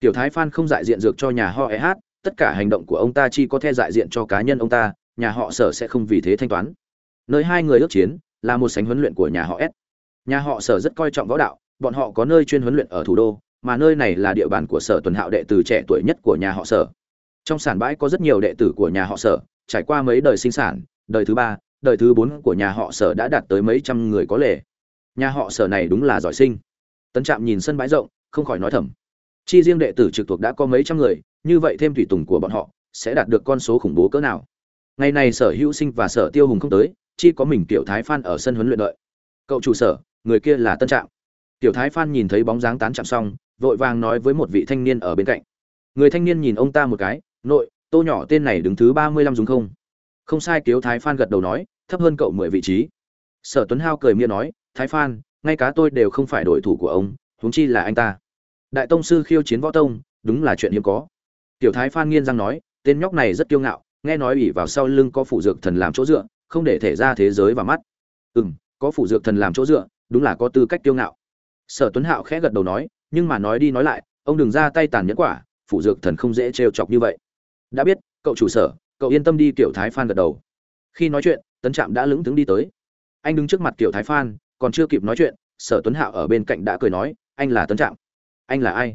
tiểu thái phan không dại diện dược cho nhà họ eh tất cả hành động của ông ta chỉ có thể dại diện cho cá nhân ông ta, nhà họ sở sẽ không vì thế thanh toán. Nơi hai người ước chiến là một sánh huấn luyện của nhà họ s. Nhà họ sở rất coi trọng võ đạo, bọn họ có nơi chuyên huấn luyện ở thủ đô, mà nơi này là địa bàn của sở tuần hạo đệ tử trẻ tuổi nhất của nhà họ sở. Trong sản bãi có rất nhiều đệ tử của nhà họ sở, trải qua mấy đời sinh sản, đời thứ ba, đời thứ bốn của nhà họ sở đã đạt tới mấy trăm người có lệ. Nhà họ sở này đúng là giỏi sinh. Tấn trạm nhìn sân bãi rộng, không khỏi nói thầm chi riêng đệ tử trực thuộc đã có mấy trăm người, như vậy thêm thủy tùng của bọn họ sẽ đạt được con số khủng bố cỡ nào? Ngày này sở hữu sinh và sở tiêu hùng không tới, chi có mình tiểu thái phan ở sân huấn luyện đợi. Cậu chủ sở, người kia là tân trạm. Tiểu thái phan nhìn thấy bóng dáng tán chạm xong, vội vàng nói với một vị thanh niên ở bên cạnh. Người thanh niên nhìn ông ta một cái, nội, tô nhỏ tên này đứng thứ ba mươi lăm dùng không? Không sai kiếu thái phan gật đầu nói, thấp hơn cậu mười vị trí. Sở tuấn hao cười miệng nói, thái phan, ngay cá tôi đều không phải đội thủ của ông, huống chi là anh ta đại tông sư khiêu chiến võ tông, đúng là chuyện hiếm có. Tiểu thái phan nghiên răng nói, tên nhóc này rất kiêu ngạo, nghe nói ủy vào sau lưng có phủ dược thần làm chỗ dựa, không để thể ra thế giới và mắt. Ừ m có phủ dược thần làm chỗ dựa, đúng là có tư cách kiêu ngạo. Sở tuấn hạo khẽ gật đầu nói, nhưng mà nói đi nói lại, ông đừng ra tay tàn nhẫn quả phủ dược thần không dễ trêu chọc như vậy. Đã biết, cậu chủ sở, cậu yên tâm đi kiểu thái phan gật đầu. Khi nói chuyện, tấn trạm đã lững thững đi tới. Anh đứng trước mặt kiểu thái phan, còn chưa kịp nói chuyện, sở tuấn hạo ở bên cạnh đã cười nói, anh là tấn trạm anh là ai?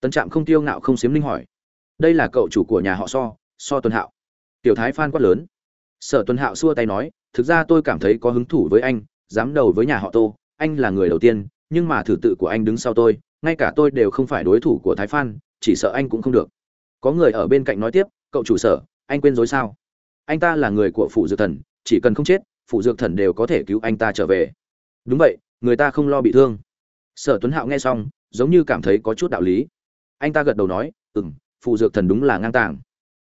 Tấn trạm không tiêu ngạo không xiếm linh hỏi. Đây là cậu chủ của nhà họ so so tuấn hạo. Tiểu thái phan quát lớn. Sở tuấn hạo xua tay nói, thực ra tôi cảm thấy có hứng thủ với anh, dám đầu với nhà họ tô, anh là người đầu tiên, nhưng mà thử tự của anh đứng sau tôi, ngay cả tôi đều không phải đối thủ của thái phan, chỉ sợ anh cũng không được. Có người ở bên cạnh nói tiếp, cậu chủ sở, anh quên dối sao? Anh ta là người của phụ dược thần, chỉ cần không chết phụ dược thần đều có thể cứu anh ta trở về. Đúng vậy, người ta không lo bị thương. Sở tuấn hạo nghe xong giống như cảm thấy có chút đạo lý. Anh ta gật đầu nói ừ m phụ dược thần đúng là ngang tàng.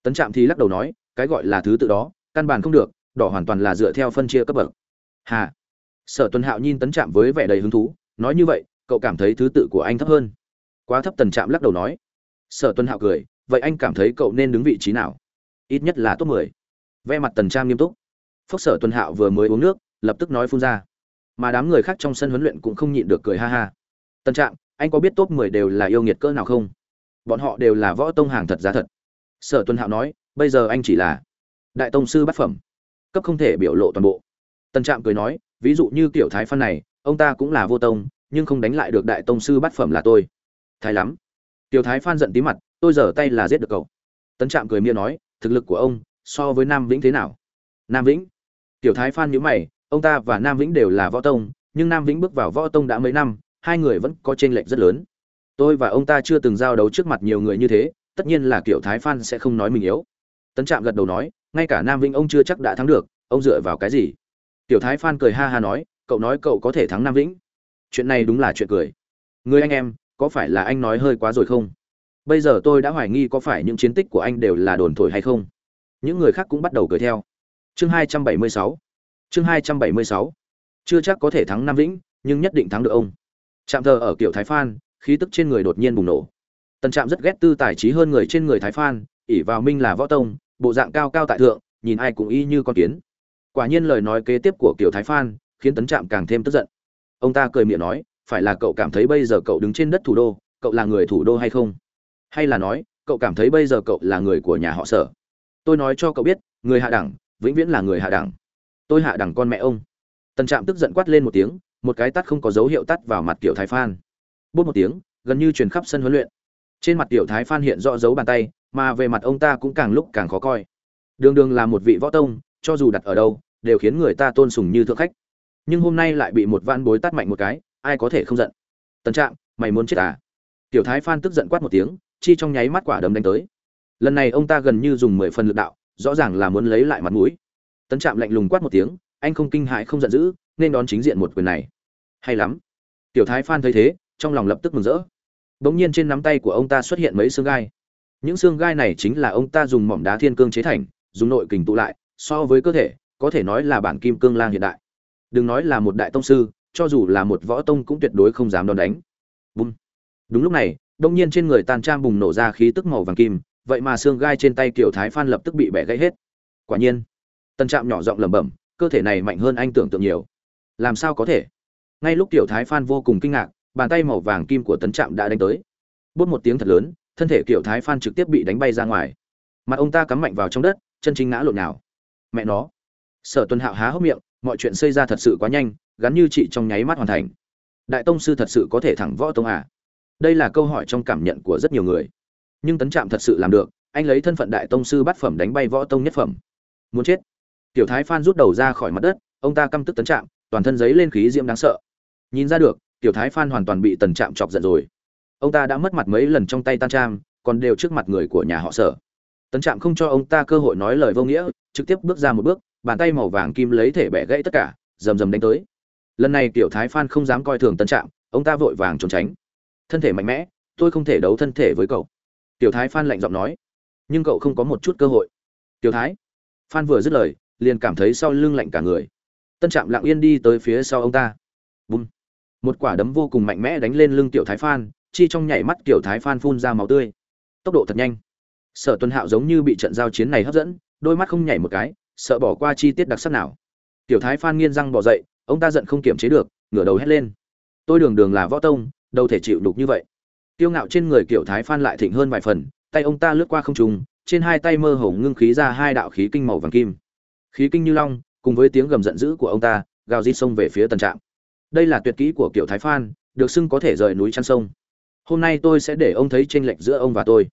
Tấn trạm thì lắc đầu nói, cái gọi là thứ tự đó, căn bản không được, đỏ hoàn toàn là dựa theo phân chia cấp bậc. Hà. Sở tuần hạo nhìn tấn trạm với vẻ đầy hứng thú, nói như vậy, cậu cảm thấy thứ tự của anh thấp hơn? Quá thấp, tần trạm lắc đầu nói. Sở tuần hạo cười, vậy anh cảm thấy cậu nên đứng vị trí nào? Ít nhất là top mười. Ve mặt tần trang nghiêm túc. Phúc sở tuần hạo vừa mới uống nước, lập tức nói phun ra. Mà đám người khác trong sân huấn luyện cũng không nhịn được cười ha ha. Tần trạm anh có biết top mười đều là yêu nghiệt cỡ nào không? Bọn họ đều là võ tông hàng thật giá thật. Sở Tuân hạo nói, bây giờ anh chỉ là đại tông sư bát phẩm, cấp không thể biểu lộ toàn bộ. Tần trạm cười nói, ví dụ như kiểu thái phan này, ông ta cũng là vô tông, nhưng không đánh lại được đại tông sư bát phẩm là tôi. Thái lắm. Tiểu thái phan giận tí mặt, tôi giở tay là giết được cậu. Tấn trạm cười mỉa nói, thực lực của ông, so với nam vĩnh thế nào? Nam vĩnh? Tiểu thái phan nhíu mày, ông ta và nam vĩnh đều là võ tông, nhưng nam vĩnh bước vào võ tông đã mấy năm hai người vẫn có chênh lệch rất lớn. Tôi và ông ta chưa từng giao đấu trước mặt nhiều người như thế, tất nhiên là kiểu thái phan sẽ không nói mình yếu. Tấn trạm gật đầu nói, ngay cả nam vĩnh ông chưa chắc đã thắng được, ông dựa vào cái gì? Tiểu thái phan cười ha ha nói, cậu nói cậu có thể thắng nam vĩnh. Chuyện này đúng là chuyện cười. Người anh em, có phải là anh nói hơi quá rồi không? Bây giờ tôi đã hoài nghi có phải những chiến tích của anh đều là đồn thổi hay không? Những người khác cũng bắt đầu cười theo. Chương 276 chương 276 chưa chắc có thể thắng nam vĩnh, nhưng nhất định thắng được ông trạm thờ ở kiểu thái phan, khí tức trên người đột nhiên bùng nổ. Tần trạm rất ghét tư tài trí hơn người trên người thái phan ỉ vào minh là võ tông, bộ dạng cao cao tại thượng, nhìn ai cũng y như con kiến. Quả nhiên lời nói kế tiếp của kiểu thái phan khiến tấn trạm càng thêm tức giận. Ông ta cười miệng nói, phải là cậu cảm thấy bây giờ cậu đứng trên đất thủ đô, cậu là người thủ đô hay không? Hay là nói, cậu cảm thấy bây giờ cậu là người của nhà họ sở? Tôi nói cho cậu biết, người hạ đẳng vĩnh viễn là người hạ đẳng. Tôi hạ đẳng con mẹ ông. Tần trạm tức giận quát lên một tiếng một cái tắt không có dấu hiệu tắt vào mặt tiểu thái phan. Bút một tiếng, gần như truyền khắp sân huấn luyện. Trên mặt tiểu thái phan hiện rõ dấu bàn tay, mà về mặt ông ta cũng càng lúc càng khó coi. Đường đường là một vị võ tông, cho dù đặt ở đâu, đều khiến người ta tôn sùng như thượng khách. Nhưng hôm nay lại bị một van bối tắt mạnh một cái, ai có thể không giận? Tân trạm, mày muốn chết à? Tiểu thái phan tức giận quát một tiếng, chi trong nháy mắt quả đấm đánh tới. Lần này ông ta gần như dùng mười phần lực đạo, rõ ràng là muốn lấy lại mặt mũi. Tấn trạm lạnh lùng quát một tiếng, anh không kinh hại không giận dữ nên đón chính diện một quyền này. Hay lắm. Tiểu thái phan thấy thế, trong lòng lập tức mừng rỡ. Bỗng nhiên trên nắm tay của ông ta xuất hiện mấy xương gai. Những xương gai này chính là ông ta dùng mỏm đá thiên cương chế thành, dùng nội kình tụ lại, so với cơ thể, có thể nói là bản kim cương lang hiện đại. Đừng nói là một đại tông sư, cho dù là một võ tông cũng tuyệt đối không dám đòn đánh. Bùm. Đúng lúc này đông nhiên trên người tàn trang bùng nổ ra khí tức màu vàng kim, vậy mà xương gai trên tay kiểu thái phan lập tức bị bẻ gãy hết. Quả nhiên, tân trạm nhỏ giọng lẩm bẩm, cơ thể này mạnh hơn anh tưởng tượng nhiều làm sao có thể? Ngay lúc tiểu thái phan vô cùng kinh ngạc, bàn tay màu vàng kim của tấn trạm đã đánh tới. Bút một tiếng thật lớn, thân thể kiểu thái phan trực tiếp bị đánh bay ra ngoài. Mặt ông ta cắm mạnh vào trong đất, chân chính ngã lộn nào. Mẹ nó. Sở tuần hạo há hốc miệng, mọi chuyện xây ra thật sự quá nhanh, gắn như chị trong nháy mắt hoàn thành. Đại tông sư thật sự có thể thẳng võ tông à? Đây là câu hỏi trong cảm nhận của rất nhiều người. Nhưng tấn trạm thật sự làm được, anh lấy thân phận đại tông sư bát phẩm đánh bay võ tông nhất phẩm. Muốn chết. Tiểu thái phan rút đầu ra khỏi mặt đất, ông ta căm tức tấn trạm toàn thân giấy lên khí diễm đáng sợ. Nhìn ra được, tiểu thái phan hoàn toàn bị tần trạm chọc giận rồi. Ông ta đã mất mặt mấy lần trong tay tan trang còn đều trước mặt người của nhà họ sở. Tần trạm không cho ông ta cơ hội nói lời vô nghĩa, trực tiếp bước ra một bước, bàn tay màu vàng kim lấy thể bẻ gãy tất cả, rầm rầm đánh tới. Lần này tiểu thái phan không dám coi thường tần trạm, ông ta vội vàng trốn tránh. Thân thể mạnh mẽ, tôi không thể đấu thân thể với cậu. Tiểu thái phan lạnh giọng nói. Nhưng cậu không có một chút cơ hội. Tiểu thái, phan vừa dứt lời, liền cảm thấy sau lưng lạnh cả người tân trạm lặng yên đi tới phía sau ông ta. Bùm. Một quả đấm vô cùng mạnh mẽ đánh lên lưng tiểu thái phan, chi trong nhảy mắt tiểu thái phan phun ra máu tươi. Tốc độ thật nhanh. Sở tuần hạo giống như bị trận giao chiến này hấp dẫn, đôi mắt không nhảy một cái, sợ bỏ qua chi tiết đặc sắc nào. Tiểu thái phan nghiên răng bỏ dậy, ông ta giận không kiềm chế được, ngửa đầu hét lên. Tôi đường đường là võ tông, đâu thể chịu đục như vậy. Tiêu ngạo trên người kiểu thái phan lại thịnh hơn vài phần, tay ông ta lướt qua không trùng trên hai tay mơ hồ ngưng khí ra hai đạo khí kinh màu vàng kim. Khí kinh như long cùng với tiếng gầm giận dữ của ông ta, gào rít sông về phía tần trạm. Đây là tuyệt kỹ của kiểu thái phan, được xưng có thể rời núi chăn sông. Hôm nay tôi sẽ để ông thấy chênh lệch giữa ông và tôi.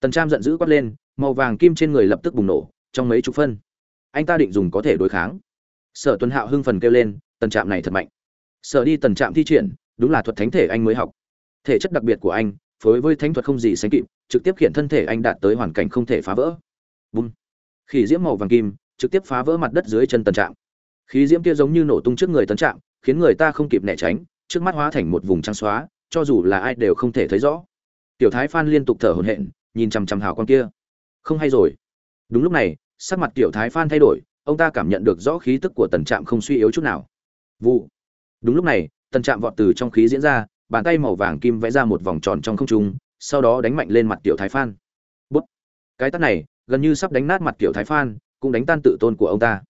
Tần trạm giận dữ quát lên, màu vàng kim trên người lập tức bùng nổ, trong mấy chục phân. Anh ta định dùng có thể đối kháng. Sở tuần hạo hưng phần kêu lên, tần trạm này thật mạnh. Sở đi tần trạm thi triển, đúng là thuật thánh thể anh mới học. Thể chất đặc biệt của anh, phối với thánh thuật không gì sánh kịp, trực tiếp khiển thân thể anh đạt tới hoàn cảnh không thể phá vỡ. Bùm. Khỉ diễm màu vàng kim trực tiếp phá vỡ mặt đất dưới chân tần trạm. Khí diễm kia giống như nổ tung trước người tần trạm, khiến người ta không kịp né tránh, trước mắt hóa thành một vùng trắng xóa, cho dù là ai đều không thể thấy rõ. Tiểu thái phan liên tục thở hổn hển, nhìn chằm chằm hào con kia. Không hay rồi. Đúng lúc này, sắc mặt tiểu thái phan thay đổi, ông ta cảm nhận được rõ khí tức của tần trạm không suy yếu chút nào. Vụ. Đúng lúc này, tần trạm vọt từ trong khí diễn ra, bàn tay màu vàng kim vẽ ra một vòng tròn trong không trung, sau đó đánh mạnh lên mặt tiểu thái phan. Bút. Cái tát này, gần như sắp đánh nát mặt tiểu thái phan cũng đánh tan tự tôn của ông ta.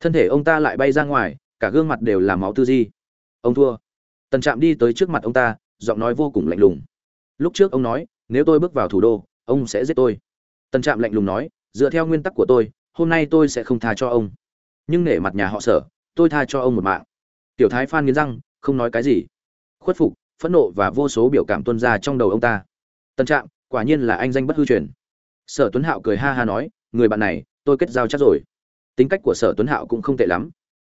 Thân thể ông ta lại bay ra ngoài cả gương mặt đều là máu tư di. Ông thua. Tần trạm đi tới trước mặt ông ta giọng nói vô cùng lạnh lùng. Lúc trước ông nói nếu tôi bước vào thủ đô ông sẽ giết tôi. Tần trạm lạnh lùng nói dựa theo nguyên tắc của tôi hôm nay tôi sẽ không tha cho ông. Nhưng nể mặt nhà họ sở tôi tha cho ông một mạng. Tiểu thái phan nghiến răng không nói cái gì. Khuất phục phẫn nộ và vô số biểu cảm tuôn ra trong đầu ông ta. Tân Trạm, quả nhiên là anh danh bất hư truyền. Sở tuấn hạo cười ha ha nói người bạn này tôi kết giao chắc rồi. Tính cách của sở tuấn hạo cũng không tệ lắm.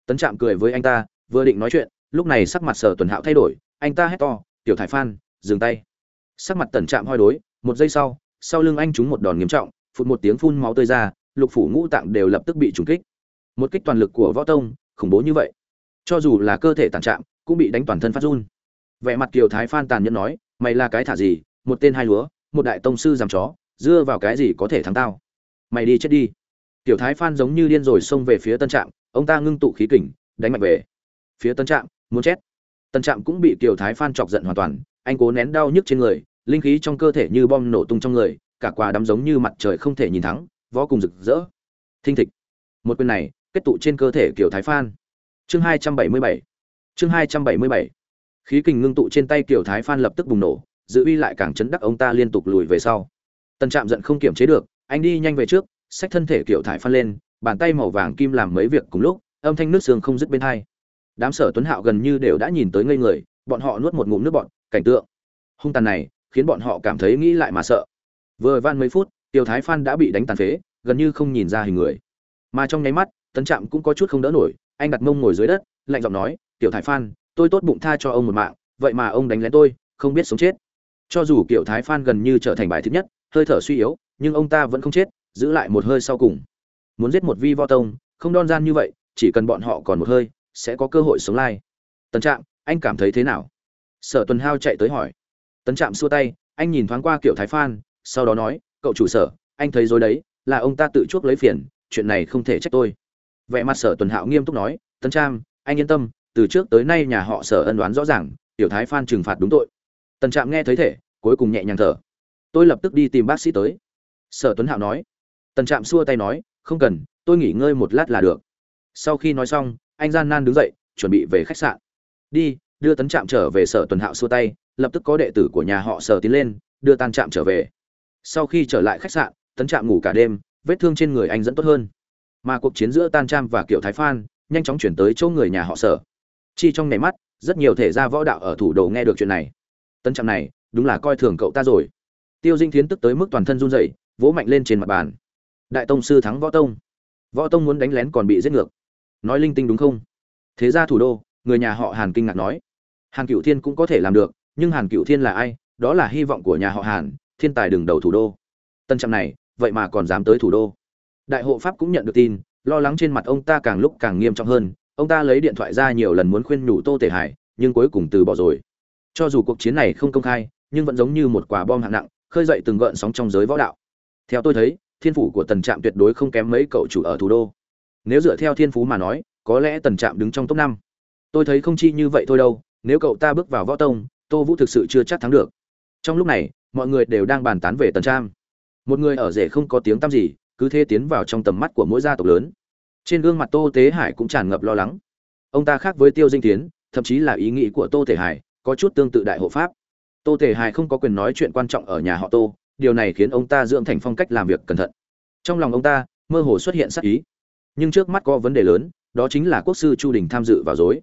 Tấn trạm cười với anh ta, vừa định nói chuyện, lúc này sắc mặt sở tuấn hạo thay đổi, anh ta hét to, tiểu thái phan, dừng tay. Sắc mặt tần trạm hoi đối, một giây sau sau lưng anh trúng một đòn nghiêm trọng, phụt một tiếng phun máu tươi ra, lục phủ ngũ tạng đều lập tức bị trúng kích. Một kích toàn lực của võ tông, khủng bố như vậy. Cho dù là cơ thể tàn trạm, cũng bị đánh toàn thân phát run. Vẻ mặt kiều thái phan tàn nhẫn nói, mày là cái thả gì, một tên hai lúa, một đại tông sư giảm chó dưa vào cái gì có thể thắng tao? Mày đi chết đi tiểu thái phan giống như điên rồi xông về phía tân trạm, ông ta ngưng tụ khí kình, đánh mạnh về. Phía tân trạm, muốn chết. Tân trạm cũng bị tiểu thái phan chọc giận hoàn toàn, anh cố nén đau nhức trên người, linh khí trong cơ thể như bom nổ tung trong người, cả quả đắm giống như mặt trời không thể nhìn thắng võ cùng rực rỡ. Thinh thịch. Một quyền này, kết tụ trên cơ thể kiểu thái phan. Chương hai trăm bảy mươi bảy. Chương hai trăm bảy mươi bảy. Khí kình ngưng tụ trên tay kiểu thái phan lập tức bùng nổ, giữ uy lại càng chấn đắc ông ta liên tục lùi về sau. Tân trạm giận không kiểm chế được, anh đi nhanh về trước sách thân thể kiểu thái phan lên, bàn tay màu vàng kim làm mấy việc cùng lúc, âm thanh nước xương không dứt bên hai. Đám sở tuấn hạo gần như đều đã nhìn tới ngây người, bọn họ nuốt một ngụm nước bọn cảnh tượng. Hung tàn này, khiến bọn họ cảm thấy nghĩ lại mà sợ. Vừa van mấy phút tiểu thái phan đã bị đánh tàn phế, gần như không nhìn ra hình người. Mà trong nháy mắt, tấn trạm cũng có chút không đỡ nổi, anh đặt mông ngồi dưới đất, lạnh giọng nói, tiểu thái phan, tôi tốt bụng tha cho ông một mạng, vậy mà ông đánh lén tôi, không biết sống chết. Cho dù kiểu thái phan gần như trở thành bài thứ nhất, hơi thở suy yếu, nhưng ông ta vẫn không chết giữ lại một hơi sau cùng. Muốn giết một vi vo tông không đon gian như vậy chỉ cần bọn họ còn một hơi sẽ có cơ hội sống lai. Tấn trạm anh cảm thấy thế nào? Sở tuần hao chạy tới hỏi. Tấn trạm xua tay anh nhìn thoáng qua kiểu thái phan sau đó nói cậu chủ sở anh thấy rồi đấy là ông ta tự chuốc lấy phiền chuyện này không thể trách tôi. Vẻ mặt sở tuần hạo nghiêm túc nói tấn Trạm, anh yên tâm từ trước tới nay nhà họ sở ân đoán rõ ràng tiểu thái phan trừng phạt đúng tội. Tần trạm nghe thấy thể cuối cùng nhẹ nhàng thở. Tôi lập tức đi tìm bác sĩ tới. Sở tuấn hạo nói tần trạm xua tay nói, không cần, tôi nghỉ ngơi một lát là được. Sau khi nói xong, anh gian nan đứng dậy, chuẩn bị về khách sạn. Đi, đưa tấn trạm trở về sở tuần hạo xua tay, lập tức có đệ tử của nhà họ sở tiến lên, đưa tan trạm trở về. Sau khi trở lại khách sạn, tấn trạm ngủ cả đêm, vết thương trên người anh dẫn tốt hơn. Mà cuộc chiến giữa tan trạm và kiểu thái phan nhanh chóng chuyển tới chỗ người nhà họ sở. Chi trong nháy mắt, rất nhiều thể gia võ đạo ở thủ đô nghe được chuyện này. Tấn trạm này, đúng là coi thường cậu ta rồi. Tiêu dinh thiến tức tới mức toàn thân run rẩy, vỗ mạnh lên trên mặt bàn đại tông sư thắng võ tông. Võ tông muốn đánh lén còn bị giết ngược. Nói linh tinh đúng không? Thế ra thủ đô, người nhà họ hàn kinh ngạc nói. Hàn cựu thiên cũng có thể làm được, nhưng hàn cựu thiên là ai? Đó là hy vọng của nhà họ hàn, thiên tài đường đầu thủ đô. Tân trạm này, vậy mà còn dám tới thủ đô. Đại hộ pháp cũng nhận được tin, lo lắng trên mặt ông ta càng lúc càng nghiêm trọng hơn. Ông ta lấy điện thoại ra nhiều lần muốn khuyên nhủ tô tể hải, nhưng cuối cùng từ bỏ rồi. Cho dù cuộc chiến này không công khai, nhưng vẫn giống như một quả bom hạng nặng, khơi dậy từng gợn sóng trong giới võ đạo. Theo tôi thấy thiên phủ của tần trạm tuyệt đối không kém mấy cậu chủ ở thủ đô. Nếu dựa theo thiên phú mà nói, có lẽ tần trạm đứng trong top năm. Tôi thấy không chi như vậy thôi đâu, nếu cậu ta bước vào võ tông, tô vũ thực sự chưa chắc thắng được. Trong lúc này, mọi người đều đang bàn tán về tần trạm. Một người ở rể không có tiếng tăm gì, cứ thế tiến vào trong tầm mắt của mỗi gia tộc lớn. Trên gương mặt tô tế hải cũng tràn ngập lo lắng. Ông ta khác với tiêu dinh tiến, thậm chí là ý nghĩ của tô thể hải có chút tương tự đại hộ pháp. Tô thể hải không có quyền nói chuyện quan trọng ở nhà họ tô điều này khiến ông ta dưỡng thành phong cách làm việc cẩn thận. Trong lòng ông ta, mơ hồ xuất hiện sắc ý. Nhưng trước mắt có vấn đề lớn, đó chính là quốc sư chu đình tham dự vào dối.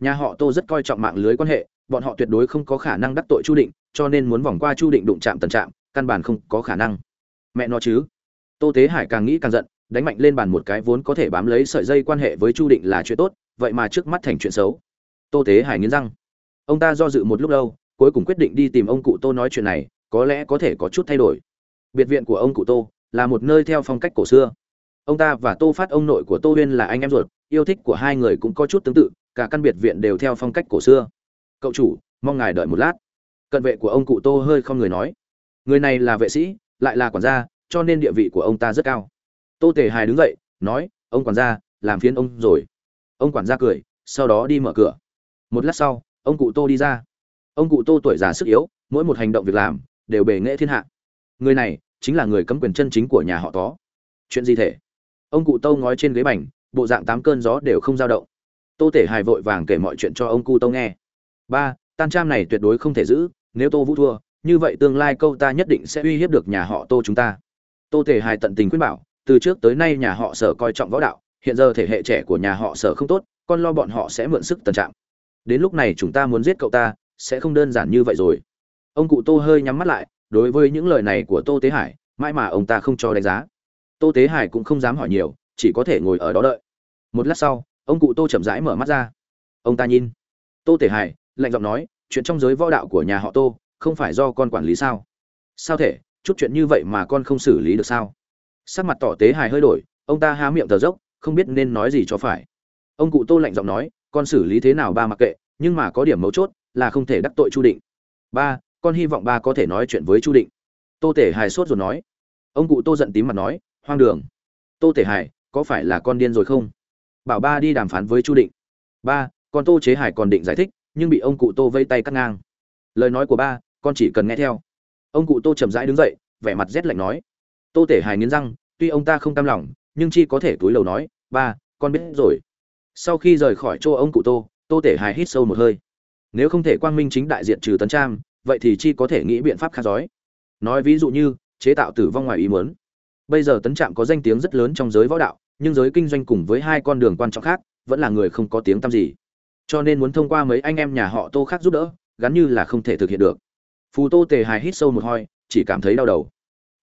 Nhà họ tô rất coi trọng mạng lưới quan hệ, bọn họ tuyệt đối không có khả năng đắc tội chu định, cho nên muốn vòng qua chu định đụng chạm tần trạm, căn bản không có khả năng. Mẹ nó chứ. Tô tế hải càng nghĩ càng giận, đánh mạnh lên bàn một cái vốn có thể bám lấy sợi dây quan hệ với chu định là chuyện tốt, vậy mà trước mắt thành chuyện xấu. Tô tế hải nghiến răng. Ông ta do dự một lúc lâu, cuối cùng quyết định đi tìm ông cụ tô nói chuyện này có lẽ có thể có chút thay đổi. Biệt viện của ông cụ tô là một nơi theo phong cách cổ xưa. Ông ta và tô phát ông nội của tô huyên là anh em ruột, yêu thích của hai người cũng có chút tương tự, cả căn biệt viện đều theo phong cách cổ xưa. Cậu chủ, mong ngài đợi một lát. Cận vệ của ông cụ tô hơi không người nói. Người này là vệ sĩ, lại là quản gia, cho nên địa vị của ông ta rất cao. Tô tề hài đứng dậy, nói, ông quản gia, làm phiến ông rồi. Ông quản gia cười, sau đó đi mở cửa. Một lát sau, ông cụ tô đi ra. Ông cụ tô tuổi già sức yếu, mỗi một hành động việc làm đều bề nghệ thiên hạ. Người này chính là người cấm quyền chân chính của nhà họ tó. Chuyện gì thể? Ông cụ tô ngói trên ghế bành, bộ dạng tám cơn gió đều không dao động. Tô tể hài vội vàng kể mọi chuyện cho ông cụ tô nghe. Ba, tan tram này tuyệt đối không thể giữ, nếu tô vũ thua, như vậy tương lai câu ta nhất định sẽ uy hiếp được nhà họ tô chúng ta. Tô tể hài tận tình khuyên bảo, từ trước tới nay nhà họ sở coi trọng võ đạo, hiện giờ thể hệ trẻ của nhà họ sở không tốt, con lo bọn họ sẽ mượn sức tần trạng. Đến lúc này chúng ta muốn giết cậu ta, sẽ không đơn giản như vậy rồi ông cụ tô hơi nhắm mắt lại, đối với những lời này của tô tế hải, mãi mà ông ta không cho đánh giá. Tô tế hải cũng không dám hỏi nhiều, chỉ có thể ngồi ở đó đợi. Một lát sau, ông cụ tô chậm rãi mở mắt ra. Ông ta nhìn. Tô tế hải, lạnh giọng nói, chuyện trong giới võ đạo của nhà họ tô, không phải do con quản lý sao? Sao thể? Chút chuyện như vậy mà con không xử lý được sao? Sắc mặt tỏ tế hài hơi đổi, ông ta há miệng thở dốc, không biết nên nói gì cho phải. Ông cụ tô lạnh giọng nói, con xử lý thế nào ba mặc kệ, nhưng mà có điểm mấu chốt là không thể đắc tội chu định. Ba con hy vọng ba có thể nói chuyện với chu định. Tô tể hài sốt rồi nói. Ông cụ tô giận tím mặt nói, hoang đường. Tô tể hài có phải là con điên rồi không? Bảo ba đi đàm phán với chu định. Ba, con tô chế hải còn định giải thích, nhưng bị ông cụ tô vây tay cắt ngang. Lời nói của ba, con chỉ cần nghe theo. Ông cụ tô chậm rãi đứng dậy, vẻ mặt rét lạnh nói. Tô tể hài nghiến răng, tuy ông ta không cam lòng, nhưng chi có thể túi lầu nói, ba, con biết rồi. Sau khi rời khỏi chỗ ông cụ tô tô tể hài hít sâu một hơi. Nếu không thể quang minh chính đại diện trừ tấn trang vậy thì chi có thể nghĩ biện pháp khác giói. Nói ví dụ như, chế tạo tử vong ngoài ý muốn. Bây giờ tấn trạm có danh tiếng rất lớn trong giới võ đạo, nhưng giới kinh doanh cùng với hai con đường quan trọng khác, vẫn là người không có tiếng tăm gì. Cho nên muốn thông qua mấy anh em nhà họ tô khác giúp đỡ, gắn như là không thể thực hiện được. Phù tô tề hài hít sâu một hoi, chỉ cảm thấy đau đầu.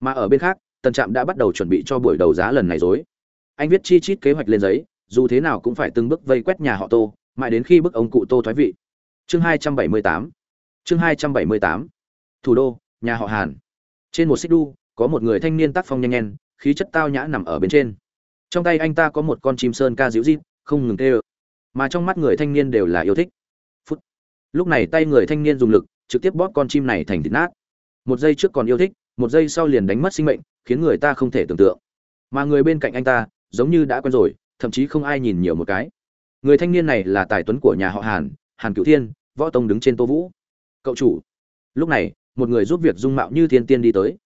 Mà ở bên khác, tần trạm đã bắt đầu chuẩn bị cho buổi đấu giá lần này rồi. Anh viết chi chít kế hoạch lên giấy, dù thế nào cũng phải từng bước vây quét nhà họ tô, mãi đến khi bức ông cụ tô thoái vị. Chương hai trăm bảy mươi tám chương hai trăm bảy mươi tám. Thủ đô, nhà họ hàn. Trên một xích đu, có một người thanh niên tác phong nhanh nhen, khí chất tao nhã nằm ở bên trên. Trong tay anh ta có một con chim sơn ca dịu dít, không ngừng tê ơ mà trong mắt người thanh niên đều là yêu thích. Phút. Lúc này tay người thanh niên dùng lực, trực tiếp bóp con chim này thành thịt nát. Một giây trước còn yêu thích, một giây sau liền đánh mất sinh mệnh, khiến người ta không thể tưởng tượng. Mà người bên cạnh anh ta, giống như đã quen rồi, thậm chí không ai nhìn nhiều một cái. Người thanh niên này là tài tuấn của nhà họ hàn hàn cửu thiên, võ tông đứng trên tô vũ cậu chủ. Lúc này, một người giúp việc dung mạo như thiên tiên đi tới.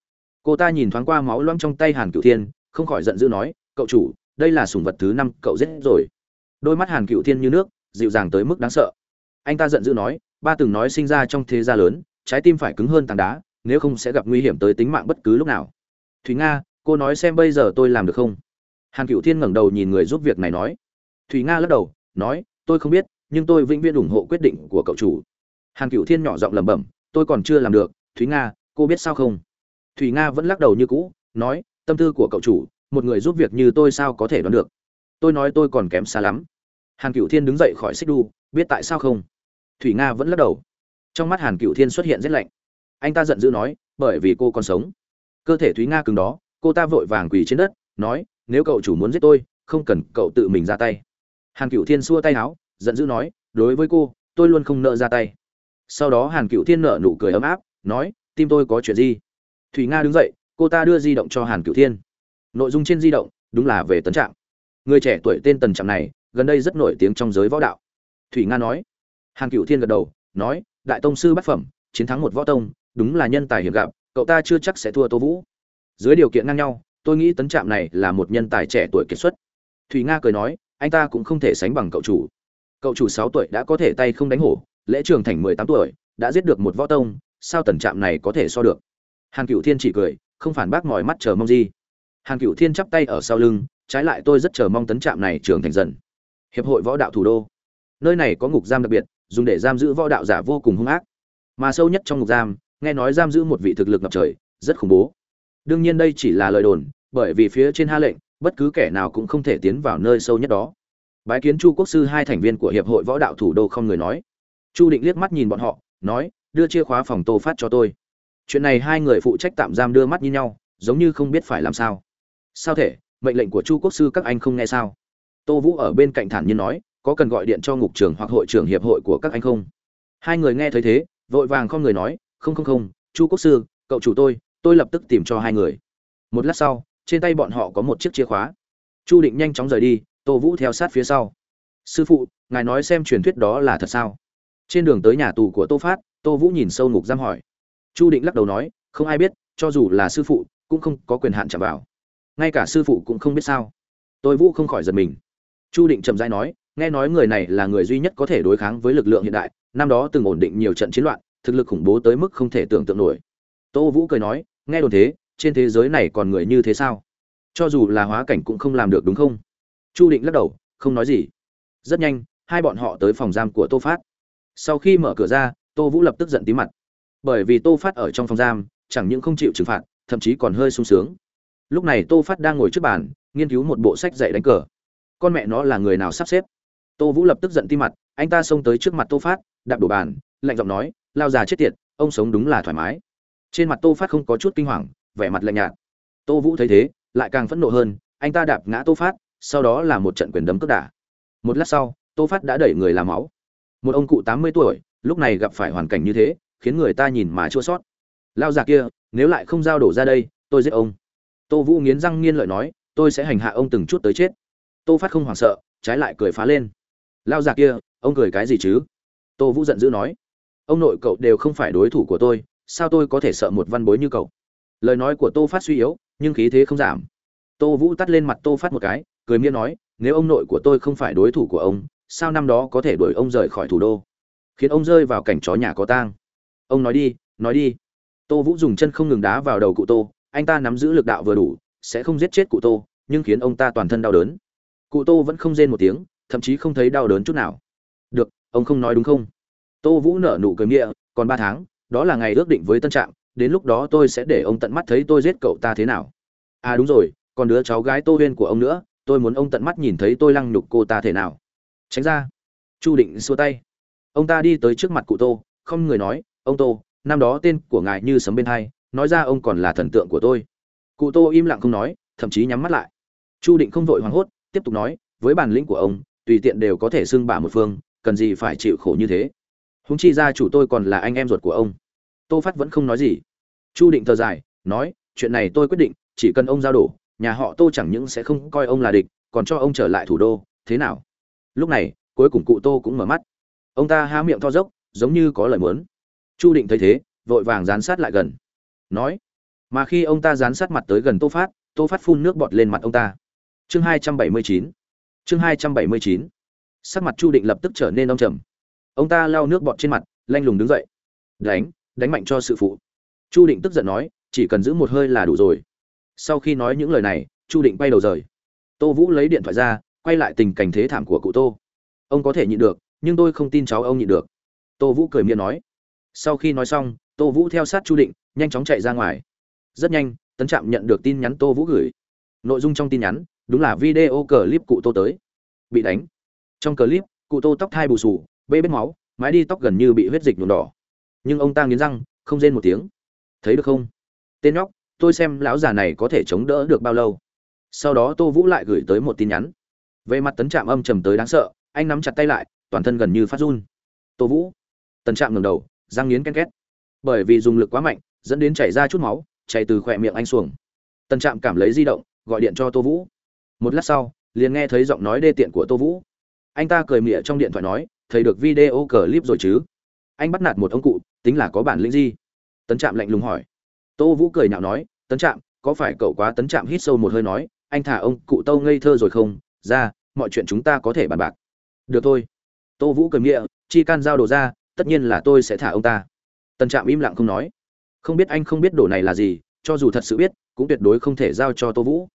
Cô ta nhìn thoáng qua máu loãng trong tay hàn Cựu thiên, không khỏi giận dữ nói, cậu chủ, đây là sủng vật thứ năm, cậu giết rồi. Đôi mắt hàn Cựu thiên như nước, dịu dàng tới mức đáng sợ. Anh ta giận dữ nói, ba từng nói sinh ra trong thế gia lớn, trái tim phải cứng hơn tảng đá, nếu không sẽ gặp nguy hiểm tới tính mạng bất cứ lúc nào. Thúy nga, cô nói xem bây giờ tôi làm được không? Hàn cựu thiên ngẩng đầu nhìn người giúp việc này nói. Thúy nga lắc đầu, nói, tôi không biết, nhưng tôi vĩnh viễn ủng hộ quyết định của cậu chủ hàn cựu thiên nhỏ giọng lẩm bẩm, tôi còn chưa làm được, thúy nga, cô biết sao không? Thúy nga vẫn lắc đầu như cũ, nói, tâm tư của cậu chủ, một người giúp việc như tôi sao có thể đoán được? Tôi nói tôi còn kém xa lắm. Hàn cựu thiên đứng dậy khỏi xích đu, biết tại sao không? Thủy nga vẫn lắc đầu. Trong mắt hàn cựu thiên xuất hiện rét lạnh. Anh ta giận dữ nói, bởi vì cô còn sống. Cơ thể thúy nga cứng đó, cô ta vội vàng quỳ trên đất, nói, nếu cậu chủ muốn giết tôi, không cần cậu tự mình ra tay. Hàn cựu thiên xua tay áo, giận dữ nói, đối với cô, tôi luôn không nợ ra tay sau đó hàn cựu thiên nở nụ cười ấm áp, nói, tim tôi có chuyện gì? Thủy nga đứng dậy, cô ta đưa di động cho hàn cựu thiên. Nội dung trên di động, đúng là về tấn trạng người trẻ tuổi tên tần trạng này, gần đây rất nổi tiếng trong giới võ đạo. Thủy nga nói. Hàn cựu thiên gật đầu, nói, đại tông sư bát phẩm, chiến thắng một võ tông, đúng là nhân tài hiểm gặp, cậu ta chưa chắc sẽ thua tô vũ. Dưới điều kiện ngang nhau, tôi nghĩ tấn trạm này là một nhân tài trẻ tuổi kiệt xuất. Thủy nga cười nói, anh ta cũng không thể sánh bằng cậu chủ. Cậu chủ sáu tuổi đã có thể tay không đánh hổ lễ trường thành mười tám tuổi, đã giết được một võ tông, sao tần trạm này có thể so được? Hàn cựu thiên chỉ cười, không phản bác mỏi mắt chờ mong gì. Hàn cựu thiên chắp tay ở sau lưng, trái lại tôi rất chờ mong tấn trạm này trưởng thành dần. Hiệp hội võ đạo thủ đô. Nơi này có ngục giam đặc biệt, dùng để giam giữ võ đạo giả vô cùng hung ác. Mà sâu nhất trong ngục giam, nghe nói giam giữ một vị thực lực ngập trời, rất khủng bố. Đương nhiên đây chỉ là lời đồn, bởi vì phía trên ha lệnh, bất cứ kẻ nào cũng không thể tiến vào nơi sâu nhất đó. Bái kiến chu quốc sư hai thành viên của hiệp hội võ đạo thủ đô không người nói chu định liếc mắt nhìn bọn họ, nói, đưa chìa khóa phòng tô phát cho tôi. Chuyện này hai người phụ trách tạm giam đưa mắt nhìn nhau, giống như không biết phải làm sao. Sao thể, mệnh lệnh của chu quốc sư các anh không nghe sao? Tô vũ ở bên cạnh thản nhiên nói, có cần gọi điện cho ngục trưởng hoặc hội trưởng hiệp hội của các anh không? Hai người nghe thấy thế, vội vàng không người nói, không không không, chu quốc sư, cậu chủ tôi tôi lập tức tìm cho hai người. Một lát sau, trên tay bọn họ có một chiếc chìa khóa. Chu định nhanh chóng rời đi, tô vũ theo sát phía sau. Sư phụ, ngài nói xem truyền thuyết đó là thật sao? Trên đường tới nhà tù của tô phát, tô vũ nhìn sâu ngục giam hỏi. Chu định lắc đầu nói, không ai biết, cho dù là sư phụ, cũng không có quyền hạn chạm vào. Ngay cả sư phụ cũng không biết sao. Tôi vũ không khỏi giật mình. Chu định trầm dai nói, nghe nói người này là người duy nhất có thể đối kháng với lực lượng hiện đại, năm đó từng ổn định nhiều trận chiến loạn, thực lực khủng bố tới mức không thể tưởng tượng nổi. Tô vũ cười nói, nghe đồn thế, trên thế giới này còn người như thế sao? Cho dù là hóa cảnh cũng không làm được đúng không? Chu định lắc đầu, không nói gì. Rất nhanh, hai bọn họ tới phòng giam của tô phát sau khi mở cửa ra, tô vũ lập tức giận tí mặt. Bởi vì tô phát ở trong phòng giam, chẳng những không chịu trừng phạt, thậm chí còn hơi sung sướng. Lúc này tô phát đang ngồi trước bàn, nghiên cứu một bộ sách dạy đánh cờ. Con mẹ nó là người nào sắp xếp? Tô vũ lập tức giận tim mặt, anh ta xông tới trước mặt tô phát, đạp đổ bàn, lạnh giọng nói, lao già chết tiệt, ông sống đúng là thoải mái. Trên mặt tô phát không có chút kinh hoàng, vẻ mặt lạnh nhạt. Tô vũ thấy thế, lại càng phẫn nộ hơn, anh ta đạp ngã tô phát, sau đó là một trận quyền đấm cướp đả. Một lát sau, tô phát đã đẩy người làm máu một ông cụ tám mươi tuổi, lúc này gặp phải hoàn cảnh như thế, khiến người ta nhìn mà chua sót. Lao già kia, nếu lại không giao đổ ra đây, tôi giết ông. Tô vũ nghiến răng nghiên lợi nói, tôi sẽ hành hạ ông từng chút tới chết. Tô phát không hoảng sợ, trái lại cười phá lên. Lao già kia, ông cười cái gì chứ? Tô vũ giận dữ nói, ông nội cậu đều không phải đối thủ của tôi, sao tôi có thể sợ một văn bối như cậu? Lời nói của tô phát suy yếu, nhưng khí thế không giảm. Tô vũ tắt lên mặt tô phát một cái, cười miên nói, nếu ông nội của tôi không phải đối thủ của ông sao năm đó có thể đuổi ông rời khỏi thủ đô? Khiến ông rơi vào cảnh chó nhà có tang. Ông nói đi nói đi. Tô vũ dùng chân không ngừng đá vào đầu cụ tô. Anh ta nắm giữ lực đạo vừa đủ, sẽ không giết chết cụ tô, nhưng khiến ông ta toàn thân đau đớn. Cụ tô vẫn không rên một tiếng, thậm chí không thấy đau đớn chút nào. Được, ông không nói đúng không? Tô vũ nở nụ cười nghĩa còn ba tháng, đó là ngày ước định với tân trạm đến lúc đó tôi sẽ để ông tận mắt thấy tôi giết cậu ta thế nào. À đúng rồi, còn đứa cháu gái tô huyên của ông nữa, tôi muốn ông tận mắt nhìn thấy tôi lăng nhục cô ta thế nào tránh ra. Chu định xua tay. Ông ta đi tới trước mặt cụ tô, không người nói, ông tô, năm đó tên của ngài như sấm bên hai, nói ra ông còn là thần tượng của tôi. Cụ tô im lặng không nói, thậm chí nhắm mắt lại. Chu định không vội hoảng hốt, tiếp tục nói, với bản lĩnh của ông, tùy tiện đều có thể xưng bả một phương, cần gì phải chịu khổ như thế? Húng chi ra chủ tôi còn là anh em ruột của ông. Tô phát vẫn không nói gì. Chu định thờ dài, nói, chuyện này tôi quyết định, chỉ cần ông giao đổ nhà họ tô chẳng những sẽ không coi ông là địch, còn cho ông trở lại thủ đô, thế nào? Lúc này, cuối cùng cụ tô cũng mở mắt. Ông ta há miệng to dốc, giống như có lời muốn. Chu định thấy thế, vội vàng dán sát lại gần. Nói, mà khi ông ta dán sát mặt tới gần tô phát tô phát phun nước bọt lên mặt ông ta. Chương hai trăm bảy mươi chín. Chương hai trăm bảy mươi chín. Sắc mặt chu định lập tức trở nên đông trầm. Ông ta lau nước bọt trên mặt, lanh lùng đứng dậy. Đánh đánh mạnh cho sự phụ. Chu định tức giận nói, chỉ cần giữ một hơi là đủ rồi. Sau khi nói những lời này, chu định bay đầu rời. Tô vũ lấy điện thoại ra quay lại tình cảnh thế thảm của cụ tô. Ông có thể nhịn được, nhưng tôi không tin cháu ông nhịn được. Tô vũ cười miệng nói. Sau khi nói xong, tô vũ theo sát chu định, nhanh chóng chạy ra ngoài. Rất nhanh, tấn trạm nhận được tin nhắn tô vũ gửi. Nội dung trong tin nhắn, đúng là video clip cụ tô tới. Bị đánh. Trong clip, cụ tô tóc thai bù sù bê bết máu, mái đi tóc gần như bị huyết dịch nhuộm đỏ. Nhưng ông ta nghiến răng, không rên một tiếng. Thấy được không? Tên nhóc, tôi xem lão già này có thể chống đỡ được bao lâu. Sau đó tô vũ lại gửi tới một tin nhắn về mặt tấn trạm âm trầm tới đáng sợ, anh nắm chặt tay lại, toàn thân gần như phát run. Tô vũ tấn trạm ngầm đầu, răng nghiến ken két. Bởi vì dùng lực quá mạnh, dẫn đến chảy ra chút máu, chảy từ khỏe miệng anh xuồng. Tấn trạm cảm lấy di động, gọi điện cho tô vũ. Một lát sau, liền nghe thấy giọng nói đê tiện của tô vũ. Anh ta cười mỉa trong điện thoại nói, thấy được video clip rồi chứ? Anh bắt nạt một ông cụ, tính là có bản lĩnh gì? Tấn trạm lạnh lùng hỏi. Tô vũ cười nhạo nói tấn trạm, có phải cậu quá tấn trạm hít sâu một hơi nói, anh thả ông cụ tâu ngây thơ rồi không? Ra, mọi chuyện chúng ta có thể bàn bạc. Được thôi. Tô vũ cầm nghĩa, chi can giao đồ ra, tất nhiên là tôi sẽ thả ông ta. Tần trạm im lặng không nói. Không biết anh không biết đồ này là gì, cho dù thật sự biết, cũng tuyệt đối không thể giao cho tô vũ.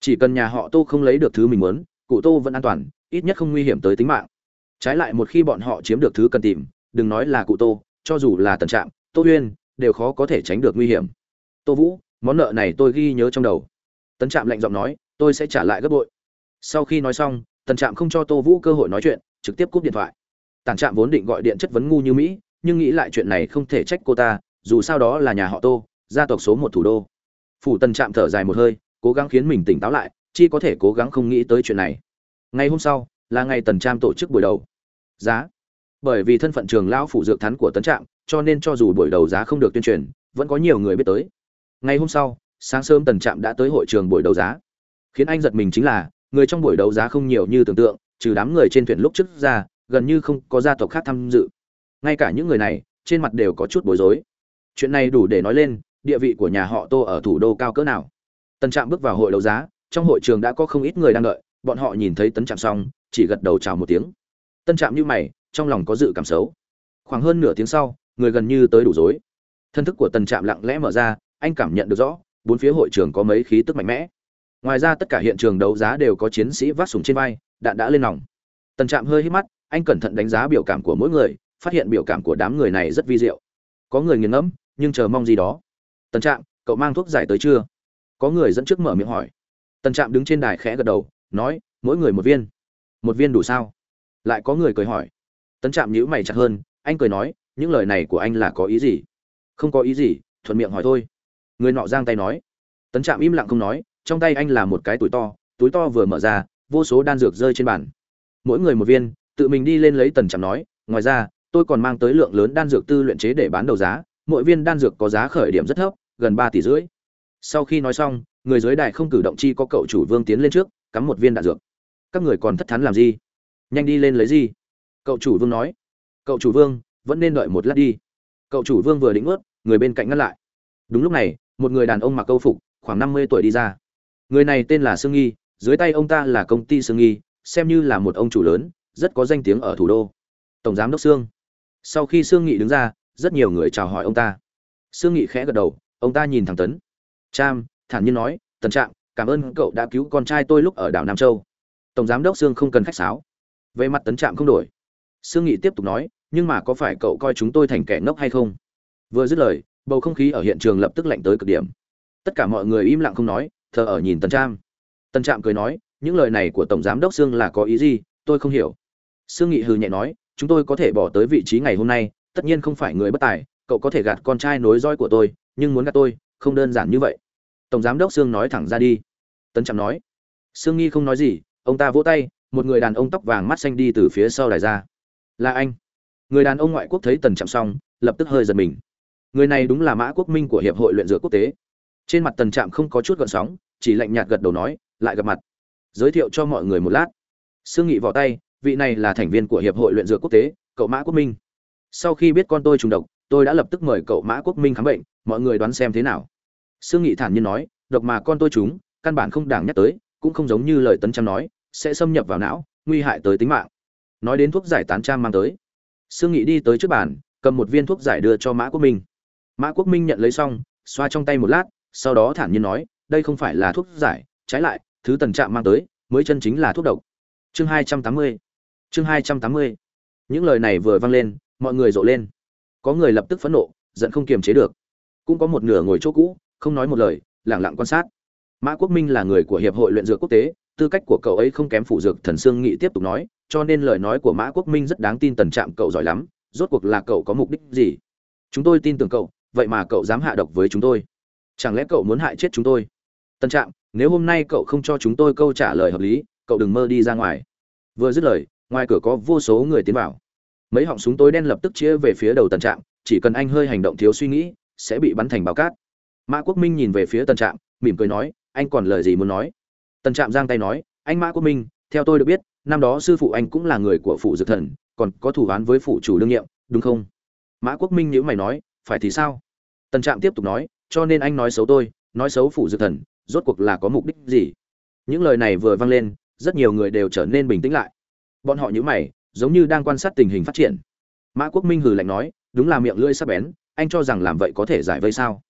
Chỉ cần nhà họ tô không lấy được thứ mình muốn, cụ tô vẫn an toàn, ít nhất không nguy hiểm tới tính mạng. Trái lại một khi bọn họ chiếm được thứ cần tìm, đừng nói là cụ tô, cho dù là tần trạm, tô huyên, đều khó có thể tránh được nguy hiểm. Tô vũ, món nợ này tôi ghi nhớ trong đầu. Tấn trạm lạnh giọng nói, tôi sẽ trả lại gấp bội sau khi nói xong, tần trạm không cho tô vũ cơ hội nói chuyện, trực tiếp cúp điện thoại. Tàn trạm vốn định gọi điện chất vấn ngu như mỹ, nhưng nghĩ lại chuyện này không thể trách cô ta, dù sao đó là nhà họ tô, gia tộc số một thủ đô. Phủ tần trạm thở dài một hơi, cố gắng khiến mình tỉnh táo lại, chi có thể cố gắng không nghĩ tới chuyện này. Ngày hôm sau, là ngày tần trạm tổ chức buổi đầu. Giá. Bởi vì thân phận trường lão phủ dược thắn của tấn trạm, cho nên cho dù buổi đầu giá không được tuyên truyền, vẫn có nhiều người biết tới. Ngày hôm sau, sáng sớm tần trạm đã tới hội trường buổi đấu giá. Khiến anh giật mình chính là người trong buổi đấu giá không nhiều như tưởng tượng, trừ đám người trên thuyền lúc trước ra, gần như không có gia tộc khác tham dự. Ngay cả những người này, trên mặt đều có chút bối rối. Chuyện này đủ để nói lên, địa vị của nhà họ tô ở thủ đô cao cỡ nào. Tần trạm bước vào hội đấu giá, trong hội trường đã có không ít người đang đợi, bọn họ nhìn thấy tấn trạm xong, chỉ gật đầu chào một tiếng. Tân trạm như mày, trong lòng có dự cảm xấu. Khoảng hơn nửa tiếng sau, người gần như tới đủ rối. Thân thức của tần trạm lặng lẽ mở ra, anh cảm nhận được rõ, bốn phía hội trường có mấy khí tức mạnh mẽ ngoài ra tất cả hiện trường đấu giá đều có chiến sĩ vác súng trên vai, đạn đã lên nòng. Tần trạm hơi hít mắt, anh cẩn thận đánh giá biểu cảm của mỗi người, phát hiện biểu cảm của đám người này rất vi diệu. Có người nghiền ngẫm, nhưng chờ mong gì đó. Tần trạm, cậu mang thuốc giải tới chưa? Có người dẫn trước mở miệng hỏi. Tần trạm đứng trên đài khẽ gật đầu, nói, mỗi người một viên. Một viên đủ sao? Lại có người cười hỏi. Tần trạm nhíu mày chặt hơn, anh cười nói, những lời này của anh là có ý gì? Không có ý gì, thuận miệng hỏi thôi. Người nọ giang tay nói. Tấn trạm im lặng không nói trong tay anh là một cái túi to túi to vừa mở ra, vô số đan dược rơi trên bàn. Mỗi người một viên, tự mình đi lên lấy tần trạm nói, ngoài ra, tôi còn mang tới lượng lớn đan dược tư luyện chế để bán đầu giá, mỗi viên đan dược có giá khởi điểm rất thấp, gần ba tỷ rưỡi. Sau khi nói xong, người dưới đài không cử động chi có cậu chủ vương tiến lên trước, cắm một viên đạn dược. Các người còn thất thắn làm gì? Nhanh đi lên lấy gì? Cậu chủ vương nói. Cậu chủ vương, vẫn nên đợi một lát đi. Cậu chủ vương vừa định ướt người bên cạnh ngăn lại. Đúng lúc này, một người đàn ông mặc câu phục, khoảng năm mươi tuổi đi ra người này tên là sương nghi, dưới tay ông ta là công ty sương nghi, xem như là một ông chủ lớn, rất có danh tiếng ở thủ đô. Tổng giám đốc sương. Sau khi sương nghị đứng ra, rất nhiều người chào hỏi ông ta. Sương nghị khẽ gật đầu, ông ta nhìn thẳng tấn. Trang thản nhiên nói, tần trạng cảm ơn cậu đã cứu con trai tôi lúc ở đảo nam châu. Tổng giám đốc sương không cần khách sáo. Về mặt tấn trạm không đổi. Sương nghị tiếp tục nói, nhưng mà có phải cậu coi chúng tôi thành kẻ ngốc hay không? Vừa dứt lời, bầu không khí ở hiện trường lập tức lạnh tới cực điểm. Tất cả mọi người im lặng không nói thờ ở nhìn tần trạm. Tần trạm cười nói, những lời này của tổng giám đốc sương là có ý gì? Tôi không hiểu. Sương nghị hừ nhẹ nói, chúng tôi có thể bỏ tới vị trí ngày hôm nay, tất nhiên không phải người bất tài, cậu có thể gạt con trai nối roi của tôi, nhưng muốn gạt tôi, không đơn giản như vậy. Tổng giám đốc sương nói thẳng ra đi. Tần trạm nói, sương nghi không nói gì, ông ta vỗ tay, một người đàn ông tóc vàng mắt xanh đi từ phía sau đài ra. Là anh. Người đàn ông ngoại quốc thấy tần trạm xong, lập tức hơi giật mình. Người này đúng là mã quốc minh của hiệp hội luyện dược quốc tế. Trên mặt tần trạm không có chút gợn sóng chỉ lạnh nhạt gật đầu nói, lại gặp mặt. Giới thiệu cho mọi người một lát. Sương nghị vào tay, vị này là thành viên của hiệp hội luyện dược quốc tế, cậu mã quốc minh. Sau khi biết con tôi trùng độc, tôi đã lập tức mời cậu mã quốc minh khám bệnh, mọi người đoán xem thế nào. Sương nghị thản nhiên nói, độc mà con tôi trúng, căn bản không đáng nhắc tới, cũng không giống như lời tấn trâm nói, sẽ xâm nhập vào não, nguy hại tới tính mạng. Nói đến thuốc giải tán trang mang tới. Sương nghị đi tới trước bàn, cầm một viên thuốc giải đưa cho mã quốc minh. Mã quốc minh nhận lấy xong, xoa trong tay một lát, sau đó thản nhiên nói đây không phải là thuốc giải, trái lại, thứ tần trạm mang tới, mới chân chính là thuốc độc. Chương hai trăm tám mươi, chương hai trăm tám mươi. Những lời này vừa vang lên, mọi người rộ lên. Có người lập tức phẫn nộ, giận không kiềm chế được. Cũng có một nửa ngồi chỗ cũ, không nói một lời, lẳng lặng quan sát. Mã quốc minh là người của hiệp hội luyện dược quốc tế, tư cách của cậu ấy không kém phủ dược thần sương nghị tiếp tục nói, cho nên lời nói của mã quốc minh rất đáng tin tần trạm cậu giỏi lắm, rốt cuộc là cậu có mục đích gì? Chúng tôi tin tưởng cậu, vậy mà cậu dám hạ độc với chúng tôi. Chẳng lẽ cậu muốn hại chết chúng tôi? Tân trạm, nếu hôm nay cậu không cho chúng tôi câu trả lời hợp lý, cậu đừng mơ đi ra ngoài. Vừa dứt lời, ngoài cửa có vô số người tiến vào. Mấy họng súng tối đen lập tức chia về phía đầu Tân trạm, chỉ cần anh hơi hành động thiếu suy nghĩ, sẽ bị bắn thành bao cát. Mã quốc minh nhìn về phía Tân trạm, mỉm cười nói, anh còn lời gì muốn nói? Tân trạm giang tay nói, anh mã quốc minh, theo tôi được biết, năm đó sư phụ anh cũng là người của phụ dược thần, còn có thủ án với phụ chủ đương nhiệm, đúng không? Mã quốc minh nhữ mày nói, phải thì sao? Tân trạm tiếp tục nói, cho nên anh nói xấu tôi, nói xấu phụ dược thần rốt cuộc là có mục đích gì? Những lời này vừa vang lên, rất nhiều người đều trở nên bình tĩnh lại. Bọn họ nhữ mày, giống như đang quan sát tình hình phát triển. Mã quốc minh hừ lạnh nói, đúng là miệng lưỡi sắc bén, anh cho rằng làm vậy có thể giải vây sao?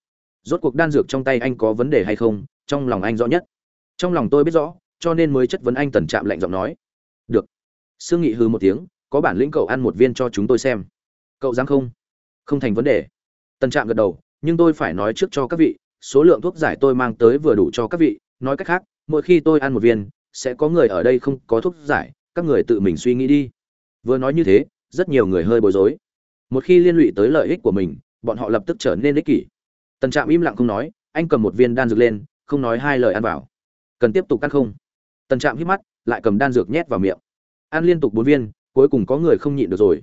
Rốt cuộc đan dược trong tay anh có vấn đề hay không? Trong lòng anh rõ nhất. Trong lòng tôi biết rõ, cho nên mới chất vấn anh tần trạm lạnh giọng nói, được. Sương nghị hư một tiếng, có bản lĩnh cậu ăn một viên cho chúng tôi xem. Cậu dám không? Không thành vấn đề. Tần trạm gật đầu, nhưng tôi phải nói trước cho các vị số lượng thuốc giải tôi mang tới vừa đủ cho các vị. Nói cách khác, mỗi khi tôi ăn một viên, sẽ có người ở đây không có thuốc giải, các người tự mình suy nghĩ đi. Vừa nói như thế, rất nhiều người hơi bối rối. Một khi liên lụy tới lợi ích của mình, bọn họ lập tức trở nên ích kỷ. Tần trạm im lặng không nói, anh cầm một viên đan dược lên, không nói hai lời ăn vào. Cần tiếp tục ăn không? Tần trạm hít mắt, lại cầm đan dược nhét vào miệng. Ăn liên tục bốn viên, cuối cùng có người không nhịn được rồi.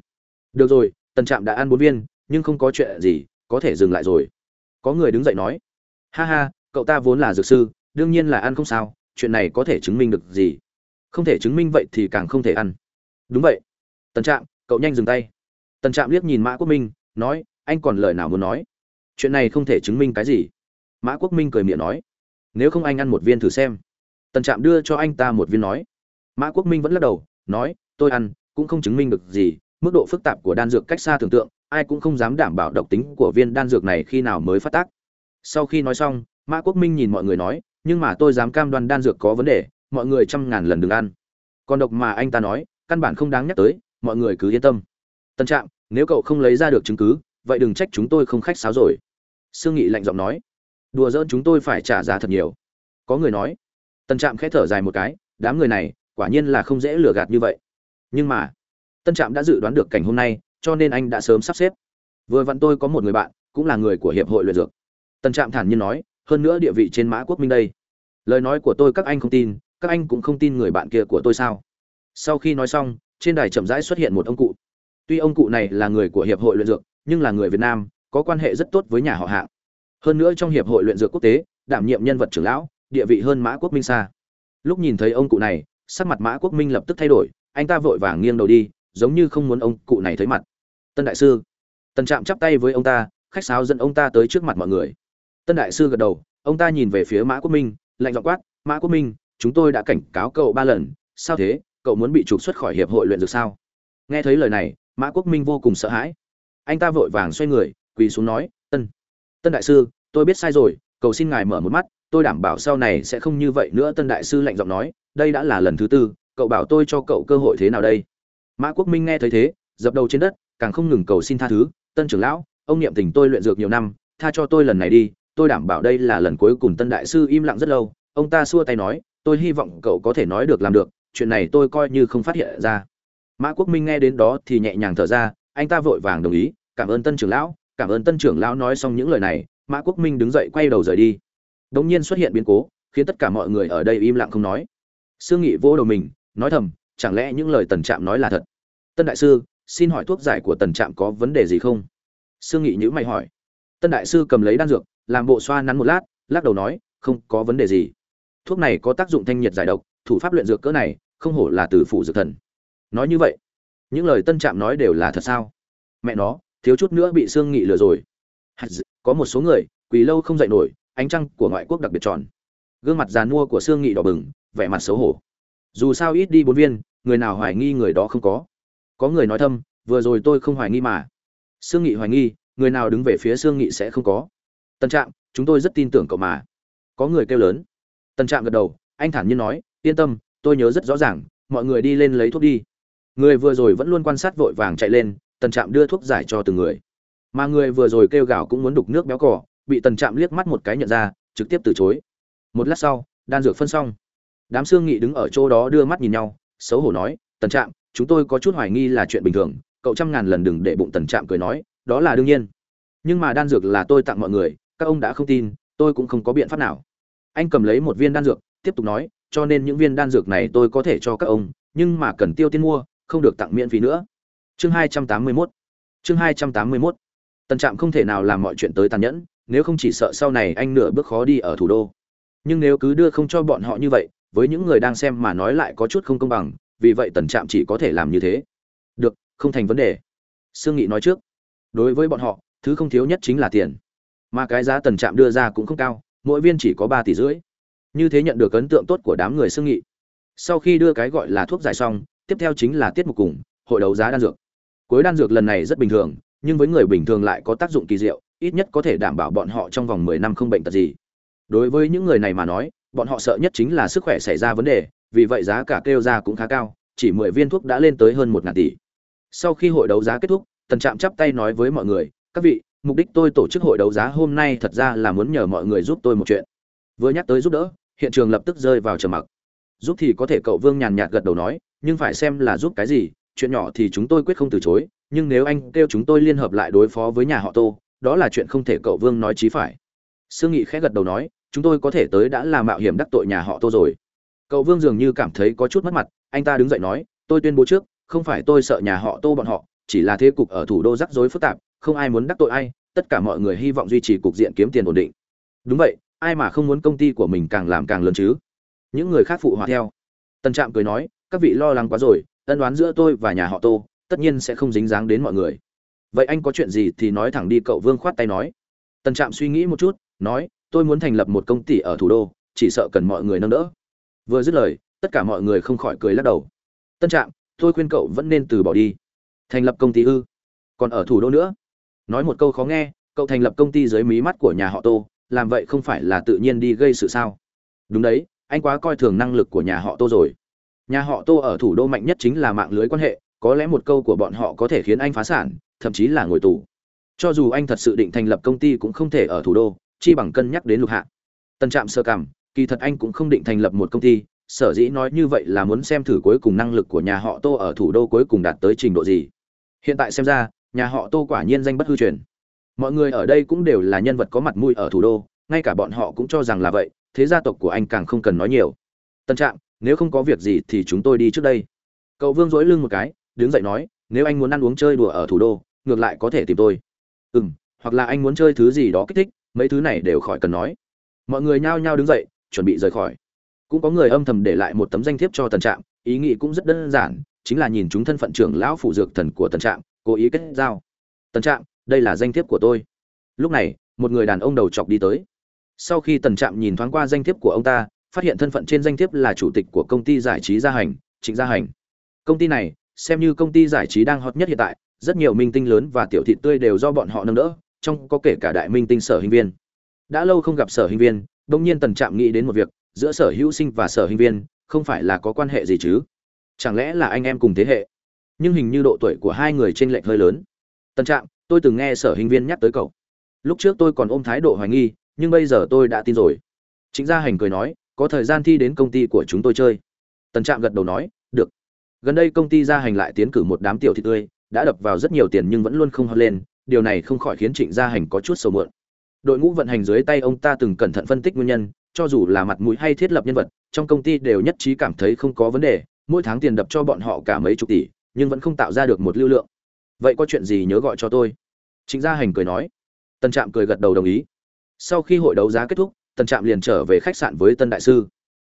Được rồi, tần trạm đã ăn bốn viên, nhưng không có chuyện gì, có thể dừng lại rồi. Có người đứng dậy nói ha ha, cậu ta vốn là dược sư, đương nhiên là ăn không sao, chuyện này có thể chứng minh được gì? Không thể chứng minh vậy thì càng không thể ăn. Đúng vậy. Tần trạm, cậu nhanh dừng tay. Tần trạm liếc nhìn mã quốc minh, nói, anh còn lời nào muốn nói? Chuyện này không thể chứng minh cái gì. Mã quốc minh cười miệng nói, nếu không anh ăn một viên thử xem. Tần trạm đưa cho anh ta một viên nói. Mã quốc minh vẫn lắc đầu, nói, tôi ăn, cũng không chứng minh được gì, mức độ phức tạp của đan dược cách xa tưởng tượng, ai cũng không dám đảm bảo độc tính của viên đan dược này khi nào mới phát tác sau khi nói xong, mã quốc minh nhìn mọi người nói, nhưng mà tôi dám cam đoan đan dược có vấn đề, mọi người trăm ngàn lần đừng ăn. Còn độc mà anh ta nói, căn bản không đáng nhắc tới, mọi người cứ yên tâm. Tân trạm, nếu cậu không lấy ra được chứng cứ, vậy đừng trách chúng tôi không khách sáo rồi. Sương nghị lạnh giọng nói, đùa giỡn chúng tôi phải trả giá thật nhiều. Có người nói, tân trạm khẽ thở dài một cái, đám người này, quả nhiên là không dễ lừa gạt như vậy. Nhưng mà, tân trạm đã dự đoán được cảnh hôm nay, cho nên anh đã sớm sắp xếp. Vừa vặn tôi có một người bạn, cũng là người của hiệp hội luyện dược tân trạm thản nhiên nói, hơn nữa địa vị trên mã quốc minh đây. Lời nói của tôi các anh không tin, các anh cũng không tin người bạn kia của tôi sao? Sau khi nói xong, trên đài chậm rãi xuất hiện một ông cụ. Tuy ông cụ này là người của hiệp hội luyện dược, nhưng là người việt nam, có quan hệ rất tốt với nhà họ hạng. Hơn nữa trong hiệp hội luyện dược quốc tế, đảm nhiệm nhân vật trưởng lão, địa vị hơn mã quốc minh xa. Lúc nhìn thấy ông cụ này, sắc mặt mã quốc minh lập tức thay đổi, anh ta vội vàng nghiêng đầu đi, giống như không muốn ông cụ này thấy mặt. Tân đại sư. Tân trạm chắp tay với ông ta, khách sáo dẫn ông ta tới trước mặt mọi người tân đại sư gật đầu, ông ta nhìn về phía mã quốc minh, lạnh giọng quát, mã quốc minh, chúng tôi đã cảnh cáo cậu ba lần, sao thế? Cậu muốn bị trục xuất khỏi hiệp hội luyện dược sao? Nghe thấy lời này, mã quốc minh vô cùng sợ hãi. Anh ta vội vàng xoay người, quỳ xuống nói, tân tân đại sư, tôi biết sai rồi, cầu xin ngài mở một mắt, tôi đảm bảo sau này sẽ không như vậy nữa. Tân đại sư lạnh giọng nói, đây đã là lần thứ tư, cậu bảo tôi cho cậu cơ hội thế nào đây? Mã quốc minh nghe thấy thế, dập đầu trên đất, càng không ngừng cầu xin tha thứ, tân trưởng lão, ông niệm tình tôi luyện dược nhiều năm, tha cho tôi lần này đi tôi đảm bảo đây là lần cuối cùng tân đại sư im lặng rất lâu, ông ta xua tay nói, tôi hy vọng cậu có thể nói được làm được, chuyện này tôi coi như không phát hiện ra. Mã quốc minh nghe đến đó thì nhẹ nhàng thở ra, anh ta vội vàng đồng ý, cảm ơn tân trưởng lão, cảm ơn tân trưởng lão nói xong những lời này. Mã quốc minh đứng dậy quay đầu rời đi. Đ ỗ n g nhiên xuất hiện biến cố, khiến tất cả mọi người ở đây im lặng không nói. Sương nghị vô đầu mình, nói thầm, chẳng lẽ những lời tần trạm nói là thật? Tân đại sư, xin hỏi thuốc giải của tần trạm có vấn đề gì không? Sương nghị nhữ mày hỏi. Tân đại sư cầm lấy đan dược làm bộ xoa nắn một lát, lắc đầu nói, không có vấn đề gì. Thuốc này có tác dụng thanh nhiệt giải độc, thủ pháp luyện dược cỡ này, không hổ là từ phủ dược thần. Nói như vậy, những lời tân trạm nói đều là thật sao? Mẹ nó, thiếu chút nữa bị sương nghị lừa rồi. Có một số người, quỳ lâu không dậy nổi, ánh trăng của ngoại quốc đặc biệt tròn. Gương mặt già nua của sương nghị đỏ bừng, vẻ mặt xấu hổ. Dù sao ít đi bốn viên, người nào hoài nghi người đó không có. Có người nói thâm, vừa rồi tôi không hoài nghi mà. Sương nghị hoài nghi, người nào đứng về phía Sương nghị sẽ không có tân trạm, chúng tôi rất tin tưởng cậu mà. Có người kêu lớn. Tân trạm gật đầu, anh thản nhiên nói, yên tâm, tôi nhớ rất rõ ràng, mọi người đi lên lấy thuốc đi. Người vừa rồi vẫn luôn quan sát vội vàng chạy lên, tần trạm đưa thuốc giải cho từng người. Mà người vừa rồi kêu gào cũng muốn đục nước béo cỏ bị tần trạm liếc mắt một cái nhận ra, trực tiếp từ chối. Một lát sau, đan dược phân xong. Đám xương nghị đứng ở chỗ đó đưa mắt nhìn nhau, xấu hổ nói, tần trạm, chúng tôi có chút hoài nghi là chuyện bình thường, cậu trăm ngàn lần đừng để bụng tần trạm cười nói, đó là đương nhiên. Nhưng mà đan dược là tôi tặng mọi người các ông đã không tin, tôi cũng không có biện pháp nào. Anh cầm lấy một viên đan dược, tiếp tục nói, cho nên những viên đan dược này tôi có thể cho các ông, nhưng mà cần tiêu tiền mua, không được tặng miễn phí nữa. Chương hai trăm tám mươi 281 chương hai trăm tám mươi 281 tần trạm không thể nào làm mọi chuyện tới tàn nhẫn, nếu không chỉ sợ sau này anh nửa bước khó đi ở thủ đô. Nhưng nếu cứ đưa không cho bọn họ như vậy, với những người đang xem mà nói lại có chút không công bằng, vì vậy tần trạm chỉ có thể làm như thế. Được, không thành vấn đề. Sương nghị nói trước. Đối với bọn họ, thứ không thiếu nhất chính là tiền mà cái giá tần trạm đưa ra cũng không cao, mỗi viên chỉ có ba tỷ rưỡi. Như thế nhận được ấn tượng tốt của đám người sương nghị. Sau khi đưa cái gọi là thuốc giải xong, tiếp theo chính là tiết mục cùng, hội đấu giá đan dược. Cuối đan dược lần này rất bình thường, nhưng với người bình thường lại có tác dụng kỳ diệu, ít nhất có thể đảm bảo bọn họ trong vòng mười năm không bệnh tật gì. Đối với những người này mà nói, bọn họ sợ nhất chính là sức khỏe xảy ra vấn đề, vì vậy giá cả kêu ra cũng khá cao, chỉ mười viên thuốc đã lên tới hơn một ngàn tỷ. Sau khi hội đấu giá kết thúc, tần trạm chắp tay nói với mọi người, các vị mục đích tôi tổ chức hội đấu giá hôm nay thật ra là muốn nhờ mọi người giúp tôi một chuyện. Vừa nhắc tới giúp đỡ, hiện trường lập tức rơi vào trầm mặc. Giúp thì có thể cậu vương nhàn nhạt gật đầu nói, nhưng phải xem là giúp cái gì, chuyện nhỏ thì chúng tôi quyết không từ chối, nhưng nếu anh kêu chúng tôi liên hợp lại đối phó với nhà họ tô, đó là chuyện không thể cậu vương nói chí phải. Sương nghị khẽ gật đầu nói, chúng tôi có thể tới đã là mạo hiểm đắc tội nhà họ tô rồi. Cậu vương dường như cảm thấy có chút mất mặt, anh ta đứng dậy nói, tôi tuyên bố trước, không phải tôi sợ nhà họ tô bọn họ, chỉ là thế cục ở thủ đô rắc rối phức tạp không ai muốn đắc tội ai, tất cả mọi người hy vọng duy trì cục diện kiếm tiền ổn định. Đúng vậy, ai mà không muốn công ty của mình càng làm càng lớn chứ? Những người khác phụ họa theo. Tân trạm cười nói, các vị lo lắng quá rồi, ân đoán giữa tôi và nhà họ tô, tất nhiên sẽ không dính dáng đến mọi người. Vậy anh có chuyện gì thì nói thẳng đi, cậu vương khoát tay nói. Tân trạm suy nghĩ một chút, nói, tôi muốn thành lập một công ty ở thủ đô, chỉ sợ cần mọi người nâng đỡ. Vừa dứt lời, tất cả mọi người không khỏi cười lắc đầu. Tân trạm, tôi khuyên cậu vẫn nên từ bỏ đi. Thành lập công ty ư? Còn ở thủ đô nữa? Nói một câu khó nghe, cậu thành lập công ty dưới mí mắt của nhà họ tô, làm vậy không phải là tự nhiên đi gây sự sao? Đúng đấy, anh quá coi thường năng lực của nhà họ tô rồi. Nhà họ tô ở thủ đô mạnh nhất chính là mạng lưới quan hệ, có lẽ một câu của bọn họ có thể khiến anh phá sản, thậm chí là ngồi tù. Cho dù anh thật sự định thành lập công ty cũng không thể ở thủ đô, chi bằng cân nhắc đến lục hạ. Tân trạm sơ cảm, kỳ thật anh cũng không định thành lập một công ty, sở dĩ nói như vậy là muốn xem thử cuối cùng năng lực của nhà họ tô ở thủ đô cuối cùng đạt tới trình độ gì. Hiện tại xem ra nhà họ tô quả nhiên danh bất hư truyền. Mọi người ở đây cũng đều là nhân vật có mặt mũi ở thủ đô, ngay cả bọn họ cũng cho rằng là vậy, thế gia tộc của anh càng không cần nói nhiều. Tân trạng nếu không có việc gì thì chúng tôi đi trước đây. Cậu vương dối lưng một cái, đứng dậy nói, nếu anh muốn ăn uống chơi đùa ở thủ đô, ngược lại có thể tìm tôi. Ừ m hoặc là anh muốn chơi thứ gì đó kích thích, mấy thứ này đều khỏi cần nói. Mọi người nhao nhao đứng dậy, chuẩn bị rời khỏi. Cũng có người âm thầm để lại một tấm danh thiếp cho tần trạm, ý nghĩ cũng rất đơn giản, chính là nhìn chúng thân phận trưởng lão phủ dược thần của tần trạm cố ý kết giao. Tần trạm, đây là danh thiếp của tôi. Lúc này, một người đàn ông đầu chọc đi tới. Sau khi tần trạm nhìn thoáng qua danh thiếp của ông ta, phát hiện thân phận trên danh thiếp là chủ tịch của công ty giải trí gia hành, trịnh gia hành. Công ty này, xem như công ty giải trí đang hot nhất hiện tại, rất nhiều minh tinh lớn và tiểu thị tươi đều do bọn họ nâng đỡ, trong có kể cả đại minh tinh sở hình viên. Đã lâu không gặp sở hình viên đông nhiên tần trạm nghĩ đến một việc, giữa sở hữu sinh và sở hình viên, không phải là có quan hệ gì chứ? Chẳng lẽ là anh em cùng thế hệ? Nhưng hình như độ tuổi của hai người trên lệch hơi lớn. Tần trạm, tôi từng nghe sở hình viên nhắc tới cậu. Lúc trước tôi còn ôm thái độ hoài nghi, nhưng bây giờ tôi đã tin rồi. Chính gia hành cười nói, có thời gian thi đến công ty của chúng tôi chơi. Tần trạm gật đầu nói, được. Gần đây công ty gia hành lại tiến cử một đám tiểu thị tươi, đã đập vào rất nhiều tiền nhưng vẫn luôn không hot lên, điều này không khỏi khiến trịnh gia hành có chút sầu mượn đội ngũ vận hành dưới tay ông ta từng cẩn thận phân tích nguyên nhân, cho dù là mặt mũi hay thiết lập nhân vật, trong công ty đều nhất trí cảm thấy không có vấn đề, mỗi tháng tiền đập cho bọn họ cả mấy chục tỷ nhưng vẫn không tạo ra được một lưu lượng. Vậy có chuyện gì nhớ gọi cho tôi? Chính gia hành cười nói. Tân trạm cười gật đầu đồng ý. Sau khi hội đấu giá kết thúc tân trạm liền trở về khách sạn với tân đại sư.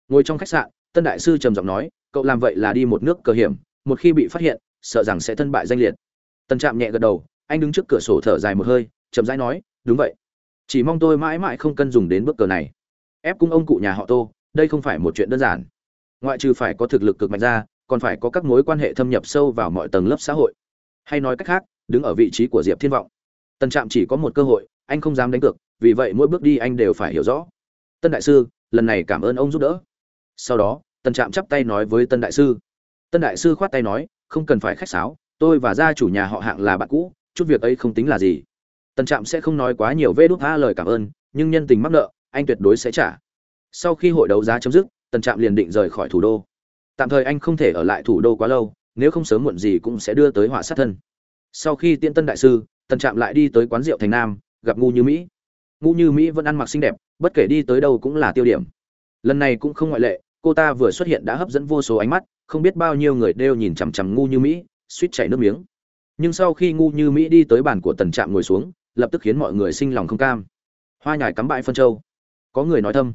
Ngồi trong khách sạn, tân đại sư trầm giọng nói, cậu làm vậy là đi một nước cờ hiểm, một khi bị phát hiện, sợ rằng sẽ thân bại danh liệt. Tân trạm nhẹ gật đầu, anh đứng trước cửa sổ thở dài một hơi, chậm rãi nói, đúng vậy. Chỉ mong tôi mãi mãi không cần dùng đến bước cờ này. Ép cung ông cụ nhà họ tô, đây không phải một chuyện đơn giản. Ngoại trừ phải có thực lực cực mạnh ra còn phải có các mối quan hệ thâm nhập sâu vào mọi tầng lớp xã hội. Hay nói cách khác, đứng ở vị trí của diệp thiên vọng. Tần trạm chỉ có một cơ hội, anh không dám đánh cược, vì vậy mỗi bước đi anh đều phải hiểu rõ. Tân đại sư, lần này cảm ơn ông giúp đỡ. Sau đó, tần trạm chắp tay nói với tân đại sư. Tân đại sư khoát tay nói, không cần phải khách sáo, tôi và gia chủ nhà họ hạng là bạn cũ, chút việc ấy không tính là gì. Tần trạm sẽ không nói quá nhiều vê đút tha lời cảm ơn, nhưng nhân tình mắc nợ, anh tuyệt đối sẽ trả. Sau khi hội đấu giá chấm dứt, tần trạm liền định rời khỏi thủ đô tạm thời anh không thể ở lại thủ đô quá lâu, nếu không sớm muộn gì cũng sẽ đưa tới họa sát thân. Sau khi tiễn tân đại sư, tần trạm lại đi tới quán rượu thành nam, gặp ngu như mỹ. Ngu như mỹ vẫn ăn mặc xinh đẹp, bất kể đi tới đâu cũng là tiêu điểm. Lần này cũng không ngoại lệ, cô ta vừa xuất hiện đã hấp dẫn vô số ánh mắt, không biết bao nhiêu người đều nhìn chằm chằm ngu như mỹ, suýt chảy nước miếng. Nhưng sau khi ngu như mỹ đi tới bàn của tần trạm ngồi xuống, lập tức khiến mọi người sinh lòng không cam. Hoa nhài cắm bãi phân châu. Có người nói thâm.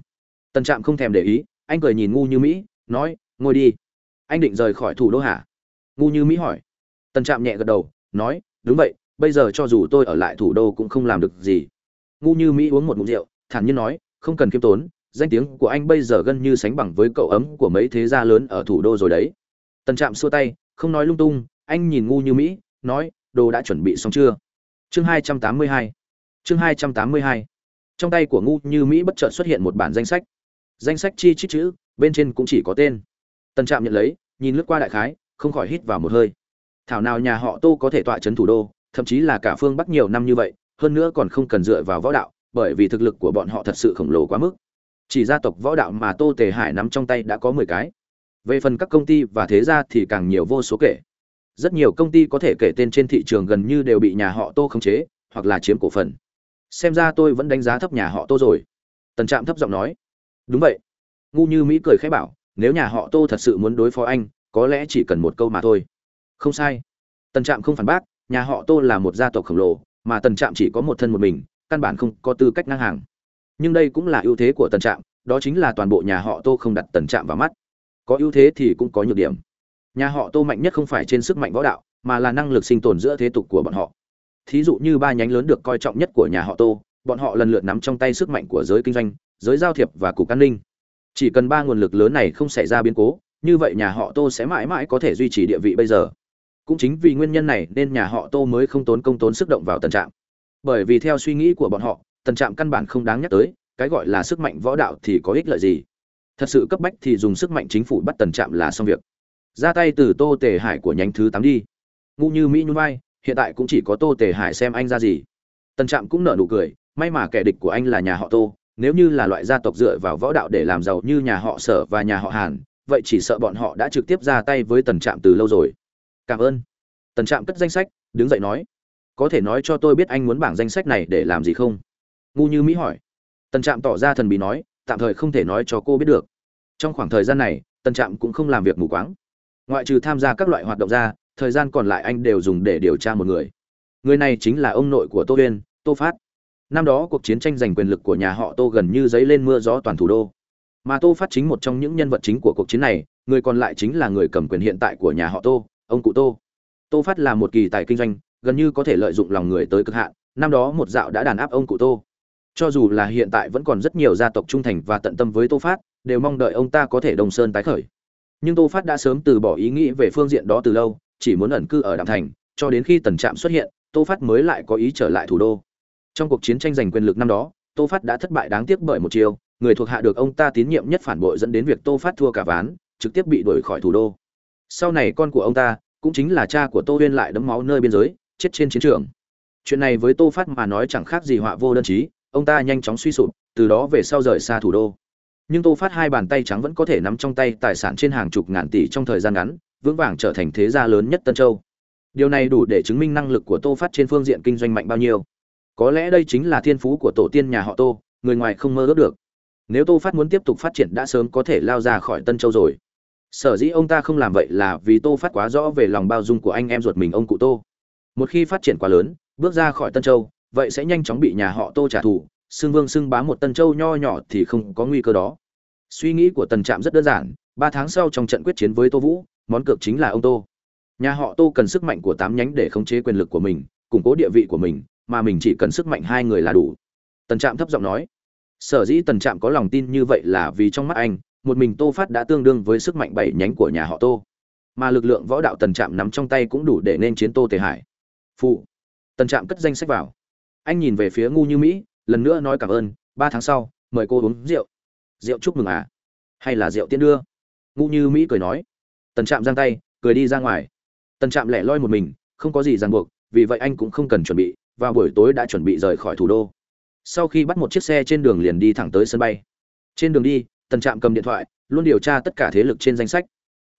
Tần trạm không thèm để ý, anh cười nhìn ngu như mỹ, nói ngồi đi. Anh định rời khỏi thủ đô hả? Ngu như mỹ hỏi. Tần trạm nhẹ gật đầu, nói, đúng vậy, bây giờ cho dù tôi ở lại thủ đô cũng không làm được gì. Ngu như mỹ uống một ngụm rượu, thản nhiên nói, không cần khiêm tốn, danh tiếng của anh bây giờ gần như sánh bằng với cậu ấm của mấy thế gia lớn ở thủ đô rồi đấy. Tần trạm xua tay, không nói lung tung, anh nhìn ngu như mỹ, nói, đồ đã chuẩn bị xong chưa? Chương hai trăm tám mươi hai. Chương hai trăm tám mươi hai. Trong tay của ngu như mỹ bất chợt xuất hiện một bản danh sách. Danh sách chi chít chữ, bên trên cũng chỉ có tên tần trạm nhận lấy, nhìn lướt qua đại khái, không khỏi hít vào một hơi. Thảo nào nhà họ tô có thể tọa chấn thủ đô, thậm chí là cả phương bắc nhiều năm như vậy, hơn nữa còn không cần dựa vào võ đạo, bởi vì thực lực của bọn họ thật sự khổng lồ quá mức. Chỉ gia tộc võ đạo mà tô tề hải nắm trong tay đã có mười cái. Về phần các công ty và thế gia thì càng nhiều vô số kể. Rất nhiều công ty có thể kể tên trên thị trường gần như đều bị nhà họ tô khống chế, hoặc là chiếm cổ phần. Xem ra tôi vẫn đánh giá thấp nhà họ tô rồi. Tần trạm thấp giọng nói. Đúng vậy. Ngu như mỹ cười khẽ bảo nếu nhà họ tô thật sự muốn đối phó anh, có lẽ chỉ cần một câu mà thôi. Không sai. Tần trạm không phản bác, nhà họ tô là một gia tộc khổng lồ, mà tần trạm chỉ có một thân một mình, căn bản không có tư cách ngang hàng. Nhưng đây cũng là ưu thế của tần trạm, đó chính là toàn bộ nhà họ tô không đặt tần trạm vào mắt. Có ưu thế thì cũng có nhược điểm. Nhà họ tô mạnh nhất không phải trên sức mạnh võ đạo, mà là năng lực sinh tồn giữa thế tục của bọn họ. Thí dụ như ba nhánh lớn được coi trọng nhất của nhà họ tô, bọn họ lần lượt nắm trong tay sức mạnh của giới kinh doanh, giới giao thiệp và cục an ninh chỉ cần ba nguồn lực lớn này không xảy ra biến cố, như vậy nhà họ tô sẽ mãi mãi có thể duy trì địa vị bây giờ. Cũng chính vì nguyên nhân này nên nhà họ tô mới không tốn công tốn sức động vào tần trạm. Bởi vì theo suy nghĩ của bọn họ, tần trạm căn bản không đáng nhắc tới, cái gọi là sức mạnh võ đạo thì có ích lợi gì. Thật sự cấp bách thì dùng sức mạnh chính phủ bắt tần trạm là xong việc. Ra tay từ tô tề hải của nhánh thứ tám đi. Ngu như mỹ nhún vai, hiện tại cũng chỉ có tô tề hải xem anh ra gì. Tần trạm cũng nở nụ cười, may mà kẻ địch của anh là nhà họ tô nếu như là loại gia tộc dựa vào võ đạo để làm giàu như nhà họ sở và nhà họ hàn, vậy chỉ sợ bọn họ đã trực tiếp ra tay với tần trạm từ lâu rồi. Cảm ơn. Tần trạm cất danh sách, đứng dậy nói. Có thể nói cho tôi biết anh muốn bảng danh sách này để làm gì không? Ngu như mỹ hỏi. Tần trạm tỏ ra thần bí nói, tạm thời không thể nói cho cô biết được. Trong khoảng thời gian này, tần trạm cũng không làm việc mù quáng. Ngoại trừ tham gia các loại hoạt động ra, thời gian còn lại anh đều dùng để điều tra một người. Người này chính là ông nội của tô huyên, tô phát năm đó cuộc chiến tranh giành quyền lực của nhà họ tô gần như dấy lên mưa gió toàn thủ đô. Mà tô phát chính một trong những nhân vật chính của cuộc chiến này, người còn lại chính là người cầm quyền hiện tại của nhà họ tô, ông cụ tô. Tô phát là một kỳ tài kinh doanh, gần như có thể lợi dụng lòng người tới cực hạn, năm đó một dạo đã đàn áp ông cụ tô. Cho dù là hiện tại vẫn còn rất nhiều gia tộc trung thành và tận tâm với tô phát, đều mong đợi ông ta có thể đồng sơn tái khởi. Nhưng tô phát đã sớm từ bỏ ý nghĩ về phương diện đó từ lâu, chỉ muốn ẩn cư ở đạm thành, cho đến khi tần trạm xuất hiện, tô phát mới lại có ý trở lại thủ đô trong cuộc chiến tranh giành quyền lực năm đó, tô phát đã thất bại đáng tiếc bởi một chiều người thuộc hạ được ông ta tín nhiệm nhất phản bội dẫn đến việc tô phát thua cả ván, trực tiếp bị đuổi khỏi thủ đô. Sau này con của ông ta, cũng chính là cha của tô huyên lại đấm máu nơi biên giới, chết trên chiến trường. Chuyện này với tô phát mà nói chẳng khác gì họa vô đơn chí, ông ta nhanh chóng suy sụp, từ đó về sau rời xa thủ đô. Nhưng tô phát hai bàn tay trắng vẫn có thể nắm trong tay tài sản trên hàng chục ngàn tỷ trong thời gian ngắn, vững vàng trở thành thế gia lớn nhất tân châu. Điều này đủ để chứng minh năng lực của tô phát trên phương diện kinh doanh mạnh bao nhiêu có lẽ đây chính là thiên phú của tổ tiên nhà họ tô, người ngoài không mơ ước được. Nếu tô phát muốn tiếp tục phát triển đã sớm có thể lao ra khỏi tân châu rồi. Sở dĩ ông ta không làm vậy là vì tô phát quá rõ về lòng bao dung của anh em ruột mình ông cụ tô. Một khi phát triển quá lớn, bước ra khỏi tân châu, vậy sẽ nhanh chóng bị nhà họ tô trả thù, xưng vương xưng bá một tân châu nho nhỏ thì không có nguy cơ đó. Suy nghĩ của tần trạm rất đơn giản, ba tháng sau trong trận quyết chiến với tô vũ, món cược chính là ông tô. Nhà họ tô cần sức mạnh của tám nhánh để khống chế quyền lực của mình, củng cố địa vị của mình mà mình chỉ cần sức mạnh hai người là đủ. Tần trạm thấp giọng nói, sở dĩ tần trạm có lòng tin như vậy là vì trong mắt anh, một mình tô phát đã tương đương với sức mạnh bảy nhánh của nhà họ tô. Mà lực lượng võ đạo tần trạm nắm trong tay cũng đủ để nên chiến tô tề hải. Phụ. Tần trạm cất danh sách vào. Anh nhìn về phía ngu như mỹ, lần nữa nói cảm ơn, ba tháng sau, mời cô uống rượu. Rượu chúc mừng à? Hay là rượu tiên đưa? Ngu như mỹ cười nói. Tần trạm giang tay, cười đi ra ngoài. Tần trạm lẻ loi một mình, không có gì ràng buộc, vì vậy anh cũng không cần chuẩn bị vào buổi tối đã chuẩn bị rời khỏi thủ đô. Sau khi bắt một chiếc xe trên đường liền đi thẳng tới sân bay. Trên đường đi, tần trạm cầm điện thoại, luôn điều tra tất cả thế lực trên danh sách.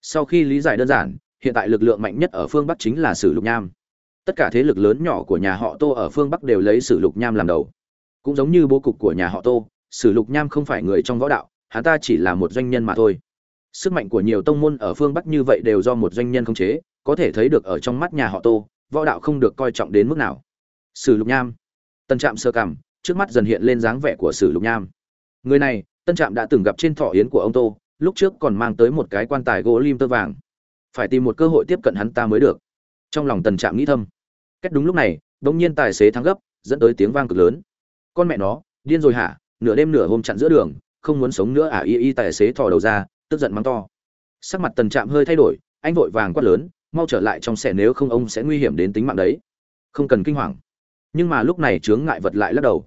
Sau khi lý giải đơn giản, hiện tại lực lượng mạnh nhất ở phương bắc chính là sử lục nham. Tất cả thế lực lớn nhỏ của nhà họ tô ở phương bắc đều lấy sử lục nham làm đầu. Cũng giống như bố cục của nhà họ tô, sử lục nham không phải người trong võ đạo, hắn ta chỉ là một doanh nhân mà thôi. Sức mạnh của nhiều tông môn ở phương bắc như vậy đều do một doanh nhân khống chế, có thể thấy được ở trong mắt nhà họ tô, võ đạo không được coi trọng đến mức nào sử lục nham. Tân trạm sơ cảm, trước mắt dần hiện lên dáng vẻ của sử lục nham. Người này, tân trạm đã từng gặp trên thọ yến của ông tô, lúc trước còn mang tới một cái quan tài gỗ lim tơ vàng. Phải tìm một cơ hội tiếp cận hắn ta mới được. Trong lòng tần trạm nghĩ thầm. Cách đúng lúc này, bỗng nhiên tài xế thắng gấp, dẫn tới tiếng vang cực lớn. Con mẹ nó, điên rồi hả? Nửa đêm nửa hôm chặn giữa đường, không muốn sống nữa à? Y y tài xế thò đầu ra, tức giận mắng to. Sắc mặt tần trạm hơi thay đổi, anh vội vàng quát lớn, mau trở lại trong xe nếu không ông sẽ nguy hiểm đến tính mạng đấy. Không cần kinh hoàng nhưng mà lúc này chướng ngại vật lại lắc đầu.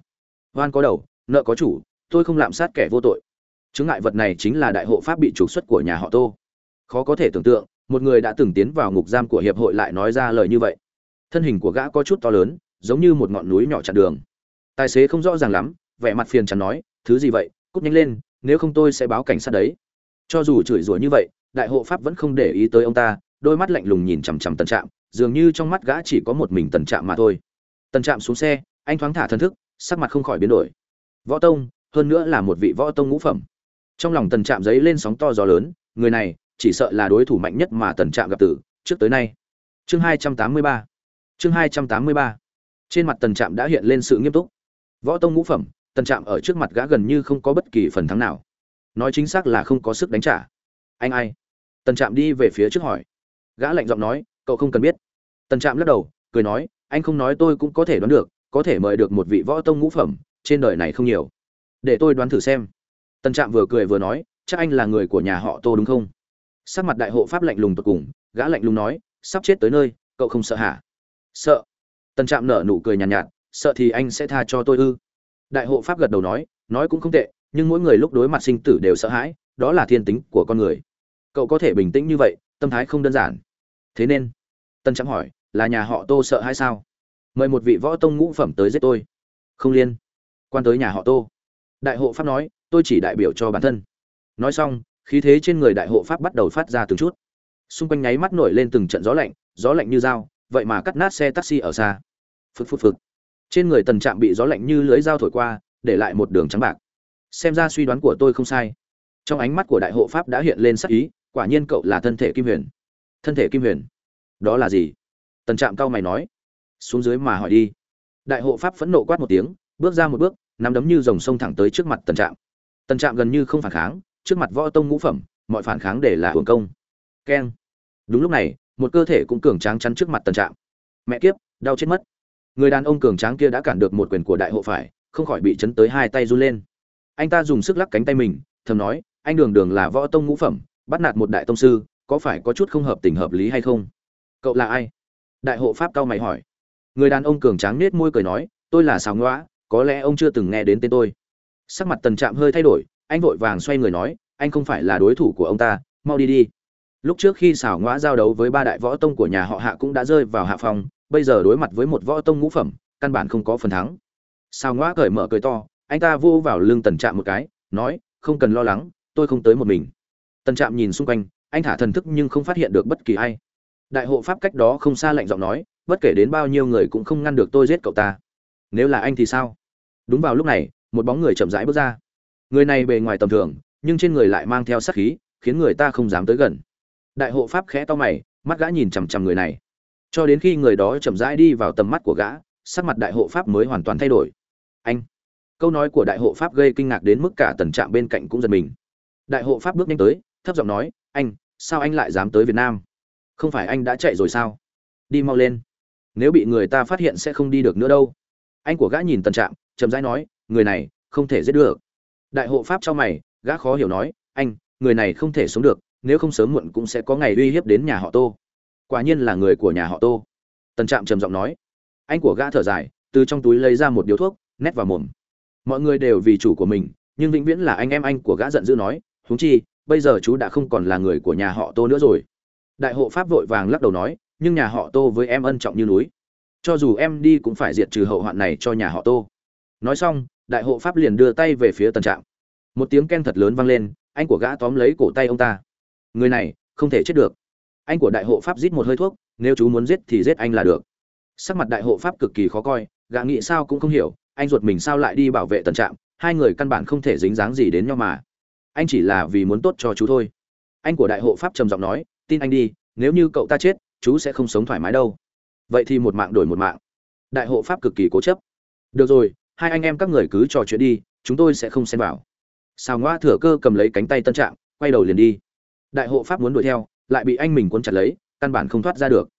Hoan có đầu, nợ có chủ, tôi không lạm sát kẻ vô tội. Chướng ngại vật này chính là đại hộ pháp bị trục xuất của nhà họ tô. Khó có thể tưởng tượng, một người đã từng tiến vào ngục giam của hiệp hội lại nói ra lời như vậy. Thân hình của gã có chút to lớn, giống như một ngọn núi nhỏ chặn đường. Tài xế không rõ ràng lắm, vẻ mặt phiền chắn nói, thứ gì vậy? Cút nhanh lên, nếu không tôi sẽ báo cảnh sát đấy. Cho dù chửi rủa như vậy, đại hộ pháp vẫn không để ý tới ông ta, đôi mắt lạnh lùng nhìn chằm chằm tần trạm, dường như trong mắt gã chỉ có một mình tần trạm mà thôi tần trạm xuống xe, anh thoáng thả thần thức, sắc mặt không khỏi biến đổi. Võ tông, hơn nữa là một vị võ tông ngũ phẩm. Trong lòng tần trạm giấy lên sóng to gió lớn, người này chỉ sợ là đối thủ mạnh nhất mà tần trạm gặp từ, trước tới nay. Chương hai trăm tám mươi ba. Chương hai trăm tám mươi ba. Trên mặt tần trạm đã hiện lên sự nghiêm túc. Võ tông ngũ phẩm, tần trạm ở trước mặt gã gần như không có bất kỳ phần thắng nào. Nói chính xác là không có sức đánh trả. Anh ai? Tần trạm đi về phía trước hỏi. Gã lạnh giọng nói, cậu không cần biết. Tần trạm lắc đầu, cười nói anh không nói tôi cũng có thể đoán được có thể mời được một vị võ tông ngũ phẩm trên đời này không nhiều. Để tôi đoán thử xem. Tân trạm vừa cười vừa nói chắc anh là người của nhà họ tô đúng không? Sắc mặt đại hộ pháp lạnh lùng tột cùng gã lạnh lùng nói sắp chết tới nơi cậu không sợ hả? Sợ. Tân trạm nở nụ cười nhàn nhạt, nhạt sợ thì anh sẽ tha cho tôi ư? Đại hộ pháp gật đầu nói nói cũng không tệ nhưng mỗi người lúc đối mặt sinh tử đều sợ hãi đó là thiên tính của con người. Cậu có thể bình tĩnh như vậy tâm thái không đơn giản. Thế nên? Tân trạm hỏi là nhà họ tô sợ hay sao? Mời một vị võ tông ngũ phẩm tới giết tôi. Không liên. Quan tới nhà họ tô. Đại hộ pháp nói, tôi chỉ đại biểu cho bản thân. Nói xong, khí thế trên người đại hộ pháp bắt đầu phát ra từng chút. Xung quanh nháy mắt nổi lên từng trận gió lạnh gió lạnh như dao, vậy mà cắt nát xe taxi ở xa. Phực phực phực. Trên người tần trạm bị gió lạnh như lưới dao thổi qua, để lại một đường trắng bạc. Xem ra suy đoán của tôi không sai. Trong ánh mắt của đại hộ pháp đã hiện lên sắc ý, quả nhiên cậu là thân thể kim huyền. Thân thể kim huyền. Đó là gì? Tần trạm cao mày nói, xuống dưới mà hỏi đi. Đại hộ pháp phẫn nộ quát một tiếng, bước ra một bước, nắm đấm như dòng sông thẳng tới trước mặt tần trạm. Tần trạm gần như không phản kháng, trước mặt võ tông ngũ phẩm, mọi phản kháng để là hưởng công. Keng. Đúng lúc này, một cơ thể cũng cường tráng chắn trước mặt tần trạm. Mẹ kiếp, đau chết mất. Người đàn ông cường tráng kia đã cản được một quyền của đại hộ phải, không khỏi bị chấn tới hai tay run lên. Anh ta dùng sức lắc cánh tay mình, thầm nói, anh đường đường là võ tông ngũ phẩm, bắt nạt một đại tông sư, có phải có chút không hợp tình hợp lý hay không? Cậu là ai? Đại hộ pháp cao mày hỏi. Người đàn ông cường tráng nết môi cười nói, tôi là xào ngõa có lẽ ông chưa từng nghe đến tên tôi. Sắc mặt tần trạm hơi thay đổi, anh vội vàng xoay người nói, anh không phải là đối thủ của ông ta, mau đi đi. Lúc trước khi xảo ngõa giao đấu với ba đại võ tông của nhà họ hạ cũng đã rơi vào hạ phòng bây giờ đối mặt với một võ tông ngũ phẩm, căn bản không có phần thắng. Xào ngõa cởi mở cười to, anh ta vô vào lưng tần trạm một cái, nói, không cần lo lắng, tôi không tới một mình. Tần trạm nhìn xung quanh, anh thả thần thức nhưng không phát hiện được bất kỳ ai đại hộ pháp cách đó không xa lạnh giọng nói, bất kể đến bao nhiêu người cũng không ngăn được tôi giết cậu ta. Nếu là anh thì sao? Đúng vào lúc này, một bóng người chậm rãi bước ra. Người này bề ngoài tầm thường, nhưng trên người lại mang theo sát khí, khiến người ta không dám tới gần. Đại hộ pháp khẽ to mày, mắt gã nhìn chằm chằm người này. Cho đến khi người đó chậm rãi đi vào tầm mắt của gã, sắc mặt đại hộ pháp mới hoàn toàn thay đổi. Anh! Câu nói của đại hộ pháp gây kinh ngạc đến mức cả tần trạm bên cạnh cũng giật mình. Đại hộ pháp bước nhanh tới, thấp giọng nói, anh, sao anh lại dám tới việt nam? Không phải anh đã chạy rồi sao? Đi mau lên. Nếu bị người ta phát hiện sẽ không đi được nữa đâu. Anh của gã nhìn tần trạm, chậm rãi nói, người này không thể giết được. Đại hộ pháp cho mày, gã khó hiểu nói, anh, người này không thể sống được, nếu không sớm muộn cũng sẽ có ngày uy hiếp đến nhà họ tô. Quả nhiên là người của nhà họ tô. Tần trạm trầm giọng nói. Anh của gã thở dài, từ trong túi lấy ra một điếu thuốc, nét vào mồm. Mọi người đều vì chủ của mình, nhưng vĩnh viễn là anh em anh của gã giận dữ nói, huống chi, bây giờ chú đã không còn là người của nhà họ tô nữa rồi đại hộ pháp vội vàng lắc đầu nói, nhưng nhà họ tô với em ân trọng như núi. Cho dù em đi cũng phải diệt trừ hậu hoạn này cho nhà họ tô. Nói xong, đại hộ pháp liền đưa tay về phía tần trạm một tiếng ken thật lớn vang lên, anh của gã tóm lấy cổ tay ông ta. Người này, không thể chết được. Anh của đại hộ pháp rít một hơi thuốc, nếu chú muốn giết thì giết anh là được. Sắc mặt đại hộ pháp cực kỳ khó coi, gã nghĩ sao cũng không hiểu, anh ruột mình sao lại đi bảo vệ tần trạm hai người căn bản không thể dính dáng gì đến nhau mà. Anh chỉ là vì muốn tốt cho chú thôi. Anh của đại hộ pháp trầm giọng nói tin anh đi, nếu như cậu ta chết, chú sẽ không sống thoải mái đâu. Vậy thì một mạng đổi một mạng. Đại hộ pháp cực kỳ cố chấp. Được rồi, hai anh em các người cứ trò chuyện đi, chúng tôi sẽ không xen vào. Xào ngoa thừa cơ cầm lấy cánh tay tân trạng, quay đầu liền đi. Đại hộ pháp muốn đuổi theo, lại bị anh mình cuốn chặt lấy, căn bản không thoát ra được.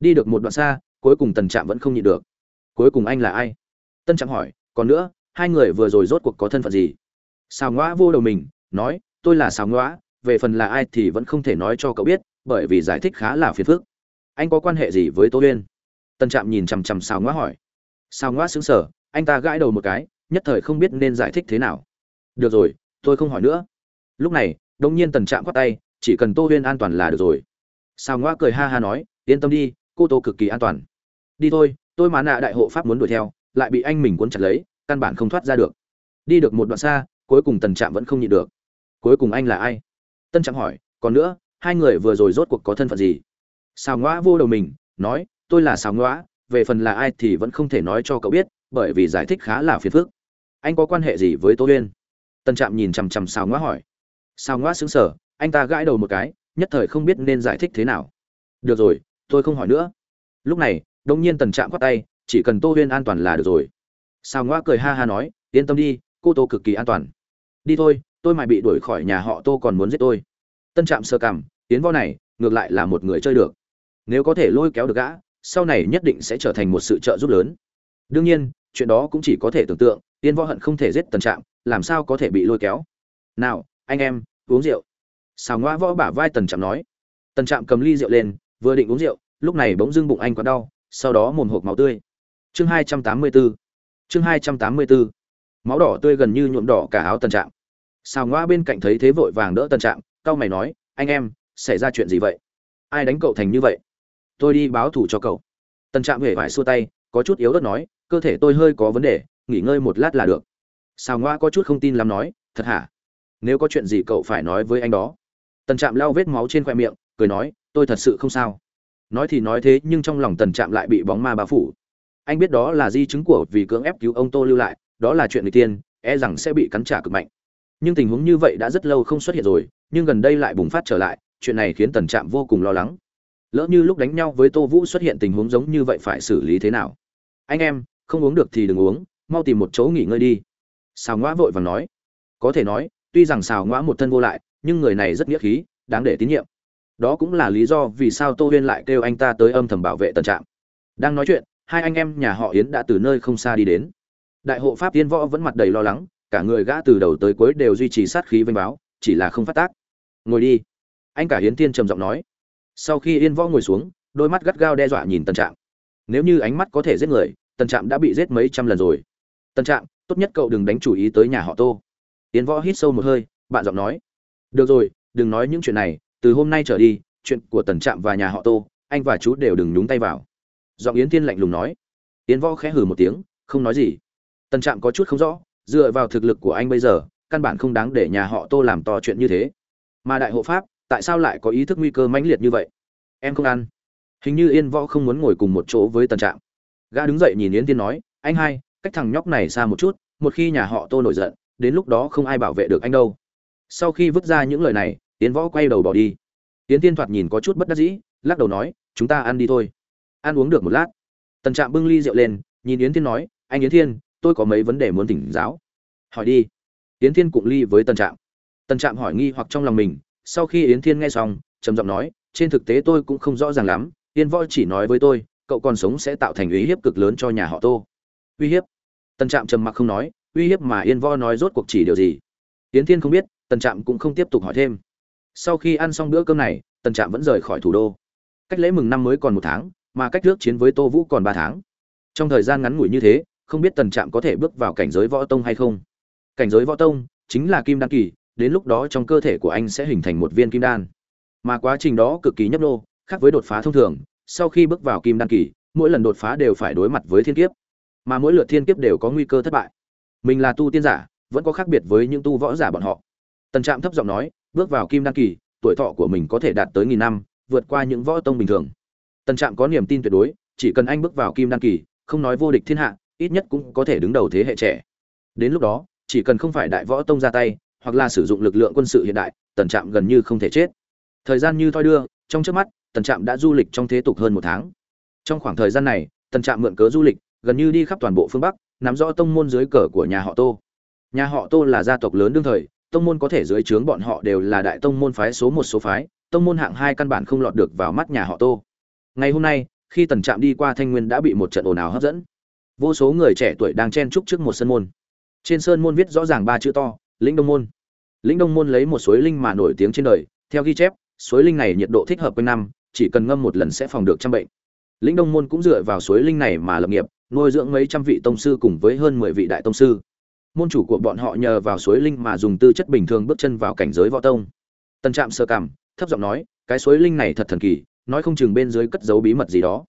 Đi được một đoạn xa, cuối cùng tần trạm vẫn không nhịn được. Cuối cùng anh là ai? Tân trạm hỏi, còn nữa, hai người vừa rồi rốt cuộc có thân phận gì? Xào ngoa vô đầu mình, nói, tôi là xào ngoa, về phần là ai thì vẫn không thể nói cho cậu biết bởi vì giải thích khá là phiền phức. Anh có quan hệ gì với tô huyên? Tân trạm nhìn chằm chằm xào ngoa hỏi. Xào ngoa xứng sở anh ta gãi đầu một cái, nhất thời không biết nên giải thích thế nào. Được rồi, tôi không hỏi nữa. Lúc này đông nhiên tần trạm quát tay, chỉ cần tô huyên an toàn là được rồi. Sao ngoa cười ha ha nói, yên tâm đi, cô tô cực kỳ an toàn. Đi thôi, tôi mà nạ đại hộ pháp muốn đuổi theo, lại bị anh mình cuốn chặt lấy, căn bản không thoát ra được. Đi được một đoạn xa, cuối cùng tần trạm vẫn không nhịn được. Cuối cùng anh là ai? Tân trạm hỏi, còn nữa hai người vừa rồi rốt cuộc có thân phận gì? Sao ngõa vô đầu mình, nói, tôi là sao ngõa, về phần là ai thì vẫn không thể nói cho cậu biết, bởi vì giải thích khá là phiền phức. Anh có quan hệ gì với tô huyên? Tân trạm nhìn chằm chằm sao ngõa hỏi. Sao ngõa xứng sở anh ta gãi đầu một cái, nhất thời không biết nên giải thích thế nào. Được rồi, tôi không hỏi nữa. Lúc này đông nhiên tần trạm khoát tay, chỉ cần tô huyên an toàn là được rồi. Sao ngõa cười ha ha nói, yên tâm đi, cô tô cực kỳ an toàn. Đi thôi, tôi mày bị đuổi khỏi nhà họ tô còn muốn giết tôi tân trạm sơ cảm tiến vo này, ngược lại là một người chơi được. Nếu có thể lôi kéo được gã, sau này nhất định sẽ trở thành một sự trợ giúp lớn. Đương nhiên, chuyện đó cũng chỉ có thể tưởng tượng, tiên võ hận không thể giết tần trạm, làm sao có thể bị lôi kéo? Nào, anh em, uống rượu. Xào ngoa võ bả vai tần trạm nói. Tần trạm cầm ly rượu lên, vừa định uống rượu, lúc này bỗng dưng bụng anh quá đau, sau đó mồm hộp máu tươi. Chương hai trăm tám mươi bốn. Chương hai trăm tám mươi bốn. Máu đỏ tươi gần như nhuộm đỏ cả áo tần trạm. Xào ngoa bên cạnh thấy thế vội vàng đỡ tần trạm cau mày nói, anh em, xảy ra chuyện gì vậy? Ai đánh cậu thành như vậy? Tôi đi báo thủ cho cậu. Tần trạm hề vải xua tay, có chút yếu ớt nói, cơ thể tôi hơi có vấn đề, nghỉ ngơi một lát là được. Sao ngoa có chút không tin lắm nói, thật hả? Nếu có chuyện gì cậu phải nói với anh đó. Tần trạm lau vết máu trên khoe miệng, cười nói, tôi thật sự không sao. Nói thì nói thế, nhưng trong lòng tần trạm lại bị bóng ma bao phủ. Anh biết đó là di chứng của vì cưỡng ép cứu ông tô lưu lại, đó là chuyện người tiên e rằng sẽ bị cắn trả cực mạnh nhưng tình huống như vậy đã rất lâu không xuất hiện rồi, nhưng gần đây lại bùng phát trở lại, chuyện này khiến tần trạm vô cùng lo lắng. Lỡ như lúc đánh nhau với tô vũ xuất hiện tình huống giống như vậy phải xử lý thế nào? Anh em, không uống được thì đừng uống, mau tìm một chỗ nghỉ ngơi đi. Xào ngoã vội vàng nói. Có thể nói, tuy rằng xào ngoã một thân vô lại, nhưng người này rất nghĩa khí, đáng để tín nhiệm. Đó cũng là lý do vì sao tô huyên lại kêu anh ta tới âm thầm bảo vệ tần trạm. Đang nói chuyện, hai anh em nhà họ yến đã từ nơi không xa đi đến. Đại hộ pháp tiên võ vẫn mặt đầy lo lắng cả người gã từ đầu tới cuối đều duy trì sát khí vênh báo, chỉ là không phát tác. Ngồi đi. Anh cả hiến tiên trầm giọng nói. Sau khi yên võ ngồi xuống, đôi mắt gắt gao đe dọa nhìn tần trạm. Nếu như ánh mắt có thể giết người, tần trạm đã bị giết mấy trăm lần rồi. Tần trạm, tốt nhất cậu đừng đánh chủ ý tới nhà họ tô. Yên võ hít sâu một hơi, bạn giọng nói. Được rồi, đừng nói những chuyện này, từ hôm nay trở đi, chuyện của tần trạm và nhà họ tô, anh và chú đều đừng nhúng tay vào. Giọng yến tiên lạnh lùng nói. Yến võ khẽ hừ một tiếng, không nói gì. Tần trạm có chút không rõ dựa vào thực lực của anh bây giờ, căn bản không đáng để nhà họ tô làm to chuyện như thế. Mà đại hộ pháp, tại sao lại có ý thức nguy cơ mãnh liệt như vậy? Em không ăn. Hình như yên võ không muốn ngồi cùng một chỗ với tần trạm. Gã đứng dậy nhìn yến tiên nói, anh hai, cách thằng nhóc này xa một chút, một khi nhà họ tô nổi giận, đến lúc đó không ai bảo vệ được anh đâu. Sau khi vứt ra những lời này, yến võ quay đầu bỏ đi. Yến tiên thoạt nhìn có chút bất đắc dĩ, lắc đầu nói, chúng ta ăn đi thôi. Ăn uống được một lát. Tần trạm bưng ly rượu lên, nhìn yến tiên nói, anh yến thiên tôi có mấy vấn đề muốn tỉnh giáo. Hỏi đi. Yến thiên cụng ly với tần trạm. Tần trạm hỏi nghi hoặc trong lòng mình, sau khi yến thiên nghe xong, trầm giọng nói, trên thực tế tôi cũng không rõ ràng lắm Yến võ chỉ nói với tôi, cậu còn sống sẽ tạo thành uy hiếp cực lớn cho nhà họ tô uy hiếp? Tần trạm trầm mặc không nói, uy hiếp mà yên võ nói rốt cuộc chỉ điều gì? Yến thiên không biết, tần trạm cũng không tiếp tục hỏi thêm. Sau khi ăn xong bữa cơm này, tần trạm vẫn rời khỏi thủ đô. Cách lễ mừng năm mới còn một tháng, mà cách trước chiến với tô vũ còn ba tháng. Trong thời gian ngắn ngủi như thế không biết tần trạm có thể bước vào cảnh giới võ tông hay không. Cảnh giới võ tông chính là kim đan kỳ, đến lúc đó trong cơ thể của anh sẽ hình thành một viên kim đan. Mà quá trình đó cực kỳ nhấp nô, khác với đột phá thông thường, sau khi bước vào kim đan kỳ, mỗi lần đột phá đều phải đối mặt với thiên kiếp. Mà mỗi lượt thiên kiếp đều có nguy cơ thất bại. Mình là tu tiên giả, vẫn có khác biệt với những tu võ giả bọn họ. Tần trạm thấp giọng nói, bước vào kim đan kỳ, tuổi thọ của mình có thể đạt tới nghìn năm, vượt qua những võ tông bình thường. Tần trạm có niềm tin tuyệt đối, chỉ cần anh bước vào kim đan kỳ, không nói vô địch thiên hạ ít nhất cũng có thể đứng đầu thế hệ trẻ. Đến lúc đó, chỉ cần không phải đại võ tông ra tay, hoặc là sử dụng lực lượng quân sự hiện đại, tần trạm gần như không thể chết. Thời gian như thoi đưa, trong trước mắt, tần trạm đã du lịch trong thế tục hơn một tháng. Trong khoảng thời gian này, tần trạm mượn cớ du lịch, gần như đi khắp toàn bộ phương bắc, nắm rõ tông môn dưới cờ của nhà họ tô. Nhà họ tô là gia tộc lớn đương thời, tông môn có thể dưới trướng bọn họ đều là đại tông môn phái số một số phái, tông môn hạng hai căn bản không lọt được vào mắt nhà họ tô. Ngày hôm nay, khi tần trạm đi qua thanh nguyên đã bị một trận ồn ào hấp dẫn vô số người trẻ tuổi đang chen trúc trước một sân môn. Trên sơn môn viết rõ ràng ba chữ to, lĩnh đông môn. Lĩnh đông môn lấy một suối linh mà nổi tiếng trên đời. Theo ghi chép, suối linh này nhiệt độ thích hợp quanh năm, chỉ cần ngâm một lần sẽ phòng được trăm bệnh. Lĩnh đông môn cũng dựa vào suối linh này mà lập nghiệp, nuôi dưỡng mấy trăm vị tông sư cùng với hơn mười vị đại tông sư. Môn chủ của bọn họ nhờ vào suối linh mà dùng tư chất bình thường bước chân vào cảnh giới võ tông. Tân trạm sơ cảm, thấp giọng nói, cái suối linh này thật thần kỳ, nói không chừng bên dưới cất giấu bí mật gì đó.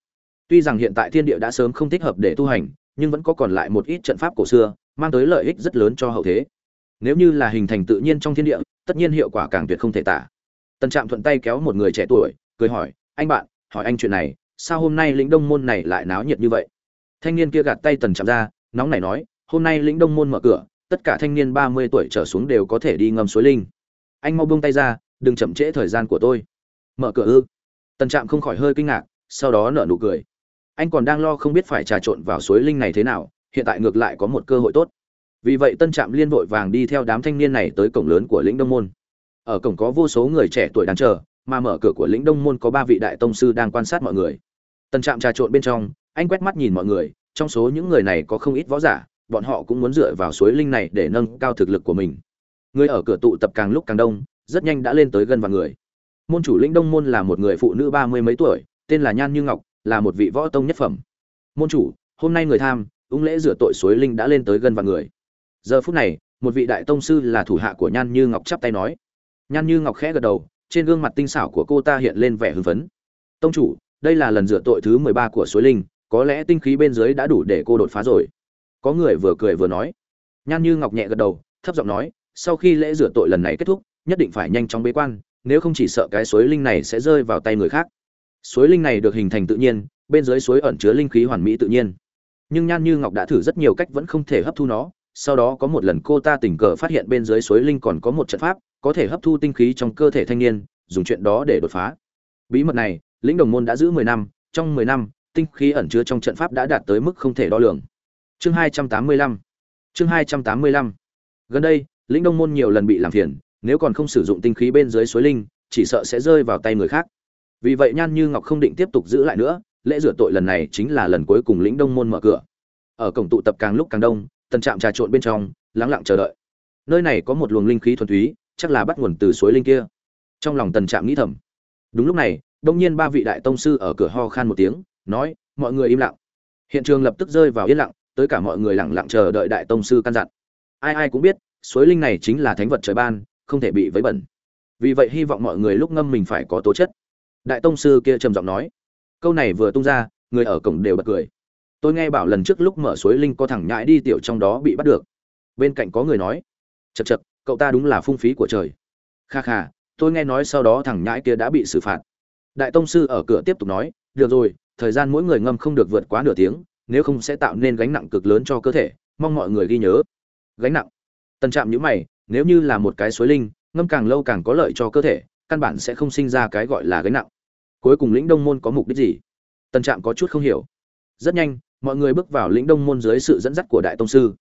Tuy rằng hiện tại thiên địa đã sớm không thích hợp để tu hành nhưng vẫn có còn lại một ít trận pháp cổ xưa, mang tới lợi ích rất lớn cho hậu thế. Nếu như là hình thành tự nhiên trong thiên địa, tất nhiên hiệu quả càng tuyệt không thể tả. Tần trạm thuận tay kéo một người trẻ tuổi, cười hỏi, anh bạn, hỏi anh chuyện này, sao hôm nay lĩnh đông môn này lại náo nhiệt như vậy? Thanh niên kia gạt tay tần chạm ra, nóng này nói, hôm nay lĩnh đông môn mở cửa, tất cả thanh niên ba mươi tuổi trở xuống đều có thể đi ngâm suối linh. Anh mau buông tay ra, đừng chậm trễ thời gian của tôi. Mở cửa ư? Tần trạm không khỏi hơi kinh ngạc, sau đó nở nụ cười anh còn đang lo không biết phải trà trộn vào suối linh này thế nào, hiện tại ngược lại có một cơ hội tốt. Vì vậy tân trạm liên vội vàng đi theo đám thanh niên này tới cổng lớn của lĩnh đông môn. Ở cổng có vô số người trẻ tuổi đang chờ, mà mở cửa của lĩnh đông môn có ba vị đại tông sư đang quan sát mọi người. Tân trạm trà trộn bên trong, anh quét mắt nhìn mọi người, trong số những người này có không ít võ giả, bọn họ cũng muốn dựa vào suối linh này để nâng cao thực lực của mình. Người ở cửa tụ tập càng lúc càng đông, rất nhanh đã lên tới gần vạn người. Môn chủ lĩnh đông môn là một người phụ nữ ba mươi mấy tuổi, tên là nhan như ngọc là một vị võ tông nhất phẩm. Môn chủ, hôm nay người tham ung lễ rửa tội suối linh đã lên tới gần vạn người. Giờ phút này, một vị đại tông sư là thủ hạ của nhan như ngọc chắp tay nói. Nhan như ngọc khẽ gật đầu, trên gương mặt tinh xảo của cô ta hiện lên vẻ hưng phấn. Tông chủ, đây là lần rửa tội thứ mười ba của suối linh, có lẽ tinh khí bên dưới đã đủ để cô đột phá rồi. Có người vừa cười vừa nói. Nhan như ngọc nhẹ gật đầu, thấp giọng nói, sau khi lễ rửa tội lần này kết thúc, nhất định phải nhanh chóng bế quan, nếu không chỉ sợ cái suối linh này sẽ rơi vào tay người khác suối linh này được hình thành tự nhiên, bên dưới suối ẩn chứa linh khí hoàn mỹ tự nhiên. Nhưng nhan như ngọc đã thử rất nhiều cách vẫn không thể hấp thu nó, sau đó có một lần cô ta tình cờ phát hiện bên dưới suối linh còn có một trận pháp, có thể hấp thu tinh khí trong cơ thể thanh niên, dùng chuyện đó để đột phá. Bí mật này, lĩnh đồng môn đã giữ mười năm, trong mười năm, tinh khí ẩn chứa trong trận pháp đã đạt tới mức không thể đo lường. Chương hai trăm tám mươi lăm. Chương hai trăm tám mươi lăm. Gần đây, lĩnh đông môn nhiều lần bị làm phiền, nếu còn không sử dụng tinh khí bên dưới suối linh, chỉ sợ sẽ rơi vào tay người khác vì vậy nhan như ngọc không định tiếp tục giữ lại nữa, lễ rửa tội lần này chính là lần cuối cùng lĩnh đông môn mở cửa. Ở cổng tụ tập càng lúc càng đông, tần trạm trà trộn bên trong, lắng lặng chờ đợi. Nơi này có một luồng linh khí thuần túy, chắc là bắt nguồn từ suối linh kia. Trong lòng tần trạm nghĩ thầm. Đúng lúc này, đông nhiên ba vị đại tông sư ở cửa ho khan một tiếng, nói, mọi người im lặng. Hiện trường lập tức rơi vào yên lặng, tới cả mọi người lặng lặng chờ đợi đại tông sư căn dặn. Ai ai cũng biết, suối linh này chính là thánh vật trời ban, không thể bị vấy bẩn. Vì vậy hy vọng mọi người lúc ngâm mình phải có tố chất đại tông sư kia trầm giọng nói, câu này vừa tung ra, người ở cổng đều bật cười. Tôi nghe bảo lần trước lúc mở suối linh có thằng nhãi đi tiểu trong đó bị bắt được. Bên cạnh có người nói chật chật cậu ta đúng là phung phí của trời. Kha kha, tôi nghe nói sau đó thằng nhãi kia đã bị xử phạt. Đại tông sư ở cửa tiếp tục nói, được rồi, thời gian mỗi người ngâm không được vượt quá nửa tiếng, nếu không sẽ tạo nên gánh nặng cực lớn cho cơ thể, mong mọi người ghi nhớ. Gánh nặng? Tần trạm nhữ mày, nếu như là một cái suối linh, ngâm càng lâu càng có lợi cho cơ thể căn bản sẽ không sinh ra cái gọi là gánh nặng. Cuối cùng lĩnh đông môn có mục đích gì? Tần trạm có chút không hiểu. Rất nhanh, mọi người bước vào lĩnh đông môn dưới sự dẫn dắt của đại tông sư.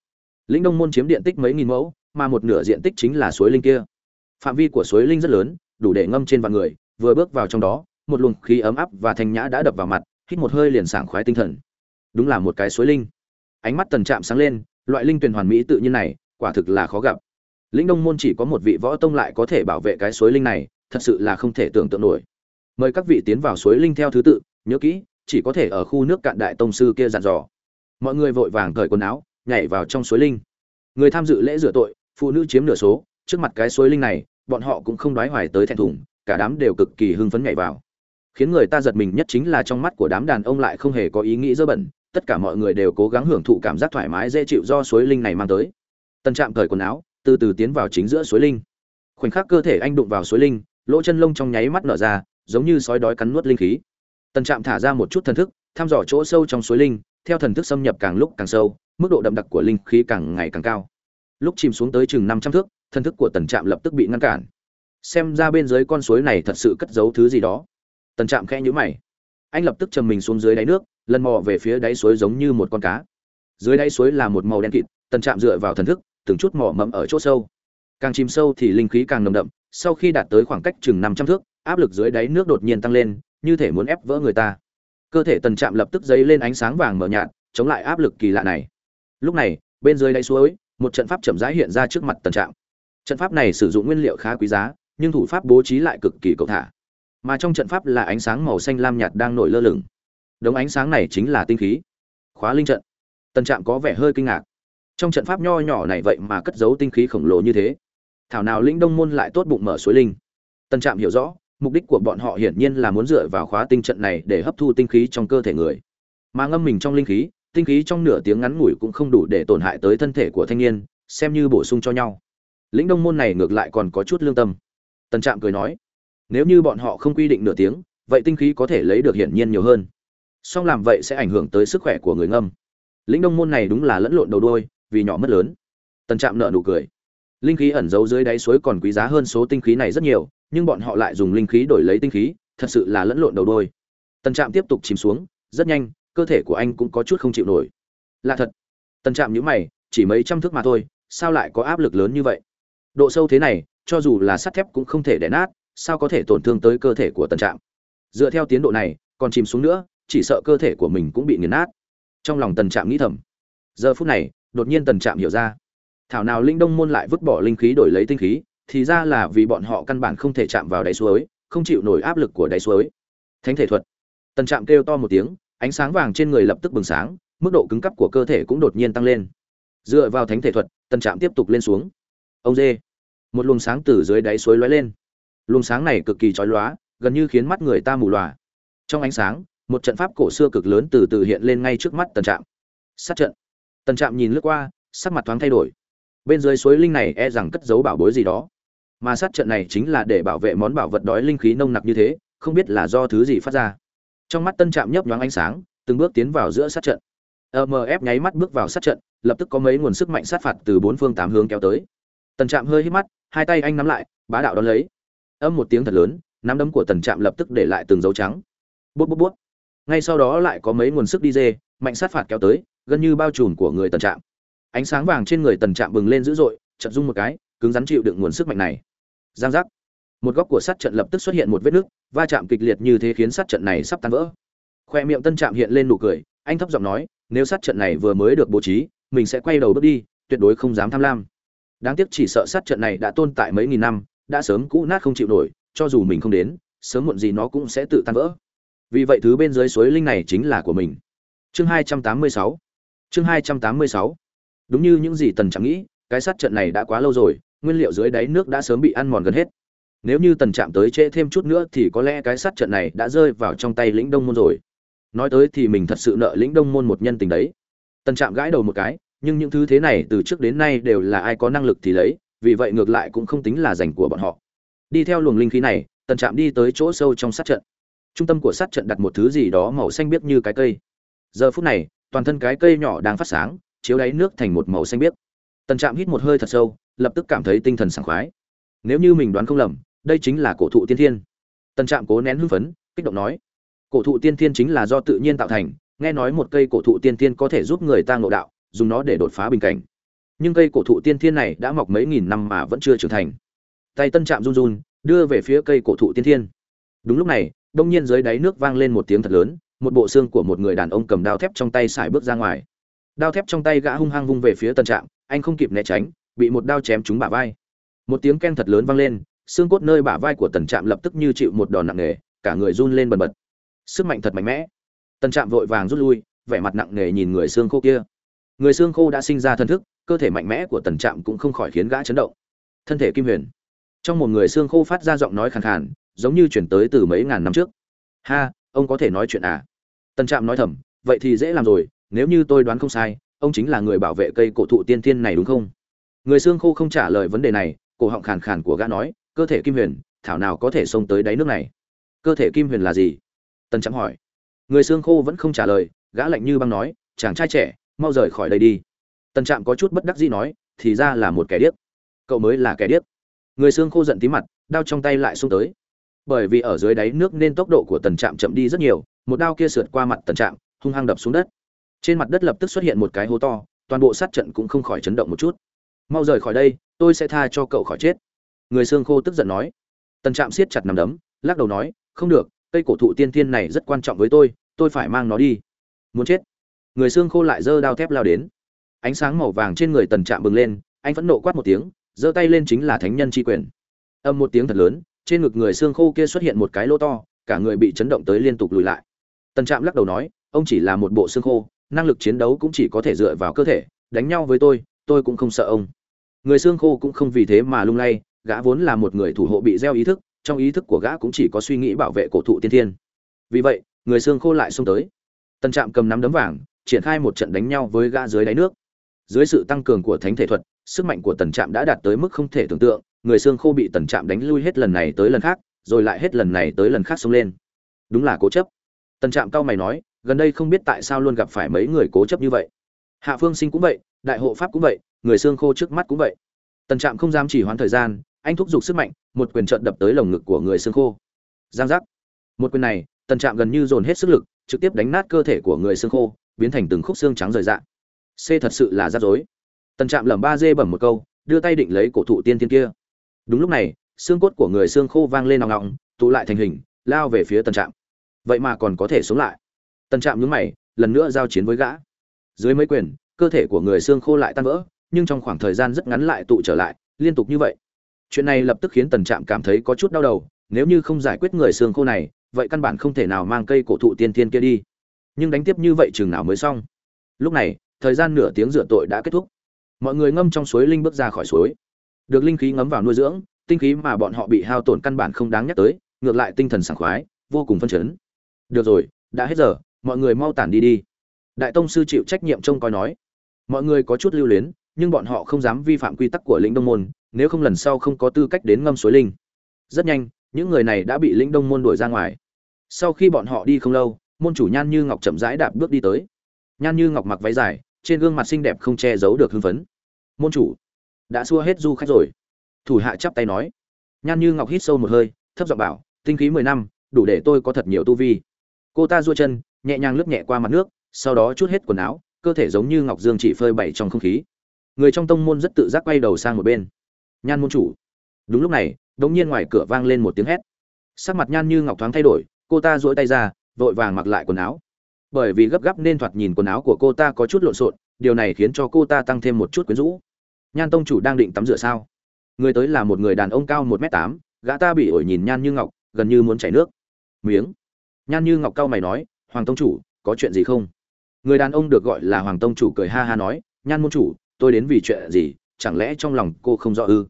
Lĩnh đông môn chiếm diện tích mấy nghìn mẫu, mà một nửa diện tích chính là suối linh kia. Phạm vi của suối linh rất lớn, đủ để ngâm trên vạn người, vừa bước vào trong đó, một luồng khí ấm áp và thanh nhã đã đập vào mặt, hít một hơi liền sảng khoái tinh thần. Đúng là một cái suối linh. Ánh mắt tần trạm sáng lên, loại linh tuyền hoàn mỹ tự nhiên này, quả thực là khó gặp. Lĩnh đông môn chỉ có một vị võ tông lại có thể bảo vệ cái suối linh này thật sự là không thể tưởng tượng nổi. Mời các vị tiến vào suối linh theo thứ tự, nhớ kỹ, chỉ có thể ở khu nước cạn đại tông sư kia dặn dò. Mọi người vội vàng cởi quần áo, nhảy vào trong suối linh. Người tham dự lễ rửa tội, phụ nữ chiếm nửa số, trước mặt cái suối linh này, bọn họ cũng không đoái hoài tới thẹn thùng, cả đám đều cực kỳ hưng phấn nhảy vào. Khiến người ta giật mình nhất chính là trong mắt của đám đàn ông lại không hề có ý nghĩ dơ bẩn, tất cả mọi người đều cố gắng hưởng thụ cảm giác thoải mái dễ chịu do suối linh này mang tới. Tân trạm cởi quần áo, từ từ tiến vào chính giữa suối linh. Khoảnh khắc cơ thể anh đụng vào suối linh lỗ chân lông trong nháy mắt nở ra, giống như sói đói cắn nuốt linh khí. Tần trạm thả ra một chút thần thức, thăm dò chỗ sâu trong suối linh, theo thần thức xâm nhập càng lúc càng sâu, mức độ đậm đặc của linh khí càng ngày càng cao. Lúc chìm xuống tới chừng năm trăm thước, thần thức của tần trạm lập tức bị ngăn cản. Xem ra bên dưới con suối này thật sự cất giấu thứ gì đó. Tần trạm khẽ nhũ mày. Anh lập tức chầm mình xuống dưới đáy nước, lần mò về phía đáy suối giống như một con cá. Dưới đáy suối là một màu đen kịt, tần trạm dựa vào thần thức, từng chút mỏ mẫm ở chỗ sâu càng chìm sâu thì linh khí càng nồng đậm, sau khi đạt tới khoảng cách chừng năm trăm thước, áp lực dưới đáy nước đột nhiên tăng lên, như thể muốn ép vỡ người ta. Cơ thể tần trạm lập tức dấy lên ánh sáng vàng mờ nhạt, chống lại áp lực kỳ lạ này. Lúc này, bên dưới đáy suối, một trận pháp chậm rãi hiện ra trước mặt tần trạm. Trận pháp này sử dụng nguyên liệu khá quý giá, nhưng thủ pháp bố trí lại cực kỳ cầu thả. Mà trong trận pháp là ánh sáng màu xanh lam nhạt đang nổi lơ lửng. Đống ánh sáng này chính là tinh khí. Khóa linh trận. Tần trạm có vẻ hơi kinh ngạc. Trong trận pháp nho nhỏ này vậy mà cất giấu tinh khí khổng lồ như thế thảo nào lĩnh đông môn lại tốt bụng mở suối linh. Tần trạm hiểu rõ, mục đích của bọn họ hiển nhiên là muốn dựa vào khóa tinh trận này để hấp thu tinh khí trong cơ thể người. Mà ngâm mình trong linh khí, tinh khí trong nửa tiếng ngắn ngủi cũng không đủ để tổn hại tới thân thể của thanh niên, xem như bổ sung cho nhau. Lĩnh đông môn này ngược lại còn có chút lương tâm. Tần trạm cười nói, nếu như bọn họ không quy định nửa tiếng, vậy tinh khí có thể lấy được hiển nhiên nhiều hơn. Song làm vậy sẽ ảnh hưởng tới sức khỏe của người ngâm. Lĩnh đông môn này đúng là lẫn lộn đầu đôi, vì nhỏ mất lớn. Tần trạm nợ nụ cười linh khí ẩn giấu dưới đáy suối còn quý giá hơn số tinh khí này rất nhiều, nhưng bọn họ lại dùng linh khí đổi lấy tinh khí, thật sự là lẫn lộn đầu đôi. Tần trạm tiếp tục chìm xuống, rất nhanh, cơ thể của anh cũng có chút không chịu nổi. Lạ thật. Tần trạm nhữ mày, chỉ mấy trăm thước mà thôi, sao lại có áp lực lớn như vậy? Độ sâu thế này, cho dù là sắt thép cũng không thể đẻ nát, sao có thể tổn thương tới cơ thể của tần trạm? Dựa theo tiến độ này, còn chìm xuống nữa, chỉ sợ cơ thể của mình cũng bị nghiền nát. Trong lòng tần trạm nghĩ thầm. Giờ phút này, đột nhiên tần trạm hiểu ra thảo nào linh đông môn lại vứt bỏ linh khí đổi lấy tinh khí, thì ra là vì bọn họ căn bản không thể chạm vào đáy suối, không chịu nổi áp lực của đáy suối. Thánh thể thuật. Tần trạm kêu to một tiếng, ánh sáng vàng trên người lập tức bừng sáng, mức độ cứng cấp của cơ thể cũng đột nhiên tăng lên. Dựa vào thánh thể thuật, tần trạm tiếp tục lên xuống. Ông dê. Một luồng sáng từ dưới đáy suối lóe lên. Luồng sáng này cực kỳ chói lóa, gần như khiến mắt người ta mù lòa. Trong ánh sáng, một trận pháp cổ xưa cực lớn từ từ hiện lên ngay trước mắt tần trạm. Sát trận. Tần trạm nhìn lướt qua, sắc mặt thoáng thay đổi bên dưới suối linh này e rằng cất giấu bảo bối gì đó. Mà sát trận này chính là để bảo vệ món bảo vật đói linh khí nông nặc như thế, không biết là do thứ gì phát ra. Trong mắt tân trạm nhấp nhoáng ánh sáng, từng bước tiến vào giữa sát trận. Mf nháy mắt bước vào sát trận, lập tức có mấy nguồn sức mạnh sát phạt từ bốn phương tám hướng kéo tới. Tần trạm hơi hít mắt, hai tay anh nắm lại, bá đạo đón lấy. Âm một tiếng thật lớn, nắm đấm của tần trạm lập tức để lại từng dấu trắng. Bút bút bút. Ngay sau đó lại có mấy nguồn sức đi dê, mạnh sát phạt kéo tới, gần như bao trùm của người tần trạm ánh sáng vàng trên người tần trạm bừng lên dữ dội chật dung một cái, cứng rắn chịu đựng nguồn sức mạnh này. Giang giác. Một góc của sát trận lập tức xuất hiện một vết nứt va chạm kịch liệt như thế khiến sát trận này sắp tan vỡ. Khoe miệng tân trạm hiện lên nụ cười, anh thấp giọng nói, nếu sát trận này vừa mới được bố trí, mình sẽ quay đầu bước đi, tuyệt đối không dám tham lam. Đáng tiếc chỉ sợ sát trận này đã tồn tại mấy nghìn năm, đã sớm cũ nát không chịu nổi, cho dù mình không đến, sớm muộn gì nó cũng sẽ tự tan vỡ. Vì vậy thứ bên dưới suối linh này chính là của mình. Chương 286 chương 286 đúng như những gì tần trạm nghĩ, cái sát trận này đã quá lâu rồi, nguyên liệu dưới đáy nước đã sớm bị ăn mòn gần hết. Nếu như tần trạm tới trễ thêm chút nữa thì có lẽ cái sát trận này đã rơi vào trong tay lĩnh đông môn rồi. Nói tới thì mình thật sự nợ lĩnh đông môn một nhân tình đấy. Tần trạm gãi đầu một cái, nhưng những thứ thế này từ trước đến nay đều là ai có năng lực thì lấy, vì vậy ngược lại cũng không tính là dành của bọn họ. Đi theo luồng linh khí này, tần trạm đi tới chỗ sâu trong sát trận. Trung tâm của sát trận đặt một thứ gì đó màu xanh biếc như cái cây. Giờ phút này, toàn thân cái cây nhỏ đang phát sáng chiếu đáy nước thành một màu xanh biếc. Tần trạm hít một hơi thật sâu, lập tức cảm thấy tinh thần sảng khoái. Nếu như mình đoán không lầm, đây chính là cổ thụ tiên thiên. Tần trạm cố nén hưng phấn, kích động nói, cổ thụ tiên thiên chính là do tự nhiên tạo thành, nghe nói một cây cổ thụ tiên thiên có thể giúp người ta ngộ đạo, dùng nó để đột phá bình cảnh. Nhưng cây cổ thụ tiên thiên này đã mọc mấy nghìn năm mà vẫn chưa trưởng thành. Tay tân trạm run run, đưa về phía cây cổ thụ tiên thiên. Đúng lúc này, đông nhiên dưới đáy nước vang lên một tiếng thật lớn, một bộ xương của một người đàn ông cầm đao thép trong tay xài bước ra ngoài đao thép trong tay gã hung hăng vung về phía Tần trạm anh không kịp né tránh, bị một đao chém trúng bả vai. Một tiếng ken thật lớn vang lên, xương cốt nơi bả vai của tần trạm lập tức như chịu một đòn nặng nề, cả người run lên bần bật. Sức mạnh thật mạnh mẽ. Tần trạm vội vàng rút lui, vẻ mặt nặng nề nhìn người xương khô kia. Người xương khô đã sinh ra thân thức, cơ thể mạnh mẽ của tần trạm cũng không khỏi khiến gã chấn động. Thân thể kim huyền. Trong một người xương khô phát ra giọng nói khàn khàn, giống như chuyển tới từ mấy ngàn năm trước. Ha, ông có thể nói chuyện à? Tần trạm nói thầm, vậy thì dễ làm rồi nếu như tôi đoán không sai, ông chính là người bảo vệ cây cổ thụ tiên tiên này đúng không? Người xương khô không trả lời vấn đề này, cổ họng khàn khàn của gã nói, cơ thể kim huyền, thảo nào có thể xông tới đáy nước này? Cơ thể kim huyền là gì? Tần trắng hỏi. Người xương khô vẫn không trả lời, gã lạnh như băng nói, chàng trai trẻ, mau rời khỏi đây đi. Tần trạm có chút bất đắc dĩ nói, thì ra là một kẻ điếc. Cậu mới là kẻ điếc. Người xương khô giận tí mặt đao trong tay lại xông tới. Bởi vì ở dưới đáy nước nên tốc độ của tần trạm chậm đi rất nhiều, một đao kia sượt qua mặt tần trạm, hung hăng đập xuống đất trên mặt đất lập tức xuất hiện một cái hố to, toàn bộ sát trận cũng không khỏi chấn động một chút. Mau rời khỏi đây, tôi sẽ tha cho cậu khỏi chết. Người xương khô tức giận nói. Tần trạm siết chặt nằm đấm, lắc đầu nói, không được, cây cổ thụ tiên tiên này rất quan trọng với tôi tôi phải mang nó đi. Muốn chết. Người xương khô lại giơ đao thép lao đến. Ánh sáng màu vàng trên người tần trạm bừng lên, anh vẫn nộ quát một tiếng, giơ tay lên chính là thánh nhân tri quyền. Âm một tiếng thật lớn, trên ngực người xương khô kia xuất hiện một cái lỗ to, cả người bị chấn động tới liên tục lùi lại. Tần trạm lắc đầu nói, ông chỉ là một bộ xương khô năng lực chiến đấu cũng chỉ có thể dựa vào cơ thể, đánh nhau với tôi tôi cũng không sợ ông. Người xương khô cũng không vì thế mà lung lay, gã vốn là một người thủ hộ bị gieo ý thức, trong ý thức của gã cũng chỉ có suy nghĩ bảo vệ cổ thụ tiên thiên. Vì vậy, người xương khô lại xông tới. Tần trạm cầm nắm đấm vàng, triển khai một trận đánh nhau với gã dưới đáy nước. Dưới sự tăng cường của thánh thể thuật, sức mạnh của tần trạm đã đạt tới mức không thể tưởng tượng, người xương khô bị tần trạm đánh lui hết lần này tới lần khác, rồi lại hết lần này tới lần khác xông lên. Đúng là cố chấp. Tần trạm cao mày nói gần đây không biết tại sao luôn gặp phải mấy người cố chấp như vậy. Hạ phương sinh cũng vậy, đại hộ pháp cũng vậy, người xương khô trước mắt cũng vậy. Tần trạm không dám chỉ hoãn thời gian, anh thúc giục sức mạnh, một quyền trận đập tới lồng ngực của người xương khô. Giang giác. Một quyền này, tần trạm gần như dồn hết sức lực, trực tiếp đánh nát cơ thể của người xương khô, biến thành từng khúc xương trắng rời dạ c thật sự là rắc rối. Tần trạm lẩm ba dê bẩm một câu, đưa tay định lấy cổ thụ tiên tiên kia. Đúng lúc này, xương cốt của người xương khô vang lên nòng nòng tụ lại thành hình, lao về phía tần trạm. Vậy mà còn có thể sống lại tần trạm nhướng mày, lần nữa giao chiến với gã. Dưới mấy quyền, cơ thể của người xương khô lại tan vỡ, nhưng trong khoảng thời gian rất ngắn lại tụ trở lại, liên tục như vậy. Chuyện này lập tức khiến tần trạm cảm thấy có chút đau đầu, nếu như không giải quyết người xương khô này, vậy căn bản không thể nào mang cây cổ thụ tiên tiên kia đi. Nhưng đánh tiếp như vậy chừng nào mới xong? Lúc này, thời gian nửa tiếng rửa tội đã kết thúc. Mọi người ngâm trong suối linh bước ra khỏi suối. Được linh khí ngấm vào nuôi dưỡng, tinh khí mà bọn họ bị hao tổn căn bản không đáng nhắc tới, ngược lại tinh thần sảng khoái, vô cùng phân chấn. Được rồi, đã hết giờ mọi người mau tản đi đi. Đại tông sư chịu trách nhiệm trông coi nói. Mọi người có chút lưu luyến, nhưng bọn họ không dám vi phạm quy tắc của lĩnh đông môn, nếu không lần sau không có tư cách đến ngâm suối linh. Rất nhanh, những người này đã bị lĩnh đông môn đuổi ra ngoài. Sau khi bọn họ đi không lâu, môn chủ nhan như ngọc chậm rãi đạp bước đi tới. Nhan như ngọc mặc váy dài, trên gương mặt xinh đẹp không che giấu được hưng phấn. Môn chủ, đã xua hết du khách rồi. Thủ hạ chắp tay nói. Nhan như ngọc hít sâu một hơi, thấp giọng bảo, tinh khí mười năm, đủ để tôi có thật nhiều tu vi. Cô ta dua chân nhẹ nhàng lướt nhẹ qua mặt nước, sau đó chút hết quần áo, cơ thể giống như ngọc dương chỉ phơi bày trong không khí. Người trong tông môn rất tự giác quay đầu sang một bên. Nhan môn chủ. Đúng lúc này, đống nhiên ngoài cửa vang lên một tiếng hét. Sắc mặt nhan như ngọc thoáng thay đổi, cô ta duỗi tay ra, vội vàng mặc lại quần áo. Bởi vì gấp gáp nên thoạt nhìn quần áo của cô ta có chút lộn xộn, điều này khiến cho cô ta tăng thêm một chút quyến rũ. Nhan tông chủ đang định tắm rửa sao? Người tới là một người đàn ông cao một m tám, gã ta bị ổi nhìn nhan như ngọc, gần như muốn chảy nước. Miếng. Nhan như ngọc cao mày nói hoàng tông chủ, có chuyện gì không? Người đàn ông được gọi là hoàng tông chủ cười ha ha nói, nhan môn chủ, tôi đến vì chuyện gì? Chẳng lẽ trong lòng cô không rõ ư?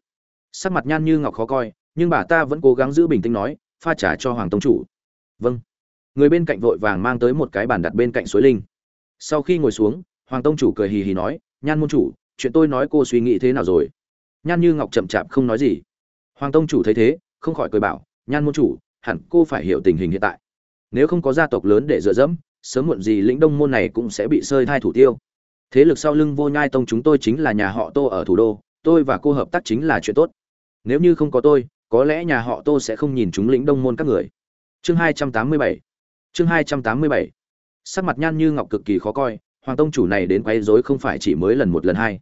Sắc mặt nhan như ngọc khó coi, nhưng bà ta vẫn cố gắng giữ bình tĩnh nói, pha trả cho hoàng tông chủ. Vâng. Người bên cạnh vội vàng mang tới một cái bàn đặt bên cạnh suối linh. Sau khi ngồi xuống, hoàng tông chủ cười hì hì nói, nhan môn chủ, chuyện tôi nói cô suy nghĩ thế nào rồi? Nhan như ngọc chậm chạp không nói gì. Hoàng tông chủ thấy thế, không khỏi cười bảo, nhan môn chủ, hẳn cô phải hiểu tình hình hiện tại nếu không có gia tộc lớn để dựa dẫm, sớm muộn gì lĩnh đông môn này cũng sẽ bị sơi thai thủ tiêu. Thế lực sau lưng vô nhai tông chúng tôi chính là nhà họ tô ở thủ đô, tôi và cô hợp tác chính là chuyện tốt. Nếu như không có tôi, có lẽ nhà họ tô sẽ không nhìn chúng lĩnh đông môn các người. Chương hai trăm tám mươi bảy. Chương hai trăm tám mươi bảy. Sắc mặt nhan như ngọc cực kỳ khó coi, hoàng tông chủ này đến quấy rối không phải chỉ mới lần một lần hai.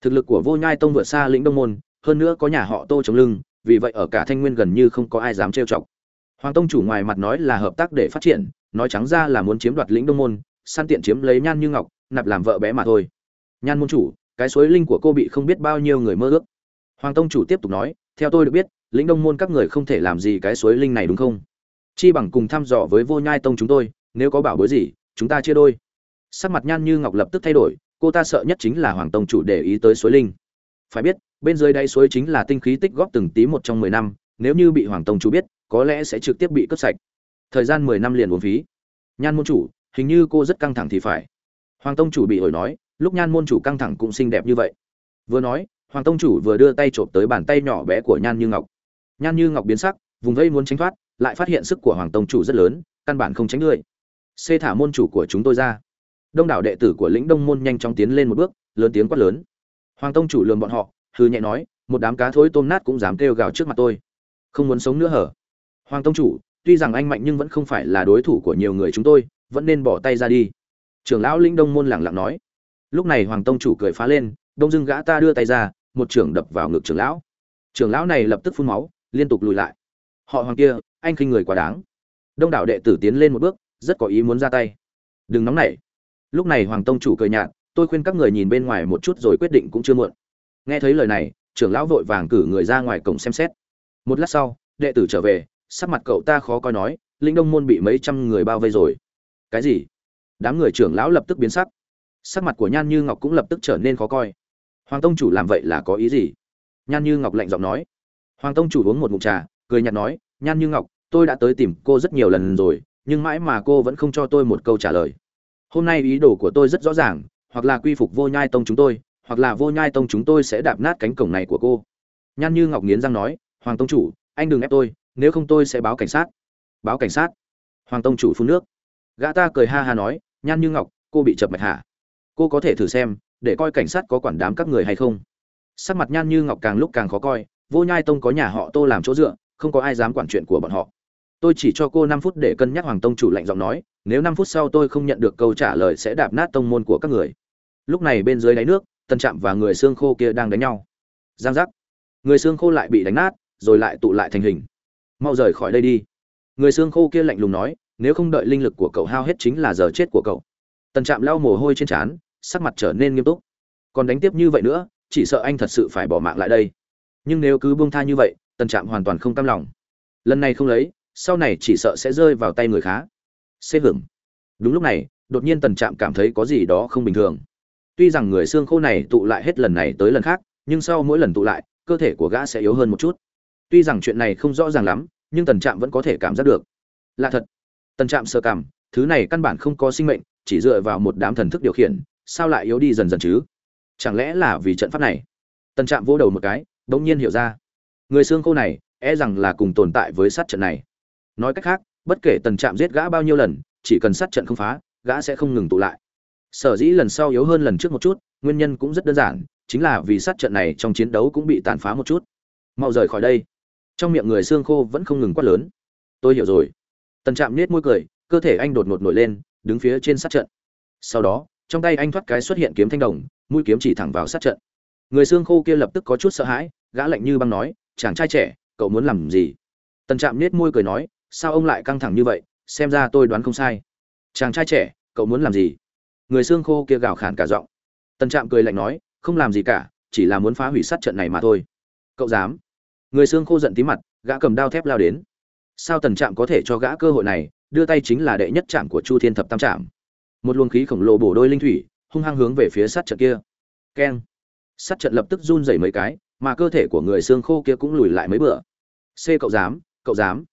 Thực lực của vô nhai tông vượt xa lĩnh đông môn, hơn nữa có nhà họ tô chống lưng, vì vậy ở cả thanh nguyên gần như không có ai dám trêu chọc hoàng tông chủ ngoài mặt nói là hợp tác để phát triển, nói trắng ra là muốn chiếm đoạt lĩnh đông môn, săn tiện chiếm lấy nhan như ngọc, nạp làm vợ bé mà thôi. Nhan môn chủ, cái suối linh của cô bị không biết bao nhiêu người mơ ước. Hoàng tông chủ tiếp tục nói, theo tôi được biết, lĩnh đông môn các người không thể làm gì cái suối linh này đúng không? Chi bằng cùng thăm dò với vô nhai tông chúng tôi, nếu có bảo bối gì, chúng ta chia đôi. Sắc mặt nhan như ngọc lập tức thay đổi, cô ta sợ nhất chính là hoàng tông chủ để ý tới suối linh. Phải biết, bên dưới đáy suối chính là tinh khí tích góp từng tí một trong mười năm, nếu như bị hoàng tông chủ biết có lẽ sẽ trực tiếp bị cướp sạch. Thời gian mười năm liền uống phí. Nhan môn chủ, hình như cô rất căng thẳng thì phải. Hoàng tông chủ bị ổi nói, lúc nhan môn chủ căng thẳng cũng xinh đẹp như vậy. Vừa nói, hoàng tông chủ vừa đưa tay trộm tới bàn tay nhỏ bé của nhan như ngọc. Nhan như ngọc biến sắc, vùng vây muốn tránh thoát, lại phát hiện sức của hoàng tông chủ rất lớn, căn bản không tránh ngươi xê thả môn chủ của chúng tôi ra. Đông đảo đệ tử của lĩnh đông môn nhanh chóng tiến lên một bước, lớn tiếng quát lớn. Hoàng tông chủ lườm bọn họ hư nhẹ nói, một đám cá thối tôm nát cũng dám kêu gào trước mặt tôi. Không muốn sống nữa hở hoàng tông chủ, tuy rằng anh mạnh nhưng vẫn không phải là đối thủ của nhiều người chúng tôi, vẫn nên bỏ tay ra đi. Trưởng lão linh đông môn lẳng lặng nói. Lúc này hoàng tông chủ cười phá lên, đông dưng gã ta đưa tay ra, một trưởng đập vào ngực trưởng lão. Trưởng lão này lập tức phun máu, liên tục lùi lại. Họ hoàng kia, anh khinh người quá đáng. Đông đảo đệ tử tiến lên một bước, rất có ý muốn ra tay. Đừng nóng nảy. Lúc này hoàng tông chủ cười nhạt, tôi khuyên các người nhìn bên ngoài một chút rồi quyết định cũng chưa muộn. Nghe thấy lời này, trưởng lão vội vàng cử người ra ngoài cổng xem xét. Một lát sau, đệ tử trở về sắc mặt cậu ta khó coi nói, linh đông môn bị mấy trăm người bao vây rồi. Cái gì? Đám người trưởng lão lập tức biến sắc. Sắc mặt của nhan như ngọc cũng lập tức trở nên khó coi. Hoàng tông chủ làm vậy là có ý gì? Nhan như ngọc lạnh giọng nói. Hoàng tông chủ uống một ngụm trà, cười nhạt nói, nhan như ngọc, tôi đã tới tìm cô rất nhiều lần rồi, nhưng mãi mà cô vẫn không cho tôi một câu trả lời. Hôm nay ý đồ của tôi rất rõ ràng, hoặc là quy phục vô nhai tông chúng tôi, hoặc là vô nhai tông chúng tôi sẽ đạp nát cánh cổng này của cô. Nhan như ngọc nghiến răng nói, hoàng tông chủ, anh đừng ép tôi nếu không tôi sẽ báo cảnh sát. Báo cảnh sát? Hoàng tông chủ phun nước. Gã ta cười ha ha nói, nhan như ngọc, cô bị chập mạch hả? Cô có thể thử xem, để coi cảnh sát có quản đám các người hay không. Sắc mặt nhan như ngọc càng lúc càng khó coi, vô nhai tông có nhà họ tô làm chỗ dựa, không có ai dám quản chuyện của bọn họ. Tôi chỉ cho cô năm phút để cân nhắc hoàng tông chủ lạnh giọng nói, nếu năm phút sau tôi không nhận được câu trả lời sẽ đạp nát tông môn của các người. Lúc này bên dưới đáy nước tân trạm và người xương khô kia đang đánh nhau. Giang giác. Người xương khô lại bị đánh nát, rồi lại tụ lại thành hình mau rời khỏi đây đi. Người xương khô kia lạnh lùng nói, nếu không đợi linh lực của cậu hao hết chính là giờ chết của cậu. Tần trạm lau mồ hôi trên trán, sắc mặt trở nên nghiêm túc. Còn đánh tiếp như vậy nữa, chỉ sợ anh thật sự phải bỏ mạng lại đây. Nhưng nếu cứ buông tha như vậy, tần trạm hoàn toàn không cam lòng. Lần này không lấy, sau này chỉ sợ sẽ rơi vào tay người khá. Xê hưởng đúng lúc này, đột nhiên tần trạm cảm thấy có gì đó không bình thường. Tuy rằng người xương khô này tụ lại hết lần này tới lần khác, nhưng sau mỗi lần tụ lại, cơ thể của gã sẽ yếu hơn một chút tuy rằng chuyện này không rõ ràng lắm, nhưng tần trạm vẫn có thể cảm giác được. Là thật, tần trạm sơ cảm, thứ này căn bản không có sinh mệnh, chỉ dựa vào một đám thần thức điều khiển, sao lại yếu đi dần dần chứ? Chẳng lẽ là vì trận pháp này? Tần trạm vỗ đầu một cái đ ỗ n g nhiên hiểu ra. Người xương khô này e rằng là cùng tồn tại với sát trận này. Nói cách khác, bất kể tần trạm giết gã bao nhiêu lần, chỉ cần sát trận không phá, gã sẽ không ngừng tụ lại. Sở dĩ lần sau yếu hơn lần trước một chút, nguyên nhân cũng rất đơn giản, chính là vì sát trận này trong chiến đấu cũng bị tàn phá một chút. Mau rời khỏi đây trong miệng người xương khô vẫn không ngừng quát lớn. Tôi hiểu rồi. Tần trạm nết môi cười, cơ thể anh đột ngột nổi lên, đứng phía trên sát trận. Sau đó, trong tay anh thoát cái xuất hiện kiếm thanh đồng, mũi kiếm chỉ thẳng vào sát trận. Người xương khô kia lập tức có chút sợ hãi, gã lạnh như băng nói, chàng trai trẻ, cậu muốn làm gì? Tần trạm nết môi cười nói, sao ông lại căng thẳng như vậy? Xem ra tôi đoán không sai. Chàng trai trẻ, cậu muốn làm gì? Người xương khô kia gào khản cả giọng. Tần trạm cười lạnh nói, không làm gì cả, chỉ là muốn phá hủy sát trận này mà thôi. Cậu dám? Người xương khô giận tí mặt, gã cầm đao thép lao đến. Sao tần trạm có thể cho gã cơ hội này, đưa tay chính là đệ nhất trạm của chu thiên thập tam trạm. Một luồng khí khổng lồ bổ đôi linh thủy, hung hăng hướng về phía sát trận kia. Keng. Sát trận lập tức run rẩy mấy cái, mà cơ thể của người xương khô kia cũng lùi lại mấy bữa. C cậu dám cậu dám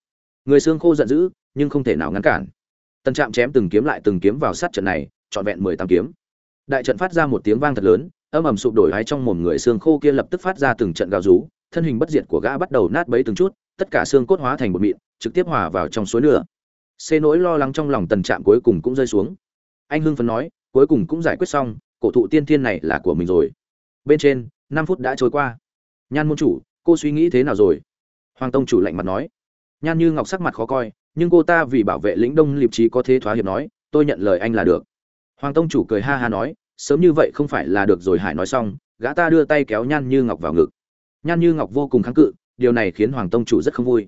người xương khô giận dữ, nhưng không thể nào ngăn cản. Tần trạm chém từng kiếm lại từng kiếm vào sát trận này, trọn vẹn mười tám kiếm. Đại trận phát ra một tiếng vang thật lớn, âm ầm sụp đổi hay trong mồm người xương khô kia lập tức phát ra từng trận gào rú thân hình bất diệt của gã bắt đầu nát bấy từng chút, tất cả xương cốt hóa thành bột mịn, trực tiếp hòa vào trong suối lửa. Xê nỗi lo lắng trong lòng tần trạm cuối cùng cũng rơi xuống. Anh hưng phấn nói, cuối cùng cũng giải quyết xong, cổ thụ tiên thiên này là của mình rồi. Bên trên, năm phút đã trôi qua. Nhan môn chủ, cô suy nghĩ thế nào rồi? Hoàng tông chủ lạnh mặt nói. Nhan như ngọc sắc mặt khó coi, nhưng cô ta vì bảo vệ lĩnh đông liệp trí có thế thoá hiệp nói, tôi nhận lời anh là được. Hoàng tông chủ cười ha ha nói, sớm như vậy không phải là được rồi, hải nói xong, gã ta đưa tay kéo nhan như ngọc vào ngực nhan như ngọc vô cùng kháng cự, điều này khiến hoàng tông chủ rất không vui.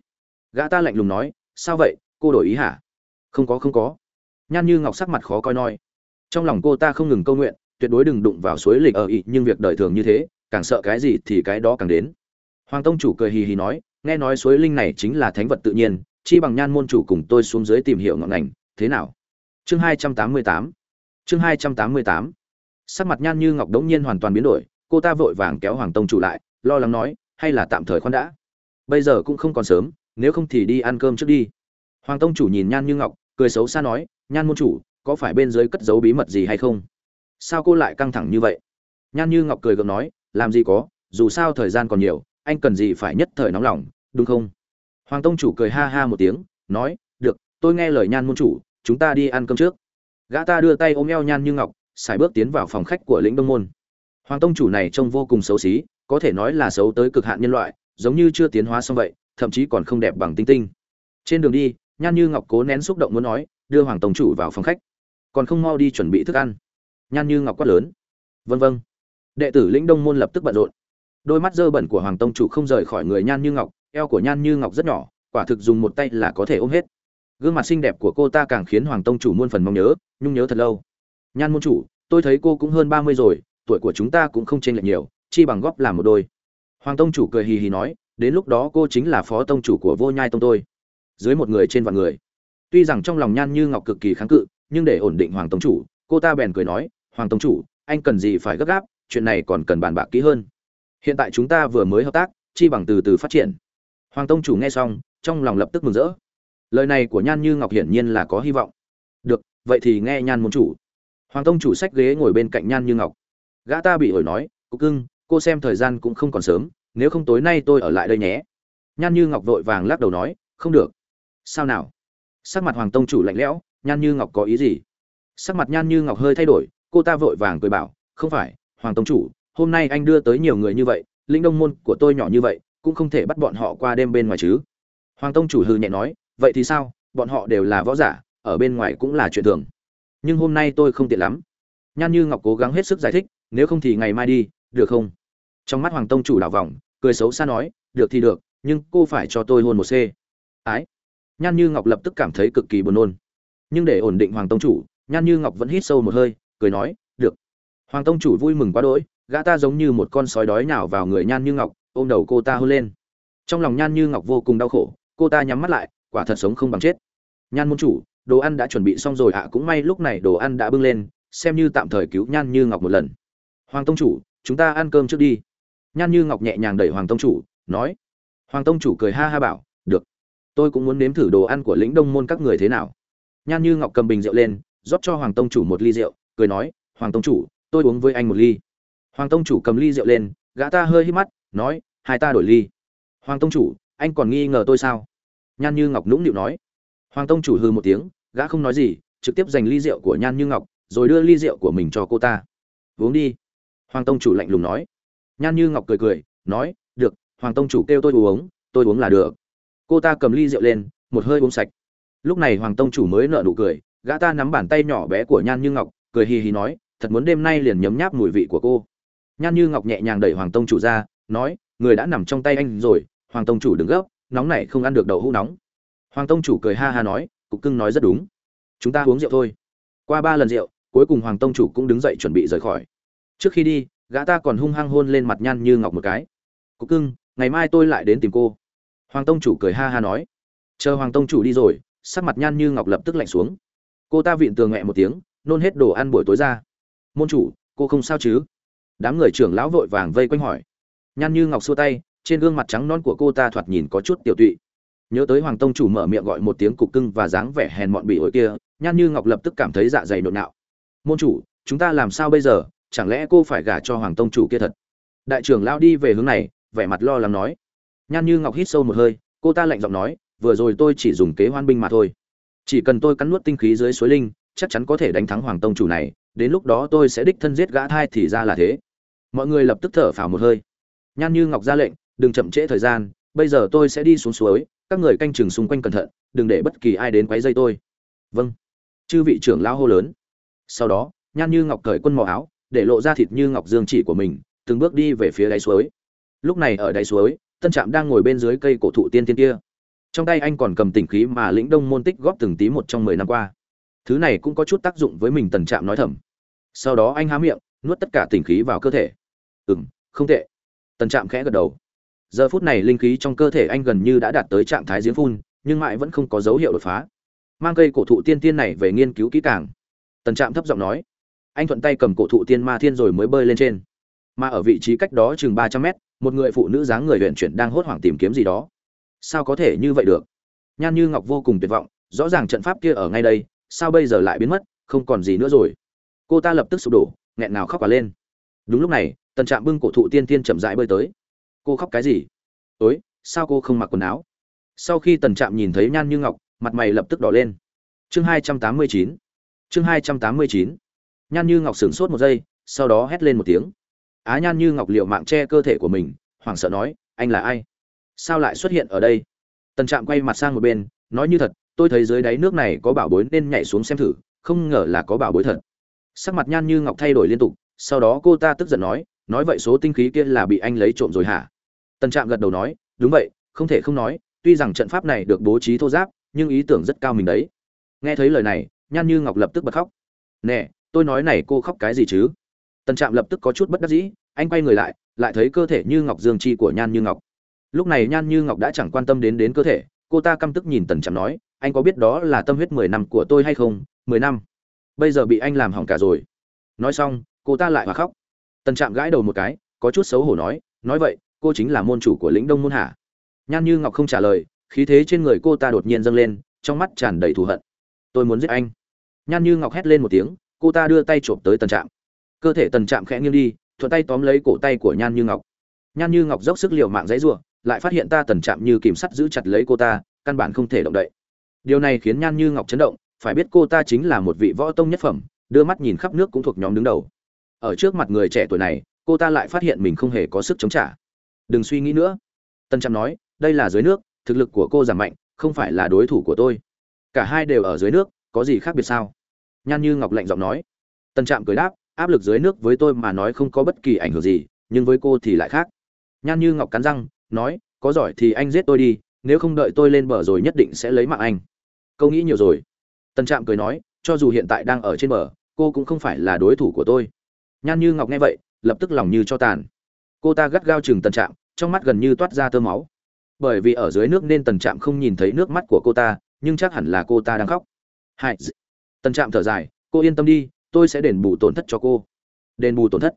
Gã ta lạnh lùng nói, sao vậy, cô đổi ý hả? Không có không có. Nhan như ngọc sắc mặt khó coi noi trong lòng cô ta không ngừng câu nguyện, tuyệt đối đừng đụng vào suối lịch ở ỵ nhưng việc đời thường như thế, càng sợ cái gì thì cái đó càng đến. Hoàng tông chủ cười hì hì nói, nghe nói suối linh này chính là thánh vật tự nhiên, chi bằng nhan môn chủ cùng tôi xuống dưới tìm hiểu ngọn ngành, thế nào? Chương hai trăm tám mươi tám. Chương hai trăm tám mươi tám. Sắc mặt nhan như ngọc đống nhiên hoàn toàn biến đổi, cô ta vội vàng kéo hoàng tông chủ lại lo lắng nói, hay là tạm thời khoan đã. Bây giờ cũng không còn sớm, nếu không thì đi ăn cơm trước đi. Hoàng tông chủ nhìn nhan như ngọc, cười xấu xa nói, nhan môn chủ, có phải bên dưới cất giấu bí mật gì hay không? Sao cô lại căng thẳng như vậy? Nhan như ngọc cười gượng nói, làm gì có, dù sao thời gian còn nhiều, anh cần gì phải nhất thời nóng lòng, đúng không? Hoàng tông chủ cười ha ha một tiếng, nói, được, tôi nghe lời nhan môn chủ, chúng ta đi ăn cơm trước. Gã ta đưa tay ôm eo nhan như ngọc, xài bước tiến vào phòng khách của lĩnh đông môn. Hoàng tông chủ này trông vô cùng xấu xí có thể nói là xấu tới cực hạn nhân loại, giống như chưa tiến hóa xong vậy, thậm chí còn không đẹp bằng tinh tinh. Trên đường đi, nhan như ngọc cố nén xúc động muốn nói, đưa hoàng tông chủ vào phòng khách. Còn không mau đi chuẩn bị thức ăn. Nhan như ngọc quát lớn. Vân vân. Đệ tử lĩnh đông môn lập tức bận rộn. Đôi mắt dơ bẩn của hoàng tông chủ không rời khỏi người nhan như ngọc, eo của nhan như ngọc rất nhỏ, quả thực dùng một tay là có thể ôm hết. Gương mặt xinh đẹp của cô ta càng khiến hoàng tông chủ muôn phần mong nhớ, nhung nhớ thật lâu. Nhan môn chủ, tôi thấy cô cũng hơn ba mươi rồi, tuổi của chúng ta cũng không chênh lệch nhiều chi bằng góp làm một đôi. Hoàng tông chủ cười hì hì nói, đến lúc đó cô chính là phó tông chủ của vô nhai tông tôi. Dưới một người trên vạn người. Tuy rằng trong lòng nhan như ngọc cực kỳ kháng cự, nhưng để ổn định hoàng tông chủ, cô ta bèn cười nói, hoàng tông chủ, anh cần gì phải gấp gáp, chuyện này còn cần bàn bạc kỹ hơn. Hiện tại chúng ta vừa mới hợp tác, chi bằng từ từ phát triển. Hoàng tông chủ nghe xong, trong lòng lập tức mừng rỡ. Lời này của nhan như ngọc hiển nhiên là có hy vọng. Được, vậy thì nghe nhan môn chủ. Hoàng tông chủ sách ghế ngồi bên cạnh nhan như ngọc. Gã ta bị ổi nói cục cưng cô xem thời gian cũng không còn sớm, nếu không tối nay tôi ở lại đây nhé. Nhan như ngọc vội vàng lắc đầu nói, không được. Sao nào? Sắc mặt hoàng tông chủ lạnh lẽo, nhan như ngọc có ý gì? Sắc mặt nhan như ngọc hơi thay đổi, cô ta vội vàng cười bảo, không phải, hoàng tông chủ, hôm nay anh đưa tới nhiều người như vậy, linh đông môn của tôi nhỏ như vậy, cũng không thể bắt bọn họ qua đêm bên ngoài chứ. Hoàng tông chủ hư nhẹ nói, vậy thì sao, bọn họ đều là võ giả, ở bên ngoài cũng là chuyện thường. Nhưng hôm nay tôi không tiện lắm. Nhan như ngọc cố gắng hết sức giải thích, nếu không thì ngày mai đi, được không? Trong mắt hoàng tông chủ đảo vòng, cười xấu xa nói, được thì được, nhưng cô phải cho tôi hôn một c ái. Nhan như ngọc lập tức cảm thấy cực kỳ buồn nôn. Nhưng để ổn định hoàng tông chủ, nhan như ngọc vẫn hít sâu một hơi, cười nói, được. Hoàng tông chủ vui mừng quá đỗi, gã ta giống như một con sói đói nhào vào người nhan như ngọc, ôm đầu cô ta hôn lên. Trong lòng nhan như ngọc vô cùng đau khổ, cô ta nhắm mắt lại, quả thật sống không bằng chết. Nhan môn chủ, đồ ăn đã chuẩn bị xong rồi ạ, cũng may lúc này đồ ăn đã bưng lên, xem như tạm thời cứu nhan như ngọc một lần. Hoàng tông chủ, chúng ta ăn cơm trước đi nhan như ngọc nhẹ nhàng đẩy hoàng tông chủ, nói, hoàng tông chủ cười ha ha bảo, được, tôi cũng muốn nếm thử đồ ăn của lĩnh đông môn các người thế nào. Nhan như ngọc cầm bình rượu lên, rót cho hoàng tông chủ một ly rượu, cười nói, hoàng tông chủ, tôi uống với anh một ly. Hoàng tông chủ cầm ly rượu lên, gã ta hơi hít mắt, nói, hai ta đổi ly. Hoàng tông chủ, anh còn nghi ngờ tôi sao? Nhan như ngọc nũng nịu nói. Hoàng tông chủ hư một tiếng, gã không nói gì, trực tiếp giành ly rượu của nhan như ngọc, rồi đưa ly rượu của mình cho cô ta. Uống đi. Hoàng tông chủ lạnh lùng nói nhan như ngọc cười cười, nói, được, hoàng tông chủ kêu tôi uống tôi uống là được. Cô ta cầm ly rượu lên, một hơi uống sạch. Lúc này hoàng tông chủ mới nợ nụ cười, gã ta nắm bàn tay nhỏ bé của nhan như ngọc, cười hì hì nói, thật muốn đêm nay liền nhấm nháp mùi vị của cô. Nhan như ngọc nhẹ nhàng đẩy hoàng tông chủ ra, nói, người đã nằm trong tay anh rồi, hoàng tông chủ đừng gấp, nóng này không ăn được đậu hũ nóng. Hoàng tông chủ cười ha ha nói, cục cưng nói rất đúng. Chúng ta uống rượu thôi. Qua ba lần rượu, cuối cùng hoàng tông chủ cũng đứng dậy chuẩn bị rời khỏi. Trước khi đi gã ta còn hung hăng hôn lên mặt nhan như ngọc một cái. Cục cưng, ngày mai tôi lại đến tìm cô. Hoàng tông chủ cười ha ha nói. Chờ hoàng tông chủ đi rồi, sắc mặt nhan như ngọc lập tức lạnh xuống. Cô ta vịn tường mẹ một tiếng, nôn hết đồ ăn buổi tối ra. Môn chủ, cô không sao chứ? Đám người trưởng lão vội vàng vây quanh hỏi. Nhan như ngọc xua tay, trên gương mặt trắng non của cô ta thoạt nhìn có chút tiểu tụy. Nhớ tới hoàng tông chủ mở miệng gọi một tiếng cục cưng và dáng vẻ hèn mọn bị ổi kia nhan như ngọc lập tức cảm thấy dạ dày nộn nạo. Môn chủ, chúng ta làm sao bây giờ? Chẳng lẽ cô phải gả cho hoàng tông chủ kia thật? Đại trưởng lao đi về hướng này, vẻ mặt lo lắng nói. Nhan như ngọc hít sâu một hơi, cô ta lạnh giọng nói, vừa rồi tôi chỉ dùng kế hoan binh mà thôi. Chỉ cần tôi cắn nuốt tinh khí dưới suối linh, chắc chắn có thể đánh thắng hoàng tông chủ này, đến lúc đó tôi sẽ đích thân giết gã thai thì ra là thế. Mọi người lập tức thở phào một hơi. Nhan như ngọc ra lệnh, đừng chậm trễ thời gian, bây giờ tôi sẽ đi xuống suối, các người canh chừng xung quanh cẩn thận, đừng để bất kỳ ai đến quấy dây tôi. Vâng. Chư vị trưởng lao hô lớn. Sau đó, nhan như ngọc cởi quân màu áo để lộ ra thịt như ngọc dương chỉ của mình, từng bước đi về phía đáy suối. Lúc này ở đáy suối, tân trạm đang ngồi bên dưới cây cổ thụ tiên tiên kia. Trong tay anh còn cầm tỉnh khí mà lĩnh đông môn tích góp từng tí một trong mười năm qua. Thứ này cũng có chút tác dụng với mình, tần trạm nói thầm. Sau đó anh há miệng, nuốt tất cả tỉnh khí vào cơ thể. Ừ m không tệ. Tần trạm khẽ gật đầu. Giờ phút này linh khí trong cơ thể anh gần như đã đạt tới trạng thái giếng phun, nhưng mãi vẫn không có dấu hiệu đột phá. Mang cây cổ thụ tiên tiên này về nghiên cứu kỹ càng. Tần trạm thấp giọng nói anh thuận tay cầm cổ thụ tiên ma thiên rồi mới bơi lên trên. Mà ở vị trí cách đó chừng ba trăm mét, một người phụ nữ dáng người huyện chuyển đang hốt hoảng tìm kiếm gì đó. Sao có thể như vậy được? Nhan như ngọc vô cùng tuyệt vọng, rõ ràng trận pháp kia ở ngay đây, sao bây giờ lại biến mất, không còn gì nữa rồi. Cô ta lập tức sụp đổ, nghẹn nào khóc cả lên. Đúng lúc này, tần trạm bưng cổ thụ tiên tiên chậm rãi bơi tới. Cô khóc cái gì? Ối sao cô không mặc quần áo? Sau khi tần trạm nhìn thấy nhan như ngọc, mặt mày lập tức đỏ lên. Chương hai trăm tám mươi chín. Chương hai trăm tám mươi chín nhan như ngọc sửng sốt một giây, sau đó hét lên một tiếng. Á nhan như ngọc liệu mạng che cơ thể của mình, hoảng sợ nói, anh là ai? Sao lại xuất hiện ở đây? Tần trạm quay mặt sang một bên, nói như thật, tôi thấy dưới đáy nước này có bảo bối nên nhảy xuống xem thử, không ngờ là có bảo bối thật. Sắc mặt nhan như ngọc thay đổi liên tục, sau đó cô ta tức giận nói nói vậy số tinh khí kia là bị anh lấy trộm rồi hả? Tần trạm gật đầu nói, đúng vậy, không thể không nói, tuy rằng trận pháp này được bố trí thô giáp, nhưng ý tưởng rất cao mình đấy. Nghe thấy lời này, nhan như ngọc lập tức bật khóc. Nè tôi nói này cô khóc cái gì chứ? Tần trạm lập tức có chút bất đắc dĩ, anh quay người lại lại thấy cơ thể như ngọc dương chi của nhan như ngọc. Lúc này nhan như ngọc đã chẳng quan tâm đến đến cơ thể, cô ta căm tức nhìn tần trạm nói, anh có biết đó là tâm huyết mười năm của tôi hay không? Mười năm. Bây giờ bị anh làm hỏng cả rồi. Nói xong, cô ta lại mà khóc. Tần trạm gãi đầu một cái, có chút xấu hổ nói nói vậy, cô chính là môn chủ của lĩnh đông môn hạ nhan như ngọc không trả lời, khí thế trên người cô ta đột nhiên dâng lên, trong mắt tràn đầy thù hận. Tôi muốn giết anh. Nhan như ngọc hét lên một tiếng cô ta đưa tay chộp tới tần trạm. Cơ thể tần trạm khẽ nghiêng đi, thuận tay tóm lấy cổ tay của nhan như ngọc. Nhan như ngọc dốc sức liều mạng dãy giụa lại phát hiện ta tần trạm như kìm sắt giữ chặt lấy cô ta, căn bản không thể động đậy. Điều này khiến nhan như ngọc chấn động, phải biết cô ta chính là một vị võ tông nhất phẩm, đưa mắt nhìn khắp nước cũng thuộc nhóm đứng đầu. Ở trước mặt người trẻ tuổi này, cô ta lại phát hiện mình không hề có sức chống trả. Đừng suy nghĩ nữa tân trạm nói, đây là dưới nước, thực lực của cô giảm mạnh, không phải là đối thủ của tôi. Cả hai đều ở dưới nước, có gì khác biệt sao? Nhan như ngọc lạnh giọng nói. Tần trạm cười đáp, áp lực dưới nước với tôi mà nói không có bất kỳ ảnh hưởng gì, nhưng với cô thì lại khác. Nhan như ngọc cắn răng, nói, có giỏi thì anh giết tôi đi, nếu không đợi tôi lên bờ rồi nhất định sẽ lấy mạng anh. Câu nghĩ nhiều rồi. Tần trạm cười nói, cho dù hiện tại đang ở trên bờ, cô cũng không phải là đối thủ của tôi. Nhan như ngọc nghe vậy, lập tức lòng như cho tàn. Cô ta gắt gao chừng Tần trạm, trong mắt gần như toát ra tơ máu. Bởi vì ở dưới nước nên tần trạm không nhìn thấy nước mắt của cô ta, nhưng chắc hẳn là cô ta đang khóc. Hai tần trạm thở dài, cô yên tâm đi, tôi sẽ đền bù tổn thất cho cô. Đền bù tổn thất?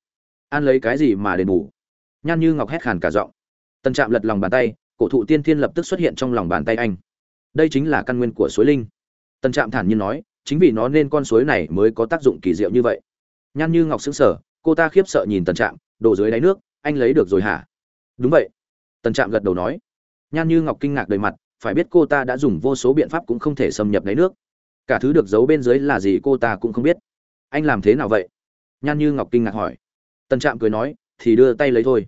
An lấy cái gì mà đền bù? Nhan như ngọc hét khàn cả giọng. Tần trạm lật lòng bàn tay, cổ thụ tiên thiên lập tức xuất hiện trong lòng bàn tay anh. Đây chính là căn nguyên của suối linh. Tần trạm thản nhiên nói, chính vì nó nên con suối này mới có tác dụng kỳ diệu như vậy. Nhan như ngọc xứng sở cô ta khiếp sợ nhìn tần trạm đổ dưới đáy nước, anh lấy được rồi hả? Đúng vậy. Tần trạm gật đầu nói. Nhan như ngọc kinh ngạc đầy mặt, phải biết cô ta đã dùng vô số biện pháp cũng không thể xâm nhập đáy nước cả thứ được giấu bên dưới là gì cô ta cũng không biết. Anh làm thế nào vậy? Nhan như ngọc kinh ngạc hỏi. Tần trạm cười nói, thì đưa tay lấy thôi.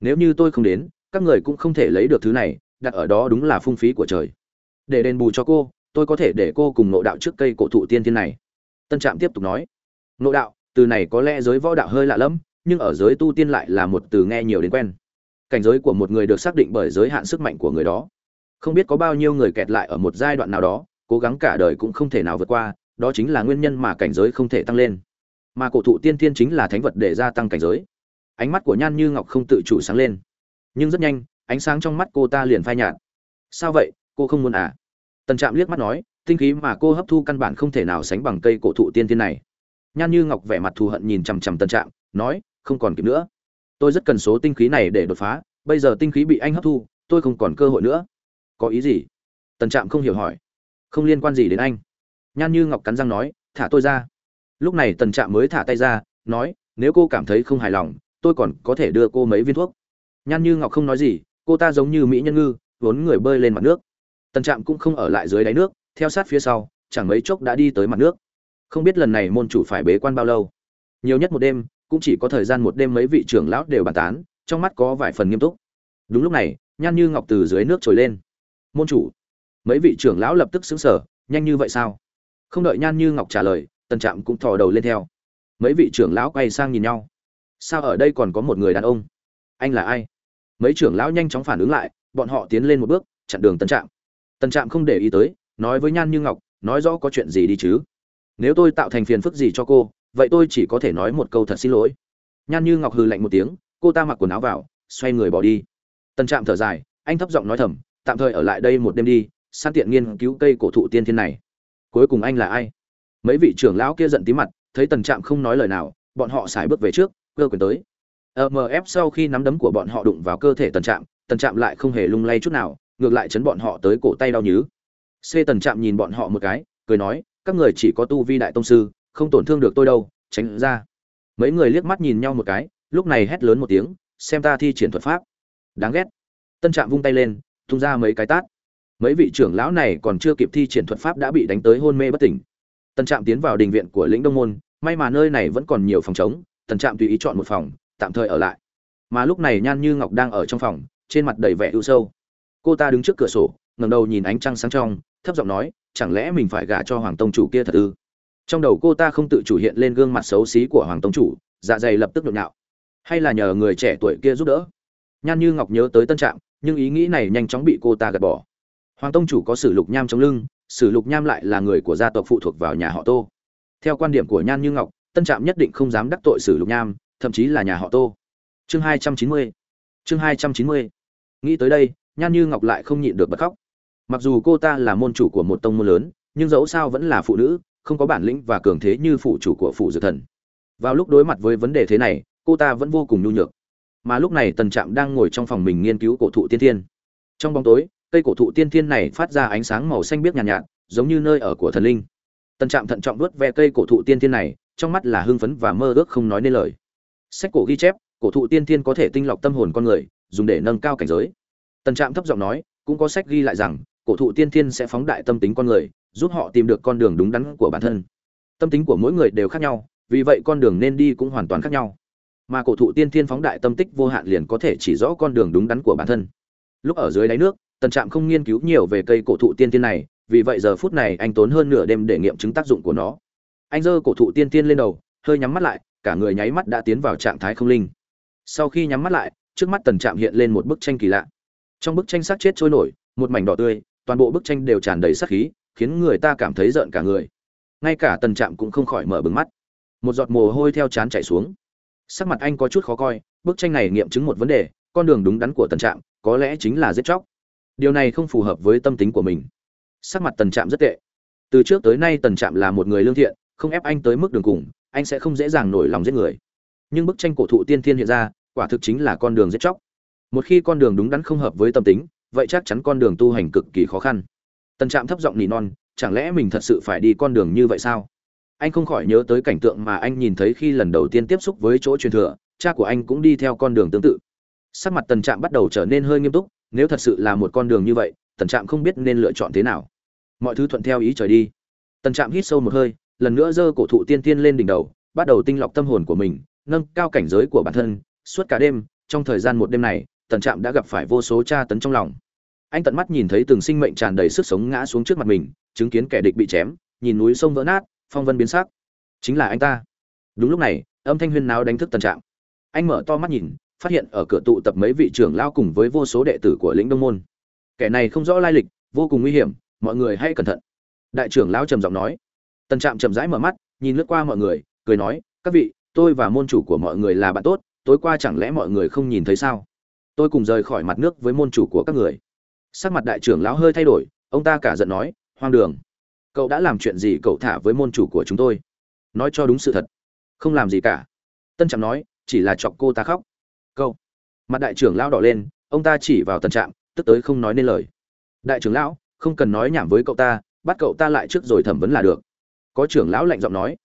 Nếu như tôi không đến, các người cũng không thể lấy được thứ này, đặt ở đó đúng là phung phí của trời. Để đền bù cho cô, tôi có thể để cô cùng nộ đạo trước cây cổ thụ tiên thiên này. Tân trạm tiếp tục nói. Nộ đạo, từ này có lẽ giới võ đạo hơi lạ lẫm, nhưng ở giới tu tiên lại là một từ nghe nhiều đến quen. Cảnh giới của một người được xác định bởi giới hạn sức mạnh của người đó. Không biết có bao nhiêu người kẹt lại ở một giai đoạn nào đó cố gắng cả đời cũng không thể nào vượt qua, đó chính là nguyên nhân mà cảnh giới không thể tăng lên. Mà cổ thụ tiên thiên chính là thánh vật để gia tăng cảnh giới. Ánh mắt của nhan như ngọc không tự chủ sáng lên. Nhưng rất nhanh, ánh sáng trong mắt cô ta liền phai nhạt. Sao vậy, cô không muốn à? Tần trạm liếc mắt nói, tinh khí mà cô hấp thu căn bản không thể nào sánh bằng cây cổ thụ tiên thiên này. Nhan như ngọc vẻ mặt thù hận nhìn chằm chằm tần trạm, nói, không còn kịp nữa. Tôi rất cần số tinh khí này để đột phá, bây giờ tinh khí bị anh hấp thu, tôi không còn cơ hội nữa. Có ý gì? Tần trạm không hiểu hỏi không liên quan gì đến anh. Nhan như ngọc cắn răng nói, thả tôi ra. Lúc này tần trạm mới thả tay ra, nói, nếu cô cảm thấy không hài lòng, tôi còn có thể đưa cô mấy viên thuốc. Nhan như ngọc không nói gì, cô ta giống như mỹ nhân ngư, vốn người bơi lên mặt nước. Tần trạm cũng không ở lại dưới đáy nước, theo sát phía sau, chẳng mấy chốc đã đi tới mặt nước. Không biết lần này môn chủ phải bế quan bao lâu. Nhiều nhất một đêm, cũng chỉ có thời gian một đêm mấy vị trưởng lão đều bàn tán, trong mắt có vài phần nghiêm túc. Đúng lúc này, nhan như ngọc từ dưới nước trồi lên. Môn chủ mấy vị trưởng lão lập tức xứng sở, nhanh như vậy sao? Không đợi nhan như ngọc trả lời, tần trạm cũng thò đầu lên theo. Mấy vị trưởng lão quay sang nhìn nhau. Sao ở đây còn có một người đàn ông? Anh là ai? Mấy trưởng lão nhanh chóng phản ứng lại, bọn họ tiến lên một bước, chặn đường tần trạm. Tần trạm không để ý tới, nói với nhan như ngọc, nói rõ có chuyện gì đi chứ? Nếu tôi tạo thành phiền phức gì cho cô, vậy tôi chỉ có thể nói một câu thật xin lỗi. Nhan như ngọc hừ lạnh một tiếng, cô ta mặc quần áo vào, xoay người bỏ đi. Tần trạm thở dài, anh thấp giọng nói thầm, tạm thời ở lại đây một đêm đi san tiện nghiên cứu cây cổ thụ tiên thiên này. Cuối cùng anh là ai? Mấy vị trưởng lão kia giận tí mặt, thấy tần trạm không nói lời nào, bọn họ xài bước về trước, cơ quyền tới. Ờ, Mf sau khi nắm đấm của bọn họ đụng vào cơ thể tần trạm tần trạm lại không hề lung lay chút nào, ngược lại chấn bọn họ tới cổ tay đau nhứ. C tần trạm nhìn bọn họ một cái, cười nói, các người chỉ có tu vi đại tông sư, không tổn thương được tôi đâu, tránh ra. Mấy người liếc mắt nhìn nhau một cái, lúc này hét lớn một tiếng, xem ta thi triển thuật pháp. Đáng ghét. Tân trạm vung tay lên, tung ra mấy cái tát mấy vị trưởng lão này còn chưa kịp thi triển thuật pháp đã bị đánh tới hôn mê bất tỉnh. Tần trạm tiến vào đình viện của lĩnh đông môn, may mà nơi này vẫn còn nhiều phòng trống, tần trạm tùy ý chọn một phòng, tạm thời ở lại. Mà lúc này nhan như ngọc đang ở trong phòng, trên mặt đầy vẻ ưu sâu. Cô ta đứng trước cửa sổ, ngẩng đầu nhìn ánh trăng sáng trong, thấp giọng nói, chẳng lẽ mình phải gả cho hoàng tông chủ kia thật ư? Trong đầu cô ta không tự chủ hiện lên gương mặt xấu xí của hoàng tông chủ dạ dày lập tức nhộn nhạo. Hay là nhờ người trẻ tuổi kia giúp đỡ? Nhan như ngọc nhớ tới tân trạm, nhưng ý nghĩ này nhanh chóng bị cô ta gạt bỏ hoàng tông chủ có sử lục nham trong lưng, sử lục nham lại là người của gia tộc phụ thuộc vào nhà họ tô. Theo quan điểm của nhan như ngọc, tân trạm nhất định không dám đắc tội sử lục nham, thậm chí là nhà họ tô. Chương hai trăm chín mươi. Chương hai trăm chín mươi. Nghĩ tới đây, nhan như ngọc lại không nhịn được bật khóc. Mặc dù cô ta là môn chủ của một tông môn lớn, nhưng dẫu sao vẫn là phụ nữ, không có bản lĩnh và cường thế như phụ chủ của phụ dược thần. Vào lúc đối mặt với vấn đề thế này, cô ta vẫn vô cùng nhu nhược. Mà lúc này tần trạm đang ngồi trong phòng mình nghiên cứu cổ thụ tiên thiên. Trong bóng tối cây cổ thụ tiên thiên này phát ra ánh sáng màu xanh biếc nhàn nhạt, nhạt giống như nơi ở của thần linh. Tần trạm thận trọng đuốt ve cây cổ thụ tiên thiên này trong mắt là hưng phấn và mơ ước không nói nên lời. Sách cổ ghi chép cổ thụ tiên thiên có thể tinh lọc tâm hồn con người dùng để nâng cao cảnh giới. Tần trạm thấp giọng nói cũng có sách ghi lại rằng cổ thụ tiên thiên sẽ phóng đại tâm tính con người giúp họ tìm được con đường đúng đắn của bản thân. Tâm tính của mỗi người đều khác nhau vì vậy con đường nên đi cũng hoàn toàn khác nhau. Mà cổ thụ tiên thiên phóng đại tâm tích vô hạn liền có thể chỉ rõ con đường đúng đắn của bản thân. Lúc ở dưới đáy nước tần trạm không nghiên cứu nhiều về cây cổ thụ tiên tiên này, vì vậy giờ phút này anh tốn hơn nửa đêm để nghiệm chứng tác dụng của nó. Anh giơ cổ thụ tiên tiên lên đầu, hơi nhắm mắt lại, cả người nháy mắt đã tiến vào trạng thái không linh. Sau khi nhắm mắt lại, trước mắt tần trạm hiện lên một bức tranh kỳ lạ. Trong bức tranh sắc chết trôi nổi, một mảnh đỏ tươi, toàn bộ bức tranh đều tràn đầy sắc khí, khiến người ta cảm thấy rợn cả người. Ngay cả tần trạm cũng không khỏi mở bừng mắt. Một giọt mồ hôi theo chán chảy xuống. Sắc mặt anh có chút khó coi, bức tranh này nghiệm chứng một vấn đề, con đường đúng đắn của tần trạm có lẽ chính là giết chóc điều này không phù hợp với tâm tính của mình. Sắc mặt tần trạm rất tệ. Từ trước tới nay tần trạm là một người lương thiện, không ép anh tới mức đường cùng, anh sẽ không dễ dàng nổi lòng giết người. Nhưng bức tranh cổ thụ tiên thiên hiện ra, quả thực chính là con đường giết chóc. Một khi con đường đúng đắn không hợp với tâm tính, vậy chắc chắn con đường tu hành cực kỳ khó khăn. Tần trạm thấp giọng nỉ non, chẳng lẽ mình thật sự phải đi con đường như vậy sao? Anh không khỏi nhớ tới cảnh tượng mà anh nhìn thấy khi lần đầu tiên tiếp xúc với chỗ truyền thừa, cha của anh cũng đi theo con đường tương tự. Sắc mặt tần trạm bắt đầu trở nên hơi nghiêm túc nếu thật sự là một con đường như vậy, tần trạm không biết nên lựa chọn thế nào. Mọi thứ thuận theo ý trời đi. Tần trạm hít sâu một hơi, lần nữa giơ cổ thụ tiên tiên lên đỉnh đầu, bắt đầu tinh lọc tâm hồn của mình, nâng cao cảnh giới của bản thân. Suốt cả đêm, trong thời gian một đêm này, tần trạm đã gặp phải vô số tra tấn trong lòng. Anh tận mắt nhìn thấy từng sinh mệnh tràn đầy sức sống ngã xuống trước mặt mình, chứng kiến kẻ địch bị chém, nhìn núi sông vỡ nát, phong vân biến sắc. Chính là anh ta. Đúng lúc này, âm thanh huyên náo đánh thức tần trạm. Anh mở to mắt nhìn phát hiện ở cửa tụ tập mấy vị trưởng lao cùng với vô số đệ tử của lĩnh đông môn. Kẻ này không rõ lai lịch, vô cùng nguy hiểm, mọi người hãy cẩn thận. Đại trưởng lão trầm giọng nói. Tần trạm chậm rãi mở mắt, nhìn lướt qua mọi người, cười nói, các vị, tôi và môn chủ của mọi người là bạn tốt, tối qua chẳng lẽ mọi người không nhìn thấy sao? Tôi cùng rời khỏi mặt nước với môn chủ của các người. Sắc mặt đại trưởng lão hơi thay đổi, ông ta cả giận nói, hoang đường. Cậu đã làm chuyện gì cậu thả với môn chủ của chúng tôi? Nói cho đúng sự thật. Không làm gì cả. Tân trạm nói, chỉ là chọc cô ta khóc câu. Mặt đại trưởng lão đỏ lên, ông ta chỉ vào tân trạm, tức tới không nói nên lời. Đại trưởng lão, không cần nói nhảm với cậu ta, bắt cậu ta lại trước rồi thẩm vấn là được. Có trưởng lão lạnh giọng nói.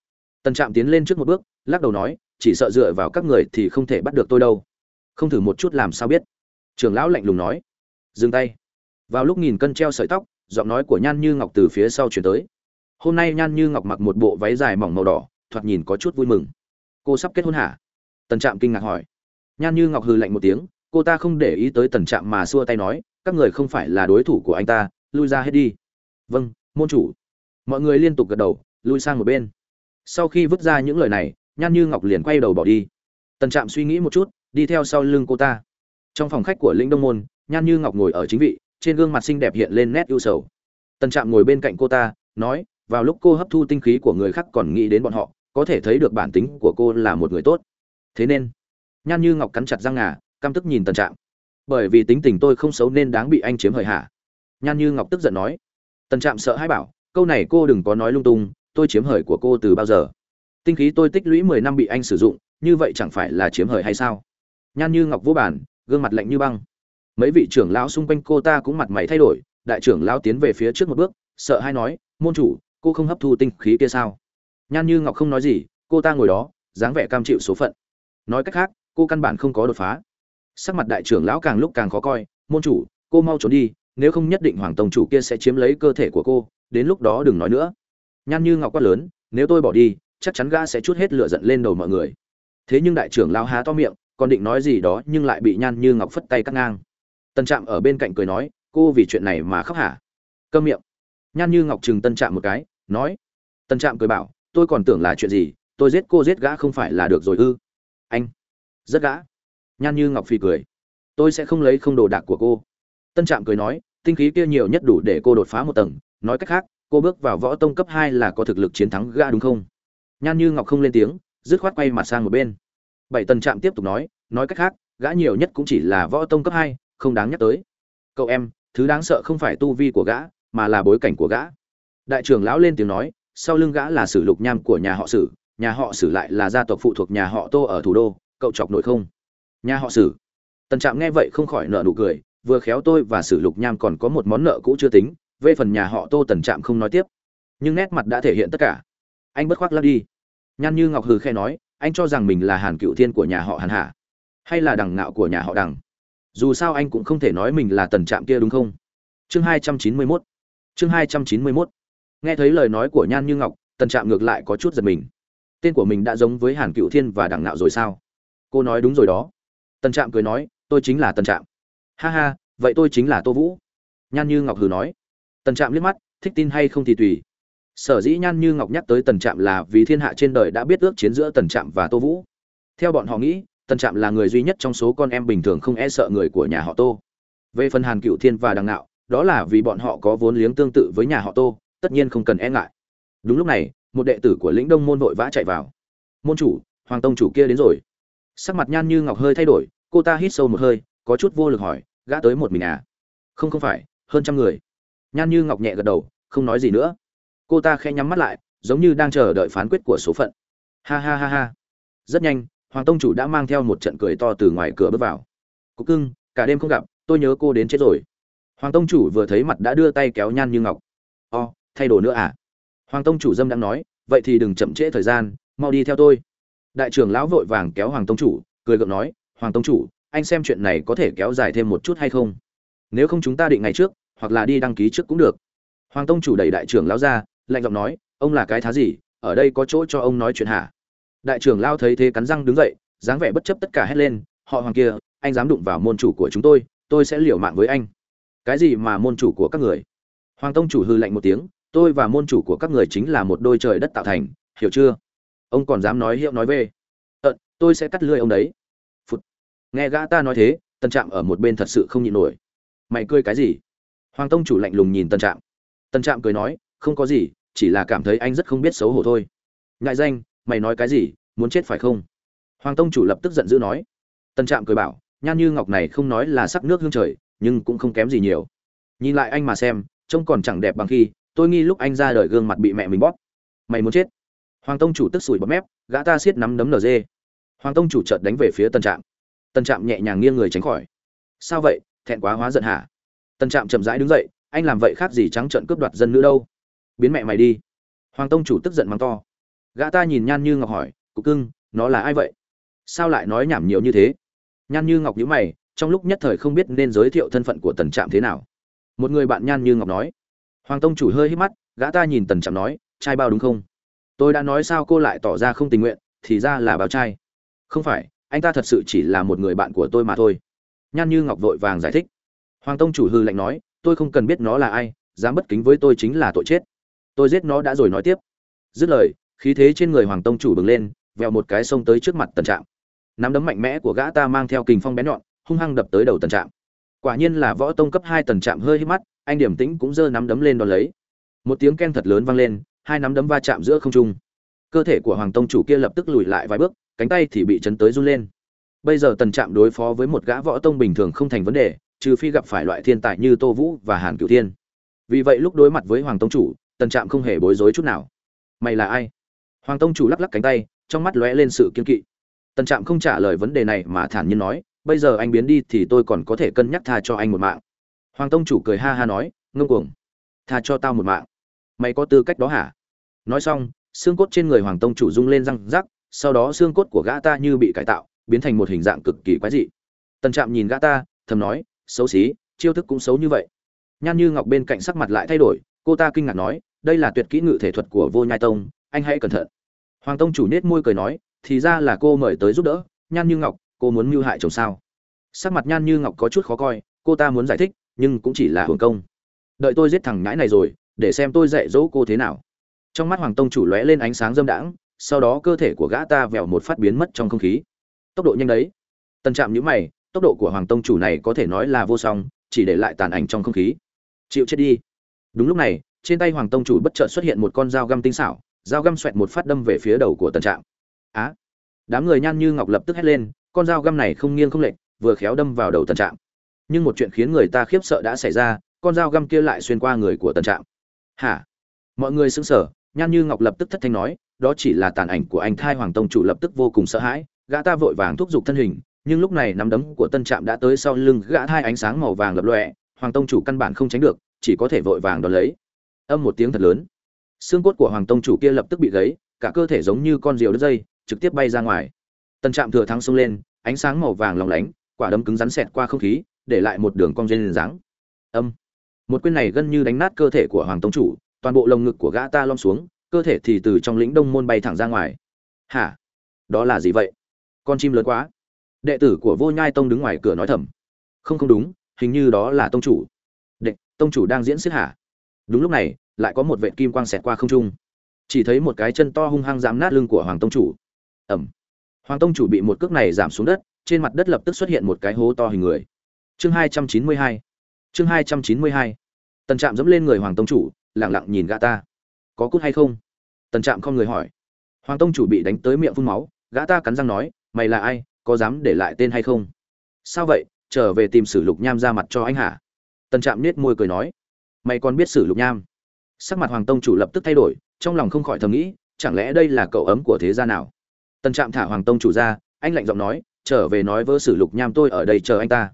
Tân trạm tiến lên trước một bước, lắc đầu nói, chỉ sợ dựa vào các người thì không thể bắt được tôi đâu. Không thử một chút làm sao biết. Trưởng lão lạnh lùng nói. Dừng tay. Vào lúc nghìn cân treo sợi tóc, giọng nói của nhan như ngọc từ phía sau chuyển tới. Hôm nay nhan như ngọc mặc một bộ váy dài mỏng màu đỏ, thoạt nhìn có chút vui mừng. Cô sắp kết hôn hả? Tần trạm kinh ngạc hỏi nhan như ngọc hừ lạnh một tiếng, cô ta không để ý tới tần trạm mà xua tay nói, các người không phải là đối thủ của anh ta, lui ra hết đi. Vâng môn chủ. Mọi người liên tục gật đầu, lui sang một bên. Sau khi vứt ra những lời này, nhan như ngọc liền quay đầu bỏ đi. Tần trạm suy nghĩ một chút, đi theo sau lưng cô ta. Trong phòng khách của lĩnh đông môn, nhan như ngọc ngồi ở chính vị, trên gương mặt xinh đẹp hiện lên nét ưu sầu. Tần trạm ngồi bên cạnh cô ta, nói, vào lúc cô hấp thu tinh khí của người khác còn nghĩ đến bọn họ, có thể thấy được bản tính của cô là một người tốt. Thế nên nhan như ngọc cắn chặt răng ngà, căm tức nhìn tần trạm bởi vì tính tình tôi không xấu nên đáng bị anh chiếm hời hả? Nhan như ngọc tức giận nói. Tần trạm sợ hãi bảo, câu này cô đừng có nói lung tung, tôi chiếm hời của cô từ bao giờ? Tinh khí tôi tích lũy mười năm bị anh sử dụng, như vậy chẳng phải là chiếm hời hay sao? Nhan như ngọc vô bản gương mặt lạnh như băng. Mấy vị trưởng lão xung quanh cô ta cũng mặt mày thay đổi, đại trưởng lão tiến về phía trước một bước, sợ hay nói, môn chủ, cô không hấp thu tinh khí kia sao? Nhan như ngọc không nói gì, cô ta ngồi đó, dáng vẻ cam chịu số phận. Nói cách khác cô căn bản không có đột phá. Sắc mặt đại trưởng lão càng lúc càng khó coi, môn chủ, cô mau trốn đi, nếu không nhất định hoàng tông chủ kia sẽ chiếm lấy cơ thể của cô, đến lúc đó đừng nói nữa. Nhan như ngọc quát lớn, nếu tôi bỏ đi, chắc chắn gã sẽ chút hết lửa giận lên đầu mọi người. Thế nhưng đại trưởng lão há to miệng, còn định nói gì đó nhưng lại bị nhan như ngọc phất tay cắt ngang. Tân trạm ở bên cạnh cười nói, cô vì chuyện này mà khóc hả? Câm miệng. Nhan như ngọc chừng tân trạm một cái, nói, tân trạm cười bảo, tôi còn tưởng là chuyện gì, tôi giết cô giết gã không phải là được rồi ư? Anh rất gã. Nhan như ngọc phi cười. Tôi sẽ không lấy không đồ đạc của cô. Tân trạm cười nói, tinh khí kia nhiều nhất đủ để cô đột phá một tầng. Nói cách khác, cô bước vào võ tông cấp hai là có thực lực chiến thắng gã đúng không? Nhan như ngọc không lên tiếng, dứt khoát quay mặt sang một bên. Bảy tần trạm tiếp tục nói nói cách khác, gã nhiều nhất cũng chỉ là võ tông cấp hai, không đáng nhắc tới. Cậu em, thứ đáng sợ không phải tu vi của gã, mà là bối cảnh của gã. Đại trưởng lão lên tiếng nói, sau lưng gã là sử lục nham của nhà họ sử, nhà họ sử lại là gia tộc phụ thuộc nhà họ tô ở thủ đô cậu chọc nổi không? Nhà họ sử. Tần trạm nghe vậy không khỏi nợ nụ cười, vừa khéo tôi và sử lục nham còn có một món nợ cũ chưa tính, về phần nhà họ tô tần trạm không nói tiếp. Nhưng nét mặt đã thể hiện tất cả. Anh bất khoác lắc đi. Nhan như ngọc hừ khe nói, anh cho rằng mình là hàn cựu thiên của nhà họ hàn hạ hay là đằng ngạo của nhà họ đằng? Dù sao anh cũng không thể nói mình là tần trạm kia đúng không? Chương hai trăm chín mươi mốt. Chương hai trăm chín mươi mốt. Nghe thấy lời nói của nhan như ngọc, tần trạm ngược lại có chút giật mình. Tên của mình đã giống với hàn cựu thiên và đằng ngạo rồi sao? Cô nói đúng rồi đó. Tần trạm cười nói, tôi chính là tần trạm. Ha ha, vậy tôi chính là tô vũ. Nhan như ngọc hừ nói. Tần trạm liếc mắt, thích tin hay không thì tùy. Sở dĩ nhan như ngọc nhắc tới tần trạm là vì thiên hạ trên đời đã biết ước chiến giữa tần trạm và tô vũ. Theo bọn họ nghĩ, tần trạm là người duy nhất trong số con em bình thường không e sợ người của nhà họ tô. Về phần hàn cựu thiên và đằng nạo đó là vì bọn họ có vốn liếng tương tự với nhà họ tô, tất nhiên không cần e ngại. Đúng lúc này, một đệ tử của lĩnh đông môn vội vã chạy vào. Môn chủ, hoàng tông chủ kia đến rồi sắc mặt nhan như ngọc hơi thay đổi, cô ta hít sâu một hơi, có chút vô lực hỏi, gã tới một mình à? Không không phải, hơn trăm người. Nhan như ngọc nhẹ gật đầu, không nói gì nữa. Cô ta khẽ nhắm mắt lại, giống như đang chờ đợi phán quyết của số phận. Ha ha ha ha. Rất nhanh, hoàng tông chủ đã mang theo một trận cười to từ ngoài cửa bước vào. Cô cưng, cả đêm không gặp, tôi nhớ cô đến chết rồi. Hoàng tông chủ vừa thấy mặt đã đưa tay kéo nhan như ngọc. O, thay đồ nữa à? Hoàng tông chủ dâm đang nói, vậy thì đừng chậm trễ thời gian, mau đi theo tôi đại trưởng lão vội vàng kéo hoàng tông chủ, cười gượng nói, hoàng tông chủ, anh xem chuyện này có thể kéo dài thêm một chút hay không? Nếu không chúng ta định ngày trước, hoặc là đi đăng ký trước cũng được. Hoàng tông chủ đẩy đại trưởng lão ra, lạnh giọng nói, ông là cái thá gì, ở đây có chỗ cho ông nói chuyện hả? Đại trưởng lão thấy thế cắn răng đứng dậy, dáng vẻ bất chấp tất cả hét lên, họ hoàng kia, anh dám đụng vào môn chủ của chúng tôi tôi sẽ liều mạng với anh. Cái gì mà môn chủ của các người? Hoàng tông chủ hư lạnh một tiếng, tôi và môn chủ của các người chính là một đôi trời đất tạo thành, hiểu chưa? Ông còn dám nói hiệu nói về. Ợn ờ, tôi sẽ cắt lưỡi ông đấy. Phụt. Nghe gã ta nói thế tân trạm ở một bên thật sự không nhịn nổi. Mày cười cái gì? Hoàng tông chủ lạnh lùng nhìn tân trạm. Tân trạm cười nói không có gì chỉ là cảm thấy anh rất không biết xấu hổ thôi. Ngại danh mày nói cái gì muốn chết phải không? Hoàng tông chủ lập tức giận dữ nói. Tân trạm cười bảo nhan như ngọc này không nói là sắc nước hương trời nhưng cũng không kém gì nhiều. Nhìn lại anh mà xem trông còn chẳng đẹp bằng khi tôi nghi lúc anh ra đời gương mặt bị mẹ mình bóp. Mày muốn chết? Hoàng tông chủ tức sủi bọt mép, gã ta siết nắm đấm nd hoàng tông chủ chợt đánh về phía tân trạm. Tân trạm nhẹ nhàng nghiêng người tránh khỏi. Sao vậy? Thẹn quá hóa giận hả? Tân trạm chậm rãi đứng dậy, anh làm vậy khác gì trắng trợn cướp đoạt dân nữ đâu. Biến mẹ mày đi. Hoàng tông chủ tức giận mắng to. Gã ta nhìn nhan như ngọc hỏi, cụ cưng, nó là ai vậy? Sao lại nói nhảm nhiều như thế? Nhan như ngọc nhíu mày, trong lúc nhất thời không biết nên giới thiệu thân phận của tần trạm thế nào. Một người bạn nhan như ngọc nói. Hoàng tông chủ hơi hít mắt, gã ta nhìn tần trạm nói, trai bao đúng không? Tôi đã nói sao cô lại tỏ ra không tình nguyện, thì ra là báo trai. Không phải, anh ta thật sự chỉ là một người bạn của tôi mà thôi. Nhan như ngọc vội vàng giải thích. Hoàng tông chủ hư lạnh nói, tôi không cần biết nó là ai, dám bất kính với tôi chính là tội chết. Tôi giết nó đã rồi nói tiếp. Dứt lời, khí thế trên người hoàng tông chủ bừng lên, vèo một cái xông tới trước mặt tần trạm. Nắm đấm mạnh mẽ của gã ta mang theo kình phong bén nhọn, hung hăng đập tới đầu tần trạm. Quả nhiên là võ tông cấp hai tần trạm hơi hít mắt, anh điểm tĩnh cũng giơ nắm đấm lên đón lấy. Một tiếng ken thật lớn vang lên hai nắm đấm va chạm giữa không trung. Cơ thể của hoàng tông chủ kia lập tức lùi lại vài bước, cánh tay thì bị chấn tới run lên. Bây giờ tần trạm đối phó với một gã võ tông bình thường không thành vấn đề, trừ phi gặp phải loại thiên tài như tô vũ và hàn cửu thiên. Vì vậy lúc đối mặt với hoàng tông chủ, tần trạm không hề bối rối chút nào. Mày là ai? Hoàng tông chủ lắc lắc cánh tay, trong mắt lóe lên sự kiên kỵ. Tần trạm không trả lời vấn đề này mà thản nhiên nói, bây giờ anh biến đi thì tôi còn có thể cân nhắc tha cho anh một mạng. Hoàng tông chủ cười ha ha nói, ngông cuồng, tha cho tao một mạng. Mày có tư cách đó hả? Nói xong, xương cốt trên người hoàng tông chủ rung lên răng rắc, sau đó xương cốt của gã ta như bị cải tạo, biến thành một hình dạng cực kỳ quái dị. Tần trạm nhìn gã ta, thầm nói, xấu xí, chiêu thức cũng xấu như vậy. Nhan như ngọc bên cạnh sắc mặt lại thay đổi, cô ta kinh ngạc nói, đây là tuyệt kỹ ngự thể thuật của vô nhai tông, anh hãy cẩn thận. Hoàng tông chủ nết môi cười nói, thì ra là cô mời tới giúp đỡ, nhan như ngọc, cô muốn mưu hại chồng sao? Sắc mặt nhan như ngọc có chút khó coi, cô ta muốn giải thích, nhưng cũng chỉ là hưởng công. Đợi tôi giết thằng nhãi này rồi, để xem tôi dạy dỗ cô thế nào trong mắt hoàng tông chủ lóe lên ánh sáng dâm đãng, sau đó cơ thể của gã ta vẹo một phát biến mất trong không khí. Tốc độ nhanh đấy. Tần trạm nhữ mày, tốc độ của hoàng tông chủ này có thể nói là vô song, chỉ để lại tàn ảnh trong không khí. Chịu chết đi. Đúng lúc này, trên tay hoàng tông chủ bất chợt xuất hiện một con dao găm tinh xảo, dao găm xoẹt một phát đâm về phía đầu của tần trạm. Á! Đám người nhan như ngọc lập tức hét lên, con dao găm này không nghiêng không lệch, vừa khéo đâm vào đầu tần trạm. Nhưng một chuyện khiến người ta khiếp sợ đã xảy ra, con dao găm kia lại xuyên qua người của tần trạm. Hả? Mọi người sững sờ nhan như ngọc lập tức thất thanh nói, đó chỉ là tàn ảnh của anh thai hoàng tông chủ lập tức vô cùng sợ hãi, gã ta vội vàng thúc giục thân hình, nhưng lúc này nắm đấm của tân trạm đã tới sau lưng, gã thai ánh sáng màu vàng lập lọe hoàng tông chủ căn bản không tránh được, chỉ có thể vội vàng đón lấy. Âm một tiếng thật lớn. Xương cốt của hoàng tông chủ kia lập tức bị gãy, cả cơ thể giống như con rượu đứt dây, trực tiếp bay ra ngoài. Tân trạm thừa thắng xông lên, ánh sáng màu vàng lòng lánh, quả đấm cứng rắn xẹt qua không khí, để lại một đường cong dây dáng. Âm. Một quyền này gần như đánh nát cơ thể của hoàng tông chủ toàn bộ lồng ngực của gã ta lom xuống, cơ thể thì từ trong lĩnh đông môn bay thẳng ra ngoài. Hả? Đó là gì vậy? Con chim lớn quá. Đệ tử của vô nhai tông đứng ngoài cửa nói thầm. Không không đúng, hình như đó là tông chủ. Đệ, tông chủ đang diễn xiết hả? Đúng lúc này, lại có một vệ kim quang xẹt qua không trung. Chỉ thấy một cái chân to hung hăng dám nát lưng của hoàng tông chủ. Ẩm hoàng tông chủ bị một cước này giảm xuống đất, trên mặt đất lập tức xuất hiện một cái hố to hình người. Chương hai trăm chín mươi hai. Chương hai trăm chín mươi hai. Tần trạm dẫm lên người hoàng tông chủ lẳng lặng nhìn gã ta. Có cút hay không? Tần trạm không người hỏi. Hoàng tông chủ bị đánh tới miệng phun máu, gã ta cắn răng nói, mày là ai, có dám để lại tên hay không? Sao vậy? Trở về tìm sử lục nham ra mặt cho anh hả? Tần trạm nết môi cười nói, mày còn biết sử lục nham? Sắc mặt hoàng tông chủ lập tức thay đổi, trong lòng không khỏi thầm nghĩ, chẳng lẽ đây là cậu ấm của thế gia nào? Tần trạm thả hoàng tông chủ ra, anh lạnh giọng nói, trở về nói với sử lục nham tôi ở đây chờ anh ta.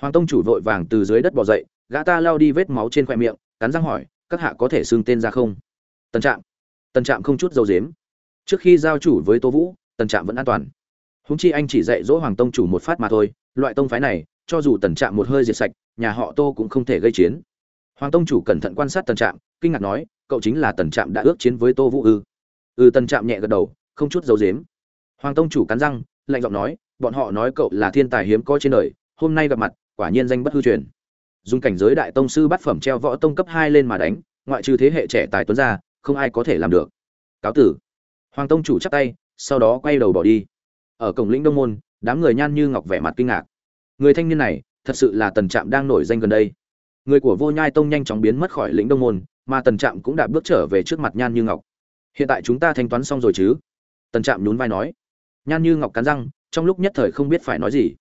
Hoàng tông chủ vội vàng từ dưới đất bỏ dậy, gã ta lao đi vết máu trên khoe miệng, cắn răng hỏi các hạ có thể xưng tên ra không? Tần trạm. Tần trạm không chút dầu dếm trước khi giao chủ với tô vũ, tần trạm vẫn an toàn. Húng chi anh chỉ dạy dỗ hoàng tông chủ một phát mà thôi, loại tông phái này, cho dù tần trạm một hơi diệt sạch, nhà họ tô cũng không thể gây chiến. Hoàng tông chủ cẩn thận quan sát tần trạm, kinh ngạc nói, cậu chính là tần trạm đã ước chiến với tô vũ ư? Ừ tần trạm nhẹ gật đầu, không chút dầu dếm hoàng tông chủ cắn răng, lạnh giọng nói, bọn họ nói cậu là thiên tài hiếm có trên đời, hôm nay gặp mặt, quả nhiên danh bất hư truyền dùng cảnh giới đại tông sư bát phẩm treo võ tông cấp hai lên mà đánh, ngoại trừ thế hệ trẻ tài tuấn ra, không ai có thể làm được. Cáo tử. Hoàng tông chủ chắp tay, sau đó quay đầu bỏ đi. Ở cổng lĩnh đông môn, đám người nhan như ngọc vẻ mặt kinh ngạc. Người thanh niên này, thật sự là tần trạm đang nổi danh gần đây. Người của vô nhai tông nhanh chóng biến mất khỏi lĩnh đông môn, mà tần trạm cũng đã bước trở về trước mặt nhan như ngọc. Hiện tại chúng ta thanh toán xong rồi chứ? Tần trạm nhún vai nói. Nhan như ngọc cắn răng, trong lúc nhất thời không biết phải nói gì.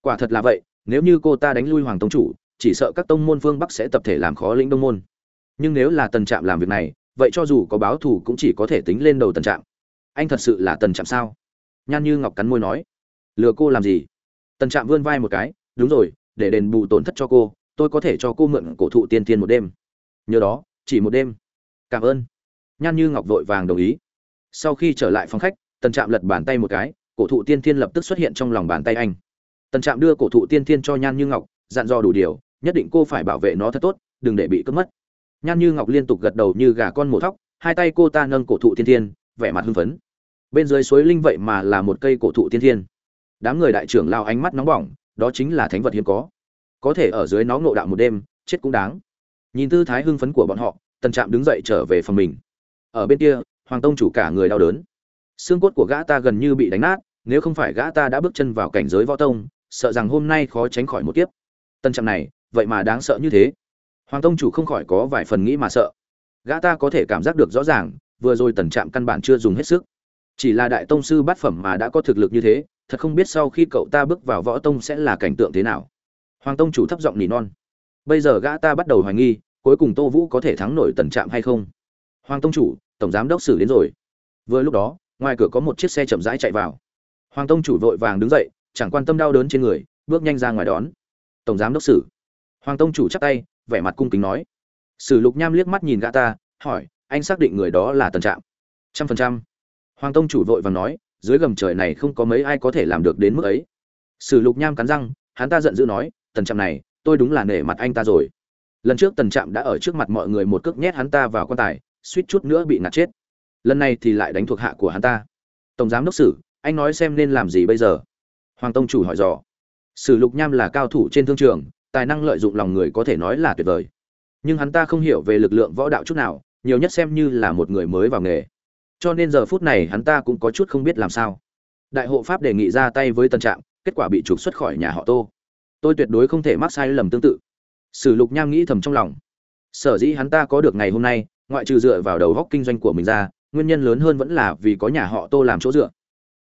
Quả thật là vậy, nếu như cô ta đánh lui hoàng tông chủ chỉ sợ các tông môn phương bắc sẽ tập thể làm khó lĩnh đông môn. Nhưng nếu là tần trạm làm việc này, vậy cho dù có báo thù cũng chỉ có thể tính lên đầu tần trạm. Anh thật sự là tần trạm sao? Nhan như ngọc cắn môi nói. Lừa cô làm gì? Tần trạm vươn vai một cái. Đúng rồi, để đền bù tổn thất cho cô, tôi có thể cho cô mượn cổ thụ tiên tiên một đêm. Nhờ đó, chỉ một đêm. Cảm ơn. Nhan như ngọc vội vàng đồng ý. Sau khi trở lại phòng khách, tần trạm lật bàn tay một cái, cổ thụ tiên tiên lập tức xuất hiện trong lòng bàn tay anh. Tần trạm đưa cổ thụ tiên tiên cho nhan như ngọc, dặn dò đủ điều nhất định cô phải bảo vệ nó thật tốt đừng để bị cướp mất. Nhan như ngọc liên tục gật đầu như gà con mổ thóc hai tay cô ta nâng cổ thụ thiên thiên, vẻ mặt hưng phấn. Bên dưới suối linh vậy mà là một cây cổ thụ thiên thiên. đám người đại trưởng lao ánh mắt nóng bỏng đó chính là thánh vật hiếm có. Có thể ở dưới nó ngộ đạo một đêm chết cũng đáng. Nhìn tư thái hưng phấn của bọn họ tần trạm đứng dậy trở về phòng mình. Ở bên kia hoàng tông chủ cả người đau đớn. Xương cốt của gã ta gần như bị đánh nát nếu không phải gã ta đã bước chân vào cảnh giới võ tông sợ rằng hôm nay khó tránh khỏi một kiếp. Tân trạm này vậy mà đáng sợ như thế. Hoàng tông chủ không khỏi có vài phần nghĩ mà sợ. Gã ta có thể cảm giác được rõ ràng, vừa rồi tần trạm căn bản chưa dùng hết sức. Chỉ là đại tông sư bát phẩm mà đã có thực lực như thế, thật không biết sau khi cậu ta bước vào võ tông sẽ là cảnh tượng thế nào. Hoàng tông chủ thấp giọng nỉ non. Bây giờ gã ta bắt đầu hoài nghi, cuối cùng tô vũ có thể thắng nổi tần trạm hay không? Hoàng tông chủ, tổng giám đốc xử đến rồi. Vừa lúc đó, ngoài cửa có một chiếc xe chậm rãi chạy vào. Hoàng tông chủ vội vàng đứng dậy, chẳng quan tâm đau đớn trên người, bước nhanh ra ngoài đón. Tổng giám đốc sử hoàng tông chủ chắp tay, vẻ mặt cung kính nói. Sử lục nham liếc mắt nhìn gã ta, hỏi, anh xác định người đó là tần trạm? Trăm phần trăm. Hoàng tông chủ vội vàng nói, dưới gầm trời này không có mấy ai có thể làm được đến mức ấy. Sử lục nham cắn răng, hắn ta giận dữ nói, tần trạm này, tôi đúng là nể mặt anh ta rồi. Lần trước tần trạm đã ở trước mặt mọi người một cước nhét hắn ta vào quan tài, suýt chút nữa bị ngạt chết. Lần này thì lại đánh thuộc hạ của hắn ta. Tổng giám đốc sử, anh nói xem nên làm gì bây giờ? Hoàng tông chủ hỏi dò. Sử lục nham là cao thủ trên thương trường tài năng lợi dụng lòng người có thể nói là tuyệt vời. Nhưng hắn ta không hiểu về lực lượng võ đạo chút nào, nhiều nhất xem như là một người mới vào nghề. Cho nên giờ phút này hắn ta cũng có chút không biết làm sao. Đại hộ pháp đề nghị ra tay với tân trạm, kết quả bị trục xuất khỏi nhà họ tô. Tôi tuyệt đối không thể mắc sai lầm tương tự. Sử lục nham nghĩ thầm trong lòng. Sở dĩ hắn ta có được ngày hôm nay, ngoại trừ dựa vào đầu góc kinh doanh của mình ra, nguyên nhân lớn hơn vẫn là vì có nhà họ tô làm chỗ dựa.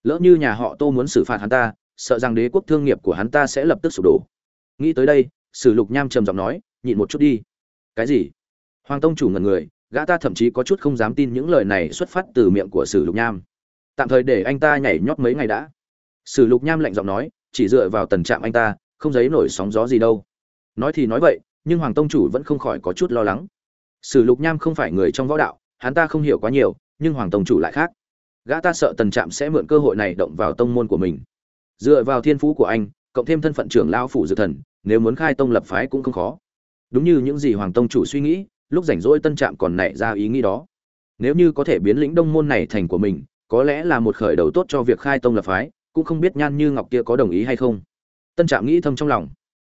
Lỡ như nhà họ tô muốn xử phạt hắn ta, sợ rằng đế quốc thương nghiệp của hắn ta sẽ lập tức sụp đổ. Nghĩ tới đây sử lục nham trầm giọng nói, nhịn một chút đi. Cái gì? Hoàng tông chủ ngần người, gã ta thậm chí có chút không dám tin những lời này xuất phát từ miệng của sử lục nham. Tạm thời để anh ta nhảy nhót mấy ngày đã. Sử lục nham lạnh giọng nói, chỉ dựa vào tần trạm anh ta, không giấy nổi sóng gió gì đâu. Nói thì nói vậy, nhưng hoàng tông chủ vẫn không khỏi có chút lo lắng. Sử lục nham không phải người trong võ đạo, hắn ta không hiểu quá nhiều, nhưng hoàng tông chủ lại khác. Gã ta sợ tần trạm sẽ mượn cơ hội này động vào tông môn của mình. Dựa vào thiên phú của anh, cộng thêm thân phận trưởng lao phủ dự thần nếu muốn khai tông lập phái cũng không khó. Đúng như những gì hoàng tông chủ suy nghĩ, lúc rảnh rỗi tân trạm còn nảy ra ý nghĩ đó. Nếu như có thể biến lĩnh đông môn này thành của mình, có lẽ là một khởi đầu tốt cho việc khai tông lập phái, cũng không biết nhan như ngọc kia có đồng ý hay không. Tân trạm nghĩ thầm trong lòng.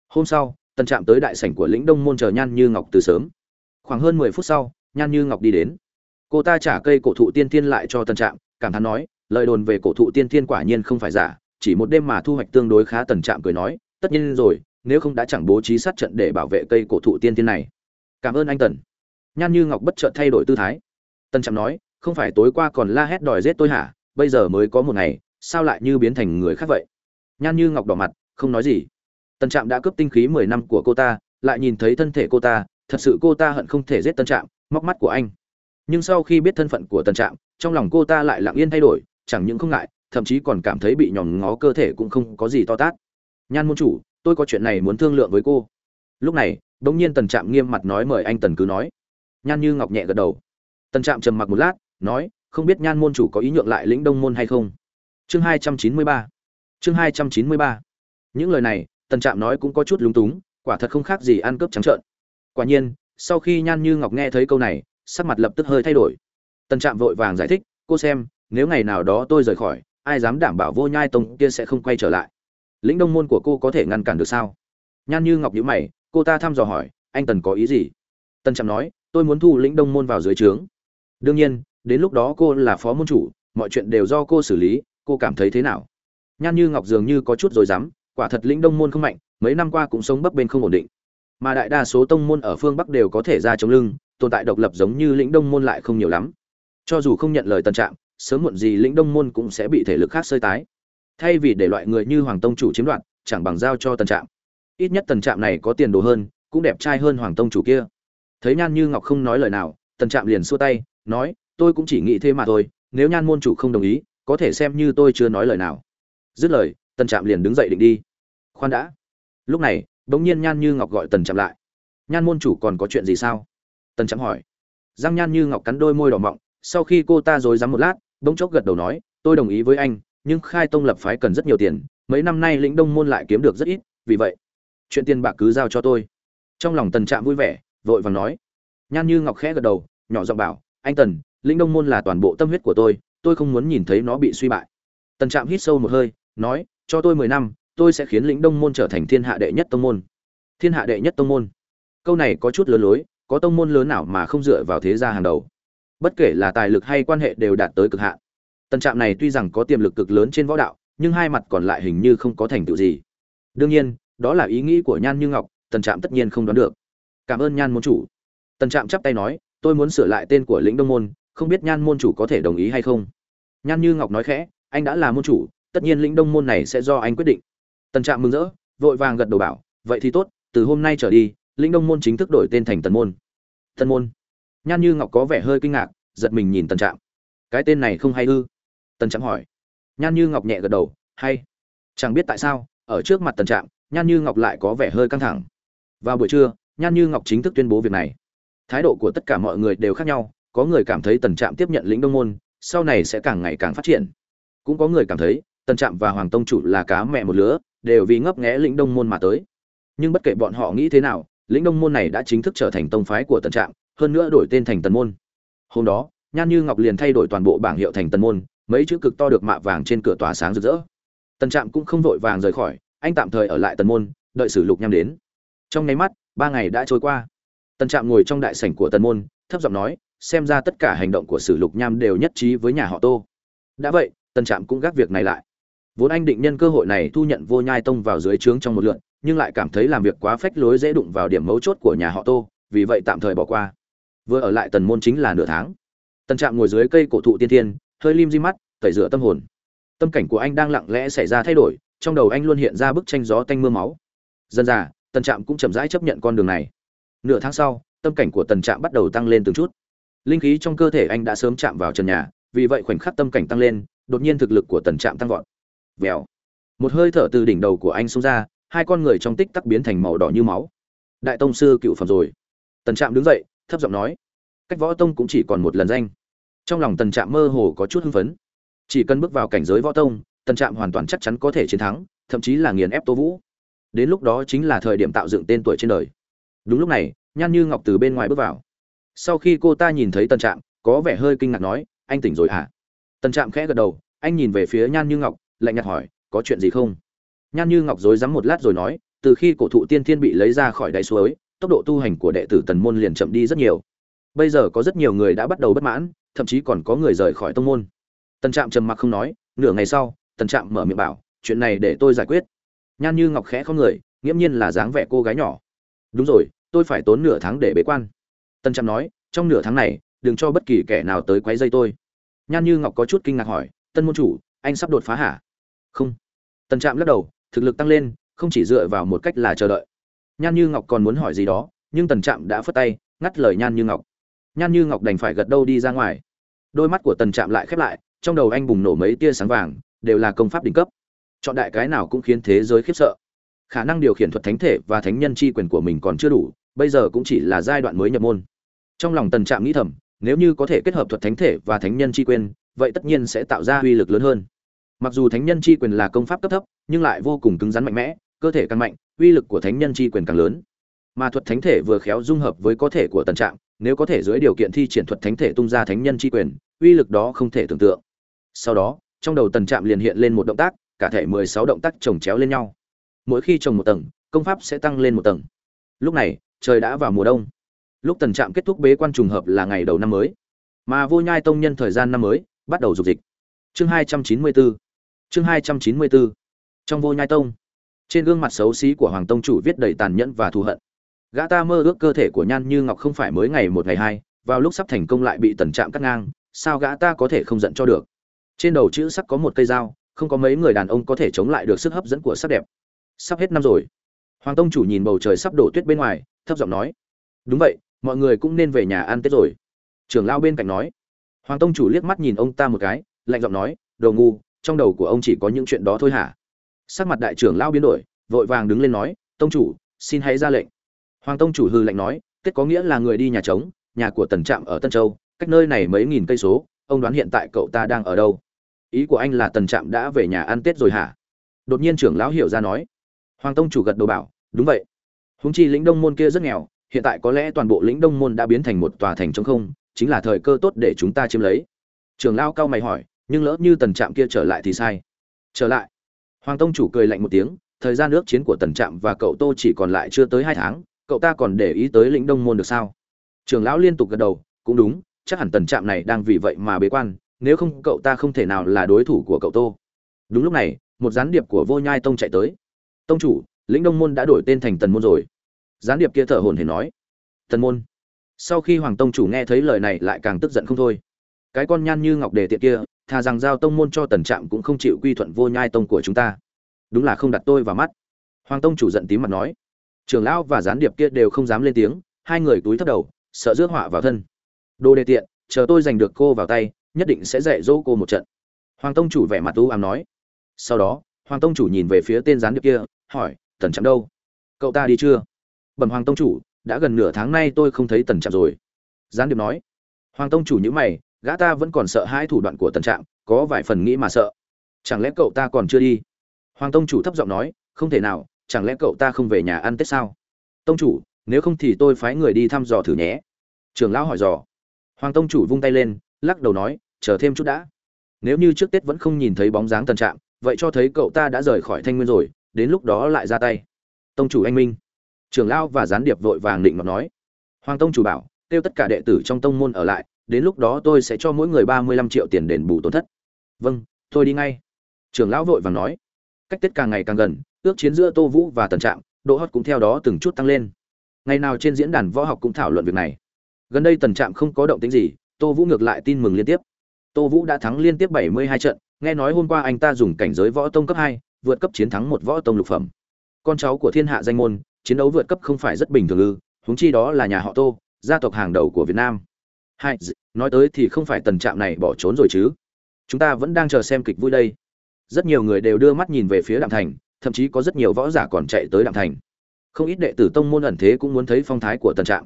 Hôm sau, tân trạm tới đại sảnh của lĩnh đông môn chờ nhan như ngọc từ sớm. Khoảng hơn mười phút sau, nhan như ngọc đi đến. Cô ta trả cây cổ thụ tiên tiên lại cho tân trạm, cảm thán nói, lời đồn về cổ thụ tiên tiên quả nhiên không phải giả, chỉ một đêm mà thu hoạch tương đối khá tần trạm cười nói, tất nhiên rồi nếu không đã chẳng bố trí sát trận để bảo vệ cây cổ thụ tiên tiên này. Cảm ơn anh tần. Nhan như ngọc bất chợt thay đổi tư thái. Tần trạm nói, không phải tối qua còn la hét đòi giết tôi hả? Bây giờ mới có một ngày, sao lại như biến thành người khác vậy? Nhan như ngọc đỏ mặt, không nói gì. Tần trạm đã cướp tinh khí mười năm của cô ta, lại nhìn thấy thân thể cô ta, thật sự cô ta hận không thể giết tân trạm, móc mắt của anh. Nhưng sau khi biết thân phận của tân trạm, trong lòng cô ta lại lặng yên thay đổi, chẳng những không ngại, thậm chí còn cảm thấy bị nhòm ngó cơ thể cũng không có gì to tát. Nhan môn chủ tôi có chuyện này muốn thương lượng với cô. Lúc này đ ỗ n g nhiên tần trạm nghiêm mặt nói mời anh tần cứ nói. Nhan như ngọc nhẹ gật đầu. Tần trạm trầm mặc một lát, nói, không biết nhan môn chủ có ý nhượng lại lĩnh đông môn hay không? Chương hai trăm chín mươi ba. Chương hai trăm chín mươi ba. Những lời này, tần trạm nói cũng có chút lúng túng, quả thật không khác gì ăn cướp trắng trợn. Quả nhiên, sau khi nhan như ngọc nghe thấy câu này, sắc mặt lập tức hơi thay đổi. Tần trạm vội vàng giải thích, cô xem, nếu ngày nào đó tôi rời khỏi, ai dám đảm bảo vô nhai tông kia sẽ không quay trở lại? Lĩnh đông môn của cô có thể ngăn cản được sao? Nhan như ngọc nhữ mày, cô ta thăm dò hỏi, anh tần có ý gì? Tần trạm nói, tôi muốn thu lĩnh đông môn vào dưới trướng. Đương nhiên, đến lúc đó cô là phó môn chủ, mọi chuyện đều do cô xử lý, cô cảm thấy thế nào? Nhan như ngọc dường như có chút rồi dám quả thật lĩnh đông môn không mạnh, mấy năm qua cũng sống bấp bên không ổn định. Mà đại đa số tông môn ở phương bắc đều có thể ra chống lưng, tồn tại độc lập giống như lĩnh đông môn lại không nhiều lắm. Cho dù không nhận lời tân trạng sớm muộn gì lĩnh đông môn cũng sẽ bị thể lực khác sơi tái thay vì để loại người như hoàng tông chủ chiếm đoạt, chẳng bằng giao cho tần trạm. Ít nhất tần trạm này có tiền đồ hơn, cũng đẹp trai hơn hoàng tông chủ kia. Thấy nhan như ngọc không nói lời nào, tần trạm liền xua tay, nói, tôi cũng chỉ nghĩ thế mà thôi, nếu nhan môn chủ không đồng ý, có thể xem như tôi chưa nói lời nào. Dứt lời, tần trạm liền đứng dậy định đi. Khoan đã. Lúc này, bỗng nhiên nhan như ngọc gọi tần trạm lại. Nhan môn chủ còn có chuyện gì sao? Tần trạm hỏi. Giang nhan như ngọc cắn đôi môi đỏ mọng, sau khi cô ta dối dám một lát, bỗng chốc gật đầu nói, tôi đồng ý với anh nhưng khai tông lập phái cần rất nhiều tiền, mấy năm nay lĩnh đông môn lại kiếm được rất ít, vì vậy, chuyện tiền bạc cứ giao cho tôi. Trong lòng tần trạm vui vẻ, vội vàng nói. Nhan như ngọc khẽ gật đầu, nhỏ giọng bảo, anh tần, lĩnh đông môn là toàn bộ tâm huyết của tôi tôi không muốn nhìn thấy nó bị suy bại. Tần trạm hít sâu một hơi, nói, cho tôi mười năm, tôi sẽ khiến lĩnh đông môn trở thành thiên hạ đệ nhất tông môn. Thiên hạ đệ nhất tông môn. Câu này có chút lớn lối, có tông môn lớn nào mà không dựa vào thế gia hàng đầu. Bất kể là tài lực hay quan hệ đều đạt tới cực hạn tần trạm này tuy rằng có tiềm lực cực lớn trên võ đạo, nhưng hai mặt còn lại hình như không có thành tựu gì. Đương nhiên, đó là ý nghĩ của nhan như ngọc, tần trạm tất nhiên không đoán được. Cảm ơn nhan môn chủ. Tần trạm chắp tay nói, tôi muốn sửa lại tên của lĩnh đông môn, không biết nhan môn chủ có thể đồng ý hay không? Nhan như ngọc nói khẽ, anh đã là môn chủ, tất nhiên lĩnh đông môn này sẽ do anh quyết định. Tần trạm mừng rỡ, vội vàng gật đầu bảo, vậy thì tốt, từ hôm nay trở đi, lĩnh đông môn chính thức đổi tên thành tần môn. Tần môn. Nhan như ngọc có vẻ hơi kinh ngạc, giật mình nhìn tần trạm. Cái tên này không hay ư? Tần trạm hỏi. Nhan như ngọc nhẹ gật đầu, hay. Chẳng biết tại sao, ở trước mặt tần trạm, nhan như ngọc lại có vẻ hơi căng thẳng. Vào buổi trưa, nhan như ngọc chính thức tuyên bố việc này. Thái độ của tất cả mọi người đều khác nhau, có người cảm thấy tần trạm tiếp nhận lĩnh đông môn, sau này sẽ càng ngày càng phát triển. Cũng có người cảm thấy, tần trạm và hoàng tông chủ là cá mẹ một lứa, đều vì ngấp nghẽ lĩnh đông môn mà tới. Nhưng bất kể bọn họ nghĩ thế nào, lĩnh đông môn này đã chính thức trở thành tông phái của tần trạm, hơn nữa đổi tên thành tần môn. Hôm đó, nhan như ngọc liền thay đổi toàn bộ bảng hiệu thành tần môn mấy chữ cực to được mạ vàng trên cửa tỏa sáng rực rỡ. Tần trạm cũng không vội vàng rời khỏi, anh tạm thời ở lại tần môn, đợi sử lục nhằm đến. Trong nháy mắt, ba ngày đã trôi qua. Tần trạm ngồi trong đại sảnh của tần môn, thấp giọng nói, xem ra tất cả hành động của sử lục nham đều nhất trí với nhà họ tô. Đã vậy, tần trạm cũng gác việc này lại. Vốn anh định nhân cơ hội này thu nhận vô nhai tông vào dưới trướng trong một lượn nhưng lại cảm thấy làm việc quá phách lối dễ đụng vào điểm mấu chốt của nhà họ tô, vì vậy tạm thời bỏ qua. Vừa ở lại tần môn chính là nửa tháng. Tần trạm ngồi dưới cây cổ thụ tiên thiên hơi lim di mắt, tẩy rửa tâm hồn. Tâm cảnh của anh đang lặng lẽ xảy ra thay đổi, trong đầu anh luôn hiện ra bức tranh gió tanh mưa máu. Dần dà, tần trạm cũng chậm rãi chấp nhận con đường này. Nửa tháng sau, tâm cảnh của tần trạm bắt đầu tăng lên từng chút. Linh khí trong cơ thể anh đã sớm chạm vào trần nhà, vì vậy khoảnh khắc tâm cảnh tăng lên, đột nhiên thực lực của tần trạm tăng vọt. Vèo. Một hơi thở từ đỉnh đầu của anh xông ra, hai con người trong tích tắc biến thành màu đỏ như máu. Đại tông sư cựu phẩm rồi. Tần trạm đứng dậy, thấp giọng nói, cách võ tông cũng chỉ còn một lần danh trong lòng tần trạm mơ hồ có chút hưng phấn. Chỉ cần bước vào cảnh giới võ tông, tần trạm hoàn toàn chắc chắn có thể chiến thắng, thậm chí là nghiền ép tô vũ. Đến lúc đó chính là thời điểm tạo dựng tên tuổi trên đời. Đúng lúc này, nhan như ngọc từ bên ngoài bước vào. Sau khi cô ta nhìn thấy tần trạm, có vẻ hơi kinh ngạc nói, anh tỉnh rồi à tần trạm khẽ gật đầu, anh nhìn về phía nhan như ngọc, lạnh nhạt hỏi, có chuyện gì không? Nhan như ngọc dối rắm một lát rồi nói, từ khi cổ thụ tiên thiên bị lấy ra khỏi đáy suối, tốc độ tu hành của đệ tử tần môn liền chậm đi rất nhiều. Bây giờ có rất nhiều người đã bắt đầu bất mãn thậm chí còn có người rời khỏi tông môn. Tần trạm trầm mặc không nói, nửa ngày sau, tần trạm mở miệng bảo, chuyện này để tôi giải quyết. Nhan như ngọc khẽ không người, nghiễm nhiên là dáng vẻ cô gái nhỏ. Đúng rồi, tôi phải tốn nửa tháng để bế quan. Tần trạm nói, trong nửa tháng này, đừng cho bất kỳ kẻ nào tới quấy dây tôi. Nhan như ngọc có chút kinh ngạc hỏi, tân môn chủ, anh sắp đột phá hả? Không. Tần trạm lắc đầu, thực lực tăng lên, không chỉ dựa vào một cách là chờ đợi. Nhan như ngọc còn muốn hỏi gì đó, nhưng tần trạm đã phất tay, ngắt lời nhan như ngọc nhan như ngọc đành phải gật đâu đi ra ngoài. Đôi mắt của tần trạm lại khép lại, trong đầu anh bùng nổ mấy tia sáng vàng, đều là công pháp đỉnh cấp. Chọn đại cái nào cũng khiến thế giới khiếp sợ. Khả năng điều khiển thuật thánh thể và thánh nhân chi quyền của mình còn chưa đủ, bây giờ cũng chỉ là giai đoạn mới nhập môn. Trong lòng tần trạm nghĩ thầm, nếu như có thể kết hợp thuật thánh thể và thánh nhân chi quyền, vậy tất nhiên sẽ tạo ra uy lực lớn hơn. Mặc dù thánh nhân chi quyền là công pháp cấp thấp, nhưng lại vô cùng cứng rắn mạnh mẽ, cơ thể càng mạnh, uy lực của thánh nhân chi quyền càng lớn. Mà thuật thánh thể vừa khéo dung hợp với có thể của tần trạm nếu có thể dưới điều kiện thi triển thuật thánh thể tung ra thánh nhân chi quyền, uy lực đó không thể tưởng tượng. Sau đó, trong đầu tần trạm liền hiện lên một động tác, cả thể mười sáu động tác chồng chéo lên nhau. Mỗi khi chồng một tầng, công pháp sẽ tăng lên một tầng. Lúc này, trời đã vào mùa đông. Lúc tần trạm kết thúc bế quan trùng hợp là ngày đầu năm mới. Mà vô nhai tông nhân thời gian năm mới bắt đầu dục dịch. Chương hai trăm chín mươi bốn chương hai trăm chín mươi bốn trong vô nhai tông, trên gương mặt xấu xí của hoàng tông chủ viết đầy tàn nhẫn và thù hận gã ta mơ ước cơ thể của nhan như ngọc không phải mới ngày một ngày hai, vào lúc sắp thành công lại bị tần trạm cắt ngang, sao gã ta có thể không giận cho được? Trên đầu chữ sắc có một cây dao, không có mấy người đàn ông có thể chống lại được sức hấp dẫn của sắc đẹp. Sắp hết năm rồi. Hoàng tông chủ nhìn bầu trời sắp đổ tuyết bên ngoài, thấp giọng nói. Đúng vậy, mọi người cũng nên về nhà ăn tết rồi. Trưởng lao bên cạnh nói. Hoàng tông chủ liếc mắt nhìn ông ta một cái, lạnh giọng nói, đồ ngu, trong đầu của ông chỉ có những chuyện đó thôi hả? Sắc mặt đại trưởng lao biến đổi, vội vàng đứng lên nói, tông chủ, xin hãy ra lệnh hoàng tông chủ hư lệnh nói Kết có nghĩa là người đi nhà trống, nhà của tần trạm ở tân châu, cách nơi này mấy nghìn cây số, ông đoán hiện tại cậu ta đang ở đâu? Ý của anh là tần trạm đã về nhà ăn tết rồi hả? Đột nhiên trưởng lão hiểu ra nói. Hoàng tông chủ gật đầu bảo, đúng vậy. Húng chi lĩnh đông môn kia rất nghèo, hiện tại có lẽ toàn bộ lĩnh đông môn đã biến thành một tòa thành trống không, chính là thời cơ tốt để chúng ta chiếm lấy. Trưởng lão cao mày hỏi, nhưng lỡ như tần trạm kia trở lại thì sai? Trở lại. Hoàng tông chủ cười lạnh một tiếng, thời gian ước chiến của tần trạm và cậu tô chỉ còn lại chưa tới hai tháng cậu ta còn để ý tới lĩnh đông môn được sao? Trường lão liên tục gật đầu, cũng đúng, chắc hẳn tần trạm này đang vì vậy mà bế quan, nếu không cậu ta không thể nào là đối thủ của cậu tô. Đúng lúc này, một gián điệp của vô nhai tông chạy tới. Tông chủ, lĩnh đông môn đã đổi tên thành tần môn rồi. Gián điệp kia thở hồn hển nói. Tần môn. Sau khi hoàng tông chủ nghe thấy lời này lại càng tức giận không thôi. Cái con nhan như ngọc đề tiện kia, thà rằng giao tông môn cho tần trạm cũng không chịu quy thuận vô nhai tông của chúng ta. Đúng là không đặt tôi vào mắt. Hoàng tông chủ giận tím mặt nói trưởng lão và gián điệp kia đều không dám lên tiếng, hai người túi thấp đầu, sợ rước họa vào thân. Đồ đề tiện, chờ tôi giành được cô vào tay, nhất định sẽ dạy dỗ cô một trận. Hoàng tông chủ vẻ mặt u ám nói. Sau đó, hoàng tông chủ nhìn về phía tên gián điệp kia, hỏi, tần trạm đâu? Cậu ta đi chưa? Bẩm hoàng tông chủ, đã gần nửa tháng nay tôi không thấy tần trạm rồi. Gián điệp nói. Hoàng tông chủ nhữ mày, gã ta vẫn còn sợ hai thủ đoạn của tần trạm, có vài phần nghĩ mà sợ. Chẳng lẽ cậu ta còn chưa đi? Hoàng tông chủ thấp giọng nói, không thể nào chẳng lẽ cậu ta không về nhà ăn tết sao? Tông chủ nếu không thì tôi phái người đi thăm dò thử nhé. Trưởng lão hỏi dò. Hoàng tông chủ vung tay lên lắc đầu nói chờ thêm chút đã. Nếu như trước tết vẫn không nhìn thấy bóng dáng tần trạng, vậy cho thấy cậu ta đã rời khỏi thanh nguyên rồi đến lúc đó lại ra tay. Tông chủ anh minh. Trưởng lão và gián điệp vội vàng định mà nói. Hoàng tông chủ bảo kêu tất cả đệ tử trong tông môn ở lại đến lúc đó tôi sẽ cho mỗi người ba mươi lăm triệu tiền đền bù tổn thất. Vâng tôi đi ngay. Trưởng lão vội vàng nói. Cách tết càng ngày càng gần ước chiến giữa tô vũ và tần trạm, độ hot cũng theo đó từng chút tăng lên. Ngày nào trên diễn đàn võ học cũng thảo luận việc này. Gần đây tần trạm không có động tính gì, tô vũ ngược lại tin mừng liên tiếp. Tô vũ đã thắng liên tiếp bảy mươi hai trận, nghe nói hôm qua anh ta dùng cảnh giới võ tông cấp hai, vượt cấp chiến thắng một võ tông lục phẩm. Con cháu của thiên hạ danh môn, chiến đấu vượt cấp không phải rất bình thường ư, huống chi đó là nhà họ tô, gia tộc hàng đầu của việt nam. Hai nói tới thì không phải tần trạm này bỏ trốn rồi chứ. Chúng ta vẫn đang chờ xem kịch vui đây. Rất nhiều người đều đưa mắt nhìn về phía đạm thành thậm chí có rất nhiều võ giả còn chạy tới đạm thành. Không ít đệ tử tông môn ẩn thế cũng muốn thấy phong thái của tần trạm.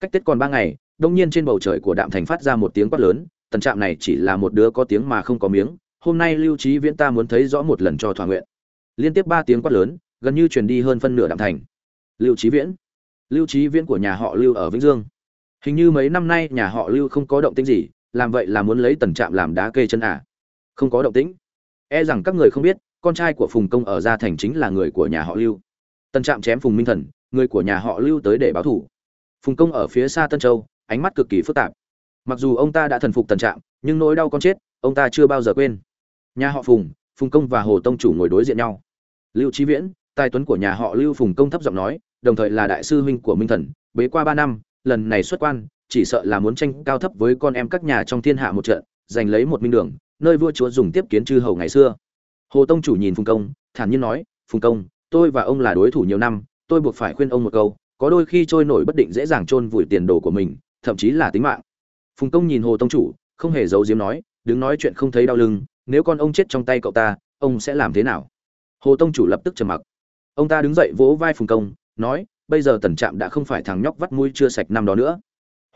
Cách tết còn ba ngày, đông nhiên trên bầu trời của đạm thành phát ra một tiếng quát lớn, tần trạm này chỉ là một đứa có tiếng mà không có miếng, hôm nay lưu trí viễn ta muốn thấy rõ một lần cho thỏa nguyện. Liên tiếp ba tiếng quát lớn, gần như truyền đi hơn phân nửa đạm thành. Lưu trí viễn. Lưu trí viễn của nhà họ lưu ở vĩnh dương. Hình như mấy năm nay nhà họ lưu không có động tĩnh gì, làm vậy là muốn lấy tần trạm làm đá kê chân à. không có động tĩnh. E rằng các người không biết con trai của phùng công ở gia thành chính là người của nhà họ lưu. Tần trạm chém phùng minh thần, người của nhà họ lưu tới để báo thủ. Phùng công ở phía xa tân châu, ánh mắt cực kỳ phức tạp. Mặc dù ông ta đã thần phục tần trạm, nhưng nỗi đau con chết, ông ta chưa bao giờ quên. Nhà họ phùng phùng công và hồ tông chủ ngồi đối diện nhau. Lưu trí viễn, tài tuấn của nhà họ lưu phùng công thấp giọng nói, đồng thời là đại sư huynh của minh thần, bế qua ba năm, lần này xuất quan, chỉ sợ là muốn tranh cao thấp với con em các nhà trong thiên hạ một trận, giành lấy một minh đường, nơi vua chúa dùng tiếp kiến chư hầu ngày xưa hồ tông chủ nhìn phùng công, thản nhiên nói, phùng công, tôi và ông là đối thủ nhiều năm, tôi buộc phải khuyên ông một câu, có đôi khi trôi nổi bất định dễ dàng chôn vùi tiền đồ của mình, thậm chí là tính mạng. Phùng công nhìn hồ tông chủ, không hề giấu giếm nói, đứng nói chuyện không thấy đau lưng, nếu con ông chết trong tay cậu ta, ông sẽ làm thế nào? Hồ tông chủ lập tức trầm mặc. Ông ta đứng dậy vỗ vai phùng công, nói, bây giờ tần trạm đã không phải thằng nhóc vắt mũi chưa sạch năm đó nữa.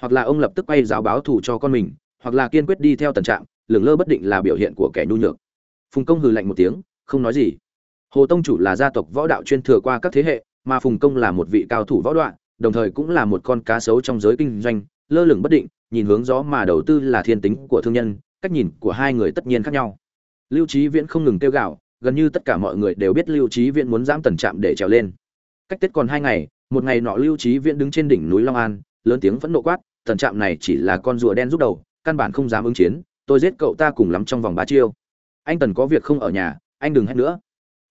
Hoặc là ông lập tức quay giáo báo thù cho con mình, hoặc là kiên quyết đi theo tần trạm, lửng lơ bất định là biểu hiện của kẻ nhu nhược phùng công hừ lạnh một tiếng, không nói gì. Hồ tông chủ là gia tộc võ đạo chuyên thừa qua các thế hệ, mà phùng công là một vị cao thủ võ đoạn, đồng thời cũng là một con cá sấu trong giới kinh doanh, lơ lửng bất định, nhìn hướng gió mà đầu tư là thiên tính của thương nhân, cách nhìn của hai người tất nhiên khác nhau. Lưu trí viễn không ngừng kêu gạo gần như tất cả mọi người đều biết lưu trí viễn muốn giãm tần trạm để trèo lên. Cách tết còn hai ngày, một ngày nọ lưu trí viễn đứng trên đỉnh núi long an, lớn tiếng phẫn nộ quát, tần trạm này chỉ là con rùa đen rút đầu, căn bản không dám ứng chiến, tôi giết cậu ta cùng lắm trong vòng ba chiêu anh tần có việc không ở nhà, anh đừng hét nữa.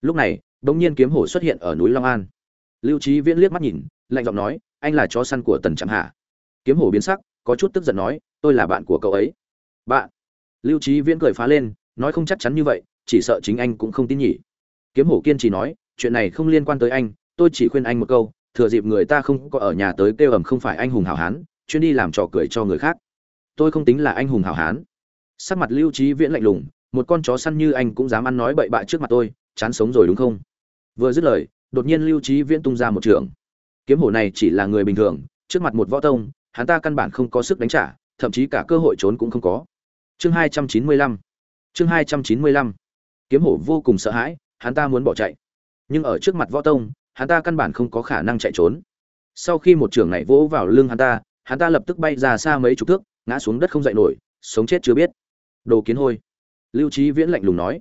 Lúc này bỗng nhiên kiếm hổ xuất hiện ở núi long an. Lưu trí viễn liếc mắt nhìn, lạnh giọng nói, anh là chó săn của tần trạm hạ kiếm hổ biến sắc, có chút tức giận nói, tôi là bạn của cậu ấy. Bạn? Lưu trí viễn cười phá lên, nói không chắc chắn như vậy, chỉ sợ chính anh cũng không tin nhỉ. Kiếm hổ kiên trì nói, chuyện này không liên quan tới anh, tôi chỉ khuyên anh một câu, thừa dịp người ta không có ở nhà tới kêu ầm không phải anh hùng hảo hán, chuyên đi làm trò cười cho người khác. Tôi không tính là anh hùng hảo hán. Sắc mặt lưu trí viễn lạnh lùng một con chó săn như anh cũng dám ăn nói bậy bạ trước mặt tôi, chán sống rồi đúng không? Vừa dứt lời, đột nhiên lưu trí viễn tung ra một trường. Kiếm hổ này chỉ là người bình thường, trước mặt một võ tông, hắn ta căn bản không có sức đánh trả, thậm chí cả cơ hội trốn cũng không có. Chương hai trăm chín mươi lăm. Chương hai trăm chín mươi lăm. Kiếm hổ vô cùng sợ hãi, hắn ta muốn bỏ chạy. Nhưng ở trước mặt võ tông, hắn ta căn bản không có khả năng chạy trốn. Sau khi một trường này vỗ vào lưng hắn ta hắn ta lập tức bay ra xa mấy chục thước, ngã xuống đất không dậy nổi, sống chết chưa biết. Đồ kiến hôi lưu trí viễn lạnh lùng nói,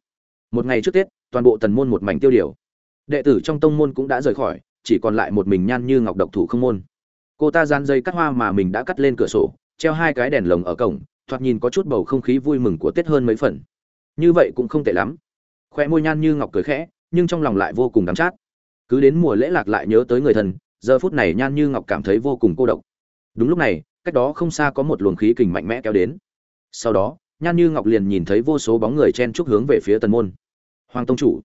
một ngày trước tết, toàn bộ tần môn một mảnh tiêu điều. Đệ tử trong tông môn cũng đã rời khỏi, chỉ còn lại một mình nhan như ngọc độc thủ không môn. Cô ta gian dây cắt hoa mà mình đã cắt lên cửa sổ, treo hai cái đèn lồng ở cổng, thoạt nhìn có chút bầu không khí vui mừng của tết hơn mấy phần. Như vậy cũng không tệ lắm. Khoe môi nhan như ngọc cười khẽ, nhưng trong lòng lại vô cùng đắm chát. Cứ đến mùa lễ lạc lại nhớ tới người thân, giờ phút này nhan như ngọc cảm thấy vô cùng cô độc. Đúng lúc này, cách đó không xa có một luồng khí kình mạnh mẽ kéo đến. Sau đó nhan như ngọc liền nhìn thấy vô số bóng người chen chúc hướng về phía tần môn. Hoàng tông chủ.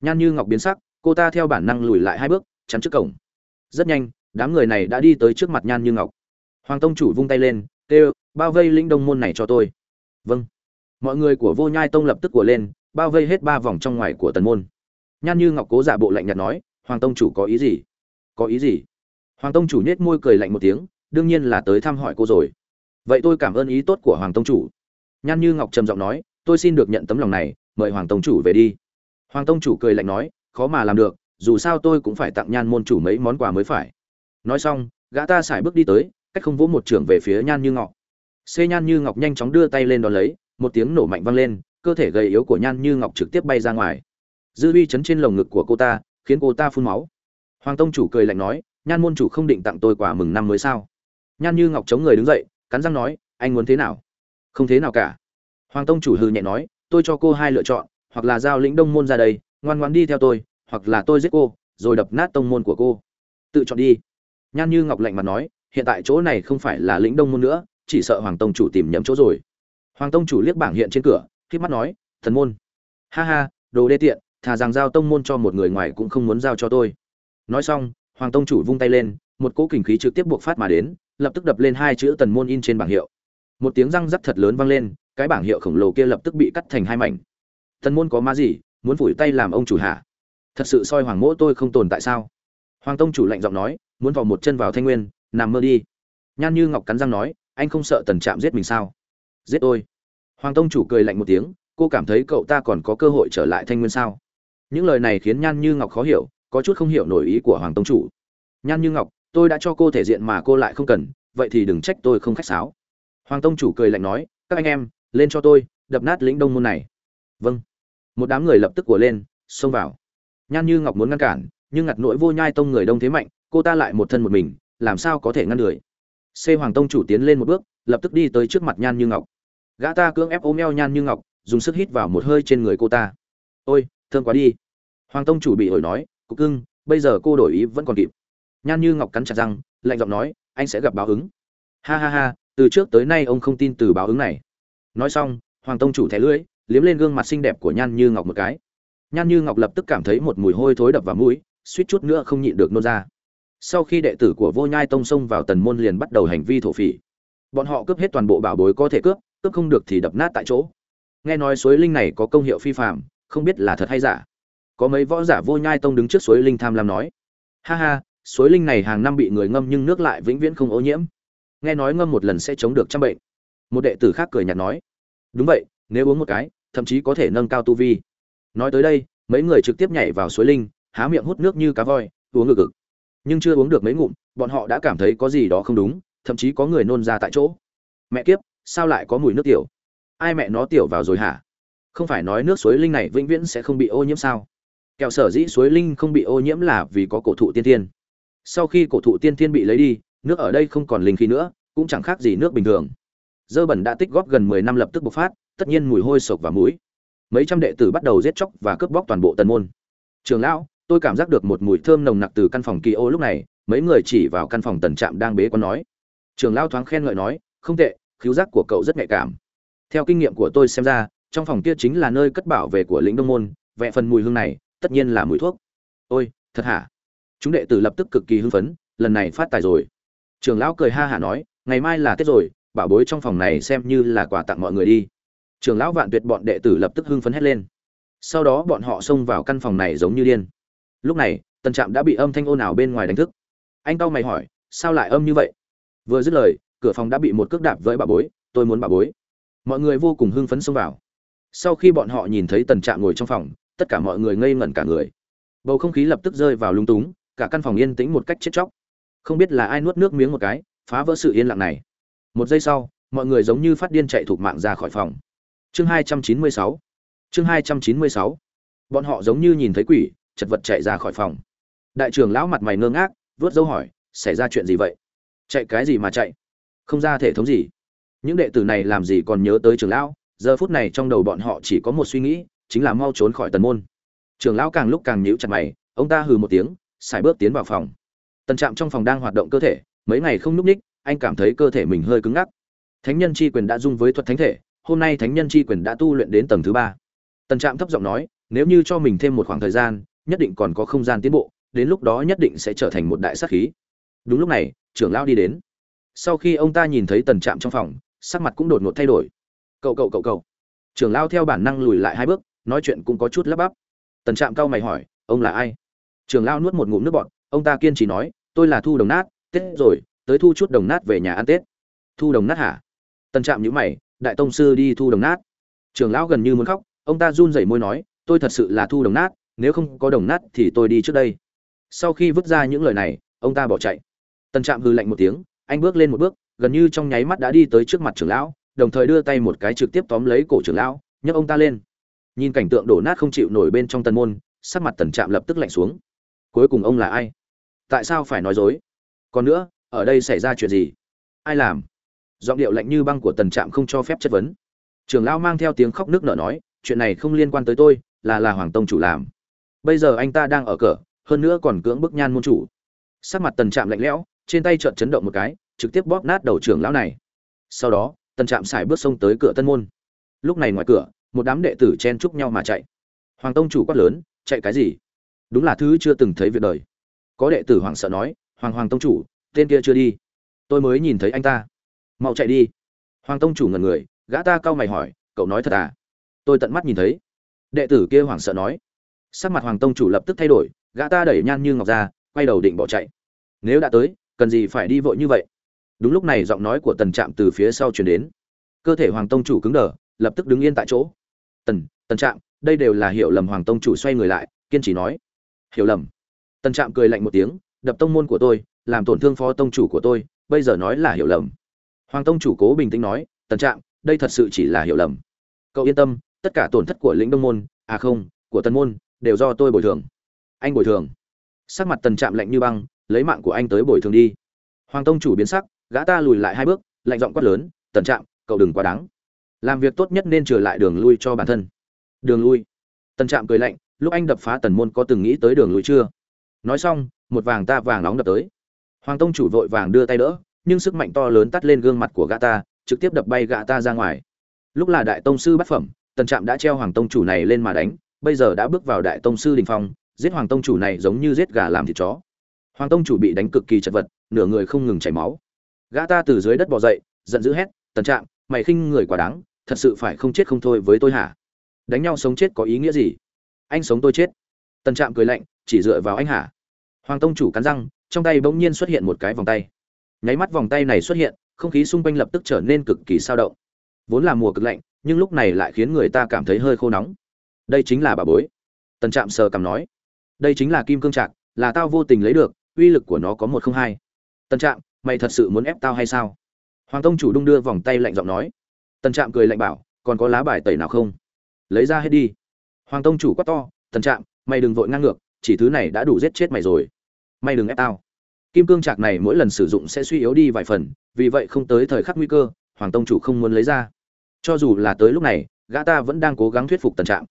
Nhan như ngọc biến sắc, cô ta theo bản năng lùi lại hai bước, chắn trước cổng. Rất nhanh, đám người này đã đi tới trước mặt nhan như ngọc. Hoàng tông chủ vung tay lên, kêu, bao vây linh đông môn này cho tôi. Vâng. Mọi người của vô nhai tông lập tức của lên, bao vây hết ba vòng trong ngoài của tần môn. Nhan như ngọc cố giả bộ lạnh nhạt nói, hoàng tông chủ có ý gì? Có ý gì? Hoàng tông chủ nhếch môi cười lạnh một tiếng, đương nhiên là tới thăm hỏi cô rồi. Vậy tôi cảm ơn ý tốt của hoàng tông chủ nhan như ngọc trầm giọng nói, tôi xin được nhận tấm lòng này, mời hoàng tông chủ về đi. Hoàng tông chủ cười lạnh nói, khó mà làm được, dù sao tôi cũng phải tặng nhan môn chủ mấy món quà mới phải. Nói xong, gã ta sải bước đi tới, cách không vỗ một trường về phía nhan như ngọc. Xê nhan như ngọc nhanh chóng đưa tay lên đón lấy, một tiếng nổ mạnh vang lên, cơ thể gầy yếu của nhan như ngọc trực tiếp bay ra ngoài. Dư uy chấn trên lồng ngực của cô ta, khiến cô ta phun máu. Hoàng tông chủ cười lạnh nói, nhan môn chủ không định tặng tôi quà mừng năm mới sao? Nhan như ngọc chống người đứng dậy, cắn răng nói, anh muốn thế nào? Không thế nào cả. Hoàng tông chủ hừ nhẹ nói, tôi cho cô hai lựa chọn, hoặc là giao lĩnh đông môn ra đây, ngoan ngoan đi theo tôi, hoặc là tôi giết cô, rồi đập nát tông môn của cô. Tự chọn đi. Nhan như ngọc lạnh mặt nói, hiện tại chỗ này không phải là lĩnh đông môn nữa, chỉ sợ hoàng tông chủ tìm nhầm chỗ rồi. Hoàng tông chủ liếc bảng hiện trên cửa khi mắt nói, thần môn. Ha ha, đồ đê tiện, thà rằng giao tông môn cho một người ngoài cũng không muốn giao cho tôi. Nói xong, hoàng tông chủ vung tay lên, một cỗ kình khí trực tiếp buộc phát mà đến, lập tức đập lên hai chữ tần môn in trên bảng hiệu một tiếng răng rắc thật lớn vang lên, cái bảng hiệu khổng lồ kia lập tức bị cắt thành hai mảnh. Thần môn có má gì, muốn phủi tay làm ông chủ hạ thật sự soi hoàng mỗ tôi không tồn tại sao? Hoàng tông chủ lạnh giọng nói, muốn vào một chân vào thanh nguyên, nằm mơ đi. Nhan như ngọc cắn răng nói, anh không sợ tần trạm giết mình sao? Giết tôi. Hoàng tông chủ cười lạnh một tiếng, cô cảm thấy cậu ta còn có cơ hội trở lại thanh nguyên sao? Những lời này khiến nhan như ngọc khó hiểu, có chút không hiểu nổi ý của hoàng tông chủ. Nhan như ngọc, tôi đã cho cô thể diện mà cô lại không cần, vậy thì đừng trách tôi không khách sáo hoàng tông chủ cười lạnh nói, các anh em, lên cho tôi, đập nát lĩnh đông môn này. Vâng. Một đám người lập tức của lên, xông vào. Nhan như ngọc muốn ngăn cản, nhưng ngặt nỗi vô nhai tông người đông thế mạnh, cô ta lại một thân một mình, làm sao có thể ngăn được? C hoàng tông chủ tiến lên một bước, lập tức đi tới trước mặt nhan như ngọc. Gã ta cưỡng ép ôm eo nhan như ngọc, dùng sức hít vào một hơi trên người cô ta. Ôi, thương quá đi. Hoàng tông chủ bị ổi nói, cục cưng, bây giờ cô đổi ý vẫn còn kịp. Nhan như ngọc cắn chặt răng, lạnh giọng nói, anh sẽ gặp báo ứng. Ha ha ha từ trước tới nay ông không tin từ báo ứng này. Nói xong, hoàng tông chủ thẻ lưỡi, liếm lên gương mặt xinh đẹp của nhan như ngọc một cái. Nhan như ngọc lập tức cảm thấy một mùi hôi thối đập vào mũi, suýt chút nữa không nhịn được nôn ra. Sau khi đệ tử của vô nhai tông xông vào tần môn liền bắt đầu hành vi thổ phỉ. Bọn họ cướp hết toàn bộ bảo bối có thể cướp cướp không được thì đập nát tại chỗ. Nghe nói suối linh này có công hiệu phi phạm không biết là thật hay giả. Có mấy võ giả vô nhai tông đứng trước suối linh tham lam nói, ha ha, suối linh này hàng năm bị người ngâm nhưng nước lại vĩnh viễn không ô nhiễm nghe nói ngâm một lần sẽ chống được trăm bệnh. Một đệ tử khác cười nhạt nói, đúng vậy, nếu uống một cái, thậm chí có thể nâng cao tu vi. Nói tới đây, mấy người trực tiếp nhảy vào suối linh, há miệng hút nước như cá voi, uống ngực ngực. Nhưng chưa uống được mấy ngụm, bọn họ đã cảm thấy có gì đó không đúng, thậm chí có người nôn ra tại chỗ. Mẹ kiếp, sao lại có mùi nước tiểu? Ai mẹ nó tiểu vào rồi hả? Không phải nói nước suối linh này vĩnh viễn sẽ không bị ô nhiễm sao? Kẹo sở dĩ suối linh không bị ô nhiễm là vì có cổ thụ tiên tiên sau khi cổ thụ tiên tiên bị lấy đi nước ở đây không còn linh khí nữa, cũng chẳng khác gì nước bình thường. Dơ bẩn đã tích góp gần mười năm lập tức bộc phát, tất nhiên mùi hôi sộc và mũi. Mấy trăm đệ tử bắt đầu giết chóc và cướp bóc toàn bộ tần môn. Trường lão, tôi cảm giác được một mùi thơm nồng nặc từ căn phòng kỳ ô lúc này, mấy người chỉ vào căn phòng tần trạm đang bế con nói. Trường lão thoáng khen ngợi nói, không tệ, khiếu giác của cậu rất nhạy cảm. Theo kinh nghiệm của tôi xem ra, trong phòng kia chính là nơi cất bảo về của lĩnh đông môn, vẽ phần mùi hương này, tất nhiên là mùi thuốc. Ôi, thật hả? Chúng đệ tử lập tức cực kỳ hưng phấn, lần này phát tài rồi trường lão cười ha hả nói, ngày mai là tết rồi, bảo bối trong phòng này xem như là quà tặng mọi người đi. Trường lão vạn tuyệt bọn đệ tử lập tức hưng phấn hét lên. Sau đó bọn họ xông vào căn phòng này giống như điên. Lúc này, tần trạm đã bị âm thanh ồn ào bên ngoài đánh thức. Anh tao mày hỏi, sao lại âm như vậy? Vừa dứt lời, cửa phòng đã bị một cước đạp với bà bối, tôi muốn bà bối. Mọi người vô cùng hưng phấn xông vào. Sau khi bọn họ nhìn thấy tần trạm ngồi trong phòng, tất cả mọi người ngây ngẩn cả người. Bầu không khí lập tức rơi vào lung túng, cả căn phòng yên tĩnh một cách chết chóc không biết là ai nuốt nước miếng một cái, phá vỡ sự yên lặng này. Một giây sau, mọi người giống như phát điên chạy thục mạng ra khỏi phòng. Chương hai trăm chín mươi sáu. Chương hai trăm chín mươi sáu. Bọn họ giống như nhìn thấy quỷ, chật vật chạy ra khỏi phòng. Đại trưởng lão mặt mày ngơ ngác, vớt dấu hỏi, xảy ra chuyện gì vậy? Chạy cái gì mà chạy? Không ra thể thống gì? Những đệ tử này làm gì còn nhớ tới trưởng lão, giờ phút này trong đầu bọn họ chỉ có một suy nghĩ, chính là mau trốn khỏi tần môn. Trưởng lão càng lúc càng nhíu chặt mày, ông ta hừ một tiếng xài bước tiến vào phòng tần trạm trong phòng đang hoạt động cơ thể, mấy ngày không núp ních, anh cảm thấy cơ thể mình hơi cứng ngắc. Thánh nhân chi quyền đã dung với thuật thánh thể, hôm nay thánh nhân chi quyền đã tu luyện đến tầng thứ ba. Tần trạm thấp giọng nói, nếu như cho mình thêm một khoảng thời gian, nhất định còn có không gian tiến bộ, đến lúc đó nhất định sẽ trở thành một đại sát khí. Đúng lúc này, trưởng lão đi đến. Sau khi ông ta nhìn thấy tần trạm trong phòng, sắc mặt cũng đột ngột thay đổi. Cậu cậu cậu cậu. Trưởng Lão theo bản năng lùi lại hai bước, nói chuyện cũng có chút lắp bắp. Tần trạm cao mày hỏi, ông là ai? Trưởng Lão nuốt một ngụm nước bọt ông ta kiên trì nói, tôi là thu đồng nát, tết rồi, tới thu chút đồng nát về nhà ăn tết. Thu đồng nát hả? Tần trạm nhữ mày, đại tông sư đi thu đồng nát. Trưởng lão gần như muốn khóc, ông ta run rẩy môi nói, tôi thật sự là thu đồng nát, nếu không có đồng nát thì tôi đi trước đây. Sau khi vứt ra những lời này, ông ta bỏ chạy. Tần trạm hư lạnh một tiếng, anh bước lên một bước, gần như trong nháy mắt đã đi tới trước mặt trưởng lão, đồng thời đưa tay một cái trực tiếp tóm lấy cổ trưởng lão, nhấc ông ta lên. Nhìn cảnh tượng đổ nát không chịu nổi bên trong tân môn, sắc mặt tần trạm lập tức lạnh xuống. Cuối cùng ông là ai? Tại sao phải nói dối? Còn nữa ở đây xảy ra chuyện gì? Ai làm? Giọng điệu lạnh như băng của tần trạm không cho phép chất vấn. Trưởng lão mang theo tiếng khóc nước nở nói chuyện này không liên quan tới tôi là là hoàng tông chủ làm. Bây giờ anh ta đang ở cửa, hơn nữa còn cưỡng bức nhan môn chủ. Sắc mặt tần trạm lạnh lẽo trên tay trợn chấn động một cái trực tiếp bóp nát đầu trưởng lão này. Sau đó tần trạm xài bước xông tới cửa tân môn. Lúc này ngoài cửa một đám đệ tử chen chúc nhau mà chạy. Hoàng tông chủ quát lớn chạy cái gì? Đúng là thứ chưa từng thấy việc đời có đệ tử hoàng sợ nói, hoàng hoàng tông chủ, tên kia chưa đi. Tôi mới nhìn thấy anh ta. Mau chạy đi. Hoàng tông chủ ngần người, gã ta cau mày hỏi, cậu nói thật à? Tôi tận mắt nhìn thấy. Đệ tử kia hoảng sợ nói. Sắc mặt hoàng tông chủ lập tức thay đổi, gã ta đẩy nhan như ngọc ra, quay đầu định bỏ chạy. Nếu đã tới, cần gì phải đi vội như vậy? Đúng lúc này giọng nói của tần trạm từ phía sau chuyển đến. Cơ thể hoàng tông chủ cứng đờ, lập tức đứng yên tại chỗ. Tần tần trạm, đây đều là hiểu lầm. Hoàng tông chủ xoay người lại, kiên trì nói. Hiểu lầm tần trạm cười lạnh một tiếng, đập tông môn của tôi, làm tổn thương phó tông chủ của tôi, bây giờ nói là hiểu lầm. Hoàng tông chủ cố bình tĩnh nói, tần trạm, đây thật sự chỉ là hiểu lầm. Cậu yên tâm, tất cả tổn thất của lĩnh đông môn à không, của tân môn, đều do tôi bồi thường. Anh bồi thường? Sắc mặt tần trạm lạnh như băng, lấy mạng của anh tới bồi thường đi. Hoàng tông chủ biến sắc, gã ta lùi lại hai bước, lạnh giọng quát lớn, tần trạm, cậu đừng quá đáng. Làm việc tốt nhất nên trở lại đường lui cho bản thân. Đường lui? Tần trạm cười lạnh, lúc anh đập phá tần môn có từng nghĩ tới đường lui chưa? Nói xong, một vàng ta vàng nóng đập tới. Hoàng tông chủ vội vàng đưa tay đỡ, nhưng sức mạnh to lớn tắt lên gương mặt của gã ta, trực tiếp đập bay gã ta ra ngoài. Lúc là đại tông sư bát phẩm, tần trạm đã treo hoàng tông chủ này lên mà đánh, bây giờ đã bước vào đại tông sư đình phong, giết hoàng tông chủ này giống như giết gà làm thịt chó. Hoàng tông chủ bị đánh cực kỳ chật vật, nửa người không ngừng chảy máu. Gã ta từ dưới đất bò dậy, giận dữ hét, tần trạm, mày khinh người quá đáng, thật sự phải không chết không thôi với tôi hả? Đánh nhau sống chết có ý nghĩa gì? Anh sống tôi chết. Tần trạm cười lạnh chỉ dựa vào anh hả hoàng tông chủ cắn răng, trong tay bỗng nhiên xuất hiện một cái vòng tay. Nháy mắt vòng tay này xuất hiện, không khí xung quanh lập tức trở nên cực kỳ sao động. Vốn là mùa cực lạnh, nhưng lúc này lại khiến người ta cảm thấy hơi khô nóng. Đây chính là bà bối. Tần trạm sờ cằm nói. Đây chính là kim cương trạc, là tao vô tình lấy được, uy lực của nó có một không hai. Tần trạm, mày thật sự muốn ép tao hay sao? Hoàng tông chủ đung đưa vòng tay lạnh giọng nói. Tần trạm cười lạnh bảo, còn có lá bài tẩy nào không? Lấy ra hết đi. Hoàng tông chủ quát to, tần trạm, mày đừng vội ngang ngược chỉ thứ này đã đủ giết chết mày rồi. May đừng ép tao. Kim cương trạc này mỗi lần sử dụng sẽ suy yếu đi vài phần, vì vậy không tới thời khắc nguy cơ, hoàng tông chủ không muốn lấy ra. Cho dù là tới lúc này, gã ta vẫn đang cố gắng thuyết phục tần trạm.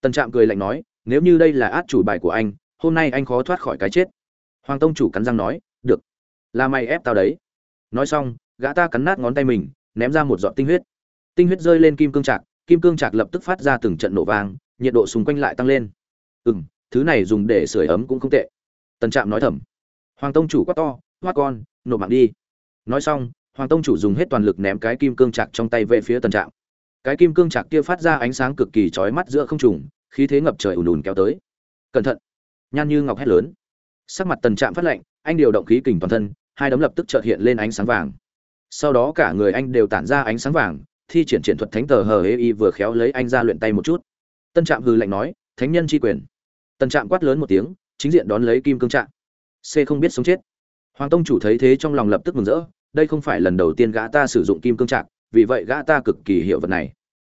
Tần trạm cười lạnh nói, nếu như đây là át chủ bài của anh, hôm nay anh khó thoát khỏi cái chết. Hoàng tông chủ cắn răng nói, được, là mày ép tao đấy. Nói xong, gã ta cắn nát ngón tay mình, ném ra một giọt tinh huyết. Tinh huyết rơi lên kim cương trạc, kim cương trạc lập tức phát ra từng trận nổ vang, nhiệt độ xung quanh lại tăng lên. Ừ m thứ này dùng để sửa ấm cũng không tệ. Tần trạm nói thầm. Hoàng tông chủ quát to, hoa con, nộp mạng đi. Nói xong, hoàng tông chủ dùng hết toàn lực ném cái kim cương trạc trong tay về phía tần trạm. Cái kim cương trạc kia phát ra ánh sáng cực kỳ chói mắt giữa không trùng, khí thế ngập trời ùn ùn kéo tới. Cẩn thận. Nhan như ngọc hét lớn. Sắc mặt tần trạm phát lạnh, anh điều động khí kình toàn thân, hai đấm lập tức chợt hiện lên ánh sáng vàng. Sau đó cả người anh đều tản ra ánh sáng vàng, thi triển triển thuật thánh tờ hờ ê y vừa khéo lấy anh ra luyện tay một chút. Tân trạm hừ lạnh nói, thánh nhân tri quyền tần trạm quát lớn một tiếng, chính diện đón lấy kim cương trạm. C không biết sống chết. Hoàng tông chủ thấy thế trong lòng lập tức mừng rỡ, đây không phải lần đầu tiên gã ta sử dụng kim cương trạm, vì vậy gã ta cực kỳ hiểu vật này.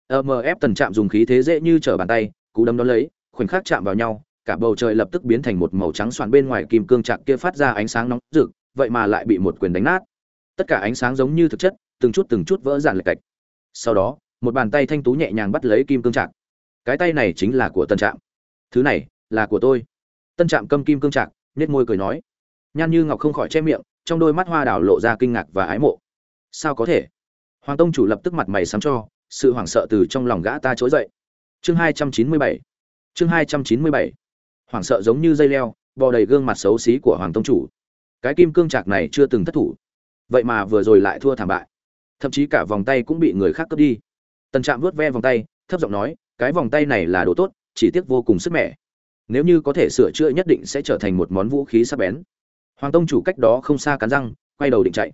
Mf tần trạm dùng khí thế dễ như trở bàn tay, cú đấm đón lấy, khoảnh khắc chạm vào nhau, cả bầu trời lập tức biến thành một màu trắng xoắn bên ngoài kim cương trạc kia phát ra ánh sáng nóng rực, vậy mà lại bị một quyền đánh nát. Tất cả ánh sáng giống như thực chất, từng chút từng chút vỡ dạn lệch cạch. Sau đó, một bàn tay thanh tú nhẹ nhàng bắt lấy kim cương trạc cái tay này chính là của Tần trạm. Thứ này là của tôi. Tân trạm câm kim cương trạc nết môi cười nói. Nhan như ngọc không khỏi che miệng, trong đôi mắt hoa đảo lộ ra kinh ngạc và ái mộ. Sao có thể? Hoàng tông chủ lập tức mặt mày sắm cho, sự hoảng sợ từ trong lòng gã ta trỗi dậy. Chương hai trăm chín mươi bảy. Chương hai trăm chín mươi bảy. Hoảng sợ giống như dây leo, bò đầy gương mặt xấu xí của hoàng tông chủ. Cái kim cương trạc này chưa từng thất thủ. Vậy mà vừa rồi lại thua thảm bại. Thậm chí cả vòng tay cũng bị người khác cướp đi. Tần trạm vuốt ve vòng tay, thấp giọng nói, cái vòng tay này là đồ tốt, chỉ tiếc vô cùng sức mẻ nếu như có thể sửa chữa nhất định sẽ trở thành một món vũ khí sắc bén. Hoàng tông chủ cách đó không xa cắn răng, quay đầu định chạy.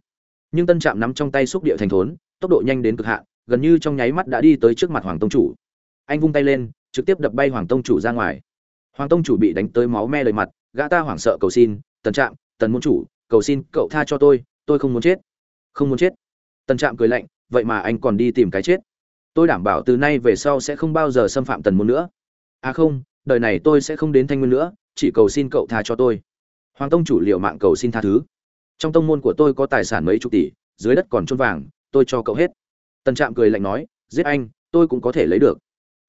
Nhưng tân trạm nắm trong tay xúc địa thành thốn, tốc độ nhanh đến cực hạn, gần như trong nháy mắt đã đi tới trước mặt hoàng tông chủ. Anh vung tay lên, trực tiếp đập bay hoàng tông chủ ra ngoài. Hoàng tông chủ bị đánh tới máu me lời mặt, gã ta hoảng sợ cầu xin, tần trạm, tần môn chủ, cầu xin cậu tha cho tôi tôi không muốn chết. Không muốn chết? Tần trạm cười lạnh, vậy mà anh còn đi tìm cái chết. Tôi đảm bảo từ nay về sau sẽ không bao giờ xâm phạm tần môn nữa. À không đời này tôi sẽ không đến thanh nguyên nữa, chỉ cầu xin cậu tha cho tôi. Hoàng tông chủ liệu mạng cầu xin tha thứ. Trong tông môn của tôi có tài sản mấy chục tỷ, dưới đất còn chôn vàng, tôi cho cậu hết. Tần trạm cười lạnh nói, giết anh, tôi cũng có thể lấy được.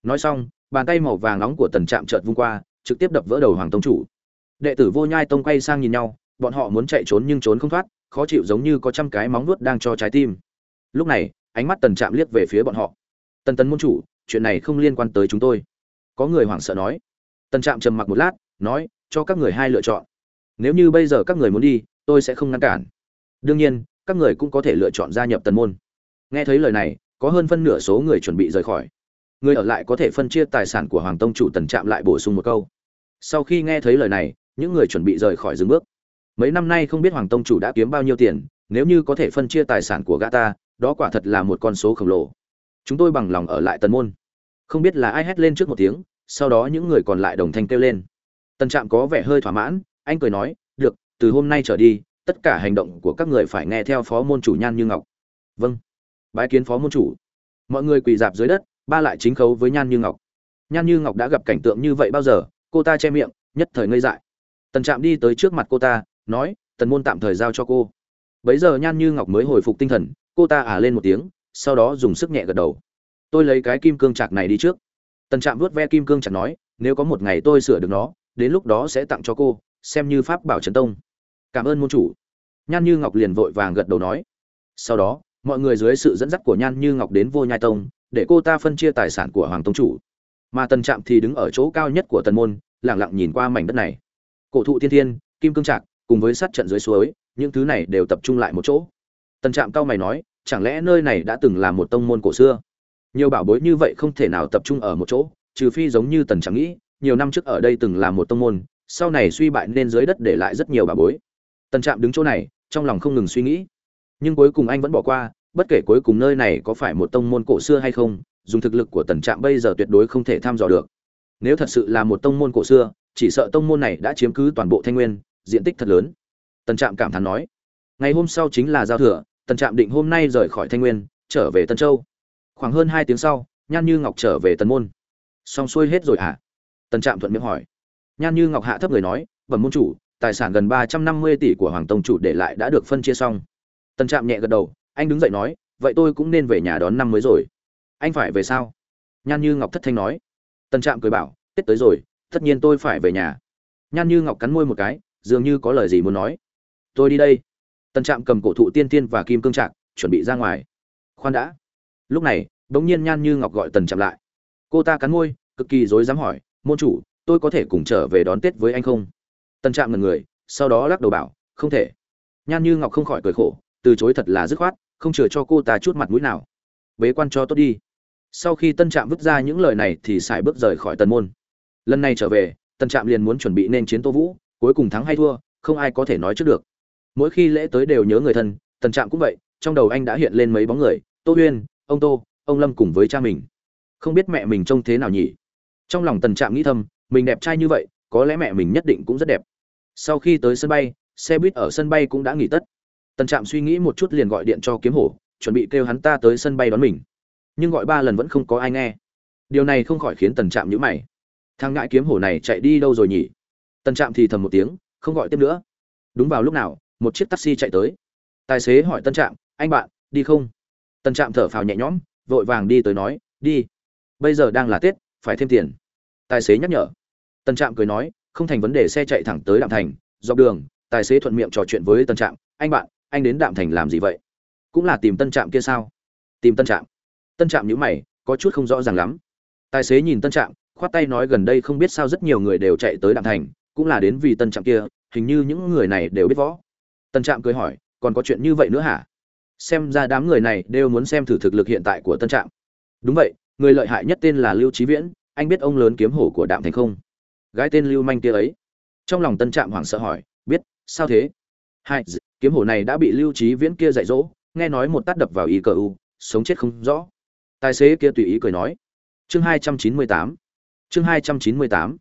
Nói xong, bàn tay màu vàng nóng của tần trạm chợt vung qua, trực tiếp đập vỡ đầu hoàng tông chủ. Đệ tử vô nhai tông quay sang nhìn nhau, bọn họ muốn chạy trốn nhưng trốn không thoát, khó chịu giống như có trăm cái móng nuốt đang cho trái tim. Lúc này, ánh mắt tần trạm liếc về phía bọn họ. Tần tần môn chủ, chuyện này không liên quan tới chúng tôi. Có người hoảng sợ nói tần trạm trầm mặc một lát, nói, cho các người hai lựa chọn. Nếu như bây giờ các người muốn đi, tôi sẽ không ngăn cản. Đương nhiên, các người cũng có thể lựa chọn gia nhập tần môn. Nghe thấy lời này, có hơn phân nửa số người chuẩn bị rời khỏi. Người ở lại có thể phân chia tài sản của hoàng tông chủ tần trạm lại bổ sung một câu. Sau khi nghe thấy lời này, những người chuẩn bị rời khỏi dừng bước. Mấy năm nay không biết hoàng tông chủ đã kiếm bao nhiêu tiền, nếu như có thể phân chia tài sản của gã ta, đó quả thật là một con số khổng lồ. Chúng tôi bằng lòng ở lại tần môn. Không biết là ai hét lên trước một tiếng sau đó những người còn lại đồng thanh kêu lên. Tần trạm có vẻ hơi thỏa mãn, anh cười nói, được, từ hôm nay trở đi, tất cả hành động của các người phải nghe theo phó môn chủ nhan như ngọc. Vâng. Bái kiến phó môn chủ. Mọi người quỳ dạp dưới đất, ba lại chính khấu với nhan như ngọc. Nhan như ngọc đã gặp cảnh tượng như vậy bao giờ, cô ta che miệng, nhất thời ngây dại. Tần trạm đi tới trước mặt cô ta, nói, tần môn tạm thời giao cho cô. Bấy giờ nhan như ngọc mới hồi phục tinh thần, cô ta ả lên một tiếng, sau đó dùng sức nhẹ gật đầu. Tôi lấy cái kim cương trạc này đi trước tần trạm vuốt ve kim cương chặt nói, nếu có một ngày tôi sửa được nó, đến lúc đó sẽ tặng cho cô, xem như pháp bảo trấn tông. Cảm ơn môn chủ. Nhan như ngọc liền vội vàng gật đầu nói. Sau đó, mọi người dưới sự dẫn dắt của nhan như ngọc đến vô nhai tông, để cô ta phân chia tài sản của hoàng tông chủ. Mà tần trạm thì đứng ở chỗ cao nhất của tần môn lẳng lặng nhìn qua mảnh đất này. Cổ thụ thiên thiên, kim cương trạc, cùng với sát trận dưới suối, những thứ này đều tập trung lại một chỗ. Tần trạm cao mày nói, chẳng lẽ nơi này đã từng là một tông môn cổ xưa? Nhiều bảo bối như vậy không thể nào tập trung ở một chỗ, trừ phi giống như tần Trắng nghĩ, nhiều năm trước ở đây từng là một tông môn, sau này suy bại nên dưới đất để lại rất nhiều bảo bối. Tần trạm đứng chỗ này, trong lòng không ngừng suy nghĩ. Nhưng cuối cùng anh vẫn bỏ qua, bất kể cuối cùng nơi này có phải một tông môn cổ xưa hay không, dùng thực lực của tần trạm bây giờ tuyệt đối không thể thăm dò được. Nếu thật sự là một tông môn cổ xưa, chỉ sợ tông môn này đã chiếm cứ toàn bộ thanh nguyên, diện tích thật lớn. Tần trạm cảm thán nói. Ngày hôm sau chính là giao thừa, tần trạm định hôm nay rời khỏi thanh nguyên, trở về tân châu khoảng hơn hai tiếng sau, nhan như ngọc trở về tần môn. Xong xuôi hết rồi hả? À? tần trạm thuận miệng hỏi. Nhan như ngọc hạ thấp người nói, bẩm môn chủ, tài sản gần ba trăm năm mươi tỷ của hoàng tông chủ để lại đã được phân chia xong. Tần trạm nhẹ gật đầu, anh đứng dậy nói, vậy tôi cũng nên về nhà đón năm mới rồi. Anh phải về sao? Nhan như ngọc thất thanh nói. Tần trạm cười bảo, tết tới rồi, tất nhiên tôi phải về nhà. Nhan như ngọc cắn môi một cái, dường như có lời gì muốn nói. Tôi đi đây. Tần trạm cầm cổ thụ tiên tiên và kim cương trạc, chuẩn bị ra ngoài. Khoan đã lúc này, bỗng nhiên nhan như ngọc gọi tần trạm lại. Cô ta cắn môi, cực kỳ dối dám hỏi, môn chủ, tôi có thể cùng trở về đón tết với anh không? Tần trạm ngần người, sau đó lắc đầu bảo, không thể. Nhan như ngọc không khỏi cười khổ, từ chối thật là dứt khoát, không chừa cho cô ta chút mặt mũi nào. Bế quan cho tốt đi. Sau khi tân trạm vứt ra những lời này thì sải bước rời khỏi tần môn. Lần này trở về tân trạm liền muốn chuẩn bị nên chiến tô vũ, cuối cùng thắng hay thua, không ai có thể nói trước được. Mỗi khi lễ tới đều nhớ người thân, tần trạm cũng vậy, trong đầu anh đã hiện lên mấy bóng người, tô huyên ông tô, ông lâm cùng với cha mình. Không biết mẹ mình trông thế nào nhỉ? Trong lòng tần trạm nghĩ thầm, mình đẹp trai như vậy, có lẽ mẹ mình nhất định cũng rất đẹp. Sau khi tới sân bay, xe buýt ở sân bay cũng đã nghỉ tất. Tần trạm suy nghĩ một chút liền gọi điện cho kiếm hổ, chuẩn bị kêu hắn ta tới sân bay đón mình. Nhưng gọi ba lần vẫn không có ai nghe. Điều này không khỏi khiến tần trạm nhữ mày. Thang ngại kiếm hổ này chạy đi đâu rồi nhỉ? Tần trạm thì thầm một tiếng, không gọi tiếp nữa. Đúng vào lúc nào, một chiếc taxi chạy tới. Tài xế hỏi tân trạm, anh bạn, đi không? Tân trạm thở phào nhẹ nhõm, vội vàng đi tới nói, đi, bây giờ đang là tết, phải thêm tiền. Tài xế nhắc nhở. Tân trạm cười nói, không thành vấn đề xe chạy thẳng tới đạm thành, dọc đường, tài xế thuận miệng trò chuyện với tân trạm, anh bạn, anh đến đạm thành làm gì vậy? Cũng là tìm tân trạm kia sao? Tìm tân trạm. Tân trạm nhữ mày, có chút không rõ ràng lắm. Tài xế nhìn tân trạm, khoát tay nói, gần đây không biết sao rất nhiều người đều chạy tới đạm thành, cũng là đến vì tân trạm kia, hình như những người này đều biết võ. Tân trạm cười hỏi, còn có chuyện như vậy nữa hả? Xem ra đám người này đều muốn xem thử thực lực hiện tại của tân trạm. Đúng vậy, người lợi hại nhất tên là lưu trí viễn, anh biết ông lớn kiếm hổ của đạm thành không? Gái tên lưu manh kia ấy. Trong lòng tân trạm hoảng sợ hỏi, biết, sao thế? Hai kiếm hổ này đã bị lưu trí viễn kia dạy dỗ, nghe nói một tát đập vào y cờ u, sống chết không rõ. Tài xế kia tùy ý cười nói. Chương hai trăm chín mươi tám. Chương hai trăm chín mươi tám.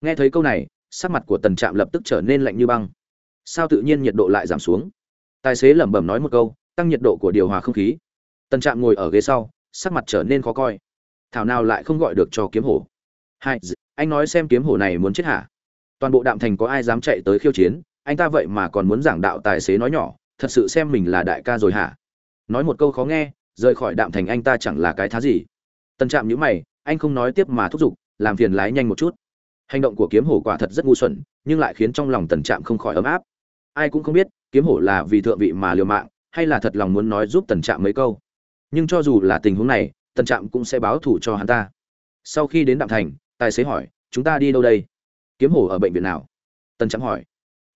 Nghe thấy câu này, sắc mặt của tần trạm lập tức trở nên lạnh như băng. Sao tự nhiên nhiệt độ lại giảm xuống? Tài xế lẩm bẩm nói một câu tăng nhiệt độ của điều hòa không khí. Tần trạm ngồi ở ghế sau, sắc mặt trở nên khó coi. Thảo nào lại không gọi được cho kiếm hổ. Hai anh nói xem kiếm hổ này muốn chết hả? Toàn bộ đạm thành có ai dám chạy tới khiêu chiến? Anh ta vậy mà còn muốn giảng đạo tài xế nói nhỏ, thật sự xem mình là đại ca rồi hả? Nói một câu khó nghe, rời khỏi đạm thành anh ta chẳng là cái thá gì. Tân trạm nhữ mày, anh không nói tiếp mà thúc giục, làm phiền lái nhanh một chút. Hành động của kiếm hổ quả thật rất ngu xuẩn, nhưng lại khiến trong lòng tần trạm không khỏi ấm áp. Ai cũng không biết, kiếm hổ là vì thượng vị mà liều mạng hay là thật lòng muốn nói giúp tần trạm mấy câu? Nhưng cho dù là tình huống này, tần trạm cũng sẽ báo thủ cho hắn ta. Sau khi đến đạm thành, tài xế hỏi, chúng ta đi đâu đây? Kiếm hổ ở bệnh viện nào? Tần trạm hỏi,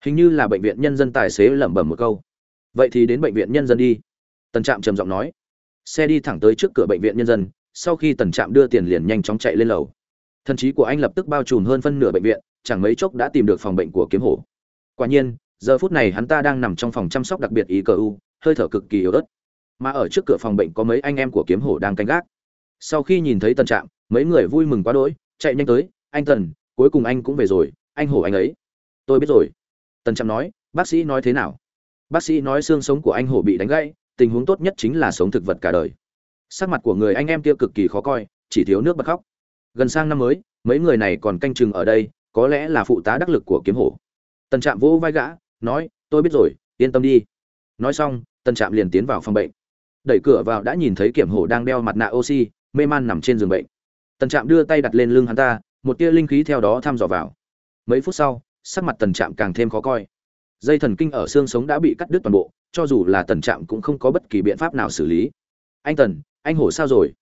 hình như là bệnh viện nhân dân tài xế lẩm bẩm một câu. Vậy thì đến bệnh viện nhân dân đi. Tần trạm trầm giọng nói. Xe đi thẳng tới trước cửa bệnh viện nhân dân, sau khi tần trạm đưa tiền liền nhanh chóng chạy lên lầu. Thần trí của anh lập tức bao trùm hơn phân nửa bệnh viện, chẳng mấy chốc đã tìm được phòng bệnh của kiếm hổ. Quả nhiên giờ phút này hắn ta đang nằm trong phòng chăm sóc đặc biệt ý cờ u, hơi thở cực kỳ yếu ớt. Mà ở trước cửa phòng bệnh có mấy anh em của kiếm hổ đang canh gác. Sau khi nhìn thấy tần trạm, mấy người vui mừng quá đỗi, chạy nhanh tới, anh tần, cuối cùng anh cũng về rồi, anh hổ anh ấy. Tôi biết rồi. Tần trạm nói, bác sĩ nói thế nào? Bác sĩ nói xương sống của anh hổ bị đánh gãy, tình huống tốt nhất chính là sống thực vật cả đời. Sắc mặt của người anh em kia cực kỳ khó coi, chỉ thiếu nước bật khóc. Gần sang năm mới, mấy người này còn canh chừng ở đây, có lẽ là phụ tá đắc lực của kiếm hổ. Tần trạm vỗ vai gã nói, tôi biết rồi, yên tâm đi. Nói xong tần trạm liền tiến vào phòng bệnh. Đẩy cửa vào đã nhìn thấy kiểm hổ đang đeo mặt nạ oxy, mê man nằm trên giường bệnh. Tần trạm đưa tay đặt lên lưng hắn ta, một tia linh khí theo đó thăm dò vào. Mấy phút sau, sắc mặt tần trạm càng thêm khó coi. Dây thần kinh ở xương sống đã bị cắt đứt toàn bộ, cho dù là tần trạm cũng không có bất kỳ biện pháp nào xử lý. Anh tần, anh hổ sao rồi?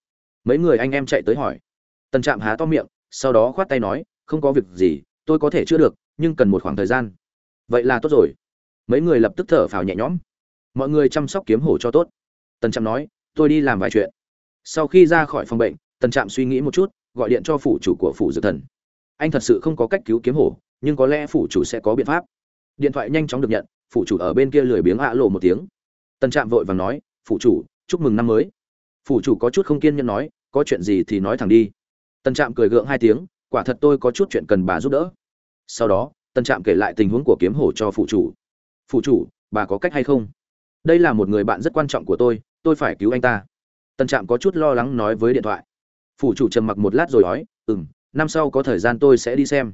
Mấy người anh em chạy tới hỏi. Tần trạm há to miệng, sau đó khoát tay nói, không có việc gì, tôi có thể chữa được, nhưng cần một khoảng thời gian vậy là tốt rồi. Mấy người lập tức thở phào nhẹ nhõm. Mọi người chăm sóc kiếm hổ cho tốt. Tần trạm nói, tôi đi làm vài chuyện. Sau khi ra khỏi phòng bệnh, tần trạm suy nghĩ một chút, gọi điện cho phủ chủ của phủ dược thần. Anh thật sự không có cách cứu kiếm hổ, nhưng có lẽ phủ chủ sẽ có biện pháp. Điện thoại nhanh chóng được nhận, phủ chủ ở bên kia lười biếng ạ lộ một tiếng. Tần trạm vội vàng nói, phủ chủ, chúc mừng năm mới. Phủ chủ có chút không kiên nhẫn nói, có chuyện gì thì nói thẳng đi. Tần trạm cười gượng hai tiếng, quả thật tôi có chút chuyện cần bà giúp đỡ. Sau đó tần trạm kể lại tình huống của kiếm hổ cho Phụ chủ. Phụ chủ, bà có cách hay không? Đây là một người bạn rất quan trọng của tôi tôi phải cứu anh ta. Tần trạm có chút lo lắng nói với điện thoại. Phủ chủ trầm mặc một lát rồi nói ừ m năm sau có thời gian tôi sẽ đi xem.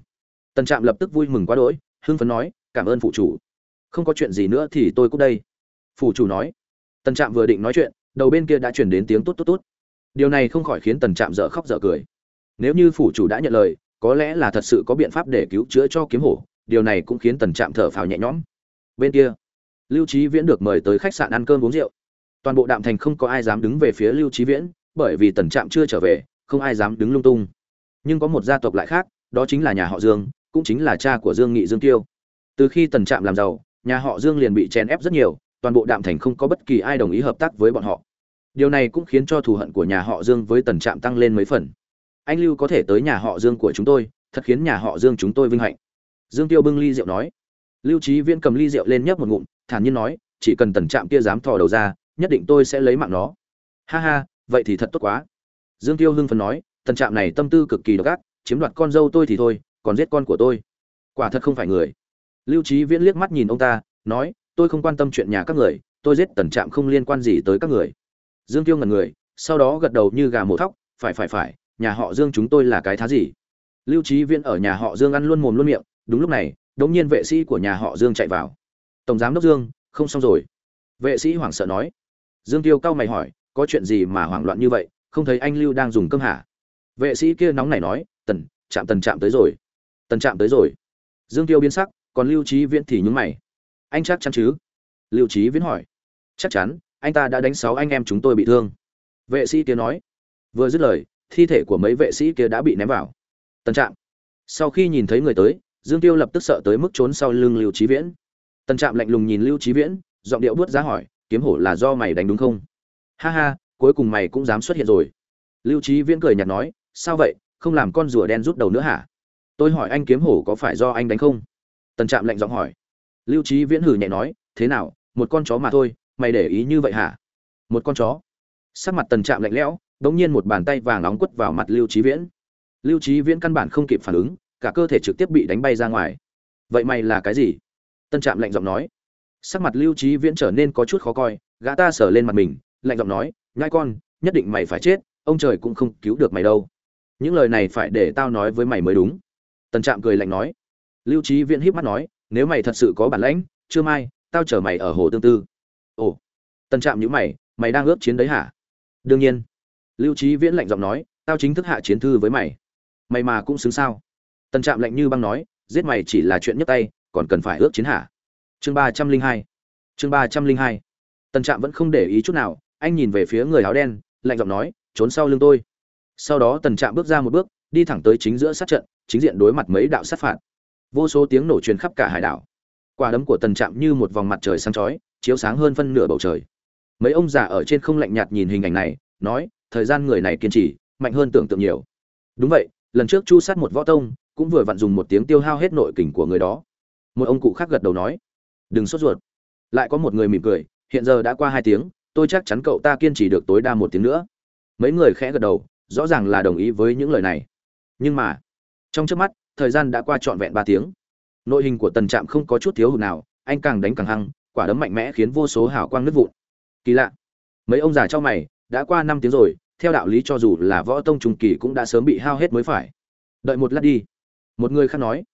Tần trạm lập tức vui mừng quá đỗi, hưng phấn nói, cảm ơn Phụ chủ. Không có chuyện gì nữa thì tôi cúc đây. Phủ chủ nói. Tần trạm vừa định nói chuyện, đầu bên kia đã chuyển đến tiếng tốt tốt tốt điều này không khỏi khiến tần trạm dở khóc dở cười. Nếu như phủ chủ đã nhận lời có lẽ là thật sự có biện pháp để cứu chữa cho kiếm hổ, điều này cũng khiến tần trạm thở phào nhẹ nhõm. Bên kia, lưu trí viễn được mời tới khách sạn ăn cơm uống rượu. Toàn bộ đạm thành không có ai dám đứng về phía lưu trí viễn, bởi vì tần trạm chưa trở về, không ai dám đứng lung tung. Nhưng có một gia tộc lại khác, đó chính là nhà họ dương, cũng chính là cha của dương nghị dương tiêu từ khi tần trạm làm giàu, nhà họ dương liền bị chèn ép rất nhiều, toàn bộ đạm thành không có bất kỳ ai đồng ý hợp tác với bọn họ. Điều này cũng khiến cho thù hận của nhà họ dương với tần trạm tăng lên mấy phần anh lưu có thể tới nhà họ dương của chúng tôi, thật khiến nhà họ dương chúng tôi vinh hạnh. Dương tiêu bưng ly rượu nói. Lưu trí viễn cầm ly rượu lên nhấp một ngụm, thản nhiên nói, chỉ cần tần trạm kia dám thò đầu ra, nhất định tôi sẽ lấy mạng nó. Ha ha, vậy thì thật tốt quá. Dương tiêu hưng phấn nói, tần trạm này tâm tư cực kỳ độc ác, chiếm đoạt con dâu tôi thì thôi, còn giết con của tôi. Quả thật không phải người. Lưu trí viễn liếc mắt nhìn ông ta, nói, tôi không quan tâm chuyện nhà các người, tôi giết tần trạm không liên quan gì tới các người. Dương tiêu ngần người, sau đó gật đầu như gà mổ thóc, phải phải phải nhà họ dương chúng tôi là cái thá gì? Lưu Chí viễn ở nhà họ dương ăn luôn mồm luôn miệng, đúng lúc này, đống nhiên vệ sĩ của nhà họ dương chạy vào. Tổng giám đốc dương, không xong rồi. Vệ sĩ hoảng sợ nói. Dương tiêu cao mày hỏi, có chuyện gì mà hoảng loạn như vậy, không thấy anh lưu đang dùng cơm hả? Vệ sĩ kia nóng nảy nói, tần, chạm tần chạm tới rồi. Tần chạm tới rồi. Dương tiêu biến sắc, còn lưu Chí viễn thì nhướng mày. Anh chắc chắn chứ? Lưu Chí viễn hỏi. Chắc chắn, anh ta đã đánh sáu anh em chúng tôi bị thương. Vệ sĩ kia nói. Vừa dứt lời thi thể của mấy vệ sĩ kia đã bị ném vào. Tần trạm. Sau khi nhìn thấy người tới, dương tiêu lập tức sợ tới mức trốn sau lưng lưu trí viễn. Tần trạm lạnh lùng nhìn lưu trí viễn, giọng điệu buốt giá hỏi, kiếm hổ là do mày đánh đúng không? Ha ha, cuối cùng mày cũng dám xuất hiện rồi. Lưu trí viễn cười nhạt nói, sao vậy? Không làm con rùa đen rút đầu nữa hả? Tôi hỏi anh kiếm hổ có phải do anh đánh không? Tần trạm lạnh giọng hỏi. Lưu trí viễn hử nhẹ nói, thế nào, một con chó mà thôi, mày để ý như vậy hả? Một con chó. Sắc mặt tần trạm lạnh lẽo đống nhiên một bàn tay vàng nóng quất vào mặt lưu trí viễn. Lưu trí viễn căn bản không kịp phản ứng, cả cơ thể trực tiếp bị đánh bay ra ngoài. Vậy mày là cái gì? Tân trạm lạnh giọng nói. Sắc mặt lưu trí viễn trở nên có chút khó coi, gã ta sờ lên mặt mình, lạnh giọng nói nhai con, nhất định mày phải chết, ông trời cũng không cứu được mày đâu. Những lời này phải để tao nói với mày mới đúng. Tần trạm cười lạnh nói. Lưu trí viễn híp mắt nói, nếu mày thật sự có bản lãnh, chưa mai, tao chở mày ở hồ tương tư. Ồ. Tần trạm nhữ mày mày đang ước chiến đấy hả? Đương nhiên lưu trí viễn lạnh giọng nói, tao chính thức hạ chiến thư với mày. Mày mà cũng xứng sao? Tần trạm lạnh như băng nói, giết mày chỉ là chuyện nhấc tay, còn cần phải ước chiến hả? Chương ba trăm linh hai. Chương ba trăm linh hai. Tần trạm vẫn không để ý chút nào, anh nhìn về phía người áo đen, lạnh giọng nói, trốn sau lưng tôi. Sau đó tần trạm bước ra một bước, đi thẳng tới chính giữa sát trận, chính diện đối mặt mấy đạo sát phạt. Vô số tiếng nổ truyền khắp cả hải đảo. Quả đấm của tần trạm như một vòng mặt trời sáng chói, chiếu sáng hơn phân nửa bầu trời. Mấy ông già ở trên không lạnh nhạt nhìn hình ảnh này, nói thời gian người này kiên trì, mạnh hơn tưởng tượng nhiều. Đúng vậy, lần trước chu sát một võ tông, cũng vừa vặn dùng một tiếng tiêu hao hết nội kình của người đó. Một ông cụ khác gật đầu nói, đừng sốt ruột. Lại có một người mỉm cười, hiện giờ đã qua hai tiếng, tôi chắc chắn cậu ta kiên trì được tối đa một tiếng nữa. Mấy người khẽ gật đầu, rõ ràng là đồng ý với những lời này. Nhưng mà, trong trước mắt, thời gian đã qua trọn vẹn ba tiếng. Nội hình của tần trạm không có chút thiếu hụt nào, anh càng đánh càng hăng, quả đấm mạnh mẽ khiến vô số hào quang nứt vụn. Kỳ lạ. Mấy ông già cho mày đã qua năm tiếng rồi, theo đạo lý cho dù là võ tông trung kỳ cũng đã sớm bị hao hết mới phải. Đợi một lát đi. Một người khác nói.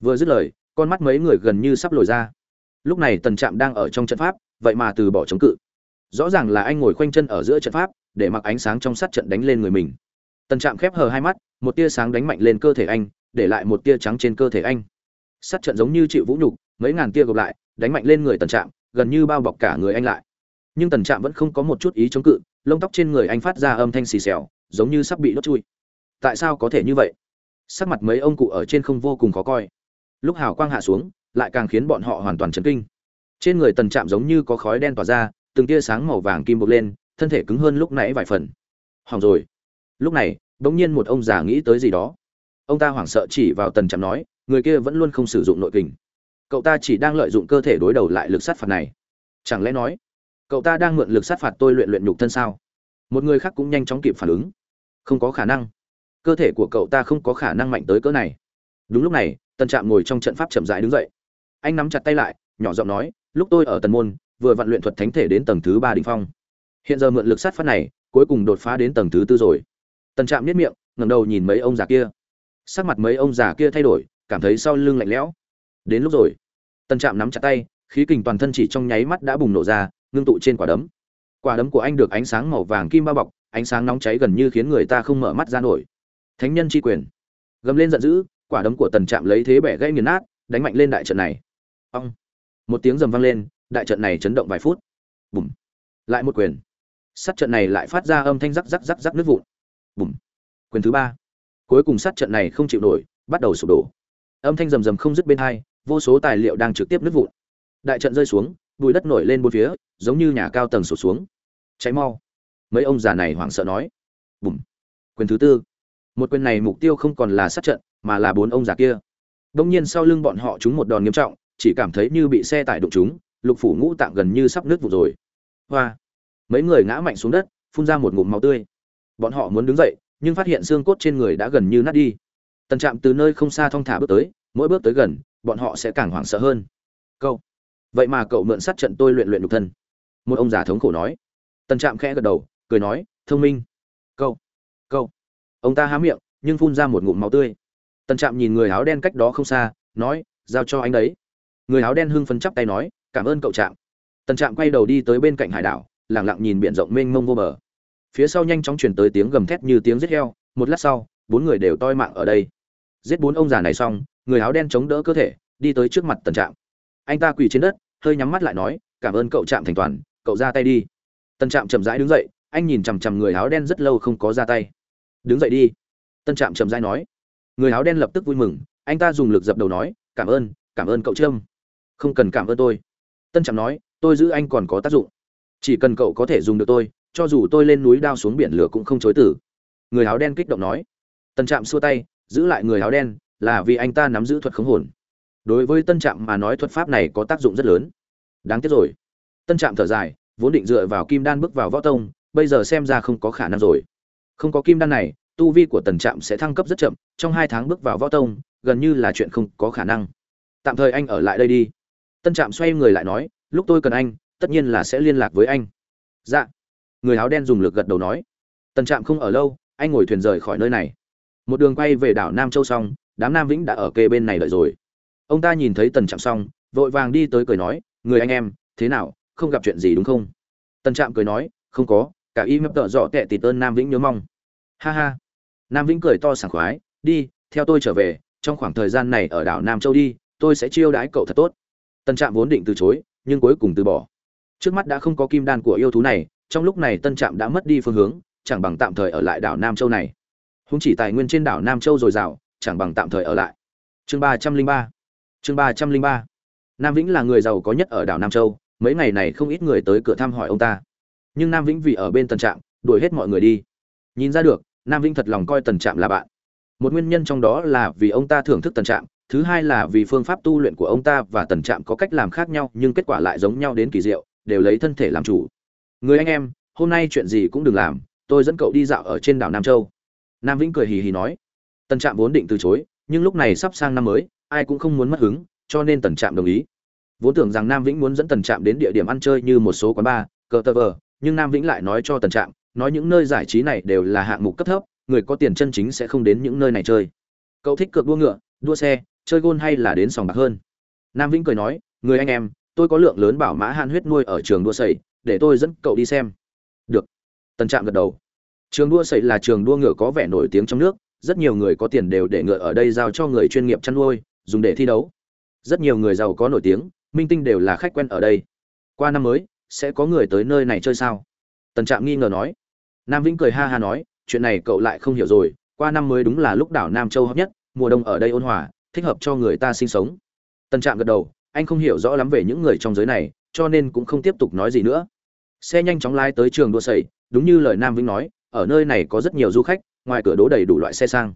Vừa dứt lời, con mắt mấy người gần như sắp lồi ra. Lúc này tần trạm đang ở trong trận pháp, vậy mà từ bỏ chống cự. Rõ ràng là anh ngồi khoanh chân ở giữa trận pháp, để mặc ánh sáng trong sát trận đánh lên người mình. Tần trạm khép hờ hai mắt, một tia sáng đánh mạnh lên cơ thể anh, để lại một tia trắng trên cơ thể anh. Sát trận giống như chịu vũ nhục, mấy ngàn tia gộp lại, đánh mạnh lên người tần trạm, gần như bao bọc cả người anh lại. Nhưng tần trạm vẫn không có một chút ý chống cự lông tóc trên người anh phát ra âm thanh xì xèo, giống như sắp bị đốt chui. Tại sao có thể như vậy? Sắc mặt mấy ông cụ ở trên không vô cùng khó coi. Lúc hào quang hạ xuống, lại càng khiến bọn họ hoàn toàn chấn kinh. Trên người tần trạm giống như có khói đen tỏa ra, từng tia sáng màu vàng kim bột lên, thân thể cứng hơn lúc nãy vài phần. Hỏng rồi. Lúc này, bỗng nhiên một ông già nghĩ tới gì đó. Ông ta hoảng sợ chỉ vào tần trạm nói, người kia vẫn luôn không sử dụng nội kình. Cậu ta chỉ đang lợi dụng cơ thể đối đầu lại lực sát phạt này. Chẳng lẽ nói cậu ta đang mượn lực sát phạt tôi luyện luyện nhục thân sao? Một người khác cũng nhanh chóng kịp phản ứng. Không có khả năng. Cơ thể của cậu ta không có khả năng mạnh tới cỡ này. Đúng lúc này, tần trạm ngồi trong trận pháp chậm rãi đứng dậy. Anh nắm chặt tay lại, nhỏ giọng nói, lúc tôi ở tần môn, vừa vận luyện thuật thánh thể đến tầng thứ ba đình phong. Hiện giờ mượn lực sát phát này, cuối cùng đột phá đến tầng thứ tư rồi. Tần trạm nhất miệng, ngẩng đầu nhìn mấy ông già kia. Sắc mặt mấy ông già kia thay đổi, cảm thấy sau lưng lạnh lẽo. Đến lúc rồi. Tần trạm nắm chặt tay, khí kình toàn thân chỉ trong nháy mắt đã bùng nổ ra ngưng tụ trên quả đấm. Quả đấm của anh được ánh sáng màu vàng kim bao bọc, ánh sáng nóng cháy gần như khiến người ta không mở mắt ra nổi. Thánh nhân tri quyền. Gầm lên giận dữ, quả đấm của tần trạm lấy thế bẻ gãy nghiền nát, đánh mạnh lên đại trận này. Ông một tiếng rầm vang lên, đại trận này chấn động vài phút. Bùm. Lại một quyền. Sát trận này lại phát ra âm thanh rắc rắc rắc rắc nước vụn. Bùm. Quyền thứ ba. Cuối cùng sát trận này không chịu nổi, bắt đầu sụp đổ. Âm thanh rầm rầm không dứt bên hai, vô số tài liệu đang trực tiếp nứt vụn. Đại trận rơi xuống bụi đất nổi lên bốn phía giống như nhà cao tầng sụt xuống. Cháy mau. Mấy ông già này hoảng sợ nói. Bùm. Quyền thứ tư. Một quyền này mục tiêu không còn là sát trận, mà là bốn ông già kia. Đông nhiên sau lưng bọn họ trúng một đòn nghiêm trọng, chỉ cảm thấy như bị xe tải đụng chúng lục phủ ngũ tạng gần như sắp nứt vụt rồi. Hoa. Mấy người ngã mạnh xuống đất, phun ra một ngụm máu tươi. Bọn họ muốn đứng dậy, nhưng phát hiện xương cốt trên người đã gần như nát đi. Tần trạm từ nơi không xa thong thả bước tới, mỗi bước tới gần, bọn họ sẽ càng hoảng sợ hơn. Câu vậy mà cậu mượn sát trận tôi luyện luyện nhục thân một ông già thống khổ nói. Tần trạm khẽ gật đầu, cười nói, thông minh. Câu câu ông ta há miệng, nhưng phun ra một ngụm máu tươi. Tần trạm nhìn người áo đen cách đó không xa, nói, giao cho anh đấy. Người áo đen hưng phấn chắp tay nói, cảm ơn cậu trạm. Tần trạm quay đầu đi tới bên cạnh hải đảo lẳng lặng nhìn biển rộng mênh mông vô bờ. Phía sau nhanh chóng chuyển tới tiếng gầm thét như tiếng giết heo, một lát sau, bốn người đều toi mạng ở đây. Giết bốn ông già này xong, người áo đen chống đỡ cơ thể, đi tới trước mặt tần trạm. Anh ta quỳ trên đất, hơi nhắm mắt lại nói, cảm ơn cậu trạm thành toàn cậu ra tay đi. Tân trạm chậm rãi đứng dậy, anh nhìn chằm chằm người áo đen rất lâu không có ra tay. Đứng dậy đi. Tân trạm chậm rãi nói. Người áo đen lập tức vui mừng, anh ta dùng lực dập đầu nói, cảm ơn cảm ơn cậu trâm. Không cần cảm ơn tôi. Tân trạm nói, tôi giữ anh còn có tác dụng. Chỉ cần cậu có thể dùng được tôi, cho dù tôi lên núi đao xuống biển lửa cũng không chối tử người áo đen kích động nói. Tân trạm xua tay, giữ lại người áo đen là vì anh ta nắm giữ thuật khống hồn. Đối với tân trạm mà nói, thuật pháp này có tác dụng rất lớn. Đáng tiếc rồi tân trạm thở dài, vốn định dựa vào kim đan bước vào võ tông, bây giờ xem ra không có khả năng rồi. Không có kim đan này, tu vi của tần trạm sẽ thăng cấp rất chậm, trong hai tháng bước vào võ tông, gần như là chuyện không có khả năng. Tạm thời anh ở lại đây đi. Tân trạm xoay người lại nói, lúc tôi cần anh, tất nhiên là sẽ liên lạc với anh. Dạ. Người áo đen dùng lực gật đầu nói. Tần trạm không ở lâu, anh ngồi thuyền rời khỏi nơi này. Một đường quay về đảo nam châu xong, đám nam vĩnh đã ở kề bên này đợi rồi. Ông ta nhìn thấy tần trạm xong, vội vàng đi tới cười nói, người anh em, thế nào? Không gặp chuyện gì đúng không? Tần trạm cười nói, không có, cả y mập tợ dọ tệ tịt ơn nam vĩnh nhớ mong. Ha ha. Nam vĩnh cười to sảng khoái, đi, theo tôi trở về, trong khoảng thời gian này ở đảo nam châu đi, tôi sẽ chiêu đãi cậu thật tốt. Tân trạm vốn định từ chối, nhưng cuối cùng từ bỏ. Trước mắt đã không có kim đan của yêu thú này, trong lúc này tân trạm đã mất đi phương hướng, chẳng bằng tạm thời ở lại đảo nam châu này. Húng chỉ tài nguyên trên đảo nam châu dồi dào, chẳng bằng tạm thời ở lại. Chương ba trăm linh ba. Chương ba trăm linh ba. Nam vĩnh là người giàu có nhất ở đảo nam châu mấy ngày này không ít người tới cửa thăm hỏi ông ta. Nhưng nam vĩnh vì ở bên Tần trạm, đuổi hết mọi người đi. Nhìn ra được, nam vĩnh thật lòng coi tần trạm là bạn. Một nguyên nhân trong đó là vì ông ta thưởng thức tần trạm, thứ hai là vì phương pháp tu luyện của ông ta và tần trạm có cách làm khác nhau, nhưng kết quả lại giống nhau đến kỳ diệu, đều lấy thân thể làm chủ. Người anh em, hôm nay chuyện gì cũng đừng làm, tôi dẫn cậu đi dạo ở trên đảo nam châu. Nam vĩnh cười hì hì nói. Tần trạm vốn định từ chối, nhưng lúc này sắp sang năm mới, ai cũng không muốn mất hứng, cho nên tần trạm đồng ý vốn tưởng rằng nam vĩnh muốn dẫn tần trạm đến địa điểm ăn chơi như một số quán bar, cờ tờ vờ, nhưng nam vĩnh lại nói cho tần trạm, nói những nơi giải trí này đều là hạng mục cấp thấp, người có tiền chân chính sẽ không đến những nơi này chơi. Cậu thích cược đua ngựa, đua xe, chơi gôn hay là đến sòng bạc hơn? Nam vĩnh cười nói, người anh em, tôi có lượng lớn bảo mã han huyết nuôi ở trường đua sầy, để tôi dẫn cậu đi xem. Được. Tần trạm gật đầu. Trường đua sầy là trường đua ngựa có vẻ nổi tiếng trong nước, rất nhiều người có tiền đều để ngựa ở đây giao cho người chuyên nghiệp chăn nuôi, dùng để thi đấu. Rất nhiều người giàu có nổi tiếng minh tinh đều là khách quen ở đây. Qua năm mới, sẽ có người tới nơi này chơi sao? Tần trạm nghi ngờ nói. Nam vĩnh cười ha ha nói, chuyện này cậu lại không hiểu rồi, qua năm mới đúng là lúc đảo nam châu hợp nhất, mùa đông ở đây ôn hòa, thích hợp cho người ta sinh sống. Tần trạm gật đầu, anh không hiểu rõ lắm về những người trong giới này, cho nên cũng không tiếp tục nói gì nữa. Xe nhanh chóng lái tới trường đua sầy, đúng như lời nam vĩnh nói, ở nơi này có rất nhiều du khách, ngoài cửa đỗ đầy đủ loại xe sang.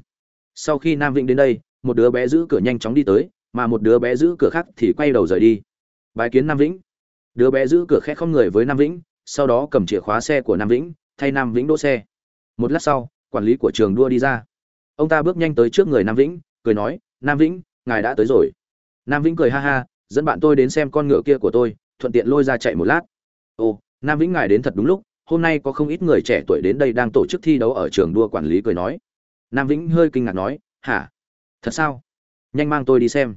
Sau khi nam vĩnh đến đây, một đứa bé giữ cửa nhanh chóng đi tới mà một đứa bé giữ cửa khác thì quay đầu rời đi. Bài kiến nam vĩnh. Đứa bé giữ cửa khẽ không người với nam vĩnh, sau đó cầm chìa khóa xe của nam vĩnh, thay nam vĩnh đỗ xe. Một lát sau, quản lý của trường đua đi ra. Ông ta bước nhanh tới trước người nam vĩnh, cười nói, nam vĩnh, ngài đã tới rồi. Nam vĩnh cười ha ha, dẫn bạn tôi đến xem con ngựa kia của tôi, thuận tiện lôi ra chạy một lát. Ồ, nam vĩnh ngài đến thật đúng lúc, hôm nay có không ít người trẻ tuổi đến đây đang tổ chức thi đấu ở trường đua quản lý cười nói. Nam vĩnh hơi kinh ngạc nói, hả? Thật sao? Nhanh mang tôi đi xem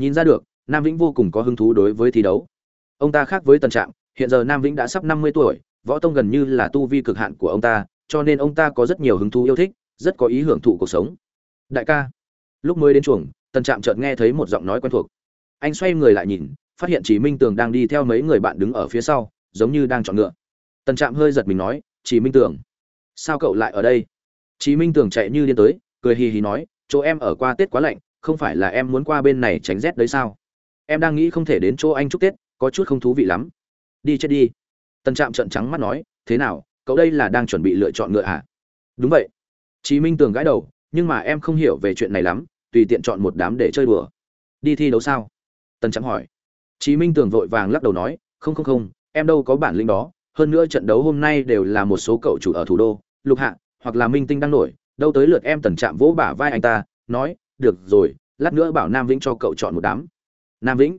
nhìn ra được, nam vĩnh vô cùng có hứng thú đối với thi đấu. Ông ta khác với Tần Trạm. trạng hiện giờ nam vĩnh đã sắp năm mươi tuổi, võ tông gần như là tu vi cực hạn của ông ta, cho nên ông ta có rất nhiều hứng thú yêu thích, rất có ý hưởng thụ cuộc sống. Đại ca. Lúc mới đến chuồng, tần trạm chợt nghe thấy một giọng nói quen thuộc. Anh xoay người lại nhìn, phát hiện Chí minh tường đang đi theo mấy người bạn đứng ở phía sau, giống như đang chọn ngựa. Tần trạm hơi giật mình nói Chí minh tường, sao cậu lại ở đây? Chí minh tường chạy như điên tới, cười hì hì nói, chỗ em ở qua tết quá lạnh không phải là em muốn qua bên này tránh rét đấy sao? Em đang nghĩ không thể đến chỗ anh chúc tết, có chút không thú vị lắm. Đi chết đi. Tần trạm trợn trắng mắt nói, thế nào, cậu đây là đang chuẩn bị lựa chọn ngựa à đúng vậy. Chí minh tường gãi đầu, nhưng mà em không hiểu về chuyện này lắm, tùy tiện chọn một đám để chơi đùa. Đi thi đấu sao? Tần trạm hỏi. Chí minh tường vội vàng lắc đầu nói, không không không, em đâu có bản lĩnh đó. Hơn nữa trận đấu hôm nay đều là một số cậu chủ ở thủ đô. Lục hạ hoặc là minh tinh đang nổi, đâu tới lượt em tần trạm vỗ bả vai anh ta, nói được rồi, lát nữa bảo nam vĩnh cho cậu chọn một đám. Nam vĩnh?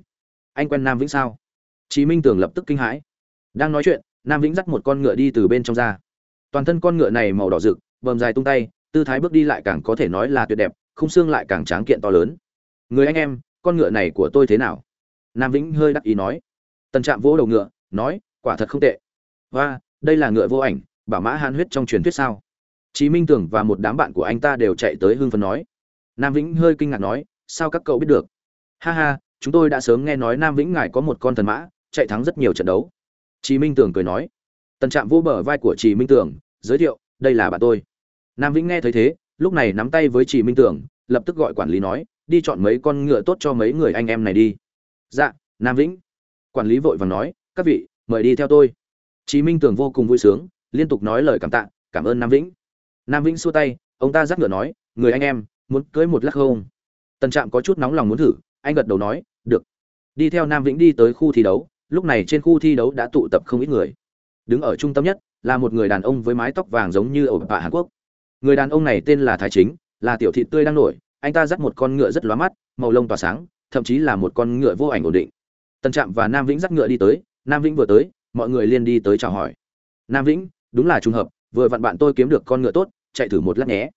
Anh quen nam vĩnh sao? Chí minh tường lập tức kinh hãi. Đang nói chuyện, nam vĩnh dắt một con ngựa đi từ bên trong ra. Toàn thân con ngựa này màu đỏ rực bầm dài tung tay, tư thái bước đi lại càng có thể nói là tuyệt đẹp, khung xương lại càng tráng kiện to lớn. Người anh em, con ngựa này của tôi thế nào? Nam vĩnh hơi đắc ý nói. Tần trạm vỗ đầu ngựa, nói, quả thật không tệ. Và đây là ngựa vô ảnh, bảo mã hàn huyết trong truyền thuyết sao? Chí minh tưởng và một đám bạn của anh ta đều chạy tới hưng phấn nói nam vĩnh hơi kinh ngạc nói, sao các cậu biết được? Ha ha, chúng tôi đã sớm nghe nói nam vĩnh ngài có một con thần mã, chạy thắng rất nhiều trận đấu. Chí minh tưởng cười nói. Tần trạm vô bờ vai của chí minh tưởng, giới thiệu, đây là bạn tôi. Nam vĩnh nghe thấy thế, lúc này nắm tay với chị minh tưởng, lập tức gọi quản lý nói, đi chọn mấy con ngựa tốt cho mấy người anh em này đi. Dạ nam vĩnh. Quản lý vội vàng nói, các vị, mời đi theo tôi. Chị minh tưởng vô cùng vui sướng, liên tục nói lời cảm tạ, cảm ơn nam vĩnh. Nam vĩnh xua tay, ông ta dắt ngựa nói, người anh em muốn cưới một lắc không? Tần trạm có chút nóng lòng muốn thử, anh gật đầu nói, được. Đi theo nam vĩnh đi tới khu thi đấu, lúc này trên khu thi đấu đã tụ tập không ít người. Đứng ở trung tâm nhất là một người đàn ông với mái tóc vàng giống như ở bạ hàn quốc. Người đàn ông này tên là thái chính, là tiểu thị tươi đang nổi, anh ta dắt một con ngựa rất lóa mắt, màu lông tỏa sáng, thậm chí là một con ngựa vô ảnh ổn định. Tần trạm và nam vĩnh dắt ngựa đi tới, nam vĩnh vừa tới, mọi người liên đi tới chào hỏi. Nam vĩnh, đúng là trùng hợp, vừa vặn bạn tôi kiếm được con ngựa tốt, chạy thử một lát nhé.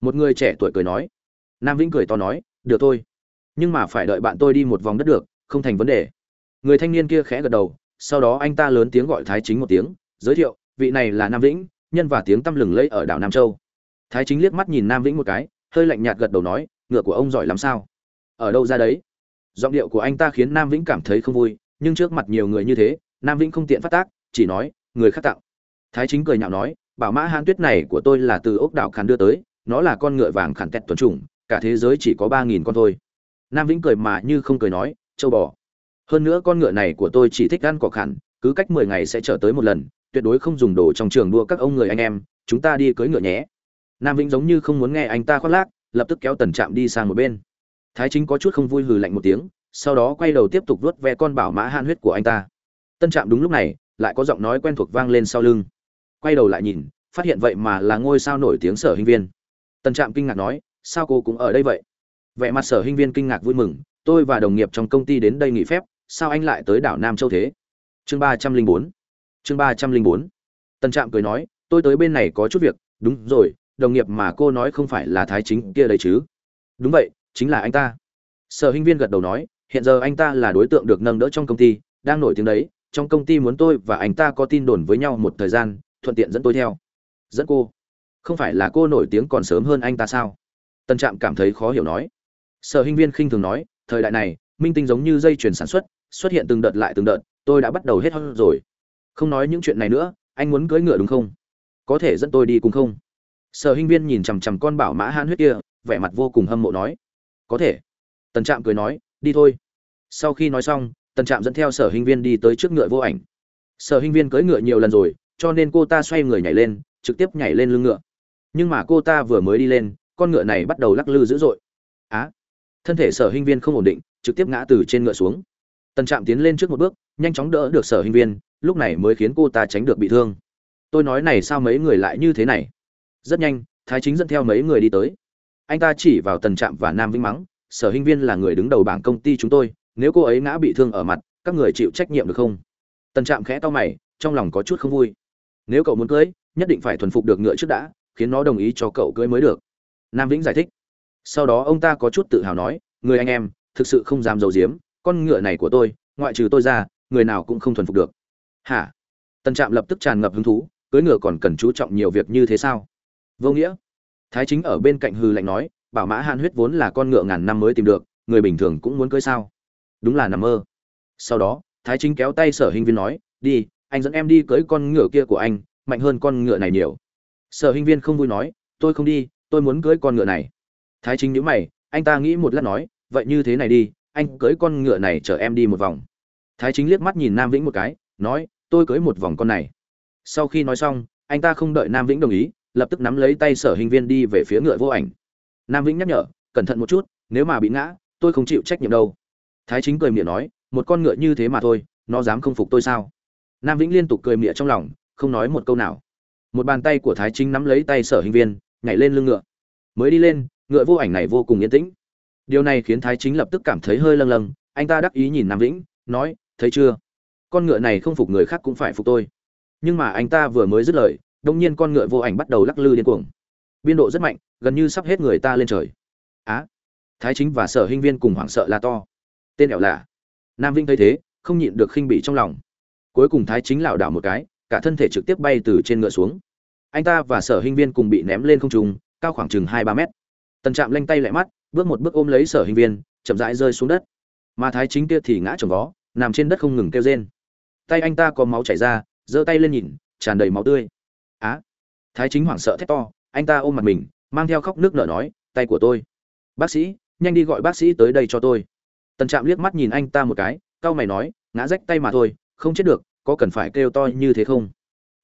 Một người trẻ tuổi cười nói nam vĩnh cười to nói, được thôi, nhưng mà phải đợi bạn tôi đi một vòng đất được, không thành vấn đề. Người thanh niên kia khẽ gật đầu, sau đó anh ta lớn tiếng gọi thái chính một tiếng, giới thiệu, vị này là nam vĩnh, nhân và tiếng tăm lừng lẫy ở đảo nam châu. Thái chính liếc mắt nhìn nam vĩnh một cái, hơi lạnh nhạt gật đầu nói, ngựa của ông giỏi lắm sao? Ở đâu ra đấy? Giọng điệu của anh ta khiến nam vĩnh cảm thấy không vui, nhưng trước mặt nhiều người như thế, nam vĩnh không tiện phát tác, chỉ nói, người khác tặng. Thái chính cười nhạo nói, bảo mã hãn tuyết này của tôi là từ ốc đảo khản đưa tới, nó là con ngựa vàng khản tẹt tuần trùng cả thế giới chỉ có ba nghìn con thôi. Nam vĩnh cười mà như không cười nói, châu bò, hơn nữa con ngựa này của tôi chỉ thích ăn cỏ khẳng cứ cách mười ngày sẽ trở tới một lần, tuyệt đối không dùng đồ trong trường đua các ông người anh em, chúng ta đi cưới ngựa nhé. Nam vĩnh giống như không muốn nghe anh ta khoác lác, lập tức kéo tần trạm đi sang một bên. Thái chính có chút không vui hừ lạnh một tiếng, sau đó quay đầu tiếp tục vuốt ve con bảo mã han huyết của anh ta. Tân trạm đúng lúc này, lại có giọng nói quen thuộc vang lên sau lưng. Quay đầu lại nhìn, phát hiện vậy mà là ngôi sao nổi tiếng sở hình viên. Tân trạm kinh ngạc nói sao cô cũng ở đây vậy? Vẻ mặt sở hinh viên kinh ngạc vui mừng, tôi và đồng nghiệp trong công ty đến đây nghỉ phép, sao anh lại tới đảo nam châu thế? Chương ba trăm linh bốn. Chương ba trăm linh bốn. Tân trạm cười nói, tôi tới bên này có chút việc. Đúng rồi, đồng nghiệp mà cô nói không phải là thái chính kia đấy chứ. Đúng vậy, chính là anh ta. Sở hinh viên gật đầu nói, hiện giờ anh ta là đối tượng được nâng đỡ trong công ty, đang nổi tiếng đấy. Trong công ty muốn tôi và anh ta có tin đồn với nhau một thời gian, thuận tiện dẫn tôi theo. Dẫn cô. Không phải là cô nổi tiếng còn sớm hơn anh ta sao? Tân trạm cảm thấy khó hiểu nói. Sở Hinh viên khinh thường nói, thời đại này, minh tinh giống như dây chuyền sản xuất xuất hiện từng đợt lại từng đợt, tôi đã bắt đầu hết hơn rồi. Không nói những chuyện này nữa, anh muốn cưỡi ngựa đúng không? Có thể dẫn tôi đi cùng không? Sở Hinh viên nhìn chằm chằm con bảo mã han huyết kia, vẻ mặt vô cùng hâm mộ nói. Có thể. Tần trạm cười nói, đi thôi. Sau khi nói xong, tần trạm dẫn theo sở Hinh viên đi tới trước ngựa vô ảnh. Sở Hinh viên cưỡi ngựa nhiều lần rồi, cho nên cô ta xoay người nhảy lên, trực tiếp nhảy lên lưng ngựa. Nhưng mà cô ta vừa mới đi lên con ngựa này bắt đầu lắc lư dữ dội. Á, thân thể sở hinh viên không ổn định, trực tiếp ngã từ trên ngựa xuống. Tần trạm tiến lên trước một bước, nhanh chóng đỡ được sở hinh viên, lúc này mới khiến cô ta tránh được bị thương. Tôi nói này sao mấy người lại như thế này? Rất nhanh, thái chính dẫn theo mấy người đi tới. Anh ta chỉ vào tần trạm và nam vĩnh mắng, sở hinh viên là người đứng đầu bảng công ty chúng tôi, nếu cô ấy ngã bị thương ở mặt, các người chịu trách nhiệm được không? Tần trạm khẽ to mày, trong lòng có chút không vui. Nếu cậu muốn cưới, nhất định phải thuần phục được ngựa trước đã, khiến nó đồng ý cho cậu cưới mới được nam vĩnh giải thích. Sau đó ông ta có chút tự hào nói, người anh em, thực sự không dám giấu giếm, con ngựa này của tôi, ngoại trừ tôi ra, người nào cũng không thuần phục được. Hả? Tần trạm lập tức tràn ngập hứng thú, cưới ngựa còn cần chú trọng nhiều việc như thế sao? Vô nghĩa. Thái chính ở bên cạnh hư lạnh nói, bảo mã han huyết vốn là con ngựa ngàn năm mới tìm được, người bình thường cũng muốn cưới sao? Đúng là nằm mơ. Sau đó, thái chính kéo tay sở hình viên nói, đi, anh dẫn em đi cưới con ngựa kia của anh, mạnh hơn con ngựa này nhiều. Sở hình viên không vui nói, tôi không đi tôi muốn cưới con ngựa này. Thái chính nhíu mày, anh ta nghĩ một lát nói, vậy như thế này đi, anh cưới con ngựa này chở em đi một vòng. Thái chính liếc mắt nhìn nam vĩnh một cái, nói, tôi cưới một vòng con này. Sau khi nói xong, anh ta không đợi nam vĩnh đồng ý, lập tức nắm lấy tay sở hình viên đi về phía ngựa vô ảnh. Nam vĩnh nhắc nhở, cẩn thận một chút, nếu mà bị ngã, tôi không chịu trách nhiệm đâu. Thái chính cười miệng nói, một con ngựa như thế mà thôi, nó dám không phục tôi sao? Nam vĩnh liên tục cười miệng trong lòng, không nói một câu nào. Một bàn tay của thái chính nắm lấy tay sở hình viên nhảy lên lưng ngựa. Mới đi lên, ngựa vô ảnh này vô cùng yên tĩnh. Điều này khiến thái chính lập tức cảm thấy hơi lâng lâng. Anh ta đắc ý nhìn nam vĩnh, nói, thấy chưa? Con ngựa này không phục người khác cũng phải phục tôi. Nhưng mà anh ta vừa mới dứt lời đông nhiên con ngựa vô ảnh bắt đầu lắc lư điên cuồng. Biên độ rất mạnh, gần như sắp hết người ta lên trời. Á! Thái chính và sở hinh viên cùng hoảng sợ la to. Tên ẻo là nam vinh thấy thế, không nhịn được khinh bỉ trong lòng. Cuối cùng thái chính lảo đảo một cái, cả thân thể trực tiếp bay từ trên ngựa xuống anh ta và sở hinh viên cùng bị ném lên không trung, cao khoảng chừng hai ba mét. Tần trạm lanh tay lại mắt, bước một bước ôm lấy sở hinh viên, chậm rãi rơi xuống đất. Mà thái chính kia thì ngã chồng vó, nằm trên đất không ngừng kêu rên. Tay anh ta có máu chảy ra, giơ tay lên nhìn, tràn đầy máu tươi. Á! Thái chính hoảng sợ thét to, anh ta ôm mặt mình, mang theo khóc nước nở nói, tay của tôi. Bác sĩ, nhanh đi gọi bác sĩ tới đây cho tôi. Tần trạm liếc mắt nhìn anh ta một cái, cau mày nói, ngã rách tay mà thôi, không chết được, có cần phải kêu to như thế không?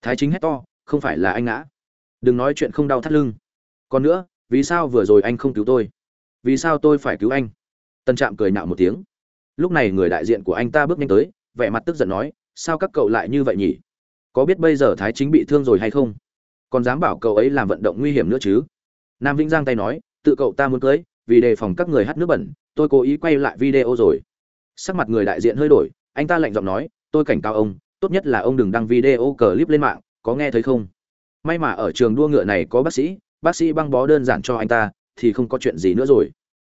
Thái chính hét to không phải là anh ngã. Đừng nói chuyện không đau thắt lưng. Còn nữa, vì sao vừa rồi anh không cứu tôi? Vì sao tôi phải cứu anh? Tân trạm cười nạo một tiếng. Lúc này người đại diện của anh ta bước nhanh tới, vẻ mặt tức giận nói, sao các cậu lại như vậy nhỉ? Có biết bây giờ thái chính bị thương rồi hay không? Còn dám bảo cậu ấy làm vận động nguy hiểm nữa chứ? Nam vĩnh giang tay nói, tự cậu ta muốn cưới, vì đề phòng các người hát nước bẩn, tôi cố ý quay lại video rồi. Sắc mặt người đại diện hơi đổi, anh ta lạnh giọng nói, tôi cảnh cáo ông, tốt nhất là ông đừng đăng video clip lên mạng có nghe thấy không? May mà ở trường đua ngựa này có bác sĩ bác sĩ băng bó đơn giản cho anh ta, thì không có chuyện gì nữa rồi.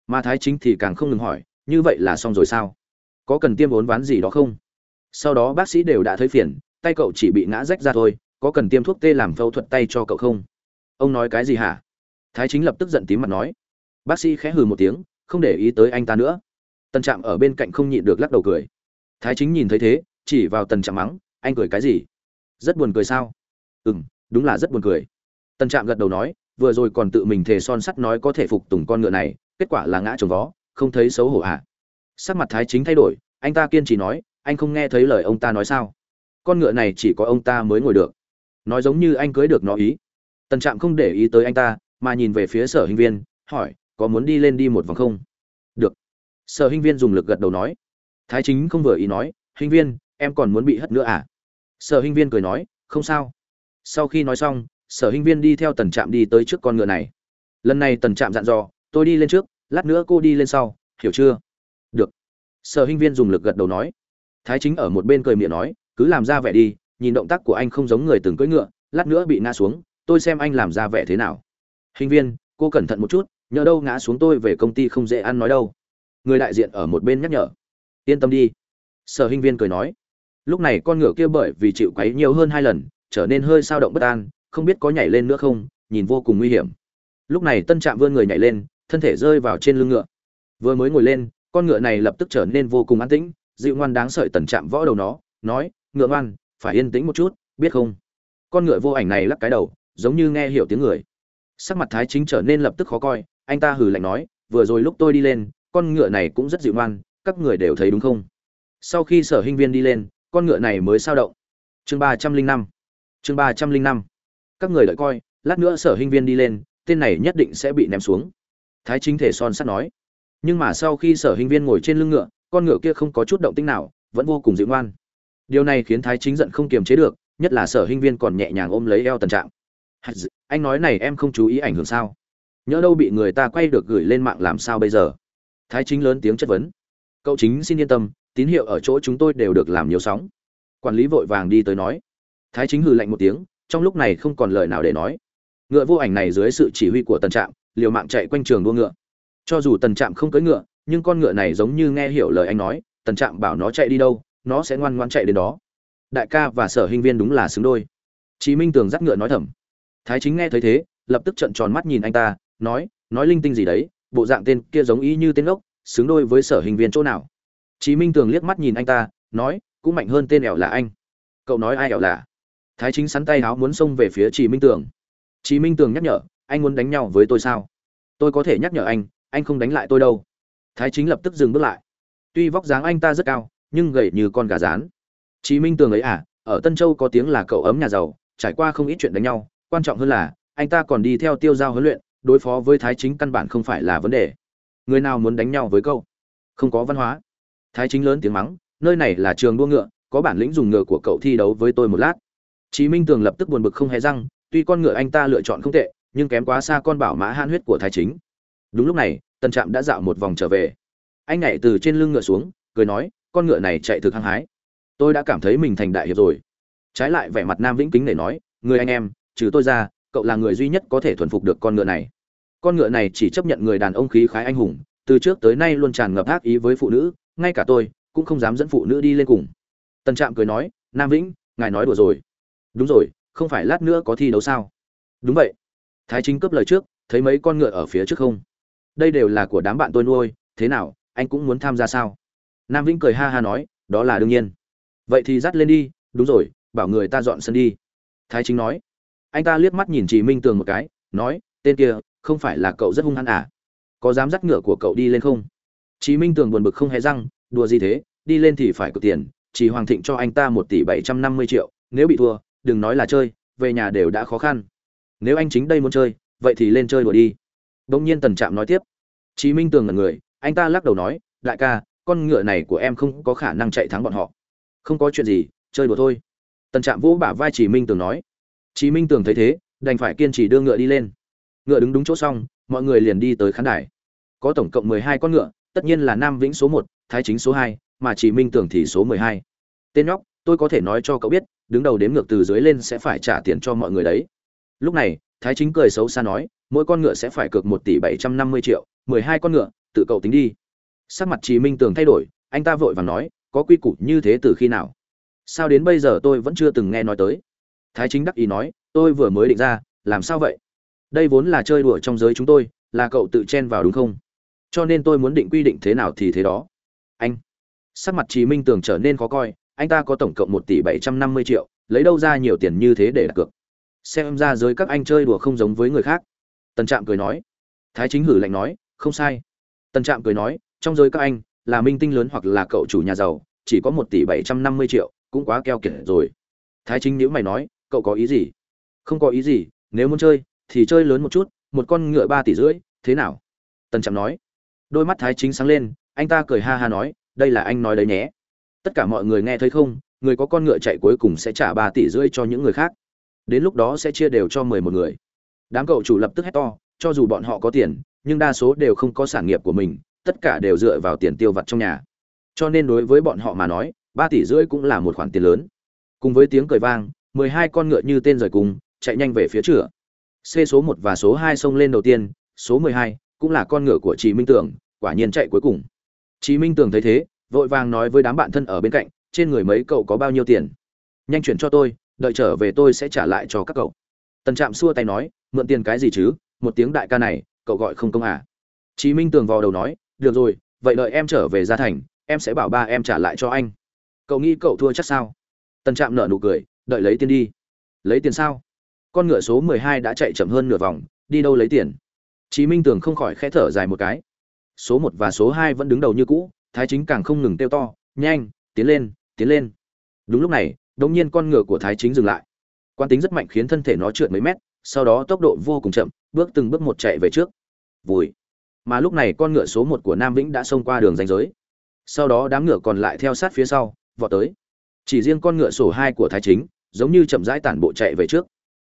Mà thái chính thì càng không ngừng hỏi, như vậy là xong rồi sao? Có cần tiêm vốn ván gì đó không? Sau đó bác sĩ đều đã thấy phiền, tay cậu chỉ bị ngã rách ra thôi, có cần tiêm thuốc tê làm phẫu thuật tay cho cậu không? Ông nói cái gì hả? Thái chính lập tức giận tím mặt nói. Bác sĩ khẽ hừ một tiếng, không để ý tới anh ta nữa. Tần trạm ở bên cạnh không nhịn được lắc đầu cười. Thái chính nhìn thấy thế, chỉ vào tần trạm mắng, anh cười cái gì? Rất buồn cười sao? "Ừm, đúng là rất buồn cười. Tần trạm gật đầu nói vừa rồi còn tự mình thề son sắt nói có thể phục tùng con ngựa này kết quả là ngã trồng vó không thấy xấu hổ ạ à. sắc mặt thái chính thay đổi anh ta kiên trì nói anh không nghe thấy lời ông ta nói sao? Con ngựa này chỉ có ông ta mới ngồi được. Nói giống như anh cưới được nó ý. Tần trạm không để ý tới anh ta mà nhìn về phía sở hình viên hỏi có muốn đi lên đi một vòng không? Được. Sở hình viên dùng lực gật đầu nói. Thái chính không vừa ý nói hình viên em còn muốn bị hất nữa à? Sở hình viên cười nói không sao sau khi nói xong, sở hinh viên đi theo tần trạm đi tới trước con ngựa này. Lần này tần trạm dặn dò, tôi đi lên trước, lát nữa cô đi lên sau, hiểu chưa? Được. Sở hinh viên dùng lực gật đầu nói. Thái chính ở một bên cười miệng nói, cứ làm ra vẻ đi, nhìn động tác của anh không giống người từng cưỡi ngựa, lát nữa bị ngã xuống, tôi xem anh làm ra vẻ thế nào. Hình viên, cô cẩn thận một chút nhỡ đâu ngã xuống tôi về công ty không dễ ăn nói đâu. Người đại diện ở một bên nhắc nhở. Yên tâm đi. Sở hình viên cười nói. Lúc này con ngựa kia bởi vì chịu quấy nhiều hơn hai lần trở nên hơi sao động bất an, không biết có nhảy lên nữa không, nhìn vô cùng nguy hiểm. Lúc này tân trạm vươn người nhảy lên, thân thể rơi vào trên lưng ngựa. Vừa mới ngồi lên, con ngựa này lập tức trở nên vô cùng an tĩnh, dịu ngoan đáng sợi tần Trạm võ đầu nó, nói, ngựa ngoan, phải yên tĩnh một chút, biết không? Con ngựa vô ảnh này lắc cái đầu, giống như nghe hiểu tiếng người. Sắc mặt thái chính trở nên lập tức khó coi, anh ta hừ lạnh nói, vừa rồi lúc tôi đi lên, con ngựa này cũng rất dịu ngoan, các người đều thấy đúng không? Sau khi sở Hinh viên đi lên, con ngựa này mới sao động. Chương ba trăm linh năm chương ba trăm linh năm. Các người đợi coi, lát nữa sở hình viên đi lên, tên này nhất định sẽ bị ném xuống. Thái chính thể son sắt nói. Nhưng mà sau khi sở hình viên ngồi trên lưng ngựa, con ngựa kia không có chút động tĩnh nào, vẫn vô cùng dịu ngoan. Điều này khiến thái chính giận không kiềm chế được, nhất là sở hình viên còn nhẹ nhàng ôm lấy eo tần trạng. Anh nói này em không chú ý ảnh hưởng sao? Nhỡ đâu bị người ta quay được gửi lên mạng làm sao bây giờ? Thái chính lớn tiếng chất vấn. Cậu chính xin yên tâm, tín hiệu ở chỗ chúng tôi đều được làm nhiều sóng. Quản lý vội vàng đi tới nói thái chính hừ lạnh một tiếng, trong lúc này không còn lời nào để nói. Ngựa vô ảnh này dưới sự chỉ huy của tần trạm, liều mạng chạy quanh trường đua ngựa. Cho dù tần trạm không cưỡi ngựa, nhưng con ngựa này giống như nghe hiểu lời anh nói, tần trạm bảo nó chạy đi đâu, nó sẽ ngoan ngoan chạy đến đó. Đại ca và sở hình viên đúng là xứng đôi. Chí minh tường dắt ngựa nói thầm. Thái chính nghe thấy thế, lập tức trợn tròn mắt nhìn anh ta, nói nói linh tinh gì đấy, bộ dạng tên kia giống ý như tên ốc xứng đôi với sở hình viên chỗ nào? Chí minh tường liếc mắt nhìn anh ta, nói, cũng mạnh hơn tên ẻo là anh. Cậu nói ai ẻo là? Thái chính sắn tay háo muốn xông về phía chí minh tường. Chí minh tường nhắc nhở, anh muốn đánh nhau với tôi sao? Tôi có thể nhắc nhở anh anh không đánh lại tôi đâu. Thái chính lập tức dừng bước lại. Tuy vóc dáng anh ta rất cao, nhưng gầy như con gà rán. Chí minh tường ấy à ở tân châu có tiếng là cậu ấm nhà giàu, trải qua không ít chuyện đánh nhau, quan trọng hơn là, anh ta còn đi theo tiêu giao huấn luyện, đối phó với thái chính căn bản không phải là vấn đề. Người nào muốn đánh nhau với cậu? Không có văn hóa. Thái chính lớn tiếng mắng, nơi này là trường đua ngựa, có bản lĩnh dùng ngựa của cậu thi đấu với tôi một lát chí minh tường lập tức buồn bực không hề răng, tuy con ngựa anh ta lựa chọn không tệ, nhưng kém quá xa con bảo mã han huyết của thái chính. Đúng lúc này, Tần trạm đã dạo một vòng trở về. Anh nhảy từ trên lưng ngựa xuống, cười nói, con ngựa này chạy thực hăng hái. Tôi đã cảm thấy mình thành đại hiệp rồi. Trái lại vẻ mặt nam vĩnh kính để nói, người anh em, trừ tôi ra, cậu là người duy nhất có thể thuần phục được con ngựa này. Con ngựa này chỉ chấp nhận người đàn ông khí khái anh hùng, từ trước tới nay luôn tràn ngập ác ý với phụ nữ, ngay cả tôi cũng không dám dẫn phụ nữ đi lên cùng. Tần trạm cười nói, nam vĩnh, ngài nói đùa rồi đúng rồi, không phải lát nữa có thi đấu sao? Đúng vậy. Thái chính cướp lời trước, thấy mấy con ngựa ở phía trước không? Đây đều là của đám bạn tôi nuôi, thế nào, anh cũng muốn tham gia sao? Nam vĩnh cười ha ha nói, đó là đương nhiên. Vậy thì dắt lên đi, đúng rồi, bảo người ta dọn sân đi. Thái chính nói. Anh ta liếc mắt nhìn chị minh tường một cái, nói, tên kia, không phải là cậu rất hung hăng à? Có dám dắt ngựa của cậu đi lên không? Chị minh tường buồn bực không hề răng, đùa gì thế, đi lên thì phải cược tiền chị hoàng thịnh cho anh ta một tỷ bảy trăm năm mươi triệu, nếu bị thua đừng nói là chơi, về nhà đều đã khó khăn. Nếu anh chính đây muốn chơi, vậy thì lên chơi đùa đi. Đông nhiên tần trạm nói tiếp. Chí minh tường ngẩn người, anh ta lắc đầu nói, đại ca, con ngựa này của em không có khả năng chạy thắng bọn họ. Không có chuyện gì, chơi đùa thôi. Tần trạm vỗ bả vai chí minh tường nói. Chí minh tường thấy thế, đành phải kiên trì đưa ngựa đi lên. Ngựa đứng đúng chỗ xong, mọi người liền đi tới khán đài. Có tổng cộng mười hai con ngựa, tất nhiên là nam vĩnh số một, thái chính số hai, mà chí minh tường thì số mười hai. Tên nhóc, tôi có thể nói cho cậu biết đứng đầu đếm ngược từ dưới lên sẽ phải trả tiền cho mọi người đấy. Lúc này, thái chính cười xấu xa nói, mỗi con ngựa sẽ phải cược một tỷ bảy trăm năm mươi triệu, mười hai con ngựa, tự cậu tính đi. Sắc mặt chí minh tường thay đổi, anh ta vội vàng nói, có quy củ như thế từ khi nào? Sao đến bây giờ tôi vẫn chưa từng nghe nói tới? Thái chính đắc ý nói, tôi vừa mới định ra, làm sao vậy? Đây vốn là chơi đùa trong giới chúng tôi, là cậu tự chen vào đúng không? Cho nên tôi muốn định quy định thế nào thì thế đó. Anh. Sắc mặt chí minh tường trở nên khó coi anh ta có tổng cộng một tỷ bảy trăm năm mươi triệu, lấy đâu ra nhiều tiền như thế để đặt cược? Xem ra giới các anh chơi đùa không giống với người khác. Tần trạm cười nói. Thái chính hử lạnh nói, không sai. Tần trạm cười nói, trong giới các anh, là minh tinh lớn hoặc là cậu chủ nhà giàu, chỉ có một tỷ bảy trăm năm mươi triệu, cũng quá keo kiệt rồi. Thái chính nếu mày nói, cậu có ý gì? Không có ý gì, nếu muốn chơi, thì chơi lớn một chút, một con ngựa ba tỷ rưỡi, thế nào? Tần trạm nói. Đôi mắt thái chính sáng lên, anh ta cười ha ha nói, đây là anh nói đấy nhé tất cả mọi người nghe thấy không? Người có con ngựa chạy cuối cùng sẽ trả ba tỷ rưỡi cho những người khác. Đến lúc đó sẽ chia đều cho mười một người. Đám cậu chủ lập tức hét to, cho dù bọn họ có tiền, nhưng đa số đều không có sản nghiệp của mình, tất cả đều dựa vào tiền tiêu vặt trong nhà. Cho nên đối với bọn họ mà nói, ba tỷ rưỡi cũng là một khoản tiền lớn. Cùng với tiếng cười vang, mười hai con ngựa như tên rời cùng, chạy nhanh về phía chửa. C số một và số hai xông lên đầu tiên, số mười hai cũng là con ngựa của chị minh tưởng, quả nhiên chạy cuối cùng. Chị minh tưởng thấy thế vội vàng nói với đám bạn thân ở bên cạnh, trên người mấy cậu có bao nhiêu tiền? Nhanh chuyển cho tôi, đợi trở về tôi sẽ trả lại cho các cậu. Tần trạm xua tay nói, mượn tiền cái gì chứ? Một tiếng đại ca này, cậu gọi không công à? Chí minh tường vào đầu nói, được rồi, vậy đợi em trở về gia thành, em sẽ bảo ba em trả lại cho anh. Cậu nghĩ cậu thua chắc sao? Tần trạm nở nụ cười, đợi lấy tiền đi. Lấy tiền sao? Con ngựa số mười hai đã chạy chậm hơn nửa vòng, đi đâu lấy tiền? Chí minh tường không khỏi khẽ thở dài một cái. Số một và số hai vẫn đứng đầu như cũ thái chính càng không ngừng kêu to, nhanh, tiến lên tiến lên. Đúng lúc này, đột nhiên con ngựa của thái chính dừng lại. Quan tính rất mạnh khiến thân thể nó trượt mấy mét, sau đó tốc độ vô cùng chậm, bước từng bước một chạy về trước. Vùi. Mà lúc này con ngựa số một của nam vĩnh đã xông qua đường ranh giới. Sau đó đám ngựa còn lại theo sát phía sau, vọt tới. Chỉ riêng con ngựa sổ hai của thái chính, giống như chậm rãi tản bộ chạy về trước.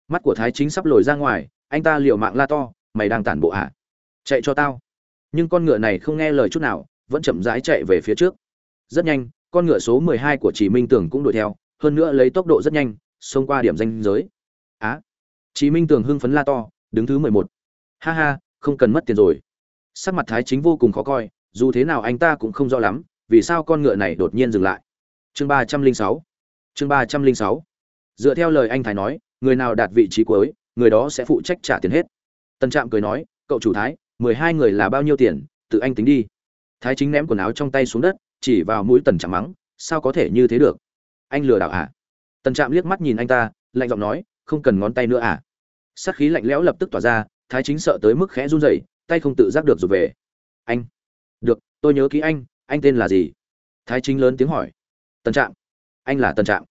Mắt của thái chính sắp lồi ra ngoài, anh ta liều mạng la to, mày đang tản bộ à? chạy cho tao. Nhưng con ngựa này không nghe lời chút nào vẫn chậm rãi chạy về phía trước rất nhanh con ngựa số mười hai của Chỉ Minh Tường cũng đuổi theo, hơn nữa lấy tốc độ rất nhanh, xông qua điểm danh giới. Á! À, Chí Minh Tường hưng phấn la to, đứng thứ mười một. Ha ha, không cần mất tiền rồi. Sắc mặt Thái Chính vô cùng khó coi, dù thế nào anh ta cũng không rõ lắm, vì sao con ngựa này đột nhiên dừng lại. Chương ba trăm linh sáu. Chương ba trăm linh sáu. Dựa theo lời anh Thái nói, người nào đạt vị trí cuối, người đó sẽ phụ trách trả tiền hết. Tân Trạm cười nói, cậu chủ Thái, mười hai người là bao nhiêu tiền, tự anh tính đi. Thái Chính ném quần áo trong tay xuống đất, chỉ vào mũi tần trạm mắng sao có thể như thế được? Anh lừa đảo à? Tần trạm liếc mắt nhìn anh ta lạnh giọng nói không cần ngón tay nữa à? Sát khí lạnh lẽo lập tức tỏa ra thái chính sợ tới mức khẽ run rẩy tay không tự giác được rồi về. Anh được tôi nhớ kỹ anh anh tên là gì? Thái chính lớn tiếng hỏi. Tần trạm. Anh là tần trạm.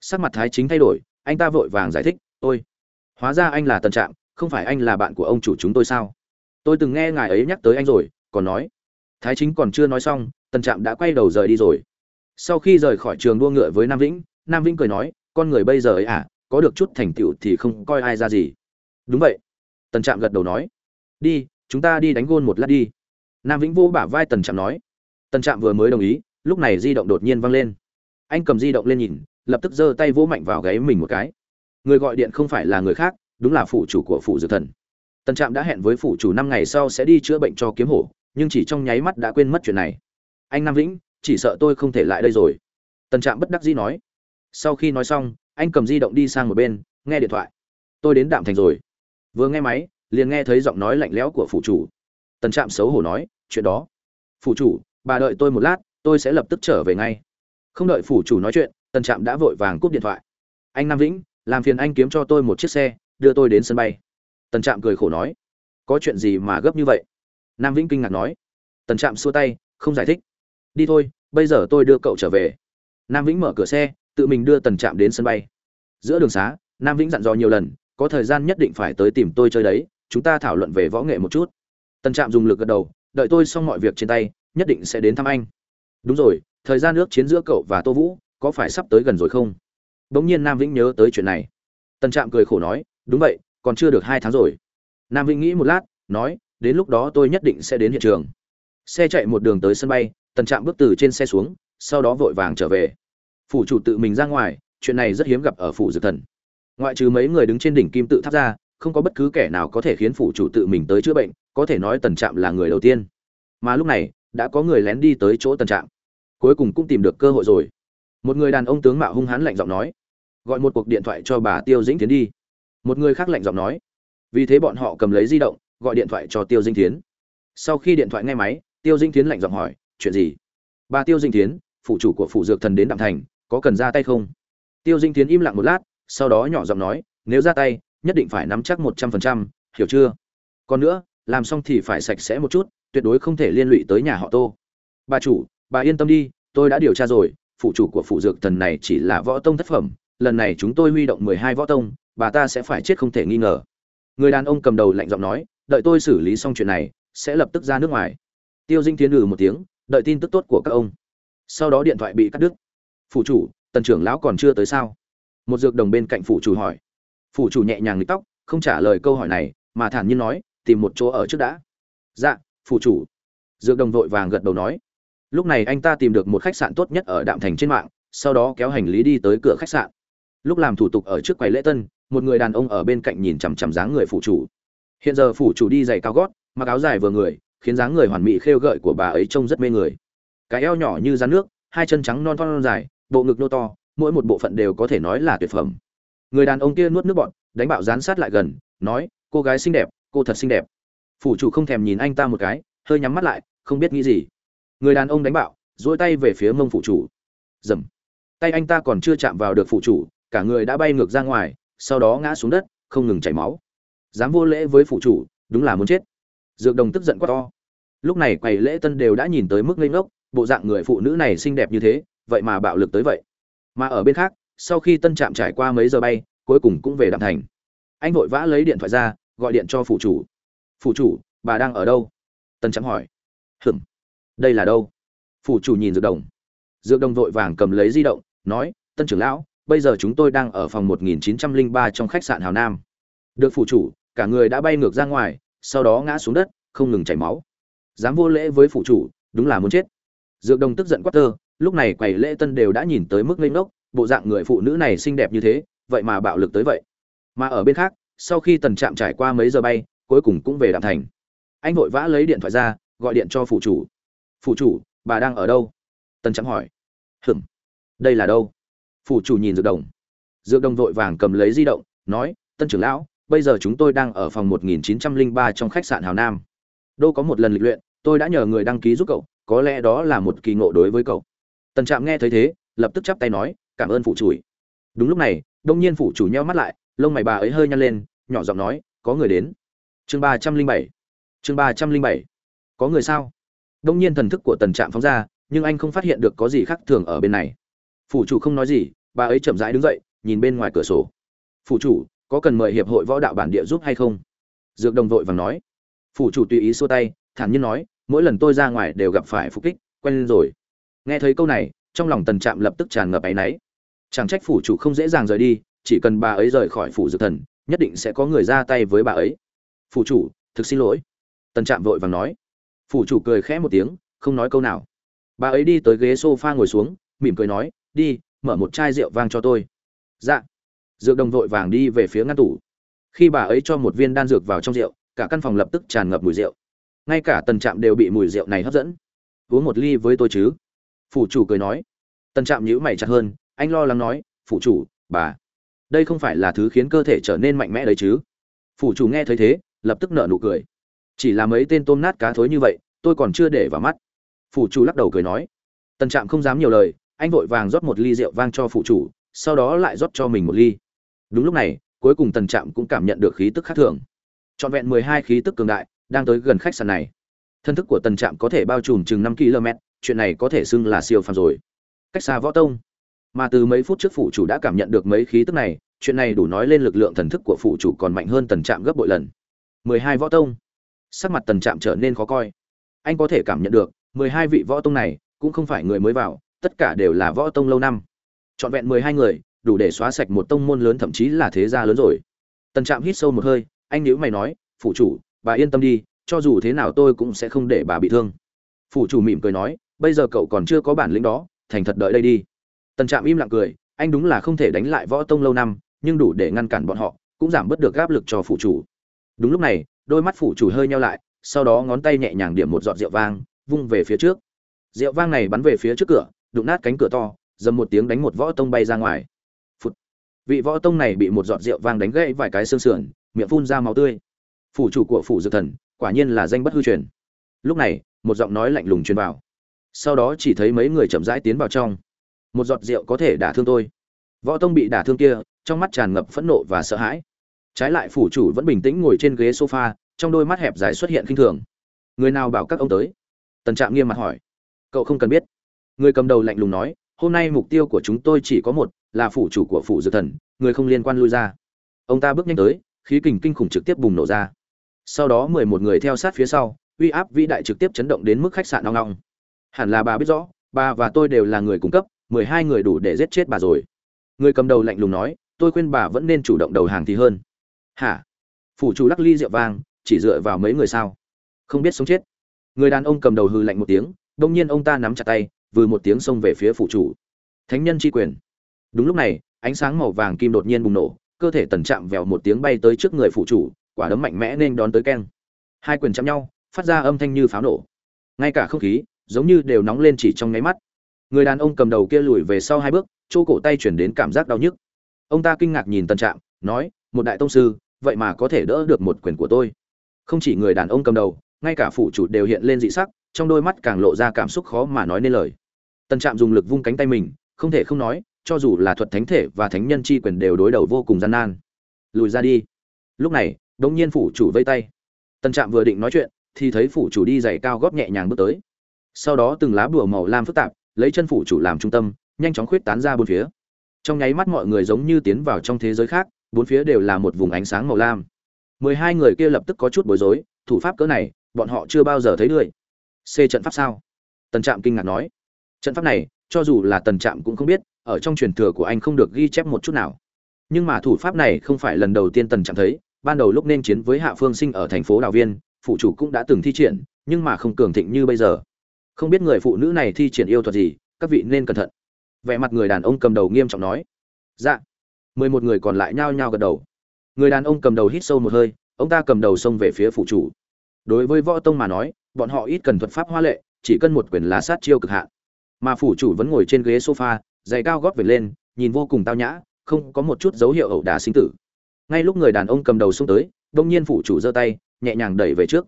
Sắc mặt thái chính thay đổi anh ta vội vàng giải thích tôi hóa ra anh là tần trạm không phải anh là bạn của ông chủ chúng tôi sao? Tôi từng nghe ngài ấy nhắc tới anh rồi còn nói thái chính còn chưa nói xong, tần trạm đã quay đầu rời đi rồi. Sau khi rời khỏi trường đua ngựa với nam vĩnh nam vĩnh cười nói, con người bây giờ ấy à có được chút thành tựu thì không coi ai ra gì. Đúng vậy. Tần trạm gật đầu nói. Đi, chúng ta đi đánh gôn một lát đi. Nam vĩnh vô bả vai tần trạm nói. Tần trạm vừa mới đồng ý, lúc này di động đột nhiên văng lên. Anh cầm di động lên nhìn, lập tức giơ tay vỗ mạnh vào gáy mình một cái. Người gọi điện không phải là người khác, đúng là phụ chủ của phụ dược thần. Tần trạm đã hẹn với phụ chủ năm ngày sau sẽ đi chữa bệnh cho kiếm hổ nhưng chỉ trong nháy mắt đã quên mất chuyện này. Anh nam vĩnh, chỉ sợ tôi không thể lại đây rồi. Tần trạm bất đắc dĩ nói. Sau khi nói xong, anh cầm di động đi sang một bên, nghe điện thoại. Tôi đến đạm thành rồi. Vừa nghe máy, liền nghe thấy giọng nói lạnh lẽo của phủ chủ. Tần trạm xấu hổ nói, chuyện đó. Phủ chủ, bà đợi tôi một lát, tôi sẽ lập tức trở về ngay. Không đợi phủ chủ nói chuyện, tần trạm đã vội vàng cúp điện thoại. Anh nam vĩnh, làm phiền anh kiếm cho tôi một chiếc xe, đưa tôi đến sân bay. Tần trạm cười khổ nói, có chuyện gì mà gấp như vậy? Nam vĩnh kinh ngạc nói, tần trạm xua tay, không giải thích. Đi thôi, bây giờ tôi đưa cậu trở về. Nam vĩnh mở cửa xe, tự mình đưa tần trạm đến sân bay. Giữa đường xá, nam vĩnh dặn dò nhiều lần, có thời gian nhất định phải tới tìm tôi chơi đấy, chúng ta thảo luận về võ nghệ một chút. Tần trạm dùng lực gật đầu, đợi tôi xong mọi việc trên tay, nhất định sẽ đến thăm anh. Đúng rồi, thời gian nước chiến giữa cậu và tô vũ, có phải sắp tới gần rồi không? Bỗng nhiên nam vĩnh nhớ tới chuyện này. Tần trạm cười khổ nói, đúng vậy, còn chưa được hai tháng rồi. Nam vĩnh nghĩ một lát, nói đến lúc đó tôi nhất định sẽ đến hiện trường. Xe chạy một đường tới sân bay, tần trạm bước từ trên xe xuống, sau đó vội vàng trở về. Phủ chủ tự mình ra ngoài, chuyện này rất hiếm gặp ở phủ dược thần. Ngoại trừ mấy người đứng trên đỉnh kim tự tháp ra, không có bất cứ kẻ nào có thể khiến phủ chủ tự mình tới chữa bệnh, có thể nói tần trạm là người đầu tiên. Mà lúc này, đã có người lén đi tới chỗ tần trạm. Cuối cùng cũng tìm được cơ hội rồi. Một người đàn ông tướng mạo hung hãn lạnh giọng nói, gọi một cuộc điện thoại cho bà tiêu dĩnh tiến đi. Một người khác lạnh giọng nói, vì thế bọn họ cầm lấy di động gọi điện thoại cho tiêu dinh tiến sau khi điện thoại nghe máy, tiêu dinh tiến lạnh giọng hỏi, chuyện gì? Bà tiêu dinh tiến phụ chủ của phụ dược thần đến đạm thành, có cần ra tay không? Tiêu dinh tiến im lặng một lát, sau đó nhỏ giọng nói, nếu ra tay, nhất định phải nắm chắc một trăm phần trăm, hiểu chưa? Còn nữa, làm xong thì phải sạch sẽ một chút, tuyệt đối không thể liên lụy tới nhà họ tô. Bà chủ, bà yên tâm đi, tôi đã điều tra rồi phụ chủ của phụ dược thần này chỉ là võ tông thất phẩm, lần này chúng tôi huy động mười hai võ tông, bà ta sẽ phải chết không thể nghi ngờ. Người đàn ông cầm đầu lạnh giọng nói đợi tôi xử lý xong chuyện này, sẽ lập tức ra nước ngoài. Tiêu dinh Thiên ừ một tiếng, đợi tin tức tốt của các ông. Sau đó điện thoại bị cắt đứt. Phủ chủ, tần trưởng lão còn chưa tới sao? Một dược đồng bên cạnh phủ chủ hỏi. Phủ chủ nhẹ nhàng lịch tóc, không trả lời câu hỏi này, mà thản nhiên nói, tìm một chỗ ở trước đã. Dạ phủ chủ. Dược đồng vội vàng gật đầu nói. Lúc này anh ta tìm được một khách sạn tốt nhất ở đạm thành trên mạng, sau đó kéo hành lý đi tới cửa khách sạn. Lúc làm thủ tục ở trước quầy lễ tân, một người đàn ông ở bên cạnh nhìn chằm chằm dáng người phủ chủ hiện giờ phủ chủ đi giày cao gót, mặc áo dài vừa người, khiến dáng người hoàn mỹ khêu gợi của bà ấy trông rất mê người. Cái eo nhỏ như rắn nước, hai chân trắng non non dài, bộ ngực nô to, mỗi một bộ phận đều có thể nói là tuyệt phẩm. Người đàn ông kia nuốt nước bọn đánh bạo dán sát lại gần, nói, cô gái xinh đẹp, cô thật xinh đẹp. Phủ chủ không thèm nhìn anh ta một cái, hơi nhắm mắt lại, không biết nghĩ gì. Người đàn ông đánh bạo dỗi tay về phía mông phủ chủ. Dầm. Tay anh ta còn chưa chạm vào được phủ chủ, cả người đã bay ngược ra ngoài, sau đó ngã xuống đất, không ngừng chảy máu dám vô lễ với phụ chủ đúng là muốn chết. Dược đồng tức giận quá to. Lúc này quầy lễ tân đều đã nhìn tới mức ngây ngốc bộ dạng người phụ nữ này xinh đẹp như thế vậy mà bạo lực tới vậy. Mà ở bên khác sau khi tân trạm trải qua mấy giờ bay cuối cùng cũng về đạm thành. Anh vội vã lấy điện thoại ra gọi điện cho phụ chủ. Phụ chủ bà đang ở đâu? Tân trạm hỏi. Hừm đây là đâu? Phụ chủ nhìn dược đồng. Dược đồng vội vàng cầm lấy di động nói tân trưởng lão bây giờ chúng tôi đang ở phòng 1903 trong khách sạn Hào Nam. Được phụ chủ, cả người đã bay ngược ra ngoài, sau đó ngã xuống đất, không ngừng chảy máu. Dám vô lễ với phụ chủ, đúng là muốn chết. Dược Đồng tức giận quát tơ, lúc này quầy lễ tân đều đã nhìn tới mức lên ngốc, bộ dạng người phụ nữ này xinh đẹp như thế, vậy mà bạo lực tới vậy. Mà ở bên khác, sau khi tần trạm trải qua mấy giờ bay, cuối cùng cũng về đạm thành. Anh vội vã lấy điện thoại ra, gọi điện cho phụ chủ. phụ chủ, bà đang ở đâu?" Tần Trạm hỏi. "Hửm, đây là đâu?" phụ chủ nhìn dược đồng dược đồng vội vàng cầm lấy di động nói tân trưởng lão bây giờ chúng tôi đang ở phòng 1903 trong khách sạn hào nam. Đâu có một lần lịch luyện, tôi đã nhờ người đăng ký giúp cậu, có lẽ đó là một kỳ ngộ đối với cậu. Tần trạm nghe thấy thế, lập tức chắp tay nói, cảm ơn phụ chủ. Đúng lúc này, đông nhiên phụ chủ nheo mắt lại, lông mày bà ấy hơi nhăn lên, nhỏ giọng nói, có người đến. Chương ba trăm linh bảy. Chương ba trăm linh bảy. Có người sao? Đông nhiên thần thức của tần trạm phóng ra, nhưng anh không phát hiện được có gì khác thường ở bên này. Phủ chủ không nói gì, bà ấy chậm rãi đứng dậy, nhìn bên ngoài cửa sổ. Phủ chủ có cần mời hiệp hội võ đạo bản địa giúp hay không? Dược đồng vội vàng nói. Phủ chủ tùy ý xua tay, thản nhiên nói, mỗi lần tôi ra ngoài đều gặp phải phục kích, quen rồi. Nghe thấy câu này, trong lòng tần trạm lập tức tràn ngập áy náy. Chẳng trách phủ chủ không dễ dàng rời đi, chỉ cần bà ấy rời khỏi phủ dược thần, nhất định sẽ có người ra tay với bà ấy. Phủ chủ, thực xin lỗi. Tần trạm vội vàng nói. Phủ chủ cười khẽ một tiếng, không nói câu nào. Bà ấy đi tới ghế s o f a ngồi xuống, mỉm cười nói, đi, mở một chai rượu vang cho tôi. Dạ dược đồng vội vàng đi về phía ngăn tủ. Khi bà ấy cho một viên đan dược vào trong rượu, cả căn phòng lập tức tràn ngập mùi rượu. Ngay cả tần trạm đều bị mùi rượu này hấp dẫn. Uống một ly với tôi chứ? Phủ chủ cười nói. Tần trạm nhíu mày chặt hơn, anh lo lắng nói, phủ chủ, bà, đây không phải là thứ khiến cơ thể trở nên mạnh mẽ đấy chứ? Phủ chủ nghe thấy thế, lập tức nở nụ cười. Chỉ là mấy tên tôm nát cá thối như vậy, tôi còn chưa để vào mắt. Phủ chủ lắc đầu cười nói. Tần trạm không dám nhiều lời, anh vội vàng rót một ly rượu vang cho phụ chủ, sau đó lại rót cho mình một ly đúng lúc này, cuối cùng tần trạm cũng cảm nhận được khí tức khác thường. Trọn vẹn mười hai khí tức cường đại, đang tới gần khách sạn này. Thân thức của tần trạm có thể bao trùm chừng năm km chuyện này có thể xưng là siêu phàm rồi. Cách xa võ tông. Mà từ mấy phút trước phủ chủ đã cảm nhận được mấy khí tức này, chuyện này đủ nói lên lực lượng thần thức của phụ chủ còn mạnh hơn tần trạm gấp bội lần. mười hai võ tông. Sắc mặt tần trạm trở nên khó coi. Anh có thể cảm nhận được, mười hai vị võ tông này cũng không phải người mới vào, tất cả đều là võ tông lâu năm. Trọn vẹn mười hai người đủ để xóa sạch một tông môn lớn thậm chí là thế gia lớn rồi. Tần trạm hít sâu một hơi, anh nhữ mày nói phụ chủ, bà yên tâm đi, cho dù thế nào tôi cũng sẽ không để bà bị thương. Phủ chủ mỉm cười nói, bây giờ cậu còn chưa có bản lĩnh đó, thành thật đợi đây đi. Tần trạm im lặng cười, anh đúng là không thể đánh lại võ tông lâu năm, nhưng đủ để ngăn cản bọn họ, cũng giảm bớt được áp lực cho phủ chủ. Đúng lúc này, đôi mắt phủ chủ hơi nhau lại, sau đó ngón tay nhẹ nhàng điểm một giọt rượu vang, vung về phía trước. Rượu vang này bắn về phía trước cửa, đụng nát cánh cửa to, dầm một tiếng đánh một võ tông bay ra ngoài vị võ tông này bị một giọt rượu vang đánh gãy vài cái xương sườn, miệng phun ra máu tươi. Phủ chủ của phủ dược thần, quả nhiên là danh bất hư truyền. Lúc này, một giọng nói lạnh lùng truyền vào. Sau đó chỉ thấy mấy người chậm rãi tiến vào trong. Một giọt rượu có thể đả thương tôi. Võ tông bị đả thương kia, trong mắt tràn ngập phẫn nộ và sợ hãi. Trái lại phủ chủ vẫn bình tĩnh ngồi trên ghế sofa, trong đôi mắt hẹp dài xuất hiện khinh thường. Người nào bảo các ông tới? Tần trạm nghiêm mặt hỏi. Cậu không cần biết. Người cầm đầu lạnh lùng nói, hôm nay mục tiêu của chúng tôi chỉ có một là phủ chủ của phủ dược thần, người không liên quan lui ra. Ông ta bước nhanh tới, khí kình kinh khủng trực tiếp bùng nổ ra. Sau đó mười một người theo sát phía sau, uy áp vĩ đại trực tiếp chấn động đến mức khách sạn nong nong. Hẳn là bà biết rõ, bà và tôi đều là người cung cấp, mười hai người đủ để giết chết bà rồi. Người cầm đầu lạnh lùng nói, tôi khuyên bà vẫn nên chủ động đầu hàng thì hơn. Hả? Phủ chủ lắc ly rượu vang, chỉ dựa vào mấy người sao? Không biết sống chết. Người đàn ông cầm đầu hư lạnh một tiếng đông nhiên ông ta nắm chặt tay vừa một tiếng xông về phía phủ chủ. Thánh nhân tri quyền đúng lúc này, ánh sáng màu vàng kim đột nhiên bùng nổ, cơ thể tần chạm vèo một tiếng bay tới trước người phụ chủ, quả đấm mạnh mẽ nên đón tới keng. Hai quyền chạm nhau, phát ra âm thanh như pháo nổ. Ngay cả không khí, giống như đều nóng lên chỉ trong nháy mắt. Người đàn ông cầm đầu kia lùi về sau hai bước, chỗ cổ tay chuyển đến cảm giác đau nhức. Ông ta kinh ngạc nhìn tần trạm, nói, một đại tông sư, vậy mà có thể đỡ được một quyền của tôi. Không chỉ người đàn ông cầm đầu, ngay cả phụ chủ đều hiện lên dị sắc, trong đôi mắt càng lộ ra cảm xúc khó mà nói nên lời. Tần trạm dùng lực vung cánh tay mình, không thể không nói cho dù là thuật thánh thể và thánh nhân chi quyền đều đối đầu vô cùng gian nan. Lùi ra đi. Lúc này đông nhiên phủ chủ vây tay. Tân trạm vừa định nói chuyện, thì thấy phủ chủ đi giày cao góp nhẹ nhàng bước tới. Sau đó từng lá bùa màu lam phức tạp, lấy chân phủ chủ làm trung tâm, nhanh chóng khuyết tán ra bốn phía. Trong nháy mắt mọi người giống như tiến vào trong thế giới khác, bốn phía đều là một vùng ánh sáng màu lam. Mười hai người kia lập tức có chút bối rối, thủ pháp cỡ này, bọn họ chưa bao giờ thấy được c trận pháp sao? Tần trạm kinh ngạc nói. Trận pháp này, cho dù là tần trạm cũng không biết ở trong truyền thừa của anh không được ghi chép một chút nào. Nhưng mà thủ pháp này không phải lần đầu tiên tần trạm thấy, ban đầu lúc nên chiến với hạ phương sinh ở thành phố đào viên, phụ chủ cũng đã từng thi triển, nhưng mà không cường thịnh như bây giờ. Không biết người phụ nữ này thi triển yêu thuật gì, các vị nên cẩn thận. Vẻ mặt người đàn ông cầm đầu nghiêm trọng nói. Dạ. Mười một người còn lại nhao nhao gật đầu. Người đàn ông cầm đầu hít sâu một hơi, ông ta cầm đầu xông về phía phụ chủ. Đối với võ tông mà nói, bọn họ ít cần thuật pháp hoa lệ, chỉ cần một quyền lá sát chiêu cực hạn. Mà phủ chủ vẫn ngồi trên ghế sofa giày cao gót về lên, nhìn vô cùng tao nhã, không có một chút dấu hiệu ẩu đả sinh tử. Ngay lúc người đàn ông cầm đầu xuống tới, đông nhiên phủ chủ giơ tay, nhẹ nhàng đẩy về trước.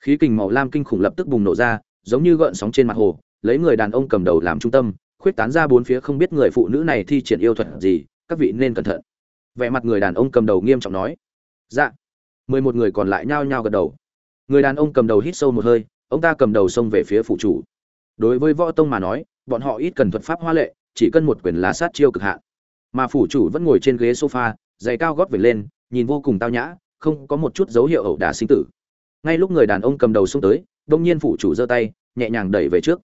Khí kình màu lam kinh khủng lập tức bùng nổ ra, giống như gợn sóng trên mặt hồ, lấy người đàn ông cầm đầu làm trung tâm, khuyết tán ra bốn phía không biết người phụ nữ này thi triển yêu thuật gì, các vị nên cẩn thận. Vẻ mặt người đàn ông cầm đầu nghiêm trọng nói. Dạ. Mười một người còn lại nhao nhao gật đầu. Người đàn ông cầm đầu hít sâu một hơi, ông ta cầm đầu xông về phía phụ chủ. Đối với võ tông mà nói, bọn họ ít cần thuật pháp hoa lệ chỉ cần một quyền lá sát chiêu cực hạn. Mà phủ chủ vẫn ngồi trên ghế sofa, giày cao gót về lên, nhìn vô cùng tao nhã, không có một chút dấu hiệu ẩu đả sinh tử. Ngay lúc người đàn ông cầm đầu xuống tới, đông nhiên phủ chủ giơ tay, nhẹ nhàng đẩy về trước.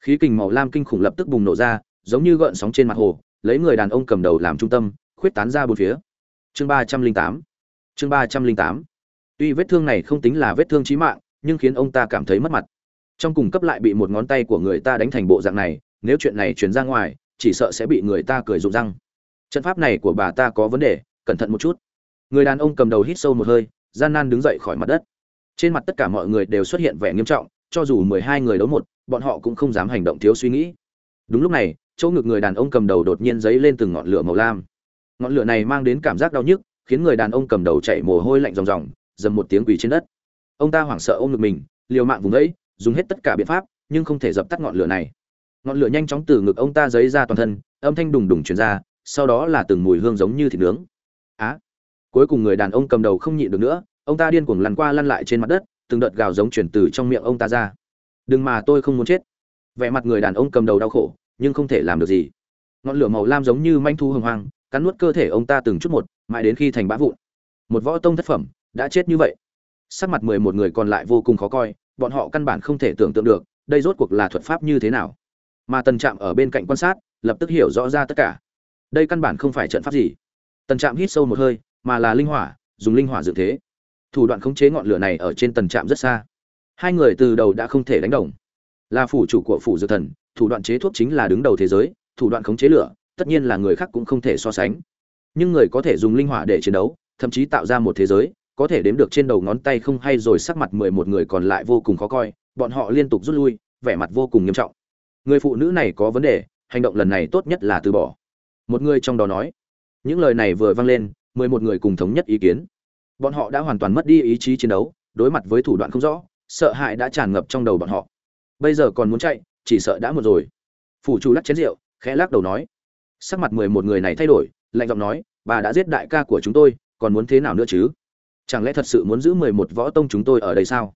Khí kình màu lam kinh khủng lập tức bùng nổ ra, giống như gợn sóng trên mặt hồ, lấy người đàn ông cầm đầu làm trung tâm, khuyết tán ra bốn phía. Chương ba trăm linh tám. Chương ba trăm linh tám. Tuy vết thương này không tính là vết thương chí mạng, nhưng khiến ông ta cảm thấy mất mặt. Trong cùng cấp lại bị một ngón tay của người ta đánh thành bộ dạng này, nếu chuyện này truyền ra ngoài chỉ sợ sẽ bị người ta cười rụng răng. Trận pháp này của bà ta có vấn đề, cẩn thận một chút. Người đàn ông cầm đầu hít sâu một hơi, gian nan đứng dậy khỏi mặt đất. Trên mặt tất cả mọi người đều xuất hiện vẻ nghiêm trọng, cho dù mười hai người đấu một, bọn họ cũng không dám hành động thiếu suy nghĩ. Đúng lúc này, chỗ ngực người đàn ông cầm đầu đột nhiên dấy lên từng ngọn lửa màu lam. Ngọn lửa này mang đến cảm giác đau nhức, khiến người đàn ông cầm đầu chảy mồ hôi lạnh ròng ròng, dầm một tiếng quỳ trên đất. Ông ta hoảng sợ ôm ngực mình, liều mạng vùng ấy dùng hết tất cả biện pháp, nhưng không thể dập tắt ngọn lửa này ngọn lửa nhanh chóng từ ngực ông ta dấy ra toàn thân, âm thanh đùng đùng truyền ra, sau đó là từng mùi hương giống như thịt nướng. Á! Cuối cùng người đàn ông cầm đầu không nhịn được nữa, ông ta điên cuồng lăn qua lăn lại trên mặt đất, từng đợt gào giống chuyển từ trong miệng ông ta ra. Đừng mà tôi không muốn chết. Vẻ mặt người đàn ông cầm đầu đau khổ, nhưng không thể làm được gì. Ngọn lửa màu lam giống như manh thu hồng hoang, cắn nuốt cơ thể ông ta từng chút một, mãi đến khi thành bã vụn. Một võ tông thất phẩm, đã chết như vậy. Sắc mặt mười một người còn lại vô cùng khó coi, bọn họ căn bản không thể tưởng tượng được, đây rốt cuộc là thuật pháp như thế nào mà tần trạm ở bên cạnh quan sát, lập tức hiểu rõ ra tất cả. Đây căn bản không phải trận pháp gì. Tần trạm hít sâu một hơi, mà là linh hỏa, dùng linh hỏa dự thế. Thủ đoạn khống chế ngọn lửa này ở trên tần trạm rất xa. Hai người từ đầu đã không thể đánh đồng. Là phủ chủ của phủ dược thần, thủ đoạn chế thuốc chính là đứng đầu thế giới, thủ đoạn khống chế lửa, tất nhiên là người khác cũng không thể so sánh. Nhưng người có thể dùng linh hỏa để chiến đấu, thậm chí tạo ra một thế giới, có thể đếm được trên đầu ngón tay không hay rồi sắc mặt mười một người còn lại vô cùng khó coi, bọn họ liên tục rút lui, vẻ mặt vô cùng nghiêm trọng người phụ nữ này có vấn đề, hành động lần này tốt nhất là từ bỏ. Một người trong đó nói, những lời này vừa vang lên, mười một người cùng thống nhất ý kiến. Bọn họ đã hoàn toàn mất đi ý chí chiến đấu, đối mặt với thủ đoạn không rõ, sợ hãi đã tràn ngập trong đầu bọn họ. Bây giờ còn muốn chạy, chỉ sợ đã một rồi. Phủ chủ lắc chén rượu, khẽ lắc đầu nói, sắc mặt mười một người này thay đổi, lạnh giọng nói, bà đã giết đại ca của chúng tôi, còn muốn thế nào nữa chứ? Chẳng lẽ thật sự muốn giữ mười một võ tông chúng tôi ở đây sao?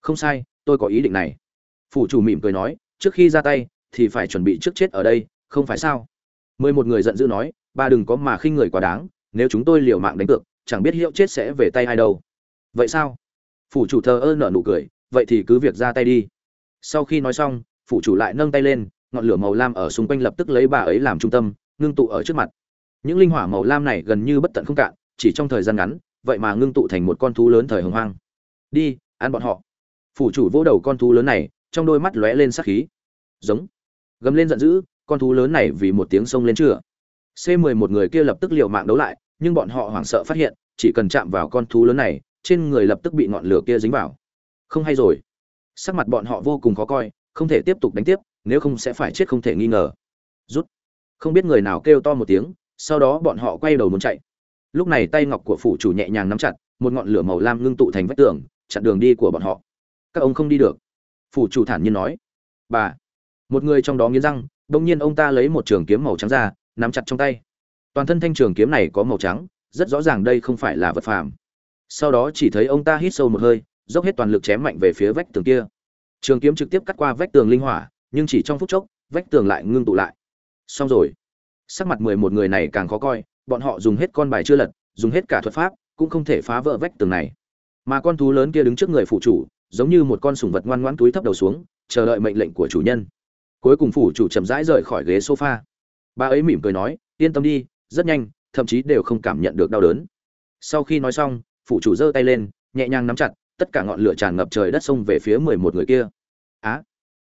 Không sai, tôi có ý định này. Phủ chủ mỉm cười nói trước khi ra tay, thì phải chuẩn bị trước chết ở đây, không phải sao? Mười một người giận dữ nói bà đừng có mà khinh người quá đáng, nếu chúng tôi liều mạng đánh cược, chẳng biết hiệu chết sẽ về tay ai đâu. Vậy sao? Phủ chủ thờ ơ nở nụ cười, vậy thì cứ việc ra tay đi. Sau khi nói xong, phủ chủ lại nâng tay lên, ngọn lửa màu lam ở xung quanh lập tức lấy bà ấy làm trung tâm, ngưng tụ ở trước mặt. Những linh hỏa màu lam này gần như bất tận không cạn, chỉ trong thời gian ngắn, vậy mà ngưng tụ thành một con thú lớn thời hồng hoang. Đi, ăn bọn họ. Phủ chủ vỗ đầu con thú lớn này trong đôi mắt lóe lên sắc khí. Giống. Gầm lên giận dữ, con thú lớn này vì một tiếng sông lên chưa c mười một người kia lập tức liều mạng đấu lại, nhưng bọn họ hoảng sợ phát hiện, chỉ cần chạm vào con thú lớn này, trên người lập tức bị ngọn lửa kia dính vào. Không hay rồi. Sắc mặt bọn họ vô cùng khó coi, không thể tiếp tục đánh tiếp, nếu không sẽ phải chết không thể nghi ngờ. Rút. Không biết người nào kêu to một tiếng, sau đó bọn họ quay đầu muốn chạy. Lúc này tay ngọc của phủ chủ nhẹ nhàng nắm chặt, một ngọn lửa màu lam ngưng tụ thành vách tường, chặn đường đi của bọn họ. Các ông không đi được phủ chủ thản nhiên nói. Bà. Một người trong đó nghiến răng đông nhiên ông ta lấy một trường kiếm màu trắng ra, nắm chặt trong tay. Toàn thân thanh trường kiếm này có màu trắng, rất rõ ràng đây không phải là vật phàm. Sau đó chỉ thấy ông ta hít sâu một hơi, dốc hết toàn lực chém mạnh về phía vách tường kia. Trường kiếm trực tiếp cắt qua vách tường linh hỏa, nhưng chỉ trong phút chốc, vách tường lại ngưng tụ lại. Xong rồi. Sắc mặt mười một người này càng khó coi, bọn họ dùng hết con bài chưa lật, dùng hết cả thuật pháp, cũng không thể phá vỡ vách tường này. Mà con thú lớn kia đứng trước người phụ chủ giống như một con sủng vật ngoan ngoãn túi thấp đầu xuống, chờ đợi mệnh lệnh của chủ nhân. Cuối cùng phủ chủ chậm rãi rời khỏi ghế sofa. Bà ấy mỉm cười nói, yên tâm đi, rất nhanh, thậm chí đều không cảm nhận được đau đớn. Sau khi nói xong phụ chủ giơ tay lên, nhẹ nhàng nắm chặt, tất cả ngọn lửa tràn ngập trời đất sông về phía mười một người kia. Á!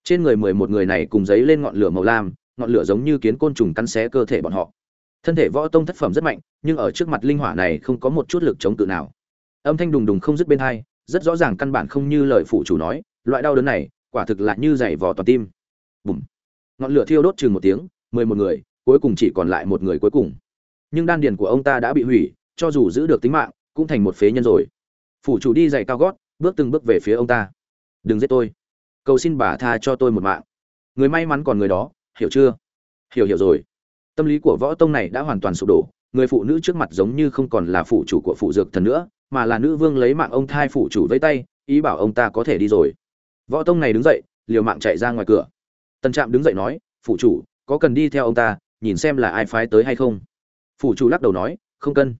Trên người mười một người này cùng giấy lên ngọn lửa màu lam, ngọn lửa giống như kiến côn trùng cắn xé cơ thể bọn họ. Thân thể võ tông thất phẩm rất mạnh, nhưng ở trước mặt linh hỏa này không có một chút lực chống tự nào. Âm thanh đùng đùng không dứt bên hai rất rõ ràng căn bản không như lời phụ chủ nói, loại đau đớn này, quả thực là như dày vò toàn tim. Bùm. Ngọn lửa thiêu đốt chừng một tiếng, mười một người, cuối cùng chỉ còn lại một người cuối cùng. Nhưng đan điền của ông ta đã bị hủy, cho dù giữ được tính mạng, cũng thành một phế nhân rồi. Phủ chủ đi giày cao gót, bước từng bước về phía ông ta. Đừng giết tôi. Cầu xin bà tha cho tôi một mạng. Người may mắn còn người đó, hiểu chưa? Hiểu hiểu rồi. Tâm lý của võ tông này đã hoàn toàn sụp đổ, người phụ nữ trước mặt giống như không còn là phụ chủ của phụ dược thần nữa mà là nữ vương lấy mạng ông thai phủ chủ với tay, ý bảo ông ta có thể đi rồi. Võ tông này đứng dậy, liều mạng chạy ra ngoài cửa. Tân trạm đứng dậy nói phụ chủ, có cần đi theo ông ta, nhìn xem là ai phái tới hay không? Phủ chủ lắc đầu nói, không cần.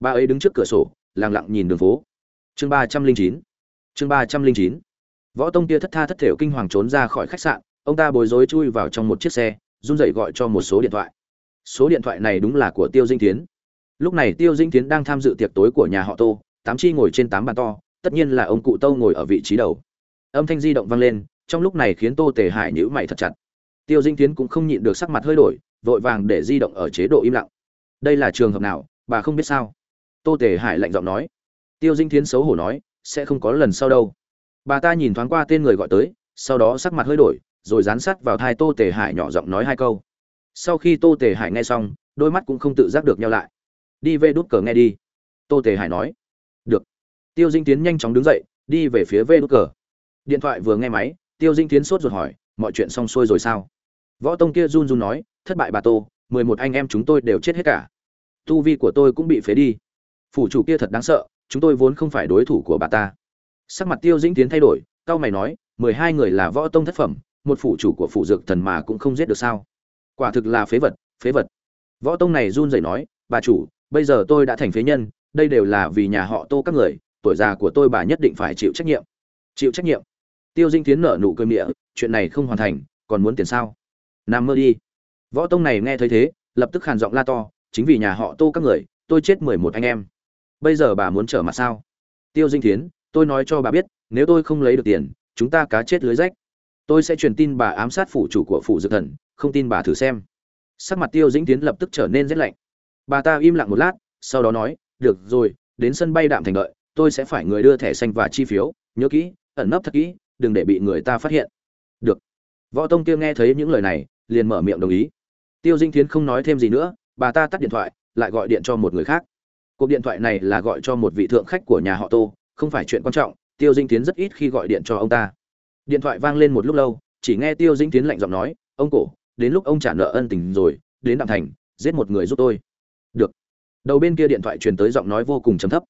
Bà ấy đứng trước cửa sổ, lặng lặng nhìn đường phố. Chương ba trăm linh chín. Chương ba trăm linh chín. Võ tông kia thất tha thất thểu kinh hoàng trốn ra khỏi khách sạn, ông ta bối rối chui vào trong một chiếc xe, run dậy gọi cho một số điện thoại. Số điện thoại này đúng là của tiêu dinh tiến. Lúc này tiêu dinh tiến đang tham dự tiệc tối của nhà họ tô tám chi ngồi trên tám bàn to, tất nhiên là ông cụ tâu ngồi ở vị trí đầu. Âm thanh di động vang lên, trong lúc này khiến tô tề hải nhữ mày thật chặt. Tiêu dinh tiến cũng không nhịn được sắc mặt hơi đổi, vội vàng để di động ở chế độ im lặng. Đây là trường hợp nào, bà không biết sao? Tô tề hải lạnh giọng nói. Tiêu dinh tiến xấu hổ nói, sẽ không có lần sau đâu. Bà ta nhìn thoáng qua tên người gọi tới, sau đó sắc mặt hơi đổi, rồi dán sát vào thai tô tề hải nhỏ giọng nói hai câu. Sau khi tô tề hải nghe xong, đôi mắt cũng không tự giác được nhau lại. Đi về đút cờ nghe đi, tô tề hải nói tiêu dinh tiến nhanh chóng đứng dậy, đi về phía vê Đức cờ. Điện thoại vừa nghe máy, tiêu dinh tiến sốt ruột hỏi, mọi chuyện xong xuôi rồi sao? Võ tông kia run run nói, thất bại bà tô, mười một anh em chúng tôi đều chết hết cả. Tu vi của tôi cũng bị phế đi. Phủ chủ kia thật đáng sợ, chúng tôi vốn không phải đối thủ của bà ta. Sắc mặt tiêu dĩnh tiến thay đổi cao mày nói, mười hai người là võ tông thất phẩm, một phủ chủ của phủ dược thần mà cũng không giết được sao? Quả thực là phế vật phế vật. Võ tông này run rẩy nói, bà chủ, bây giờ tôi đã thành phế nhân, đây đều là vì nhà họ tô các người tuổi già của tôi bà nhất định phải chịu trách nhiệm. Chịu trách nhiệm. Tiêu dinh tiến nở nụ cười mịa chuyện này không hoàn thành, còn muốn tiền sao? Nằm mơ đi. Võ tông này nghe thấy thế, lập tức khàn giọng la to, chính vì nhà họ tô các người, tôi chết mười một anh em. Bây giờ bà muốn trở mặt sao? Tiêu dinh tiến tôi nói cho bà biết, nếu tôi không lấy được tiền, chúng ta cá chết lưới rách. Tôi sẽ truyền tin bà ám sát phủ chủ của phủ dược thần, không tin bà thử xem. Sắc mặt tiêu dĩnh tiến lập tức trở nên rét lạnh. Bà ta im lặng một lát, sau đó nói, được rồi, đến sân bay đạm thành đợi tôi sẽ phải người đưa thẻ xanh và chi phiếu, nhớ kỹ, ẩn nấp thật kỹ, đừng để bị người ta phát hiện. Được. Võ tông kia nghe thấy những lời này, liền mở miệng đồng ý. Tiêu dinh thiến không nói thêm gì nữa, bà ta tắt điện thoại, lại gọi điện cho một người khác. Cuộc điện thoại này là gọi cho một vị thượng khách của nhà họ tô, không phải chuyện quan trọng, tiêu dinh tiến rất ít khi gọi điện cho ông ta. Điện thoại vang lên một lúc lâu, chỉ nghe tiêu dinh tiến lạnh giọng nói, ông cổ, đến lúc ông trả nợ ân tình rồi, đến đạm thành, giết một người giúp tôi. Được. Đầu bên kia điện thoại truyền tới giọng nói vô cùng trầm thấp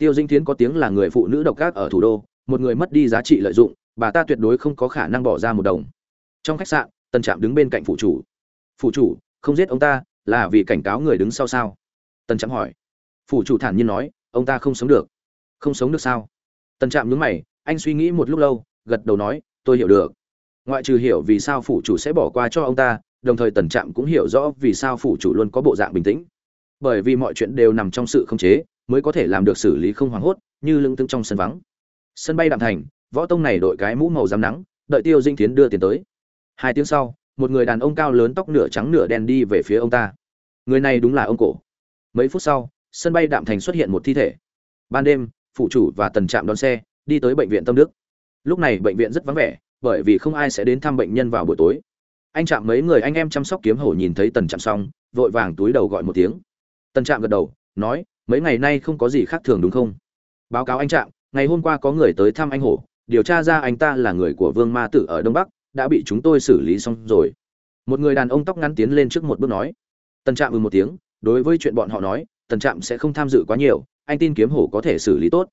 tiêu dinh tiến có tiếng là người phụ nữ độc ác ở thủ đô, một người mất đi giá trị lợi dụng, bà ta tuyệt đối không có khả năng bỏ ra một đồng. Trong khách sạn tân trạm đứng bên cạnh phụ chủ. Phụ chủ, không giết ông ta, là vì cảnh cáo người đứng sau sao? Tân trạm hỏi. Phụ chủ thản nhiên nói, ông ta không sống được. Không sống được sao? Tân trạm nhướng mày, anh suy nghĩ một lúc lâu, gật đầu nói, tôi hiểu được. Ngoại trừ hiểu vì sao phụ chủ sẽ bỏ qua cho ông ta, đồng thời tần trạm cũng hiểu rõ vì sao phụ chủ luôn có bộ dạng bình tĩnh. Bởi vì mọi chuyện đều nằm trong sự khống chế mới có thể làm được xử lý không hoảng hốt, như lưng tưng trong sân vắng. Sân bay đạm thành, võ tông này đội cái mũ màu rám nắng, đợi tiêu dinh tiến đưa tiền tới. Hai tiếng sau, một người đàn ông cao lớn tóc nửa trắng nửa đen đi về phía ông ta. Người này đúng là ông cổ. Mấy phút sau, sân bay đạm thành xuất hiện một thi thể. Ban đêm, phụ chủ và tần trạm đón xe, đi tới bệnh viện tâm đức. Lúc này bệnh viện rất vắng vẻ, bởi vì không ai sẽ đến thăm bệnh nhân vào buổi tối. Anh trạm mấy người anh em chăm sóc kiếm hổ nhìn thấy tần trạm xong, vội vàng túi đầu gọi một tiếng. Tần trạm gật đầu, nói mấy ngày nay không có gì khác thường đúng không? Báo cáo anh trạng, ngày hôm qua có người tới thăm anh hổ. Điều tra ra anh ta là người của vương ma tử ở đông bắc đã bị chúng tôi xử lý xong rồi. Một người đàn ông tóc ngắn tiến lên trước một bước nói. Tần trạm ừ một tiếng đối với chuyện bọn họ nói tần trạm sẽ không tham dự quá nhiều anh tin kiếm hổ có thể xử lý tốt.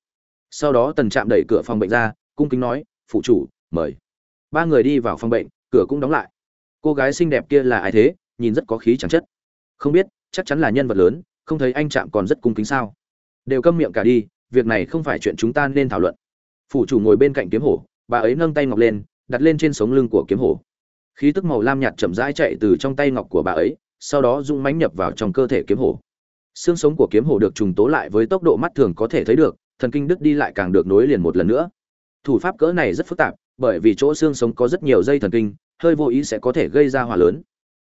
Sau đó tần trạm đẩy cửa phòng bệnh ra cung kính nói phụ chủ mời. Ba người đi vào phòng bệnh cửa cũng đóng lại. Cô gái xinh đẹp kia là ai thế? Nhìn rất có khí chẳng chất. Không biết chắc chắn là nhân vật lớn không thấy anh trạm còn rất cung kính sao? Đều câm miệng cả đi việc này không phải chuyện chúng ta nên thảo luận. Phủ chủ ngồi bên cạnh kiếm hổ bà ấy nâng tay ngọc lên đặt lên trên sống lưng của kiếm hổ. Khí tức màu lam nhạt chậm rãi chạy từ trong tay ngọc của bà ấy sau đó rung mánh nhập vào trong cơ thể kiếm hổ. Xương sống của kiếm hổ được trùng tố lại với tốc độ mắt thường có thể thấy được thần kinh đứt đi lại càng được nối liền một lần nữa. Thủ pháp cỡ này rất phức tạp bởi vì chỗ xương sống có rất nhiều dây thần kinh hơi vô ý sẽ có thể gây ra hỏa lớn.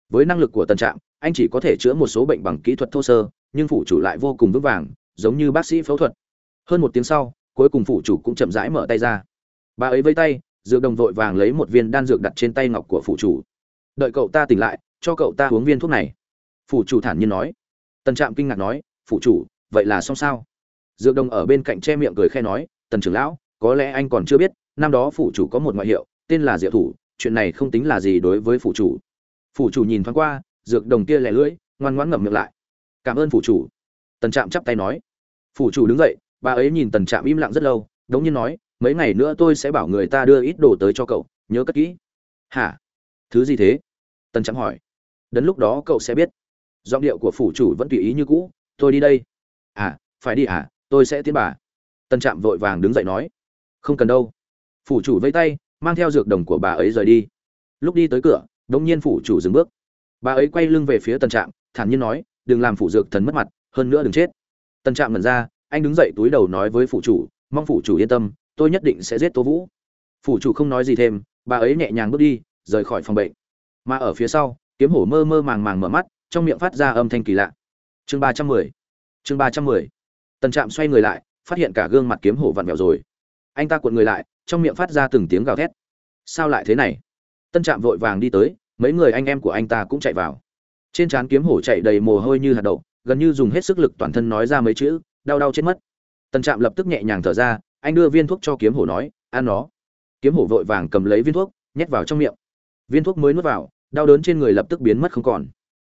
Với năng lực của tần trạng, anh chỉ có thể chữa một số bệnh bằng kỹ thuật thô sơ nhưng phủ chủ lại vô cùng vững vàng, giống như bác sĩ phẫu thuật. Hơn một tiếng sau, cuối cùng phủ chủ cũng chậm rãi mở tay ra. Bà ấy vây tay, dược đồng vội vàng lấy một viên đan dược đặt trên tay ngọc của phủ chủ. Đợi cậu ta tỉnh lại, cho cậu ta uống viên thuốc này. Phủ chủ thản nhiên nói. Tần trạm kinh ngạc nói, phủ chủ, vậy là xong sao? Dược đồng ở bên cạnh che miệng cười khe nói, tần trưởng lão, có lẽ anh còn chưa biết, năm đó phủ chủ có một ngoại hiệu, tên là diệu thủ, chuyện này không tính là gì đối với phủ chủ. Phủ chủ nhìn thoáng qua, dược đồng kia lẻ lưỡi, ngoan ngoãn ngậm miệng lại cảm ơn phủ chủ. Tần trạm chắp tay nói. Phủ chủ đứng dậy, bà ấy nhìn tần trạm im lặng rất lâu, đống nhiên nói, mấy ngày nữa tôi sẽ bảo người ta đưa ít đồ tới cho cậu, nhớ cất kỹ. Hả? Thứ gì thế? Tần trạm hỏi. Đến lúc đó cậu sẽ biết. Giọng điệu của phủ chủ vẫn tùy ý như cũ, tôi đi đây. À phải đi à tôi sẽ tiến bà. Tần trạm vội vàng đứng dậy nói. Không cần đâu. Phủ chủ vây tay, mang theo dược đồng của bà ấy rời đi. Lúc đi tới cửa, đống nhiên phủ chủ dừng bước. Bà ấy quay lưng về phía tần trạm, thản nhiên nói đừng làm phủ dược thần mất mặt, hơn nữa đừng chết. Tần trạm ngẩn ra, anh đứng dậy túi đầu nói với phủ chủ, mong phủ chủ yên tâm, tôi nhất định sẽ giết tô vũ. Phủ chủ không nói gì thêm, bà ấy nhẹ nhàng bước đi, rời khỏi phòng bệnh. Mà ở phía sau, kiếm hổ mơ mơ màng màng mở mắt, trong miệng phát ra âm thanh kỳ lạ. Chương ba trăm mười, chương ba trăm mười. Tần trạm xoay người lại, phát hiện cả gương mặt kiếm hổ vặn vẹo rồi. Anh ta cuộn người lại, trong miệng phát ra từng tiếng gào thét. Sao lại thế này? Tân trạm vội vàng đi tới, mấy người anh em của anh ta cũng chạy vào trên trán kiếm hổ chạy đầy mồ hôi như hạt đậu, gần như dùng hết sức lực toàn thân nói ra mấy chữ, đau đau chết mất. Tần trạm lập tức nhẹ nhàng thở ra, anh đưa viên thuốc cho kiếm hổ nói, ăn nó. Kiếm hổ vội vàng cầm lấy viên thuốc, nhét vào trong miệng. Viên thuốc mới nuốt vào, đau đớn trên người lập tức biến mất không còn.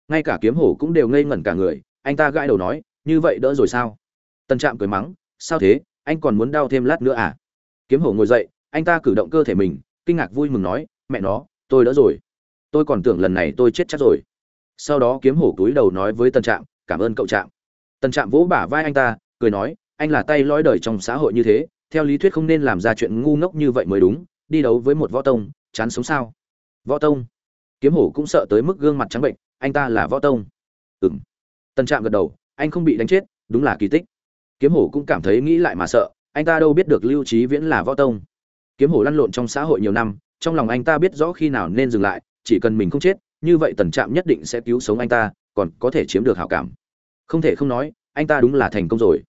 Ngay cả kiếm hổ cũng đều ngây ngẩn cả người, anh ta gãi đầu nói, như vậy đỡ rồi sao? Tần trạm cười mắng, sao thế? Anh còn muốn đau thêm lát nữa à? Kiếm hổ ngồi dậy, anh ta cử động cơ thể mình, kinh ngạc vui mừng nói, mẹ nó, tôi đỡ rồi. Tôi còn tưởng lần này tôi chết chắc rồi sau đó kiếm hổ túi đầu nói với tân trạm, cảm ơn cậu trạm. Tần trạm vỗ bả vai anh ta, cười nói, anh là tay lõi đời trong xã hội như thế, theo lý thuyết không nên làm ra chuyện ngu ngốc như vậy mới đúng, đi đấu với một võ tông, chán sống sao? Võ tông? Kiếm hổ cũng sợ tới mức gương mặt trắng bệnh, anh ta là võ tông. Ừ m tần trạm gật đầu, anh không bị đánh chết, đúng là kỳ tích. Kiếm hổ cũng cảm thấy nghĩ lại mà sợ, anh ta đâu biết được lưu trí viễn là võ tông. Kiếm hổ lăn lộn trong xã hội nhiều năm, trong lòng anh ta biết rõ khi nào nên dừng lại, chỉ cần mình không chết như vậy tần trạm nhất định sẽ cứu sống anh ta, còn có thể chiếm được hảo cảm. Không thể không nói, anh ta đúng là thành công rồi.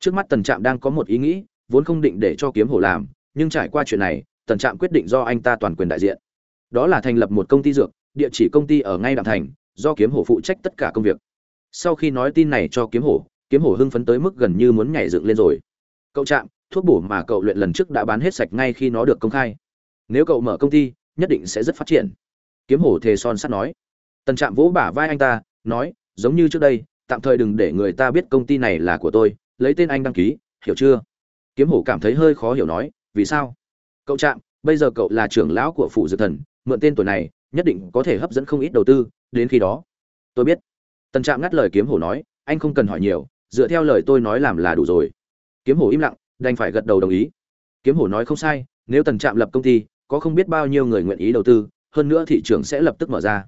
Trước mắt tần trạm đang có một ý nghĩ, vốn không định để cho kiếm hổ làm, nhưng trải qua chuyện này, tần trạm quyết định do anh ta toàn quyền đại diện. Đó là thành lập một công ty dược, địa chỉ công ty ở ngay đạm thành, do kiếm hổ phụ trách tất cả công việc. Sau khi nói tin này cho kiếm hổ kiếm hổ hưng phấn tới mức gần như muốn nhảy dựng lên rồi. Cậu trạm, thuốc bổ mà cậu luyện lần trước đã bán hết sạch ngay khi nó được công khai. Nếu cậu mở công ty, nhất định sẽ rất phát triển kiếm hổ thề son sắt nói. Tần trạm vỗ bả vai anh ta, nói, giống như trước đây, tạm thời đừng để người ta biết công ty này là của tôi, lấy tên anh đăng ký, hiểu chưa? Kiếm hổ cảm thấy hơi khó hiểu nói, vì sao? Cậu trạm, bây giờ cậu là trưởng lão của phủ dược thần, mượn tên tuổi này, nhất định có thể hấp dẫn không ít đầu tư, đến khi đó. Tôi biết. Tần trạm ngắt lời kiếm hổ nói, anh không cần hỏi nhiều, dựa theo lời tôi nói làm là đủ rồi. Kiếm hổ im lặng, đành phải gật đầu đồng ý. Kiếm hổ nói không sai, nếu tần trạm lập công ty, có không biết bao nhiêu người nguyện ý đầu tư hơn nữa thị trường sẽ lập tức mở ra.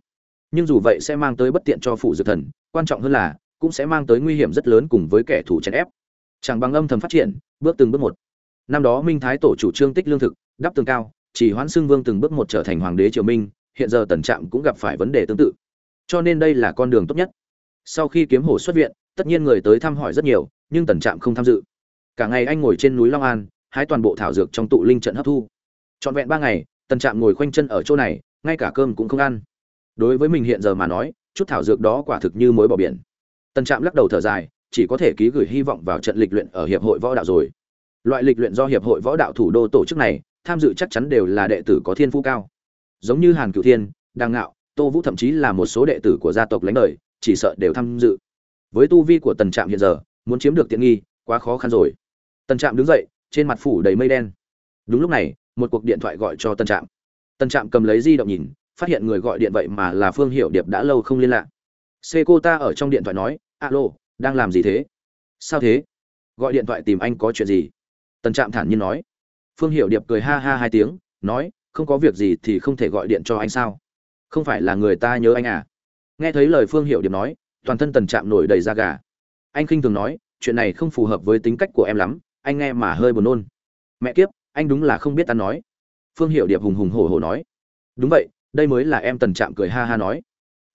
Nhưng dù vậy sẽ mang tới bất tiện cho phủ dược thần, quan trọng hơn là, cũng sẽ mang tới nguy hiểm rất lớn cùng với kẻ thù chèn ép. Chẳng bằng âm thầm phát triển, bước từng bước một. Năm đó minh thái tổ chủ trương tích lương thực, đắp tường cao, chỉ hoãn xưng vương từng bước một trở thành hoàng đế triều minh, hiện giờ tần trạm cũng gặp phải vấn đề tương tự. Cho nên đây là con đường tốt nhất. Sau khi kiếm hồ xuất viện, tất nhiên người tới thăm hỏi rất nhiều, nhưng tần trạm không tham dự. Cả ngày anh ngồi trên núi long an, hái toàn bộ thảo dược trong tụ linh trận hấp thu. Trọn vẹn ba ngày, tần trạm ngồi khoanh chân ở chỗ này ngay cả cơm cũng không ăn. Đối với mình hiện giờ mà nói, chút thảo dược đó quả thực như mối bỏ biển. Tần trạm lắc đầu thở dài, chỉ có thể ký gửi hy vọng vào trận lịch luyện ở hiệp hội võ đạo rồi. Loại lịch luyện do hiệp hội võ đạo thủ đô tổ chức này, tham dự chắc chắn đều là đệ tử có thiên phú cao. Giống như hàn cửu thiên đàng ngạo, tô vũ thậm chí là một số đệ tử của gia tộc lãnh đời, chỉ sợ đều tham dự. Với tu vi của tần trạm hiện giờ, muốn chiếm được tiện nghi, quá khó khăn rồi. Tần trạm đứng dậy, trên mặt phủ đầy mây đen. Đúng lúc này, một cuộc điện thoại gọi cho tần trạm tần trạm cầm lấy di động nhìn, phát hiện người gọi điện vậy mà là phương hiệu điệp đã lâu không liên lạc. Xê cô ta ở trong điện thoại nói, alo, đang làm gì thế? Sao thế? Gọi điện thoại tìm anh có chuyện gì? Tần trạm thản nhiên nói. Phương hiệu điệp cười ha ha hai tiếng, nói, không có việc gì thì không thể gọi điện cho anh sao? Không phải là người ta nhớ anh à? Nghe thấy lời phương hiệu điệp nói, toàn thân tần trạm nổi đầy da gà. Anh khinh thường nói, chuyện này không phù hợp với tính cách của em lắm, anh nghe mà hơi buồn nôn. Mẹ kiếp, anh đúng là không biết ta nói phương hiệu điệp hùng hùng hổ hổ nói. Đúng vậy, đây mới là em tần trạm cười ha ha nói.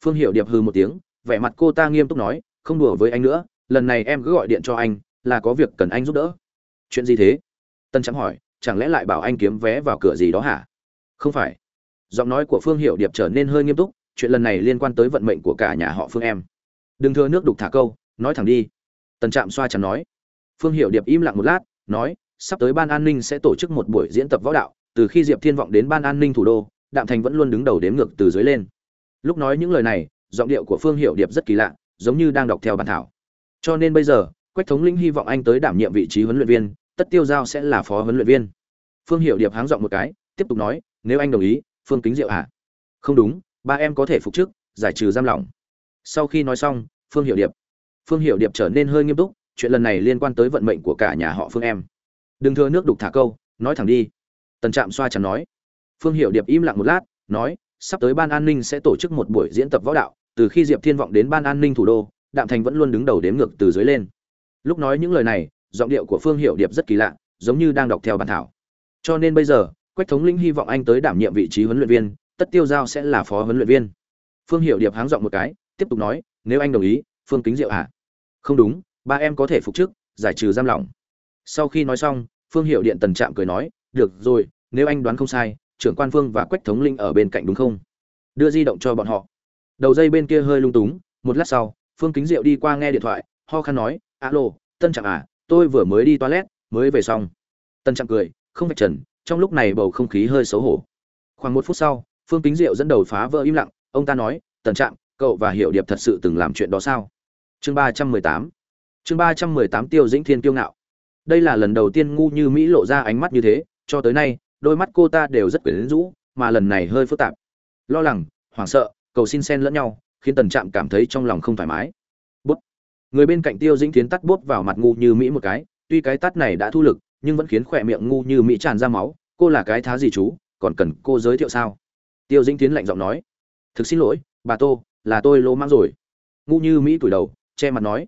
Phương hiệu điệp hư một tiếng, vẻ mặt cô ta nghiêm túc nói, không đùa với anh nữa, lần này em cứ gọi điện cho anh, là có việc cần anh giúp đỡ. Chuyện gì thế? Tân trạm hỏi, chẳng lẽ lại bảo anh kiếm vé vào cửa gì đó hả? Không phải. Giọng nói của phương hiệu điệp trở nên hơi nghiêm túc, chuyện lần này liên quan tới vận mệnh của cả nhà họ phương em. Đừng thưa nước đục thả câu, nói thẳng đi. Tần trạm xoa chắn nói. Phương hiệu điệp im lặng một lát, nói, sắp tới ban an ninh sẽ tổ chức một buổi diễn tập võ đạo từ khi diệp thiên vọng đến ban an ninh thủ đô, đạm thành vẫn luôn đứng đầu đếm ngược từ dưới lên. Lúc nói những lời này, giọng điệu của phương hiệu điệp rất kỳ lạ, giống như đang đọc theo bản thảo. Cho nên bây giờ, quách thống lĩnh hy vọng anh tới đảm nhiệm vị trí huấn luyện viên, tất tiêu giao sẽ là phó huấn luyện viên. Phương hiệu điệp háng giọng một cái, tiếp tục nói, nếu anh đồng ý, phương kính diệu à không đúng, ba em có thể phục chức, giải trừ giam lỏng. Sau khi nói xong, phương hiệu điệp, phương hiệu điệp trở nên hơi nghiêm túc, chuyện lần này liên quan tới vận mệnh của cả nhà họ phương em. Đừng thưa nước đục thả câu, nói thẳng đi tần trạm xoa chẳng nói. Phương hiệu điệp im lặng một lát, nói, sắp tới ban an ninh sẽ tổ chức một buổi diễn tập võ đạo, từ khi diệp thiên vọng đến ban an ninh thủ đô, đạm thành vẫn luôn đứng đầu đếm ngược từ dưới lên. Lúc nói những lời này, giọng điệu của phương hiệu điệp rất kỳ lạ, giống như đang đọc theo bản thảo. Cho nên bây giờ, quách thống lĩnh hy vọng anh tới đảm nhiệm vị trí huấn luyện viên, tất tiêu giao sẽ là phó huấn luyện viên. Phương hiệu điệp háng giọng một cái, tiếp tục nói, nếu anh đồng ý, phương kính diệu à không đúng, ba em có thể phục chức, giải trừ giam lỏng. Sau khi nói xong, phương hiệu điện tần trạm cười nói, được rồi nếu anh đoán không sai, trưởng quan phương và quách thống linh ở bên cạnh đúng không? Đưa di động cho bọn họ. Đầu dây bên kia hơi lung túng, một lát sau, phương kính diệu đi qua nghe điện thoại, ho khăn nói, alo, tân trạm à tôi vừa mới đi toilet, mới về xong. Tân trạm cười, không phải trần, trong lúc này bầu không khí hơi xấu hổ. Khoảng một phút sau, phương kính diệu dẫn đầu phá vỡ im lặng, ông ta nói tần trạm, cậu và hiệu điệp thật sự từng làm chuyện đó sao? Chương ba trăm mười tám. Chương ba trăm mười tám tiêu dĩnh thiên kiêu ngạo. Đây là lần đầu tiên ngu như mỹ lộ ra ánh mắt như thế, cho tới nay đôi mắt cô ta đều rất quyến rũ, mà lần này hơi phức tạp. Lo lắng, hoảng sợ, cầu xin xen lẫn nhau, khiến tần trạm cảm thấy trong lòng không thoải mái. Bút. Người bên cạnh tiêu dĩnh tiến tắt bút vào mặt ngu như mỹ một cái, tuy cái tắt này đã thu lực, nhưng vẫn khiến khỏe miệng ngu như mỹ tràn ra máu, cô là cái thá gì chú, còn cần cô giới thiệu sao? Tiêu dĩnh tiến lạnh giọng nói. Thực xin lỗi, bà tô, là tôi lỗ mang rồi. Ngu như mỹ tuổi đầu, che mặt nói.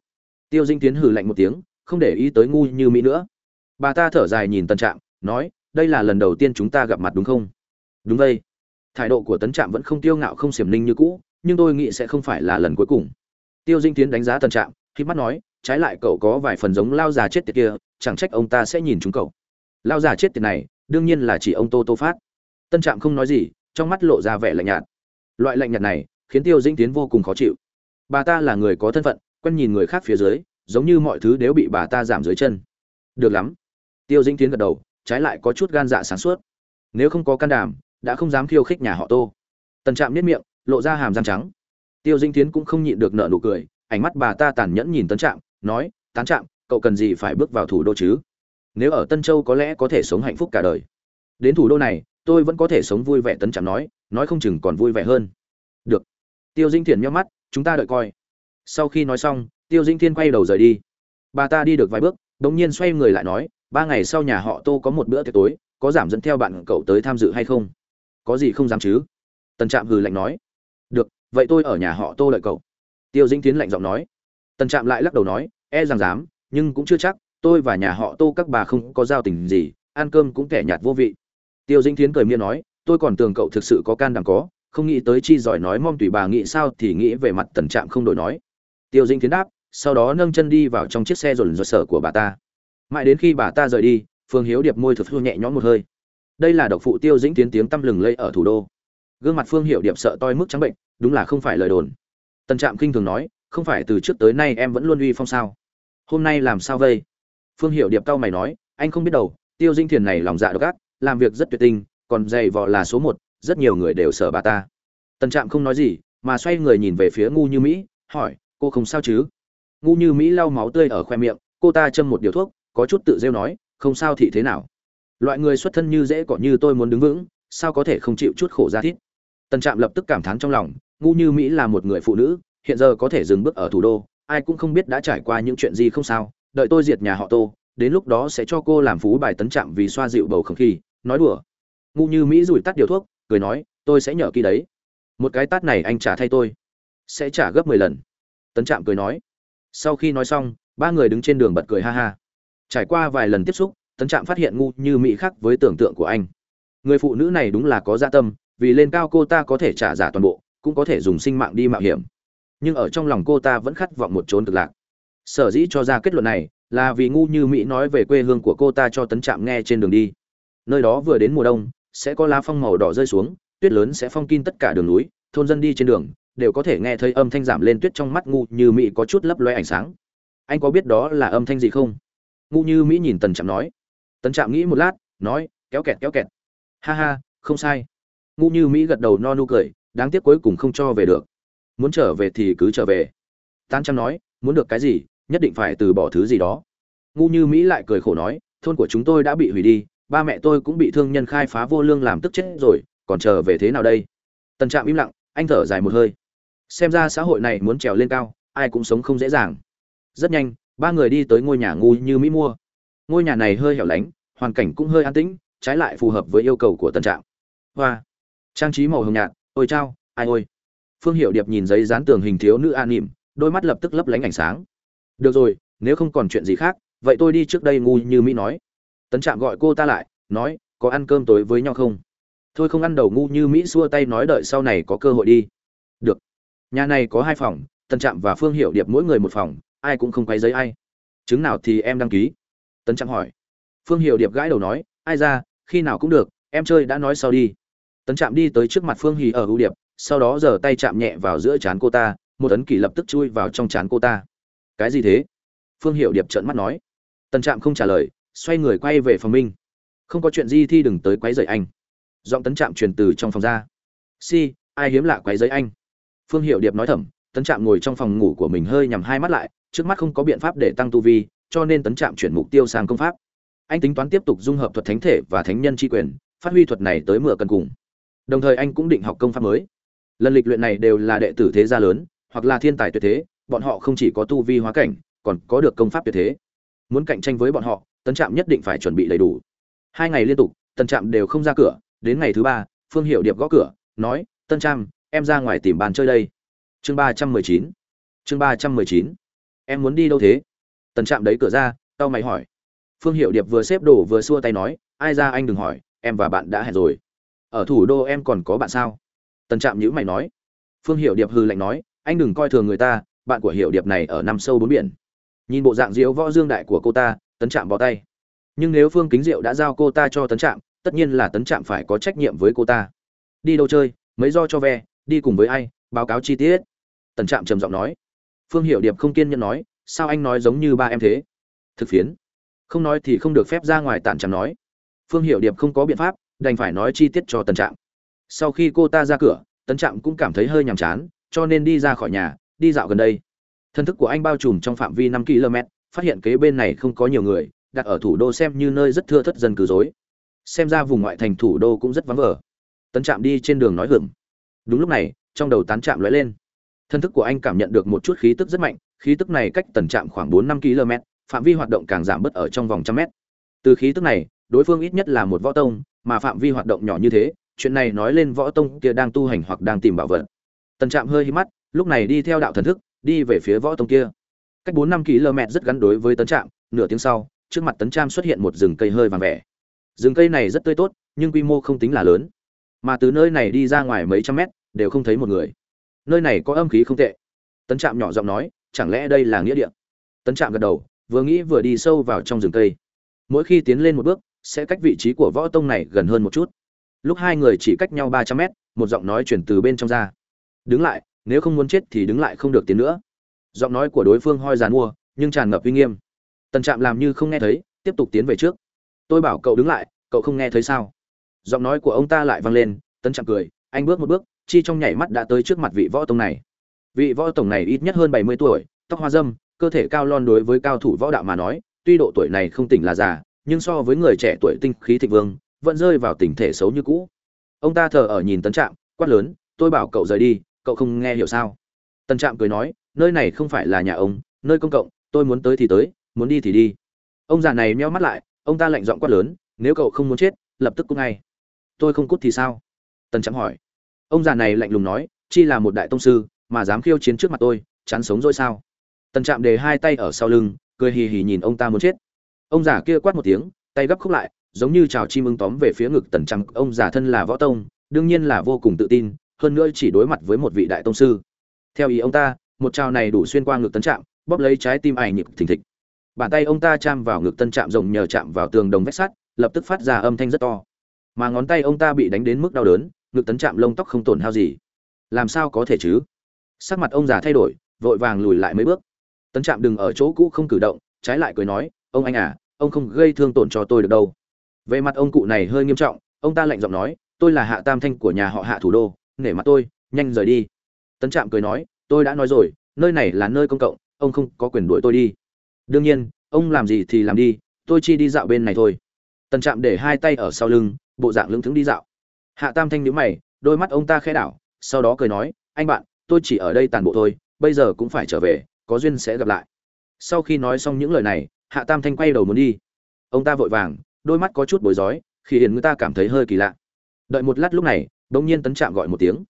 Tiêu dĩnh tiến hử lạnh một tiếng, không để ý tới ngu như mỹ nữa. Bà ta thở dài nhìn tân trạm, nói đây là lần đầu tiên chúng ta gặp mặt đúng không? Đúng vậy. Thái độ của tấn trạm vẫn không tiêu ngạo không xiểm ninh như cũ, nhưng tôi nghĩ sẽ không phải là lần cuối cùng. Tiêu dinh tiến đánh giá tân trạm khi mắt nói, trái lại cậu có vài phần giống lao già chết tiệt kia, chẳng trách ông ta sẽ nhìn chúng cậu. Lao già chết tiệt này, đương nhiên là chỉ ông tô tô phát. Tân trạm không nói gì, trong mắt lộ ra vẻ lạnh nhạt. Loại lạnh nhạt này khiến tiêu dĩnh tiến vô cùng khó chịu. Bà ta là người có thân phận, quen nhìn người khác phía dưới, giống như mọi thứ đều bị bà ta giảm dưới chân. Được lắm. Tiêu dĩnh tiến gật đầu trái lại có chút gan dạ sáng suốt. Nếu không có can đảm, đã không dám khiêu khích nhà họ tô. Tần trạm nhất miệng, lộ ra hàm răng trắng. Tiêu dinh tiến cũng không nhịn được nợ nụ cười, ánh mắt bà ta tàn nhẫn nhìn tấn trạm, nói, tán trạm, cậu cần gì phải bước vào thủ đô chứ? Nếu ở tân châu có lẽ có thể sống hạnh phúc cả đời. Đến thủ đô này, tôi vẫn có thể sống vui vẻ, tấn trạm nói nói không chừng còn vui vẻ hơn. Được. Tiêu dinh thiền nhắm mắt, chúng ta đợi coi. Sau khi nói xong, tiêu dinh thiên quay đầu rời đi. Bà ta đi được vài bước đ ỗ n g nhiên xoay người lại nói ba ngày sau nhà họ tô có một bữa tiệc tối, có giảm dẫn theo bạn cậu tới tham dự hay không? Có gì không dám chứ? Tần trạm hừ lạnh nói. Được, vậy tôi ở nhà họ tô đợi cậu. Tiêu Dĩnh tiến lạnh giọng nói. Tần trạm lại lắc đầu nói e rằng dám, nhưng cũng chưa chắc, tôi và nhà họ tô các bà không có giao tình gì, ăn cơm cũng kẻ nhạt vô vị. Tiêu Dĩnh tiến cười miên nói, tôi còn tưởng cậu thực sự có can đảm có, không nghĩ tới chi giỏi nói mong tùy bà nghĩ sao thì nghĩ về mặt tần trạm không đổi nói. Tiêu Dĩnh tiến đáp, sau đó nâng chân đi vào trong chiếc xe rồn rột sở của bà ta mãi đến khi bà ta rời đi, phương hiếu điệp môi thực thu nhẹ nhõm một hơi. Đây là độc phụ tiêu dĩnh tiến tiếng tăm lừng lây ở thủ đô. Gương mặt phương hiệu điệp sợ toi mức trắng bệnh, đúng là không phải lời đồn. Tần trạm kinh thường nói, không phải từ trước tới nay em vẫn luôn uy phong sao? Hôm nay làm sao vây phương hiệu điệp cao mày nói, anh không biết đâu, tiêu dinh thiền này lòng dạ độc ác, làm việc rất tuyệt tình, còn dày vò là số một, rất nhiều người đều sợ bà ta. Tần trạm không nói gì, mà xoay người nhìn về phía ngu như mỹ, hỏi, cô không sao chứ? Ngu như mỹ lau máu tươi ở khoe miệng, cô ta châm một điều thuốc có chút tự rêu nói, không sao thì thế nào? Loại người xuất thân như dễ cỏ như tôi muốn đứng vững, sao có thể không chịu chút khổ ra thít tần trạm lập tức cảm thán trong lòng, ngu như mỹ là một người phụ nữ, hiện giờ có thể dừng bước ở thủ đô, ai cũng không biết đã trải qua những chuyện gì không sao, đợi tôi diệt nhà họ tô, đến lúc đó sẽ cho cô làm phú bài tấn trạm vì xoa dịu bầu không khí, nói đùa. Ngu như mỹ rủi tắt điều thuốc, cười nói, tôi sẽ nhờ kỳ đấy. Một cái tát này anh trả thay tôi, sẽ trả gấp mười lần. Tấn trạm cười nói. Sau khi nói xong, ba người đứng trên đường bật cười ha ha trải qua vài lần tiếp xúc, tấn trạm phát hiện ngu như mỹ khác với tưởng tượng của anh. Người phụ nữ này đúng là có dạ tâm, vì lên cao cô ta có thể trả giả toàn bộ, cũng có thể dùng sinh mạng đi mạo hiểm. Nhưng ở trong lòng cô ta vẫn khát vọng một chốn cực lạc. Sở dĩ cho ra kết luận này là vì ngu như mỹ nói về quê hương của cô ta cho tấn trạm nghe trên đường đi. Nơi đó vừa đến mùa đông, sẽ có lá phong màu đỏ rơi xuống, tuyết lớn sẽ phong kín tất cả đường núi, thôn dân đi trên đường đều có thể nghe thấy âm thanh giảm lên tuyết trong mắt ngu như mỹ có chút lấp loe ánh sáng. Anh có biết đó là âm thanh gì không? Ngu như mỹ nhìn tần trạm nói. Tần trạm nghĩ một lát, nói, kéo kẹt kéo kẹt. Ha ha, không sai. Ngu như mỹ gật đầu no nu cười, đáng tiếc cuối cùng không cho về được. Muốn trở về thì cứ trở về. Tán trăm nói, muốn được cái gì, nhất định phải từ bỏ thứ gì đó. Ngu như mỹ lại cười khổ nói, thôn của chúng tôi đã bị hủy đi, ba mẹ tôi cũng bị thương nhân khai phá vô lương làm tức chết rồi, còn trở về thế nào đây? Tần trạm im lặng, anh thở dài một hơi. Xem ra xã hội này muốn trèo lên cao, ai cũng sống không dễ dàng. Rất nhanh ba người đi tới ngôi nhà ngu như mỹ mua. Ngôi nhà này hơi hẻo lánh, hoàn cảnh cũng hơi an tĩnh, trái lại phù hợp với yêu cầu của tân trạng. Hoa. Trang trí màu hồng nhạt, ôi chao, ai ôi. Phương hiệu điệp nhìn giấy dán tường hình thiếu nữ an nỉm, đôi mắt lập tức lấp lánh ánh sáng. Được rồi, nếu không còn chuyện gì khác, vậy tôi đi trước đây ngu như mỹ nói. Tấn trạm gọi cô ta lại, nói, có ăn cơm tối với nhau không? Thôi không ăn đầu ngu như mỹ xua tay nói đợi sau này có cơ hội đi. Được. Nhà này có hai phòng tấn trạm và phương hiệu điệp mỗi người một phòng ai cũng không quay giấy ai. Chứng nào thì em đăng ký. Tấn trạm hỏi. Phương hiệu điệp gãi đầu nói, ai ra, khi nào cũng được, em chơi đã nói sau đi. Tấn trạm đi tới trước mặt phương hì ở hữu điệp, sau đó giở tay chạm nhẹ vào giữa trán cô ta, một ấn kỷ lập tức chui vào trong trán cô ta. Cái gì thế? Phương hiệu điệp trợn mắt nói. Tấn trạm không trả lời, xoay người quay về phòng minh không có chuyện gì thì đừng tới quấy rầy anh. Giọng tấn trạm truyền từ trong phòng ra. Si, ai hiếm lạ quấy rầy anh? Phương hiệu điệp nói thầm, tấn trạm ngồi trong phòng ngủ của mình hơi nhắm hai mắt lại trước mắt không có biện pháp để tăng tu vi, cho nên tấn trạm chuyển mục tiêu sang công pháp. Anh tính toán tiếp tục dung hợp thuật thánh thể và thánh nhân chi quyền, phát huy thuật này tới mửa cần cùng. Đồng thời anh cũng định học công pháp mới. Lần lịch luyện này đều là đệ tử thế gia lớn, hoặc là thiên tài tuyệt thế, bọn họ không chỉ có tu vi hóa cảnh, còn có được công pháp tuyệt thế. Muốn cạnh tranh với bọn họ, tấn trạm nhất định phải chuẩn bị đầy đủ. Hai ngày liên tục, Tấn trạm đều không ra cửa, đến ngày thứ ba, phương Hiểu điệp gõ cửa, nói, tân trạm, em ra ngoài tìm bàn chơi đây. Chương ba trăm mười chín. Chương ba trăm mười chín em muốn đi đâu thế? Tần trạm đấy cửa ra tao mày hỏi. Phương hiệu điệp vừa xếp đồ vừa xua tay nói, ai ra anh đừng hỏi, em và bạn đã hẹn rồi. Ở thủ đô em còn có bạn sao? Tần trạm nhữ mày nói. Phương hiệu điệp hư lạnh nói, anh đừng coi thường người ta, bạn của hiệu điệp này ở năm sâu bốn biển. Nhìn bộ dạng diễu võ dương đại của cô ta tấn trạm bỏ tay. Nhưng nếu phương kính diệu đã giao cô ta cho tấn trạm, tất nhiên là tấn trạm phải có trách nhiệm với cô ta. Đi đâu chơi? Mấy do cho ve, đi cùng với ai? Báo cáo chi tiết. Tần trạm trầm giọng nói phương hiệu điệp không kiên nhẫn nói, sao anh nói giống như ba em thế? Thực phiến. Không nói thì không được phép ra ngoài tản chẳng nói. Phương hiệu điệp không có biện pháp, đành phải nói chi tiết cho tần trạm. Sau khi cô ta ra cửa, tần trạm cũng cảm thấy hơi nhàm chán, cho nên đi ra khỏi nhà, đi dạo gần đây. Thân thức của anh bao trùm trong phạm vi năm km, phát hiện kế bên này không có nhiều người, đặt ở thủ đô xem như nơi rất thưa thất dân cư dối xem ra vùng ngoại thành thủ đô cũng rất vắng vẻ tấn trạm đi trên đường nói hưởng đúng lúc này, trong đầu tán trạm lóe lên thân thức của anh cảm nhận được một chút khí tức rất mạnh, khí tức này cách tần trạm khoảng bốn năm km phạm vi hoạt động càng giảm bớt ở trong vòng trăm mét. Từ khí tức này, đối phương ít nhất là một võ tông, mà phạm vi hoạt động nhỏ như thế, chuyện này nói lên võ tông kia đang tu hành hoặc đang tìm bảo vật. Tần trạm hơi hí mắt, lúc này đi theo đạo thần thức, đi về phía võ tông kia. Cách bốn năm km rất gắn đối với tấn trạm, nửa tiếng sau, trước mặt tấn trạm xuất hiện một rừng cây hơi vàng vẻ. Rừng cây này rất tươi tốt, nhưng quy mô không tính là lớn. Mà từ nơi này đi ra ngoài mấy trăm mét, đều không thấy một người nơi này có âm khí không tệ. Tấn trạm nhỏ giọng nói, chẳng lẽ đây là nghĩa địa? Tấn trạm gật đầu, vừa nghĩ vừa đi sâu vào trong rừng cây. Mỗi khi tiến lên một bước, sẽ cách vị trí của võ tông này gần hơn một chút. Lúc hai người chỉ cách nhau ba trăm mét, một giọng nói chuyển từ bên trong ra. Đứng lại, nếu không muốn chết thì đứng lại không được tiến nữa. Giọng nói của đối phương hoi giàn mua, nhưng tràn ngập uy nghiêm. Tần trạm làm như không nghe thấy, tiếp tục tiến về trước. Tôi bảo cậu đứng lại, cậu không nghe thấy sao? Giọng nói của ông ta lại vang lên, tấn trạm cười, anh bước một bước chi trong nhảy mắt đã tới trước mặt vị võ tông này. Vị võ tổng này ít nhất hơn bảy mươi tuổi, tóc hoa dâm, cơ thể cao lon đối với cao thủ võ đạo mà nói, tuy độ tuổi này không tỉnh là già, nhưng so với người trẻ tuổi tinh khí thịnh vương, vẫn rơi vào tình thể xấu như cũ. Ông ta thờ ở nhìn tấn trạm, quát lớn, tôi bảo cậu rời đi, cậu không nghe hiểu sao? Tần trạm cười nói, nơi này không phải là nhà ông, nơi công cộng, tôi muốn tới thì tới, muốn đi thì đi. Ông già này meo mắt lại, ông ta lạnh giọng quát lớn, nếu cậu không muốn chết, lập tức cút ngay. Tôi không cút thì sao? Tần trạm hỏi ông già này lạnh lùng nói, chi là một đại tông sư, mà dám khiêu chiến trước mặt tôi, chán sống rồi sao? Tần trạm đề hai tay ở sau lưng, cười hì hì nhìn ông ta muốn chết. Ông già kia quát một tiếng, tay gấp khúc lại, giống như chào chim ưng tóm về phía ngực tần trạm. Ông già thân là võ tông, đương nhiên là vô cùng tự tin, hơn nữa chỉ đối mặt với một vị đại tông sư. Theo ý ông ta, một trào này đủ xuyên qua ngực tấn trạm, bóp lấy trái tim ảnh nhịp thình thịch. Bàn tay ông ta chạm vào ngực tân trạm rồng nhờ chạm vào tường đồng vách sắt, lập tức phát ra âm thanh rất to. Mà ngón tay ông ta bị đánh đến mức đau đớn ngực tấn chạm lông tóc không tổn hao gì. Làm sao có thể chứ? Sắc mặt ông già thay đổi, vội vàng lùi lại mấy bước. Tấn trạm đừng ở chỗ cũ không cử động, trái lại cười nói, ông anh à ông không gây thương tổn cho tôi được đâu. Về mặt ông cụ này hơi nghiêm trọng, ông ta lạnh giọng nói, tôi là hạ tam thanh của nhà họ hạ thủ đô, nể mặt tôi, nhanh rời đi. Tấn trạm cười nói, tôi đã nói rồi, nơi này là nơi công cộng, ông không có quyền đuổi tôi đi. Đương nhiên, ông làm gì thì làm đi, tôi chi đi dạo bên này thôi. Tần trạm để hai tay ở sau lưng, bộ dạng lững thững đi dạo hạ tam thanh nhíu mày, đôi mắt ông ta khẽ đảo, sau đó cười nói, anh bạn, tôi chỉ ở đây tàn bộ thôi, bây giờ cũng phải trở về, có duyên sẽ gặp lại. Sau khi nói xong những lời này, hạ tam thanh quay đầu muốn đi. Ông ta vội vàng, đôi mắt có chút bối rối, khi hiền người ta cảm thấy hơi kỳ lạ. Đợi một lát lúc này, bỗng nhiên tấn trạm gọi một tiếng.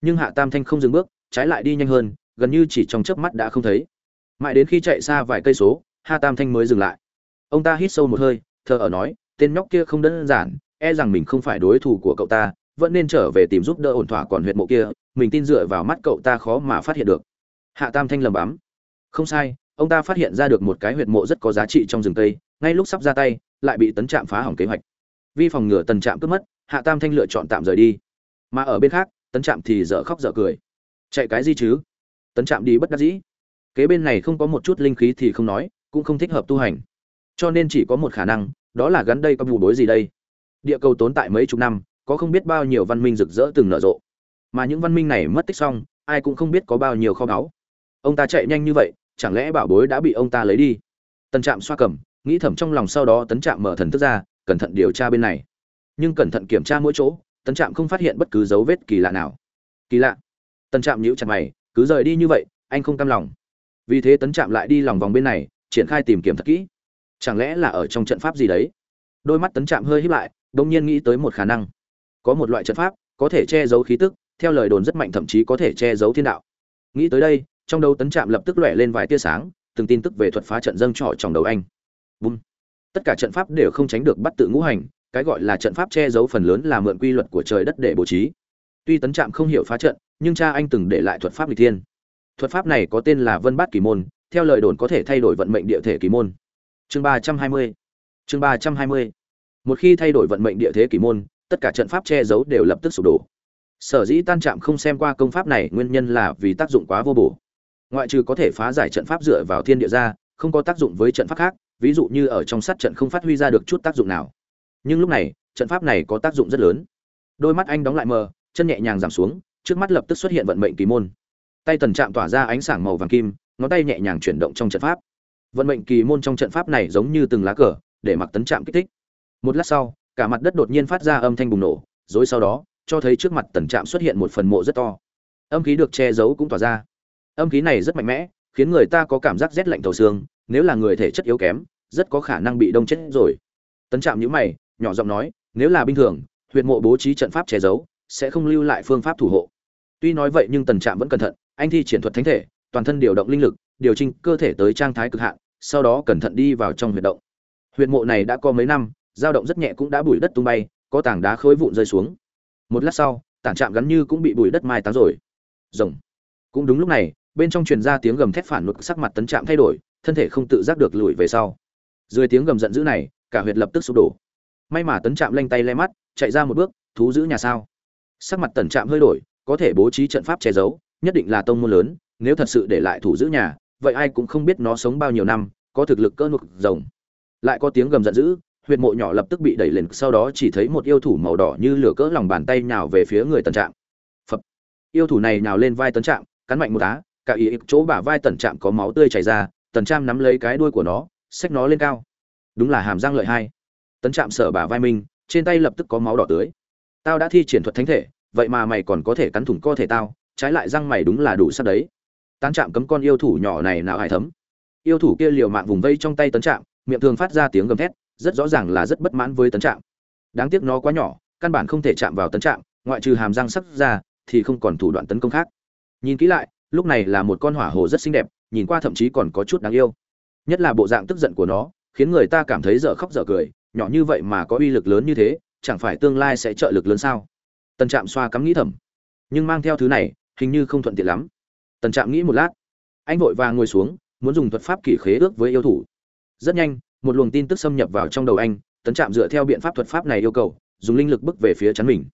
Nhưng hạ tam thanh không dừng bước, trái lại đi nhanh hơn, gần như chỉ trong chớp mắt đã không thấy. Mãi đến khi chạy xa vài cây số, hạ tam thanh mới dừng lại. Ông ta hít sâu một hơi, thờ ở nói, tên nhóc kia không đơn giản e rằng mình không phải đối thủ của cậu ta, vẫn nên trở về tìm giúp đỡ ổn thỏa còn huyệt mộ kia, mình tin dựa vào mắt cậu ta khó mà phát hiện được. Hạ tam thanh lầm bắm không sai, ông ta phát hiện ra được một cái huyệt mộ rất có giá trị trong rừng tây ngay lúc sắp ra tay, lại bị tấn trạm phá hỏng kế hoạch. Vi phòng ngừa tần trạm cướp mất, hạ tam thanh lựa chọn tạm rời đi. Mà ở bên khác, tấn trạm thì dở khóc dở cười. Chạy cái gì chứ? Tấn trạm đi bất đắc dĩ. Kế bên này không có một chút linh khí thì không nói, cũng không thích hợp tu hành. Cho nên chỉ có một khả năng, đó là gắn đây có vụ bối gì đây? Địa cầu tồn tại mấy chục năm, có không biết bao nhiêu văn minh rực rỡ từng nở rộ. Mà những văn minh này mất tích xong, ai cũng không biết có bao nhiêu kho báu. Ông ta chạy nhanh như vậy, chẳng lẽ bảo bối đã bị ông ta lấy đi? Tân trạm xoa cầm, nghĩ thầm trong lòng sau đó tấn trạm mở thần thức ra, cẩn thận điều tra bên này. Nhưng cẩn thận kiểm tra mỗi chỗ, tấn trạm không phát hiện bất cứ dấu vết kỳ lạ nào. Kỳ lạ. Tân trạm nhíu chặt mày, cứ rời đi như vậy, anh không cam lòng. Vì thế tấn chạm lại đi lòng vòng bên này, triển khai tìm kiếm thật kỹ. Chẳng lẽ là ở trong trận pháp gì đấy? Đôi mắt tấn chạm hơi híp lại đông nhiên nghĩ tới một khả năng. Có một loại trận pháp, có thể che giấu khí tức, theo lời đồn rất mạnh thậm chí có thể che giấu thiên đạo. Nghĩ tới đây, trong đầu tấn chạm lập tức lóe lên vài tia sáng, từng tin tức về thuật phá trận dâng trọ trong đầu anh. Bùm. Tất cả trận pháp đều không tránh được bắt tự ngũ hành, cái gọi là trận pháp che giấu phần lớn là mượn quy luật của trời đất để bố trí. Tuy tấn trạm không hiểu phá trận, nhưng cha anh từng để lại thuật pháp lịch thiên. Thuật pháp này có tên là vân bát kỳ môn, theo lời đồn có thể thay đổi vận mệnh địa thể kỳ môn. Chương ba trăm hai mươi. Chương ba trăm hai mươi một khi thay đổi vận mệnh địa thế kỳ môn, tất cả trận pháp che giấu đều lập tức sụp đổ. Sở dĩ tan chạm không xem qua công pháp này nguyên nhân là vì tác dụng quá vô bổ. Ngoại trừ có thể phá giải trận pháp dựa vào thiên địa ra, không có tác dụng với trận pháp khác, ví dụ như ở trong sát trận không phát huy ra được chút tác dụng nào. Nhưng lúc này, trận pháp này có tác dụng rất lớn. Đôi mắt anh đóng lại mờ, chân nhẹ nhàng giảm xuống, trước mắt lập tức xuất hiện vận mệnh kỳ môn. Tay tần chạm tỏa ra ánh sáng màu vàng kim, ngón tay nhẹ nhàng chuyển động trong trận pháp. Vận mệnh kỳ môn trong trận pháp này giống như từng lá cờ, để mặc tấn trạm kích thích một lát sau cả mặt đất đột nhiên phát ra âm thanh bùng nổ rồi sau đó cho thấy trước mặt tần trạm xuất hiện một phần mộ rất to. Âm khí được che giấu cũng tỏa ra. Âm khí này rất mạnh mẽ khiến người ta có cảm giác rét lạnh thầu xương nếu là người thể chất yếu kém rất có khả năng bị đông chết rồi. Tấn trạm nhíu mày nhỏ giọng nói nếu là bình thường huyệt mộ bố trí trận pháp che giấu sẽ không lưu lại phương pháp thủ hộ. Tuy nói vậy nhưng tần trạm vẫn cẩn thận anh thi triển thuật thánh thể toàn thân điều động linh lực, điều chỉnh cơ thể tới trạng thái cực hạn, sau đó cẩn thận đi vào trong huyệt động. Huyệt mộ này đã có mấy năm, dao động rất nhẹ cũng đã bụi đất tung bay, có tảng đá khối vụn rơi xuống. Một lát sau, tảng trạm gắn như cũng bị bụi đất mai táng rồi. Rồng. Cũng đúng lúc này, bên trong truyền ra tiếng gầm thét phản lực sắc mặt tấn trạm thay đổi, thân thể không tự giác được lùi về sau. Dưới tiếng gầm giận dữ này, cả huyệt lập tức sụp đổ. May mà tấn trạm lanh tay le mắt, chạy ra một bước, thú giữ nhà sao? Sắc mặt tấn trạm hơi đổi, có thể bố trí trận pháp che giấu, nhất định là tông môn lớn, nếu thật sự để lại thủ giữ nhà vậy ai cũng không biết nó sống bao nhiêu năm có thực lực cỡ nục rồng lại có tiếng gầm giận dữ huyệt mộ nhỏ lập tức bị đẩy lên, sau đó chỉ thấy một yêu thủ màu đỏ như lửa cỡ lòng bàn tay nhào về phía người tần trạm. Phập. Yêu thủ này nhào lên vai tấn trạm, cắn mạnh một á cả ý chỗ bả vai tần trạm có máu tươi chảy ra, tần trạm nắm lấy cái đuôi của nó, xách nó lên cao. Đúng là hàm răng lợi hai tấn trạm sở bả vai mình, trên tay lập tức có máu đỏ tưới. Tao đã thi triển thuật thánh thể, vậy mà mày còn có thể cắn thủng cơ thể tao, trái lại răng mày đúng là đủ sắc đấy. Tán trạm cấm con yêu thủ nhỏ này nào hài thấm. Yêu thủ kia liều mạng vùng vây trong tay tấn trạm, miệng thường phát ra tiếng gầm thét rất rõ ràng là rất bất mãn với tấn trạm. Đáng tiếc nó quá nhỏ, căn bản không thể chạm vào tấn trạm, ngoại trừ hàm răng sắc ra, thì không còn thủ đoạn tấn công khác. Nhìn kỹ lại, lúc này là một con hỏa hồ rất xinh đẹp, nhìn qua thậm chí còn có chút đáng yêu. Nhất là bộ dạng tức giận của nó, khiến người ta cảm thấy dở khóc dở cười, nhỏ như vậy mà có uy lực lớn như thế, chẳng phải tương lai sẽ trợ lực lớn sao? Tần trạm xoa cắm nghĩ thầm. Nhưng mang theo thứ này, hình như không thuận tiện lắm. Tần trạm nghĩ một lát. Anh vội vàng ngồi xuống, muốn dùng thuật pháp kỷ khế ước với yêu thủ. Rất nhanh một luồng tin tức xâm nhập vào trong đầu anh, tấn trạm dựa theo biện pháp thuật pháp này yêu cầu, dùng linh lực bước về phía chắn mình.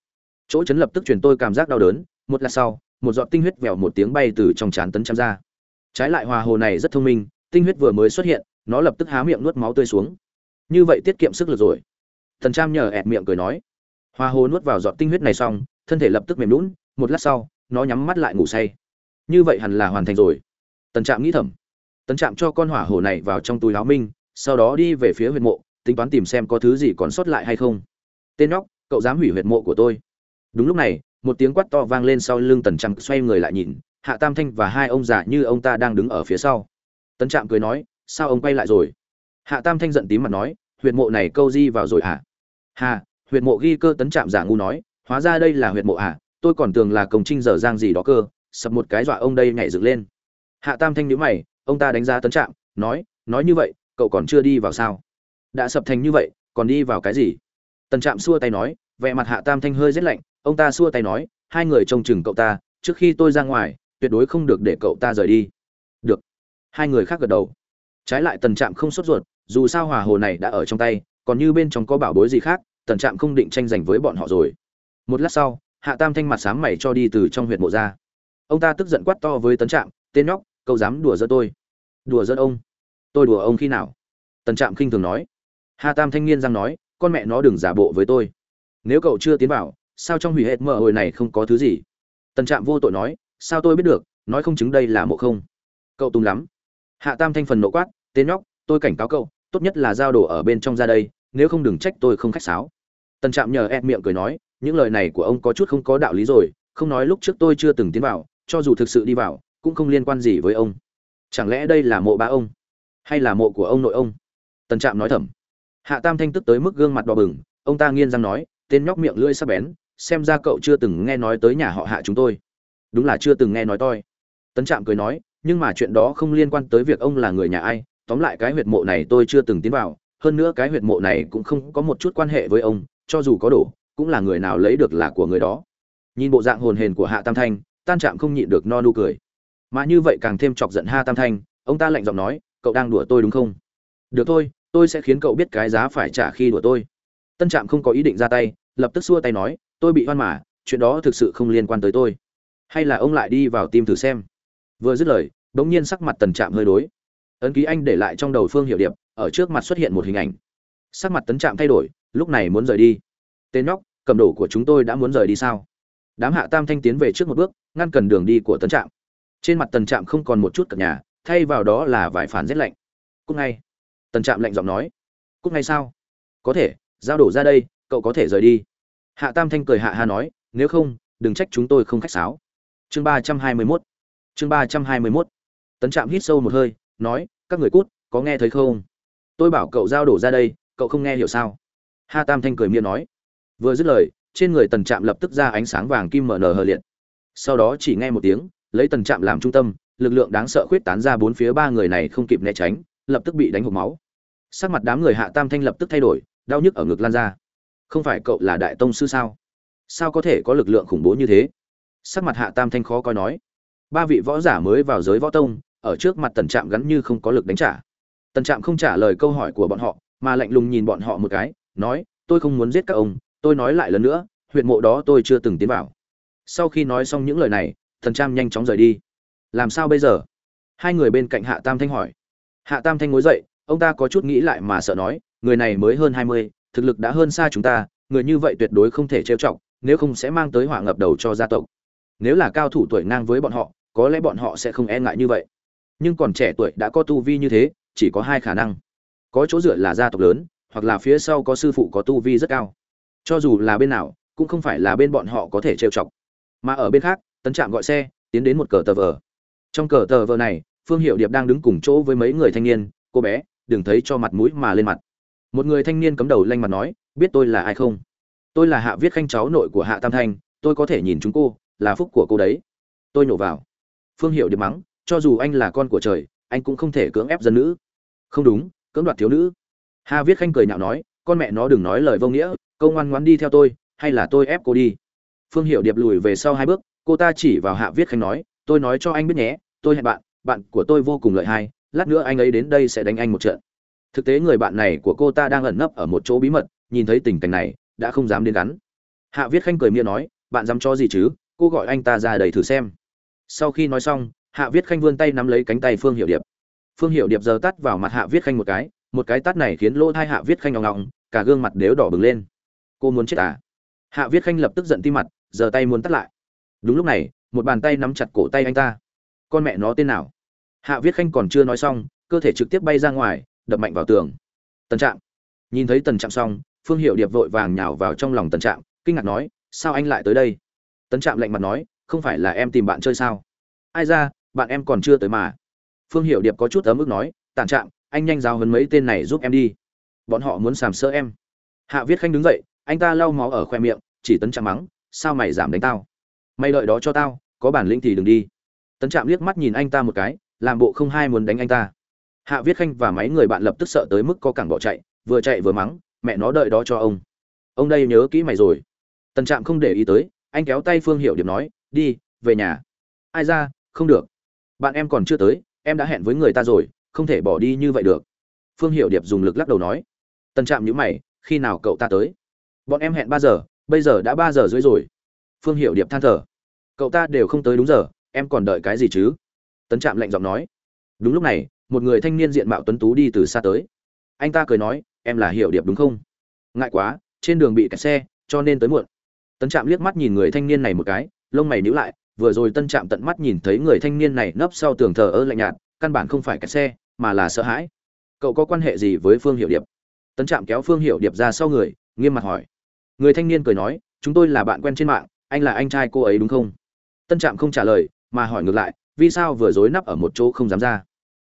Chỗ chấn lập tức truyền tôi cảm giác đau đớn, một lát sau, một giọt tinh huyết vèo một tiếng bay từ trong trán tấn trạm ra. Trái lại hòa hồ này rất thông minh, tinh huyết vừa mới xuất hiện, nó lập tức há miệng nuốt máu tươi xuống. Như vậy tiết kiệm sức lực rồi. Thần trạm nhờ ẹt miệng cười nói. Hòa hồ nuốt vào giọt tinh huyết này xong, thân thể lập tức mềm lún một lát sau, nó nhắm mắt lại ngủ say. Như vậy hẳn là hoàn thành rồi. Tần trạm nghĩ thầm. Tần trạm cho con hỏa hổ này vào trong túi áo minh sau đó đi về phía huyệt mộ, tính toán tìm xem có thứ gì còn sót lại hay không. Tên nhóc, cậu dám hủy huyệt mộ của tôi. Đúng lúc này, một tiếng quát to vang lên sau lưng tần trạm xoay người lại nhìn, hạ tam thanh và hai ông già như ông ta đang đứng ở phía sau. Tần trạm cười nói, sao ông quay lại rồi? Hạ tam thanh giận tím mặt nói, huyệt mộ này câu di vào rồi hả? À? hà, huyệt mộ ghi cơ tấn trạm giả ngu nói, hóa ra đây là huyệt mộ à tôi còn tưởng là công trinh dở dang gì đó cơ, sập một cái dọa ông đây nhảy dựng lên. Hạ tam thanh nhíu mày, ông ta đánh giá tấn trạm, nói nói như vậy cậu còn chưa đi vào sao? Đã sập thành như vậy, còn đi vào cái gì? Tần trạm xua tay nói, vẻ mặt hạ tam thanh hơi rét lạnh, ông ta xua tay nói, hai người trông chừng cậu ta, trước khi tôi ra ngoài, tuyệt đối không được để cậu ta rời đi. Được. Hai người khác gật đầu. Trái lại tần trạm không sốt ruột, dù sao hòa hồ này đã ở trong tay, còn như bên trong có bảo bối gì khác, tần trạm không định tranh giành với bọn họ rồi. Một lát sau, hạ tam thanh mặt sáng mày cho đi từ trong huyệt mộ ra. Ông ta tức giận quát to với tấn trạm, tên nhóc, cậu dám đùa giỡn tôi. Đùa giỡn ông? Tôi đùa ông khi nào? Tần trạm khinh thường nói. Hà tam thanh niên giang nói, con mẹ nó đừng giả bộ với tôi. Nếu cậu chưa tiến vào, sao trong hủy hết mở hồi này không có thứ gì? Tần trạm vô tội nói, sao tôi biết được, nói không chứng đây là mộ không? Cậu tùng lắm. Hạ tam thanh phần nộ quát, tên nhóc, tôi cảnh cáo cậu, tốt nhất là giao đồ ở bên trong ra đây, nếu không đừng trách tôi không khách sáo. Tần trạm nhờ ép miệng cười nói, những lời này của ông có chút không có đạo lý rồi, không nói lúc trước tôi chưa từng tiến vào, cho dù thực sự đi vào, cũng không liên quan gì với ông. Chẳng lẽ đây là mộ ba ông? Hay là mộ của ông nội ông? Tần trạm nói thầm. Hạ tam thanh tức tới mức gương mặt đỏ bừng, ông ta nghiên răng nói, tên nhóc miệng lưỡi sắc bén, xem ra cậu chưa từng nghe nói tới nhà họ hạ chúng tôi. Đúng là chưa từng nghe nói tôi. tấn trạm cười nói, nhưng mà chuyện đó không liên quan tới việc ông là người nhà ai, tóm lại cái huyệt mộ này tôi chưa từng tiến vào, hơn nữa cái huyệt mộ này cũng không có một chút quan hệ với ông, cho dù có đủ cũng là người nào lấy được là của người đó. Nhìn bộ dạng hồn hền của hạ tam thanh, tan trạm không nhịn được no nu cười. Mà như vậy càng thêm chọc giận hạ tam thanh, ông ta lạnh giọng nói cậu đang đùa tôi đúng không? Được thôi, tôi sẽ khiến cậu biết cái giá phải trả khi đùa tôi. Tân trạm không có ý định ra tay, lập tức xua tay nói, tôi bị hoan mà, chuyện đó thực sự không liên quan tới tôi. Hay là ông lại đi vào tim thử xem. Vừa dứt lời, bỗng nhiên sắc mặt tần trạm hơi đối. Ấn ký anh để lại trong đầu phương hiệu điệp, ở trước mặt xuất hiện một hình ảnh. Sắc mặt tấn trạm thay đổi, lúc này muốn rời đi. Tên nhóc, cầm đồ của chúng tôi đã muốn rời đi sao? Đám hạ tam thanh tiến về trước một bước, ngăn cần đường đi của tấn trạm. Trên mặt tần trạm không còn một chút cập nhà thay vào đó là vài phản rét lạnh. Cúc ngay. Tần trạm lạnh giọng nói. Cúc ngay sao? Có thể, giao đổ ra đây, cậu có thể rời đi. Hạ tam thanh cười hạ Hà nói, nếu không, đừng trách chúng tôi không khách sáo. Chương ba trăm hai mươi mốt. Chương ba trăm hai mươi mốt. Tấn trạm hít sâu một hơi, nói, các người cút, có nghe thấy không? Tôi bảo cậu giao đổ ra đây, cậu không nghe hiểu sao? Hạ tam thanh cười miệng nói. Vừa dứt lời, trên người tần trạm lập tức ra ánh sáng vàng kim mở nở hờ liệt. Sau đó chỉ nghe một tiếng, lấy tần trạm làm trung tâm lực lượng đáng sợ khuyết tán ra bốn phía ba người này không kịp né tránh, lập tức bị đánh hộp máu. Sắc mặt đám người hạ tam thanh lập tức thay đổi, đau nhức ở ngực lan ra. Không phải cậu là đại tông sư sao? Sao có thể có lực lượng khủng bố như thế? Sắc mặt hạ tam thanh khó coi nói. Ba vị võ giả mới vào giới võ tông, ở trước mặt tần trạm gắn như không có lực đánh trả. Tần trạm không trả lời câu hỏi của bọn họ, mà lạnh lùng nhìn bọn họ một cái, nói, tôi không muốn giết các ông, tôi nói lại lần nữa huyện mộ đó tôi chưa từng tiến vào. Sau khi nói xong những lời này thần trạm nhanh chóng rời đi làm sao bây giờ? Hai người bên cạnh hạ tam thanh hỏi. Hạ tam thanh ngồi dậy, ông ta có chút nghĩ lại mà sợ nói, người này mới hơn hai mươi, thực lực đã hơn xa chúng ta, người như vậy tuyệt đối không thể trêu chọc, nếu không sẽ mang tới hỏa ngập đầu cho gia tộc. Nếu là cao thủ tuổi ngang với bọn họ, có lẽ bọn họ sẽ không e ngại như vậy. Nhưng còn trẻ tuổi đã có tu vi như thế, chỉ có hai khả năng. Có chỗ dựa là gia tộc lớn, hoặc là phía sau có sư phụ có tu vi rất cao. Cho dù là bên nào, cũng không phải là bên bọn họ có thể trêu chọc. Mà ở bên khác, tấn trạm gọi xe, tiến đến một cờ tờ vờ trong cờ tờ vợ này, phương hiệu điệp đang đứng cùng chỗ với mấy người thanh niên, cô bé, đừng thấy cho mặt mũi mà lên mặt. Một người thanh niên cấm đầu lanh mặt nói, biết tôi là ai không? Tôi là hạ viết khanh cháu nội của hạ tam thanh, tôi có thể nhìn chúng cô, là phúc của cô đấy. Tôi nhổ vào. Phương hiệu điệp mắng, cho dù anh là con của trời, anh cũng không thể cưỡng ép dân nữ. Không đúng, cưỡng đoạt thiếu nữ. Hà viết khanh cười nhạo nói, con mẹ nó đừng nói lời vô nghĩa câu ngoan ngoan đi theo tôi, hay là tôi ép cô đi? Phương hiệu điệp lùi về sau hai bước, cô ta chỉ vào hạ viết khanh nói, tôi nói cho anh biết nhé tôi hẹn bạn bạn của tôi vô cùng lợi hại, lát nữa anh ấy đến đây sẽ đánh anh một trận. Thực tế người bạn này của cô ta đang ẩn nấp ở một chỗ bí mật, nhìn thấy tình cảnh này, đã không dám đến gắn. Hạ viết khanh cười miệng nói, bạn dám cho gì chứ? Cô gọi anh ta ra đầy thử xem. Sau khi nói xong, hạ viết khanh vươn tay nắm lấy cánh tay phương hiệu điệp. Phương hiệu điệp giờ tắt vào mặt hạ viết khanh một cái một cái tắt này khiến lỗ thai hạ viết khanh ngọng ngọng, cả gương mặt đều đỏ bừng lên. Cô muốn chết à? Hạ viết khanh lập tức giận tim mặt giờ tay muốn tắt lại. Đúng lúc này, một bàn tay nắm chặt cổ tay anh ta con mẹ nó tên nào? Hạ viết khanh còn chưa nói xong, cơ thể trực tiếp bay ra ngoài, đập mạnh vào tường. Tần trạm. Nhìn thấy tần trạm xong, phương hiệu điệp vội vàng nhào vào trong lòng tần trạm, kinh ngạc nói, sao anh lại tới đây? Tần trạm lạnh mặt nói, không phải là em tìm bạn chơi sao? Ai ra, bạn em còn chưa tới mà. Phương hiệu điệp có chút ấm ức nói tàn trạm, anh nhanh giao hấn mấy tên này giúp em đi. Bọn họ muốn sàm sỡ em. Hạ viết khanh đứng dậy, anh ta lau máu ở khoe miệng, chỉ tấn trạm mắng, sao mày giảm đánh tao? Mày đợi đó cho tao, có bản lĩnh thì đừng đi tấn trạm liếc mắt nhìn anh ta một cái, làm bộ không hai muốn đánh anh ta. Hạ viết khanh và mấy người bạn lập tức sợ tới mức có cảng bỏ chạy, vừa chạy vừa mắng, mẹ nó đợi đó cho ông. Ông đây nhớ kỹ mày rồi. Tần trạm không để ý tới, anh kéo tay phương hiệu điệp nói, đi, về nhà. Ai ra, không được. Bạn em còn chưa tới, em đã hẹn với người ta rồi, không thể bỏ đi như vậy được. Phương hiệu điệp dùng lực lắc đầu nói. Tần trạm nhữ mày, khi nào cậu ta tới? Bọn em hẹn ba giờ, bây giờ đã ba giờ rưỡi rồi. Phương hiệu điệp than thở. Cậu ta đều không tới đúng giờ em còn đợi cái gì chứ? Tấn trạm lạnh giọng nói. Đúng lúc này, một người thanh niên diện mạo tuấn tú đi từ xa tới. Anh ta cười nói, em là hiệu điệp đúng không? Ngại quá, trên đường bị kẹt xe, cho nên tới muộn. Tấn trạm liếc mắt nhìn người thanh niên này một cái, lông mày nhíu lại, vừa rồi tân trạm tận mắt nhìn thấy người thanh niên này nấp sau tường thờ ơ lạnh nhạt, căn bản không phải kẹt xe, mà là sợ hãi. Cậu có quan hệ gì với phương hiệu điệp? Tân trạm kéo phương hiệu điệp ra sau người, nghiêm mặt hỏi. Người thanh niên cười nói, chúng tôi là bạn quen trên mạng, anh là anh trai cô ấy đúng không? Tân trạm không trả lời mà hỏi ngược lại, vì sao vừa dối nắp ở một chỗ không dám ra?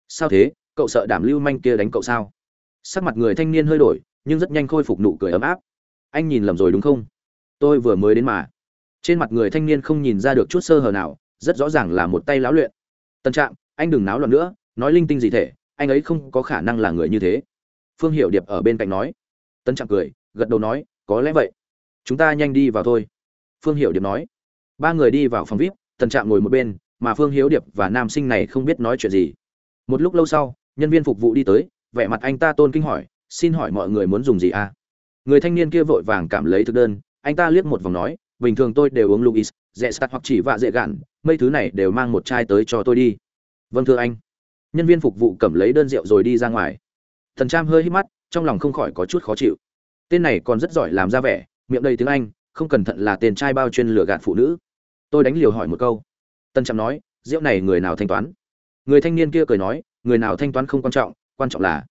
Sao thế? Cậu sợ đảm lưu manh kia đánh cậu sao? Sắc mặt người thanh niên hơi đổi, nhưng rất nhanh khôi phục nụ cười ấm áp. Anh nhìn lầm rồi đúng không? Tôi vừa mới đến mà. Trên mặt người thanh niên không nhìn ra được chút sơ hở nào, rất rõ ràng là một tay lão luyện. Tân trạng anh đừng náo loạn nữa, nói linh tinh gì thể, anh ấy không có khả năng là người như thế. Phương hiệu điệp ở bên cạnh nói. Tân trạng cười, gật đầu nói, có lẽ vậy. Chúng ta nhanh đi vào thôi. Phương hiệu điệp nói. Ba người đi vào phòng vip tần trạng ngồi một bên, mà phương hiếu điệp và nam sinh này không biết nói chuyện gì. Một lúc lâu sau, nhân viên phục vụ đi tới, vẻ mặt anh ta tôn kinh hỏi, xin hỏi mọi người muốn dùng gì à? Người thanh niên kia vội vàng cảm lấy thực đơn, anh ta liếc một vòng nói, bình thường tôi đều uống luis dẹ sắt hoặc chỉ vạ dễ gạn, mấy thứ này đều mang một chai tới cho tôi đi. Vâng thưa anh. Nhân viên phục vụ cầm lấy đơn rượu rồi đi ra ngoài. Thần trang hơi hít mắt, trong lòng không khỏi có chút khó chịu. Tên này còn rất giỏi làm ra vẻ, miệng đầy tiếng anh, không cẩn thận là tên trai bao chuyên lừa gạt phụ nữ tôi đánh liều hỏi một câu. Tân trạm nói, rượu này người nào thanh toán? Người thanh niên kia cười nói, người nào thanh toán không quan trọng quan trọng là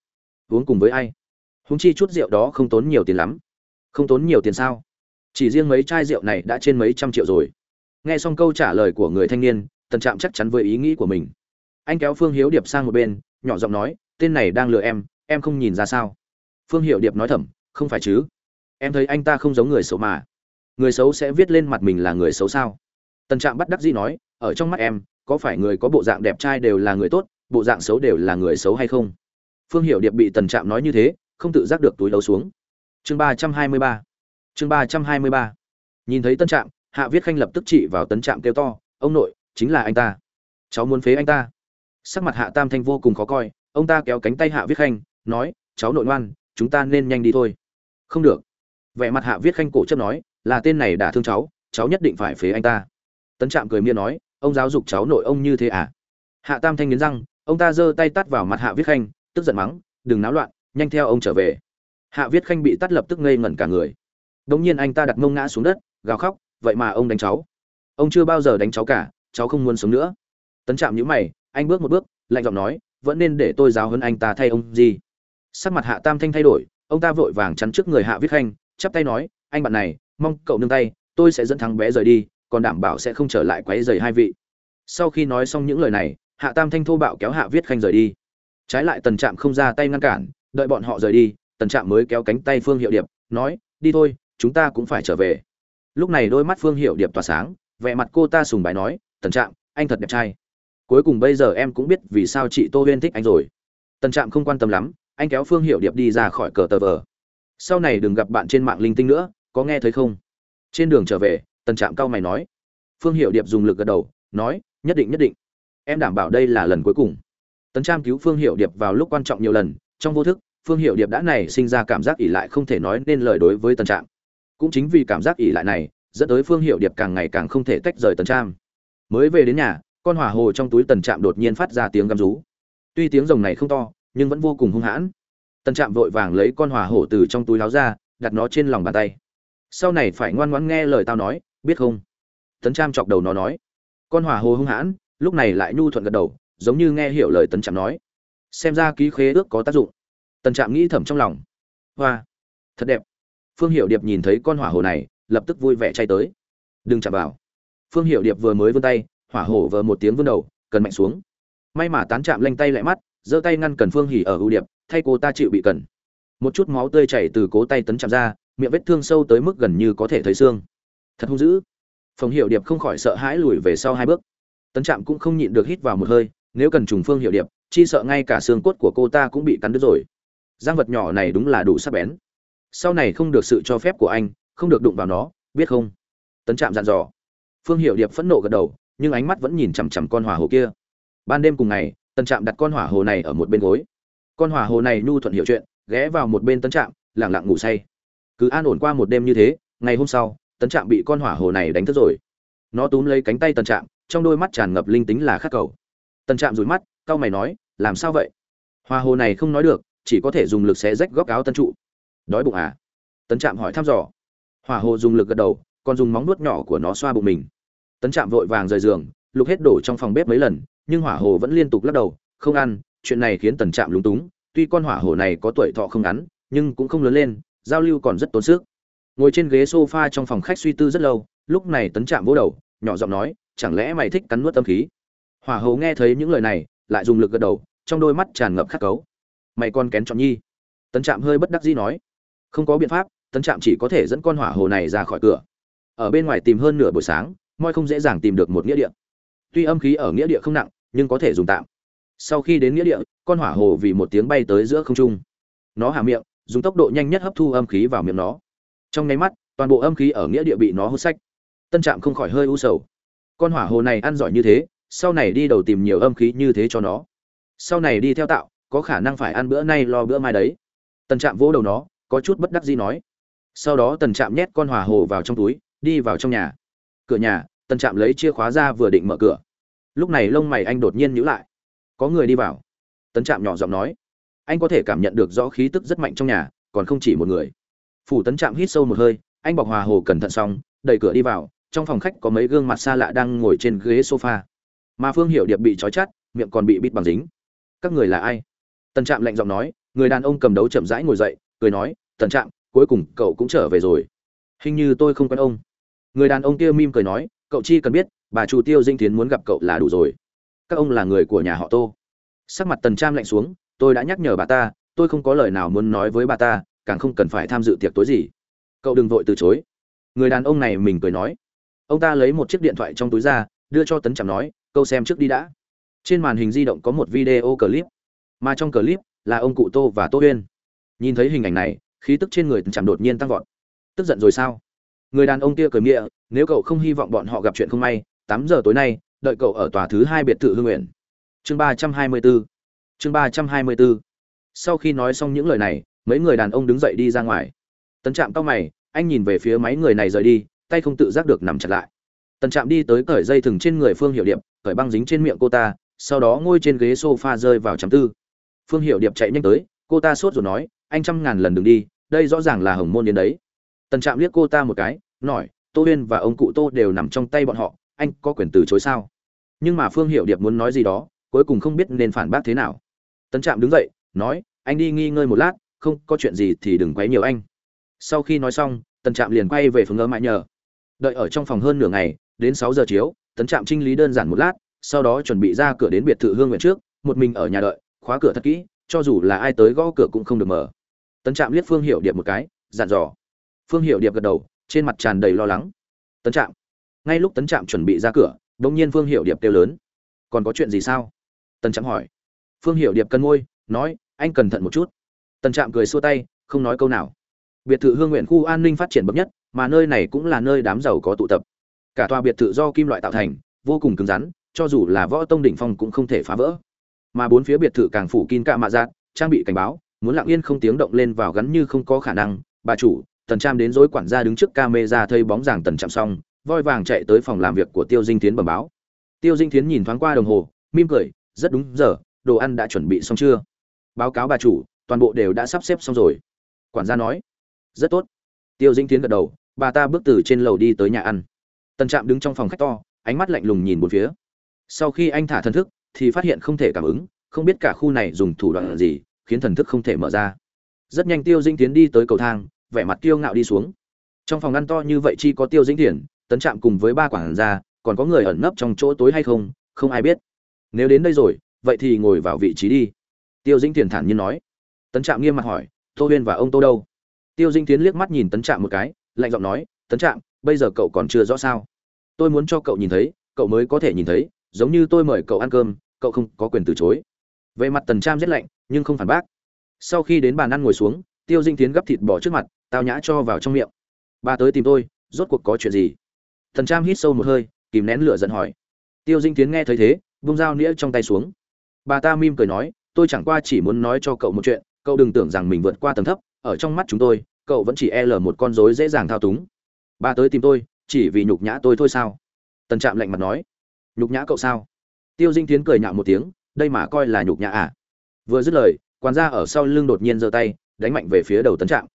uống cùng với ai. Húng chi chút rượu đó không tốn nhiều tiền lắm. Không tốn nhiều tiền sao? Chỉ riêng mấy chai rượu này đã trên mấy trăm triệu rồi. Nghe xong câu trả lời của người thanh niên tần trạm chắc chắn với ý nghĩ của mình. Anh kéo phương hiếu điệp sang một bên, nhỏ giọng nói, tên này đang lừa em em không nhìn ra sao? Phương hiệu điệp nói thầm, không phải chứ. Em thấy anh ta không giống người xấu mà. Người xấu sẽ viết lên mặt mình là người xấu sao? Tần trạm bắt đắc dĩ nói, ở trong mắt em, có phải người có bộ dạng đẹp trai đều là người tốt, bộ dạng xấu đều là người xấu hay không? Phương Hiểu điệp bị tần trạm nói như thế, không tự giác được túi đấu xuống. Chương ba trăm hai mươi ba. Chương ba trăm hai mươi ba. Nhìn thấy tân trạm, hạ viết khanh lập tức trị vào tấn trạm kêu to, ông nội, chính là anh ta. Cháu muốn phế anh ta. Sắc mặt hạ tam thanh vô cùng khó coi, ông ta kéo cánh tay hạ viết khanh, nói, cháu nội ngoan, chúng ta nên nhanh đi thôi. Không được. Vẻ mặt hạ viết khanh cổ chấp nói, là tên này đã thương cháu cháu nhất định phải phế anh ta tấn trạm cười miên nói, ông giáo dục cháu nội ông như thế à? Hạ tam thanh nghiến răng, ông ta giơ tay tắt vào mặt hạ viết khanh, tức giận mắng, đừng náo loạn, nhanh theo ông trở về. Hạ viết khanh bị tắt lập tức ngây ngẩn cả người. Đống nhiên anh ta đặt mông ngã xuống đất, gào khóc, vậy mà ông đánh cháu. Ông chưa bao giờ đánh cháu cả, cháu không muốn sống nữa. Tấn trạm nhíu mày, anh bước một bước, lạnh giọng nói, vẫn nên để tôi giáo hơn anh ta thay ông gì? Sắc mặt hạ tam thanh thay đổi, ông ta vội vàng chắn trước người hạ viết khanh, chắp tay nói, anh bạn này, mong cậu nương tay, tôi sẽ dẫn thằng bé rời đi còn đảm bảo sẽ không trở lại quấy rầy hai vị. Sau khi nói xong những lời này, hạ tam thanh thô bạo kéo hạ viết khanh rời đi. Trái lại tần trạm không ra tay ngăn cản, đợi bọn họ rời đi, tần trạm mới kéo cánh tay phương hiệu điệp, nói, đi thôi, chúng ta cũng phải trở về. Lúc này đôi mắt phương hiệu điệp tỏa sáng, vẻ mặt cô ta sùng bái nói, tần trạm, anh thật đẹp trai. Cuối cùng bây giờ em cũng biết vì sao chị tô huyên thích anh rồi. Tần trạm không quan tâm lắm, anh kéo phương hiệu điệp đi ra khỏi cờ tờ vở. sau này đừng gặp bạn trên mạng linh tinh nữa, có nghe thấy không? Trên đường trở về tần trạm cao mày nói. Phương hiệu điệp dùng lực gật đầu, nói, nhất định nhất định. Em đảm bảo đây là lần cuối cùng. Tần trạm cứu phương hiệu điệp vào lúc quan trọng nhiều lần, trong vô thức, phương hiệu điệp đã này sinh ra cảm giác ỉ lại không thể nói nên lời đối với tần trạm. Cũng chính vì cảm giác ỉ lại này, dẫn tới phương hiệu điệp càng ngày càng không thể tách rời tần trạm. Mới về đến nhà, con hỏa hồ trong túi tần trạm đột nhiên phát ra tiếng gầm rú. Tuy tiếng rồng này không to, nhưng vẫn vô cùng hung hãn. Tần trạm vội vàng lấy con hỏa hổ từ trong túi láo ra, đặt nó trên lòng bàn tay. Sau này phải ngoan ngoãn nghe lời tao nói biết không? Tấn trạm chọc đầu nó nói. Con hỏa hồ hung hãn, lúc này lại nhu thuận gật đầu, giống như nghe hiểu lời tấn trạm nói. Xem ra ký khế ước có tác dụng. Tần trạm nghĩ thầm trong lòng. Hoa, thật đẹp. Phương hiệu điệp nhìn thấy con hỏa hồ này, lập tức vui vẻ chay tới. Đừng chạm vào. Phương hiệu điệp vừa mới vươn tay, hỏa hổ vờ một tiếng vươn đầu, cần mạnh xuống. May mà tán chạm lanh tay lại mắt, giơ tay ngăn cần phương hỉ ở ưu điệp, thay cô ta chịu bị cần. Một chút máu tươi chảy từ cố tay tấn chạm ra, miệng vết thương sâu tới mức gần như có thể thấy xương thật hung dữ. Phòng hiệu điệp không khỏi sợ hãi lùi về sau hai bước. Tấn Trạm cũng không nhịn được hít vào một hơi, nếu cần trùng phương hiệu điệp, chi sợ ngay cả xương cốt của cô ta cũng bị cắn đứt rồi. Giang vật nhỏ này đúng là đủ sắc bén. Sau này không được sự cho phép của anh, không được đụng vào nó, biết không? Tấn trạm dặn dò. Phương hiệu điệp phẫn nộ gật đầu, nhưng ánh mắt vẫn nhìn chằm chằm con hỏa hồ kia. Ban đêm cùng ngày tân trạm đặt con hỏa hồ này ở một bên gối. Con hỏa hồ này nhu thuận hiểu chuyện, ghé vào một bên tân trạm lẳng lặng ngủ say. Cứ an ổn qua một đêm như thế, ngày hôm sau Tấn trạm bị con hỏa hồ này đánh thức rồi. Nó túm lấy cánh tay tần trạm, trong đôi mắt tràn ngập linh tính là khắc cầu. Tần trạm rủi mắt, cau mày nói, làm sao vậy? Hỏa hồ này không nói được, chỉ có thể dùng lực xé rách góc áo tân trụ. Đói bụng à? Tấn trạm hỏi thăm dò. Hỏa hồ dùng lực gật đầu, còn dùng móng nuốt nhỏ của nó xoa bụng mình. Tấn trạm vội vàng rời giường, lục hết đổ trong phòng bếp mấy lần, nhưng hỏa hồ vẫn liên tục lắc đầu, không ăn, chuyện này khiến tần trạm lúng túng, tuy con hỏa hồ này có tuổi thọ không ngắn, nhưng cũng không lớn lên, giao lưu còn rất tốn sức ngồi trên ghế sofa trong phòng khách suy tư rất lâu, lúc này tấn trạm vỗ đầu, nhỏ giọng nói, chẳng lẽ mày thích cắn nuốt tâm khí? Hỏa hầu nghe thấy những lời này, lại dùng lực gật đầu, trong đôi mắt tràn ngập khắc cấu. Mày con kén chọn nhi? Tấn trạm hơi bất đắc dĩ nói. Không có biện pháp, tấn trạm chỉ có thể dẫn con hỏa hồ này ra khỏi cửa. Ở bên ngoài tìm hơn nửa buổi sáng, moi không dễ dàng tìm được một nghĩa địa. Tuy âm khí ở nghĩa địa không nặng, nhưng có thể dùng tạm. Sau khi đến nghĩa địa, con hỏa hồ vì một tiếng bay tới giữa không trung. Nó hạ miệng, dùng tốc độ nhanh nhất hấp thu âm khí vào miệng nó trong nháy mắt, toàn bộ âm khí ở nghĩa địa bị nó hút sách tân trạm không khỏi hơi u sầu. Con hỏa hồ này ăn giỏi như thế, sau này đi đầu tìm nhiều âm khí như thế cho nó. Sau này đi theo tạo, có khả năng phải ăn bữa nay lo bữa mai đấy. Tân trạm vỗ đầu nó, có chút bất đắc dĩ nói. Sau đó tần trạm nhét con hỏa hồ vào trong túi, đi vào trong nhà. Cửa nhà tần trạm lấy chìa khóa ra vừa định mở cửa. Lúc này lông mày anh đột nhiên nhíu lại. Có người đi vào. Tần trạm nhỏ giọng nói. Anh có thể cảm nhận được rõ khí tức rất mạnh trong nhà, còn không chỉ một người phủ tấn trạm hít sâu một hơi, anh bọc hòa hồ cẩn thận xong, đẩy cửa đi vào, trong phòng khách có mấy gương mặt xa lạ đang ngồi trên ghế sofa. Mà phương hiệu điệp bị trói chắt miệng còn bị bít bằng dính. Các người là ai? Tần trạm lạnh giọng nói, người đàn ông cầm đấu chậm rãi ngồi dậy, cười nói, tần trạm, cuối cùng cậu cũng trở về rồi. Hình như tôi không quen ông. Người đàn ông kia mim cười nói, cậu chi cần biết, bà chủ tiêu dinh tiến muốn gặp cậu là đủ rồi. Các ông là người của nhà họ tô. Sắc mặt tần trạm lạnh xuống, tôi đã nhắc nhở bà ta, tôi không có lời nào muốn nói với bà ta càng không cần phải tham dự tiệc tối gì. Cậu đừng vội từ chối. Người đàn ông này mình cười nói. Ông ta lấy một chiếc điện thoại trong túi ra, đưa cho tấn trạm nói câu xem trước đi đã. Trên màn hình di động có một video clip, mà trong clip là ông cụ tô và tô huyên. Nhìn thấy hình ảnh này, khí tức trên người tấn trạm đột nhiên tăng vọt. Tức giận rồi sao? Người đàn ông kia cười mịa nếu cậu không hy vọng bọn họ gặp chuyện không may, tám giờ tối nay, đợi cậu ở tòa thứ hai biệt thự hương nguyện chương ba trăm hai mươi bốn chương ba trăm hai mươi bốn sau khi nói xong những lời này mấy người đàn ông đứng dậy đi ra ngoài. Tần trạm cao mày, anh nhìn về phía mấy người này rời đi, tay không tự giác được nằm chặt lại. Tần trạm đi tới cởi dây thừng trên người phương hiệu điệp, cởi băng dính trên miệng cô ta, sau đó ngồi trên ghế sofa rơi vào chấm tư. Phương hiệu điệp chạy nhanh tới, cô ta sốt rồi nói, anh trăm ngàn lần đừng đi, đây rõ ràng là hồng môn đến đấy. Tần trạm liếc cô ta một cái, nói, tô huyên và ông cụ tô đều nằm trong tay bọn họ, anh có quyền từ chối sao? Nhưng mà phương hiệu điệp muốn nói gì đó, cuối cùng không biết nên phản bác thế nào. Tần trạm đứng dậy, nói, anh đi nghi ngơi một lát không có chuyện gì thì đừng quấy nhiều anh. Sau khi nói xong, tần trạm liền quay về phường ngơ mãi nhờ. Đợi ở trong phòng hơn nửa ngày, đến sáu giờ chiếu, tấn trạm trinh lý đơn giản một lát, sau đó chuẩn bị ra cửa đến biệt thự hương nguyện trước, một mình ở nhà đợi, khóa cửa thật kỹ, cho dù là ai tới gõ cửa cũng không được mở. Tấn trạm liếc phương hiệu điệp một cái, dặn dò. Phương hiệu điệp gật đầu, trên mặt tràn đầy lo lắng. Tấn trạm. Ngay lúc tấn trạm chuẩn bị ra cửa đ ỗ n g nhiên phương hiệu điệp kêu lớn. Còn có chuyện gì sao? Tấn trạm hỏi. Phương hiệu điệp cân môi, nói, anh cẩn thận một chút tần trạm cười xua tay, không nói câu nào. Biệt thự hương nguyện khu an ninh phát triển bậc nhất, mà nơi này cũng là nơi đám giàu có tụ tập. Cả tòa biệt thự do kim loại tạo thành, vô cùng cứng rắn, cho dù là võ tông đỉnh phong cũng không thể phá vỡ. Mà bốn phía biệt thự càng phủ kín cả mạ giác trang bị cảnh báo, muốn lặng yên không tiếng động lên vào gắn như không có khả năng. Bà chủ, tần trạm đến dối quản gia đứng trước ca mê ra thấy bóng dáng tần trạm xong voi vàng chạy tới phòng làm việc của tiêu dinh tiến bẩm báo. Tiêu dinh tiến nhìn thoáng qua đồng hồ, mỉm cười, rất đúng giờ, đồ ăn đã chuẩn bị xong chưa? Báo cáo bà chủ toàn bộ đều đã sắp xếp xong rồi. Quản gia nói, rất tốt. Tiêu dĩnh tiến gật đầu, bà ta bước từ trên lầu đi tới nhà ăn. Tần trạm đứng trong phòng khách to, ánh mắt lạnh lùng nhìn một phía. Sau khi anh thả thần thức, thì phát hiện không thể cảm ứng, không biết cả khu này dùng thủ đoạn gì, khiến thần thức không thể mở ra. Rất nhanh tiêu dĩnh tiến đi tới cầu thang, vẻ mặt tiêu ngạo đi xuống. Trong phòng ăn to như vậy chi có tiêu dĩnh tiến tấn trạm cùng với ba quản gia, còn có người ẩn nấp trong chỗ tối hay không không ai biết. Nếu đến đây rồi, vậy thì ngồi vào vị trí đi. Tiêu dĩnh Thiển thản nhiên nói tấn trạm nghiêm mặt hỏi, tô huyên và ông tô đâu? Tiêu dinh tiến liếc mắt nhìn tấn trạm một cái, lạnh giọng nói, tấn trạm, bây giờ cậu còn chưa rõ sao? Tôi muốn cho cậu nhìn thấy, cậu mới có thể nhìn thấy, giống như tôi mời cậu ăn cơm, cậu không có quyền từ chối. Về mặt tần trạm rất lạnh, nhưng không phản bác. Sau khi đến bàn ăn ngồi xuống, tiêu dinh tiến gấp thịt bỏ trước mặt, tao nhã cho vào trong miệng. Bà tới tìm tôi, rốt cuộc có chuyện gì? Tần trạm hít sâu một hơi, kìm nén lửa giận hỏi. Tiêu dinh tiến nghe thấy thế, vung dao nĩa trong tay xuống. Bà ta mim cười nói, tôi chẳng qua chỉ muốn nói cho cậu một chuyện cậu đừng tưởng rằng mình vượt qua tầng thấp, ở trong mắt chúng tôi, cậu vẫn chỉ e lờ một con rối dễ dàng thao túng. Ba tới tìm tôi, chỉ vì nhục nhã tôi thôi sao? Tần trạm lạnh mặt nói. Nhục nhã cậu sao? Tiêu dinh tiến cười nhạo một tiếng, đây mà coi là nhục nhã à? Vừa dứt lời quan gia ở sau lưng đột nhiên giơ tay, đánh mạnh về phía đầu tần trạm.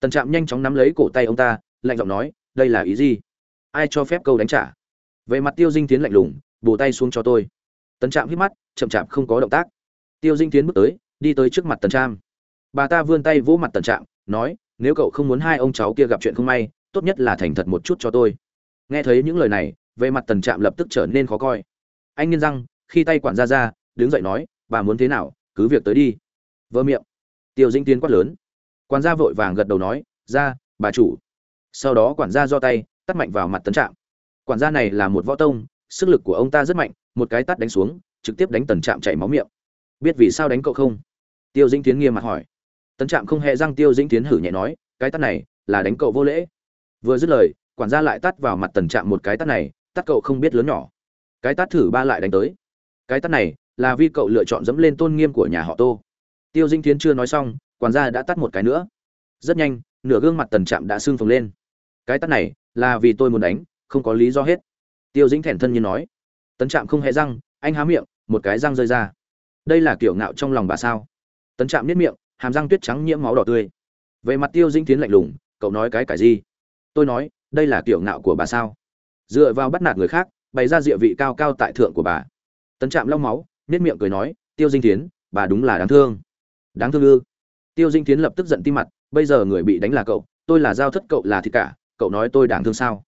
Tần trạm nhanh chóng nắm lấy cổ tay ông ta, lạnh giọng nói, đây là ý gì? Ai cho phép câu đánh trả? Về mặt tiêu dinh tiến lạnh lùng, bù tay xuống cho tôi. Tần trạm hít mắt, chậm chạp không có động tác. Tiêu dinh tiến bước tới, đi tới trước mặt tần trạm bà ta vươn tay vỗ mặt tần trạm nói, nếu cậu không muốn hai ông cháu kia gặp chuyện không may, tốt nhất là thành thật một chút cho tôi. Nghe thấy những lời này về mặt tần trạm lập tức trở nên khó coi. Anh nghiên răng, khi tay quản gia ra, đứng dậy nói, bà muốn thế nào, cứ việc tới đi. Vơ miệng. Tiêu dĩnh tiến quát lớn. Quản gia vội vàng gật đầu nói, ra, bà chủ. Sau đó quản gia do tay, tắt mạnh vào mặt tấn trạm quản gia này là một võ tông, sức lực của ông ta rất mạnh, một cái tắt đánh xuống, trực tiếp đánh tần trạm chảy máu miệng. Biết vì sao đánh cậu không? Tiêu dĩnh tiến nghiêm mặt hỏi tấn trạm không hề răng tiêu dĩnh tiến hử nhẹ nói, cái tắt này là đánh cậu vô lễ. Vừa dứt lời, quản gia lại tắt vào mặt tần trạm một cái tắt này tắt cậu không biết lớn nhỏ. Cái tắt thử ba lại đánh tới. Cái tắt này là vì cậu lựa chọn dẫm lên tôn nghiêm của nhà họ tô. Tiêu dinh tiến chưa nói xong, quản gia đã tắt một cái nữa. Rất nhanh, nửa gương mặt tần trạm đã sưng phồng lên. Cái tắt này là vì tôi muốn đánh, không có lý do hết. Tiêu dĩnh thẹn thân như nói. Tấn trạm không hề răng, anh há miệng, một cái răng rơi ra. Đây là kiểu ngạo trong lòng bà sao? Tấn trạm niết miệng hàm răng tuyết trắng nhiễm máu đỏ tươi. Về mặt tiêu Dinh tiến lạnh lùng, cậu nói cái cải gì? Tôi nói, đây là kiểu ngạo của bà sao? Dựa vào bắt nạt người khác, bày ra địa vị cao cao tại thượng của bà. Tấn trạm lau máu nết miệng cười nói, tiêu dinh tiến bà đúng là đáng thương. Đáng thương ư? Tiêu dinh tiến lập tức giận tim mặt, bây giờ người bị đánh là cậu, tôi là giao thất cậu là thịt cả, cậu nói tôi đáng thương sao?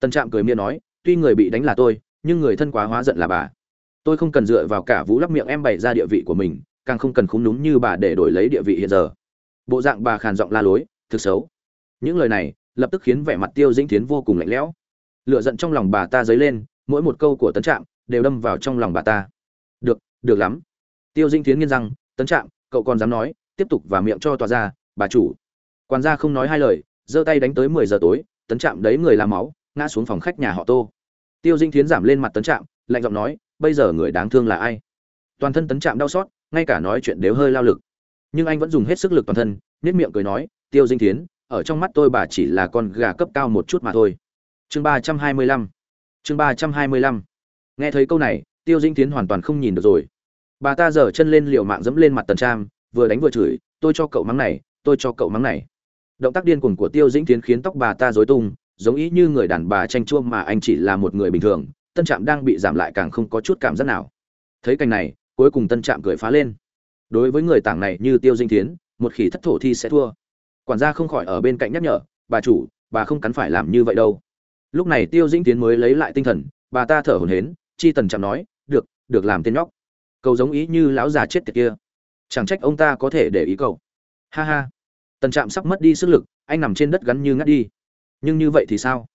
Tần trạm cười miệng nói, tuy người bị đánh là tôi, nhưng người thân quá hóa giận là bà. Tôi không cần dựa vào cả vũ lắp miệng em bày ra địa vị của mình càng không cần khúm núm như bà để đổi lấy địa vị hiện giờ. Bộ dạng bà khàn giọng la lối, thực xấu. Những lời này, lập tức khiến vẻ mặt tiêu dĩnh tiến vô cùng lạnh lẽo. Lựa giận trong lòng bà ta dấy lên, mỗi một câu của tấn trạm đều đâm vào trong lòng bà ta. Được được lắm. Tiêu dĩnh tiến nghiên rằng tấn trạm, cậu còn dám nói, tiếp tục và miệng cho tòa ra, bà chủ. Quan gia không nói hai lời, giơ tay đánh tới mười giờ tối, tấn trạm đấy người làm máu, ngã xuống phòng khách nhà họ tô. Tiêu dĩnh tiến giảm lên mặt tấn trạm, lạnh giọng nói, bây giờ người đáng thương là ai? Toàn thân tấn trạm đau xót ngay cả nói chuyện đều hơi lao lực. Nhưng anh vẫn dùng hết sức lực toàn thân nhất miệng cười nói, tiêu dinh tiến ở trong mắt tôi bà chỉ là con gà cấp cao một chút mà thôi. Chương ba trăm hai mươi lăm. Chương ba trăm hai mươi lăm. Nghe thấy câu này, tiêu dinh tiến hoàn toàn không nhìn được rồi. Bà ta giở chân lên liều mạng dẫm lên mặt tần trang, vừa đánh vừa chửi, tôi cho cậu mắng này, tôi cho cậu mắng này. Động tác điên cuồng của tiêu dĩnh tiến khiến tóc bà ta rối tung, giống ý như người đàn bà tranh chua mà anh chỉ là một người bình thường, tân trạm đang bị giảm lại càng không có chút cảm giác nào. Thấy cảnh này cuối cùng tân trạm cười phá lên. Đối với người tảng này như tiêu dinh tiến một khỉ thất thổ thi sẽ thua. Quản gia không khỏi ở bên cạnh nhắc nhở, bà chủ, bà không cắn phải làm như vậy đâu. Lúc này tiêu dĩnh tiến mới lấy lại tinh thần, bà ta thở hổn hến chi tần Trạm nói, được được làm tên nhóc. Cầu giống ý như lão già chết tiệt kia. Chẳng trách ông ta có thể để ý cậu. Ha ha. Tần trạm sắp mất đi sức lực, anh nằm trên đất gắn như ngắt đi. Nhưng như vậy thì sao?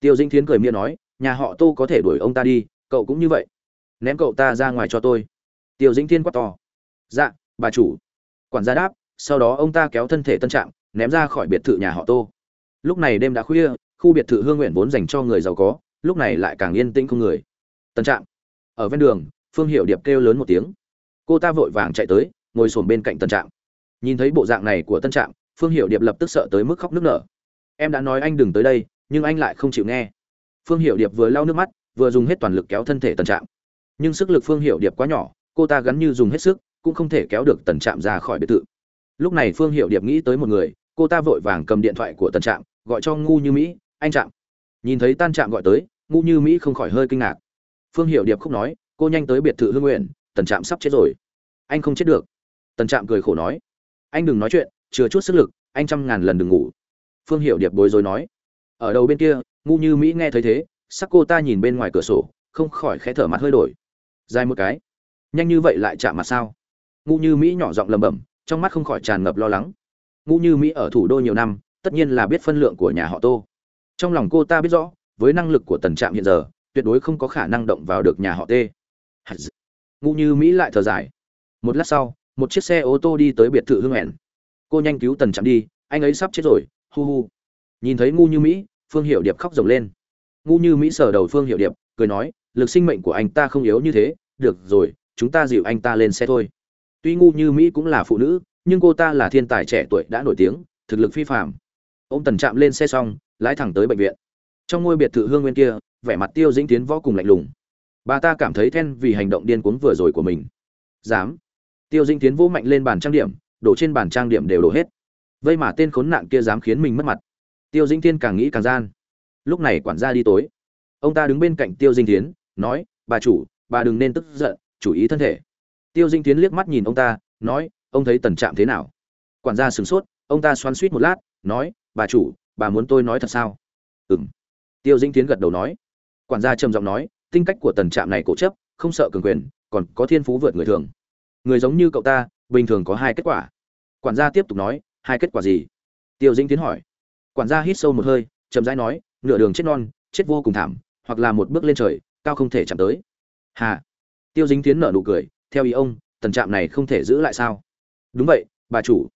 Tiêu dĩnh tiến cười miệng nói, nhà họ tô có thể đuổi ông ta đi, cậu cũng như vậy. Ném cậu ta ra ngoài cho tôi tiêu dĩnh thiên quát to. Dạ bà chủ. Quản gia đáp sau đó ông ta kéo thân thể tân Trạng ném ra khỏi biệt thự nhà họ tô. Lúc này đêm đã khuya khu biệt thự hương nguyện vốn dành cho người giàu có lúc này lại càng yên tĩnh không người. Tân Trạng. ở ven đường phương hiệu điệp kêu lớn một tiếng. Cô ta vội vàng chạy tới ngồi sồn bên cạnh tân Trạng. nhìn thấy bộ dạng này của tân Trạng, phương hiệu điệp lập tức sợ tới mức khóc nức nở. Em đã nói anh đừng tới đây nhưng anh lại không chịu nghe. Phương hiệu điệp vừa lau nước mắt vừa dùng hết toàn lực kéo thân thể tân Trạng. nhưng sức lực phương hiệu điệp quá nhỏ cô ta gắn như dùng hết sức, cũng không thể kéo được tần trạm ra khỏi biệt thự. Lúc này phương hiệu điệp nghĩ tới một người, cô ta vội vàng cầm điện thoại của tần trạm, gọi cho ngu như mỹ, anh trạm. Nhìn thấy tan trạm gọi tới, ngu như mỹ không khỏi hơi kinh ngạc. Phương hiệu điệp không nói, cô nhanh tới biệt thự hương nguyện tần trạm sắp chết rồi. Anh không chết được. Tần trạm cười khổ nói, anh đừng nói chuyện chừa chút sức lực, anh trăm ngàn lần đừng ngủ. Phương hiệu điệp bối rối nói, ở đầu bên kia, ngu như mỹ nghe thấy thế, sắc cô ta nhìn bên ngoài cửa sổ, không khỏi khẽ thở mặt hơi đổi. Dài một cái nhanh như vậy lại chạm mặt sao? Ngu như mỹ nhỏ giọng lầm bầm, trong mắt không khỏi tràn ngập lo lắng. Ngu như mỹ ở thủ đô nhiều năm tất nhiên là biết phân lượng của nhà họ tô. Trong lòng cô ta biết rõ với năng lực của tần trạm hiện giờ tuyệt đối không có khả năng động vào được nhà họ Tê. ngu như mỹ lại thở dài. Một lát sau một chiếc xe ô tô đi tới biệt thự hương hẹn. Cô nhanh cứu tần trạm đi anh ấy sắp chết rồi hu hu. Nhìn thấy ngu như mỹ phương hiệu điệp khóc rồng lên. Ngu như mỹ sờ đầu phương hiệu điệp cười nói lực sinh mệnh của anh ta không yếu như thế được rồi chúng ta dịu anh ta lên xe thôi. Tuy ngu như mỹ cũng là phụ nữ, nhưng cô ta là thiên tài trẻ tuổi đã nổi tiếng, thực lực phi phạm ông tần chạm lên xe xong, lái thẳng tới bệnh viện. Trong ngôi biệt thự hương nguyên kia, vẻ mặt tiêu dĩnh tiến võ cùng lạnh lùng. Bà ta cảm thấy then vì hành động điên cuống vừa rồi của mình. Dám. Tiêu dĩnh tiến vỗ mạnh lên bàn trang điểm, đổ trên bàn trang điểm đều đổ hết. Vây mà tên khốn nạn kia dám khiến mình mất mặt. Tiêu dĩnh tiên càng nghĩ càng gian. Lúc này quản gia đi tối. Ông ta đứng bên cạnh tiêu dinh tiến, nói, bà chủ, bà đừng nên tức giận chú ý thân thể. Tiêu dinh tiến liếc mắt nhìn ông ta, nói, ông thấy tần trạm thế nào? Quản gia sửng sốt, ông ta xoắn suýt một lát, nói, bà chủ, bà muốn tôi nói thật sao? Ừ m tiêu dinh tiến gật đầu nói. Quản gia trầm giọng nói tinh cách của tần trạm này cổ chấp, không sợ cường quyền, còn có thiên phú vượt người thường. Người giống như cậu ta, bình thường có hai kết quả. Quản gia tiếp tục nói, hai kết quả gì? Tiêu Dinh tiến hỏi. Quản gia hít sâu một hơi, chậm rãi nói, nửa đường chết non, chết vô cùng thảm, hoặc là một bước lên trời, cao không thể chạm tới. Hà tiêu dính tiến nở nụ cười, theo ý ông, tần trạm này không thể giữ lại sao? Đúng vậy, bà chủ.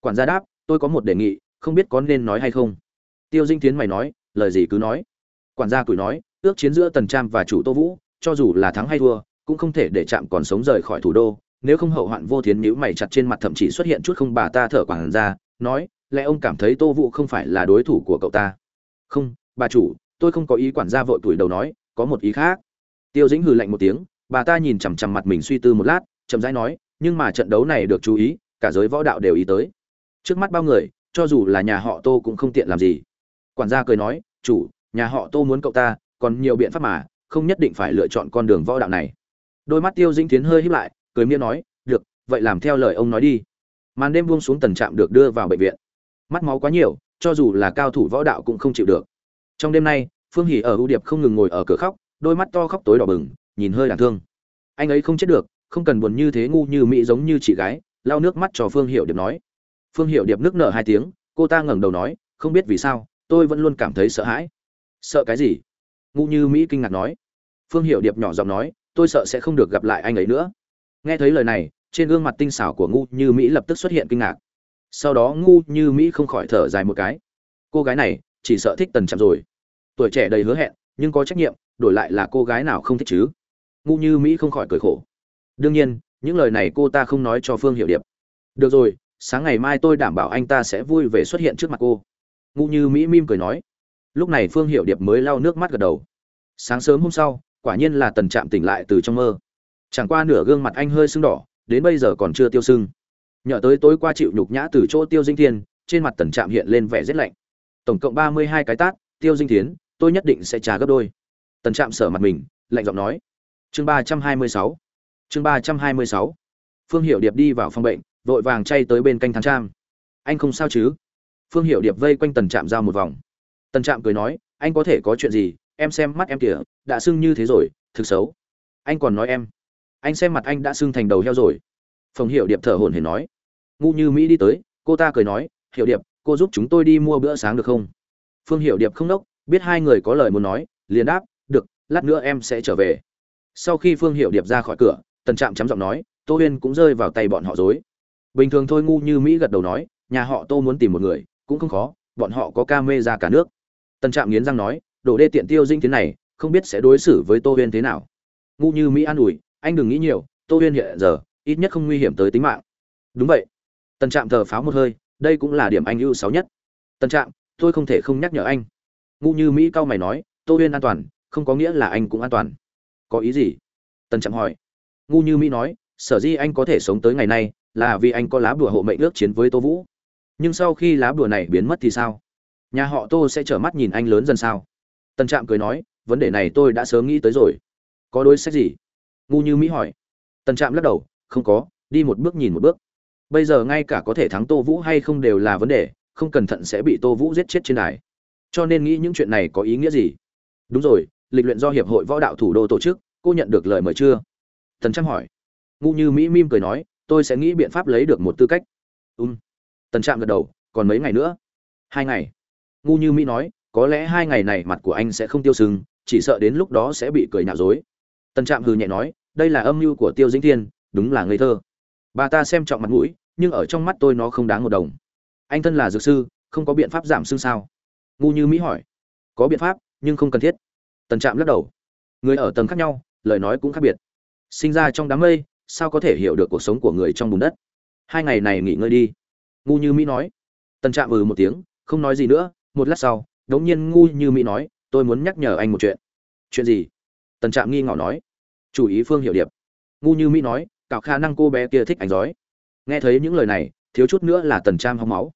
Quản gia đáp, tôi có một đề nghị, không biết có nên nói hay không. Tiêu dinh tiến mày nói, lời gì cứ nói. Quản gia cười nói, ước chiến giữa tần trạm và chủ tô vũ, cho dù là thắng hay thua, cũng không thể để trạm còn sống rời khỏi thủ đô. Nếu không hậu hoạn vô thiến nếu mày chặt trên mặt thậm chí xuất hiện chút không bà ta thở quản gia nói, lẽ ông cảm thấy tô vũ không phải là đối thủ của cậu ta? Không, bà chủ, tôi không có ý quản gia vội tuổi đầu nói, có một ý khác. Tiêu dĩnh hừ lạnh một tiếng bà ta nhìn chằm chằm mặt mình suy tư một lát, chậm rãi nói, nhưng mà trận đấu này được chú ý, cả giới võ đạo đều ý tới. Trước mắt bao người, cho dù là nhà họ tô cũng không tiện làm gì. Quản gia cười nói, chủ, nhà họ tô muốn cậu ta, còn nhiều biện pháp mà, không nhất định phải lựa chọn con đường võ đạo này. Đôi mắt tiêu dĩnh tiến hơi híp lại, cười miệng nói, được, vậy làm theo lời ông nói đi. Màn đêm buông xuống tần trạm được đưa vào bệnh viện. Mắt máu quá nhiều, cho dù là cao thủ võ đạo cũng không chịu được. Trong đêm nay, phương hỉ ở ưu điệp không ngừng ngồi ở cửa khóc, đôi mắt to khóc tối đỏ bừng nhìn hơi đáng thương. Anh ấy không chết được, không cần buồn như thế ngu như mỹ giống như chị gái, lau nước mắt cho phương hiệu điệp nói. Phương hiệu điệp nước nở hai tiếng, cô ta ngẩng đầu nói, không biết vì sao, tôi vẫn luôn cảm thấy sợ hãi. Sợ cái gì? Ngu như mỹ kinh ngạc nói. Phương hiệu điệp nhỏ giọng nói, tôi sợ sẽ không được gặp lại anh ấy nữa. Nghe thấy lời này, trên gương mặt tinh xảo của ngu như mỹ lập tức xuất hiện kinh ngạc. Sau đó ngu như mỹ không khỏi thở dài một cái. Cô gái này, chỉ sợ thích tần chạm rồi. Tuổi trẻ đầy hứa hẹn, nhưng có trách nhiệm, đổi lại là cô gái nào không thích chứ? Ngu như mỹ không khỏi cười khổ. Đương nhiên, những lời này cô ta không nói cho phương hiệu điệp. Được rồi, sáng ngày mai tôi đảm bảo anh ta sẽ vui về xuất hiện trước mặt cô. Ngu như mỹ mim cười nói. Lúc này phương hiệu điệp mới lau nước mắt gật đầu. Sáng sớm hôm sau, quả nhiên là tần trạm tỉnh lại từ trong mơ. Chẳng qua nửa gương mặt anh hơi sưng đỏ, đến bây giờ còn chưa tiêu sưng. Nhờ tới tối qua chịu nhục nhã từ chỗ tiêu dinh thiên, trên mặt tần trạm hiện lên vẻ rét lạnh. Tổng cộng ba mươi hai cái tát, tiêu dinh thiến, tôi nhất định sẽ trả gấp đôi. Tần trạm sở mặt mình, lạnh giọng nói chương ba trăm hai mươi sáu. Chương ba trăm hai mươi sáu. Phương hiệu điệp đi vào phòng bệnh, vội vàng chay tới bên canh thang trang anh không sao chứ? Phương hiệu điệp vây quanh tần trạm giao một vòng. Tần trạm cười nói, anh có thể có chuyện gì? Em xem mắt em kìa, đã sưng như thế rồi, thực xấu. Anh còn nói em, anh xem mặt anh đã sưng thành đầu heo rồi. Phòng hiệu điệp thở hổn hển nói, ngu như mỹ đi tới, cô ta cười nói hiệu điệp, cô giúp chúng tôi đi mua bữa sáng được không? Phương hiệu điệp không nốc, biết hai người có lời muốn nói, liền đáp, được, lát nữa em sẽ trở về sau khi phương hiệu điệp ra khỏi cửa, tần trạm chấm giọng nói, tô huyên cũng rơi vào tay bọn họ dối bình thường thôi ngu như mỹ gật đầu nói, nhà họ tô muốn tìm một người, cũng không khó, bọn họ có ca mê ra cả nước. Tần trạm nghiến răng nói, đổ đê tiện tiêu dinh thế này, không biết sẽ đối xử với tô huyên thế nào. Ngu như mỹ an ủi, anh đừng nghĩ nhiều, tô huyên hiện giờ, ít nhất không nguy hiểm tới tính mạng. Đúng vậy. Tần trạm thờ pháo một hơi, đây cũng là điểm anh ưu sáu nhất. Tần trạm, tôi không thể không nhắc nhở anh. Ngu như mỹ cao mày nói, tô huyên an toàn, không có nghĩa là anh cũng an toàn có ý gì? Tần trạm hỏi. Ngu như mỹ nói, sở di anh có thể sống tới ngày nay là vì anh có lá bùa hộ mệnh ước chiến với tô vũ. Nhưng sau khi lá bùa này biến mất thì sao? Nhà họ tô sẽ trở mắt nhìn anh lớn dần sao? Tần trạm cười nói, vấn đề này tôi đã sớm nghĩ tới rồi. Có đối sách gì? Ngu như mỹ hỏi. Tần trạm lắc đầu, không có, đi một bước nhìn một bước. Bây giờ ngay cả có thể thắng tô vũ hay không đều là vấn đề, không cẩn thận sẽ bị tô vũ giết chết trên đài. Cho nên nghĩ những chuyện này có ý nghĩa gì? Đúng rồi lịch luyện do hiệp hội võ đạo thủ đô tổ chức, cô nhận được lời mời chưa? Tần trạm hỏi. Ngu như mỹ mim cười nói, tôi sẽ nghĩ biện pháp lấy được một tư cách. Ùm tần trạm gật đầu, còn mấy ngày nữa? Hai ngày. Ngu như mỹ nói, có lẽ hai ngày này mặt của anh sẽ không tiêu sưng, chỉ sợ đến lúc đó sẽ bị cười nhạo dối. Tần trạm hừ nhẹ nói, đây là âm mưu của tiêu dĩnh thiên, đúng là ngây thơ. Bà ta xem trọng mặt mũi, nhưng ở trong mắt tôi nó không đáng một đồng. Anh thân là dược sư, không có biện pháp giảm xương sao? Ngu như mỹ hỏi. Có biện pháp, nhưng không cần thiết tần trạm lắc đầu. Người ở tầng khác nhau, lời nói cũng khác biệt. Sinh ra trong đám mây, sao có thể hiểu được cuộc sống của người trong bùn đất? Hai ngày này nghỉ ngơi đi. Ngu như mỹ nói. Tần trạm ừ một tiếng, không nói gì nữa, một lát sau, đống nhiên ngu như mỹ nói, tôi muốn nhắc nhở anh một chuyện. Chuyện gì? Tần trạm nghi ngỏ nói. Chủ ý phương hiểu điệp. Ngu như mỹ nói, cạo khả năng cô bé kia thích ảnh giói. Nghe thấy những lời này, thiếu chút nữa là tần trạm hóng máu.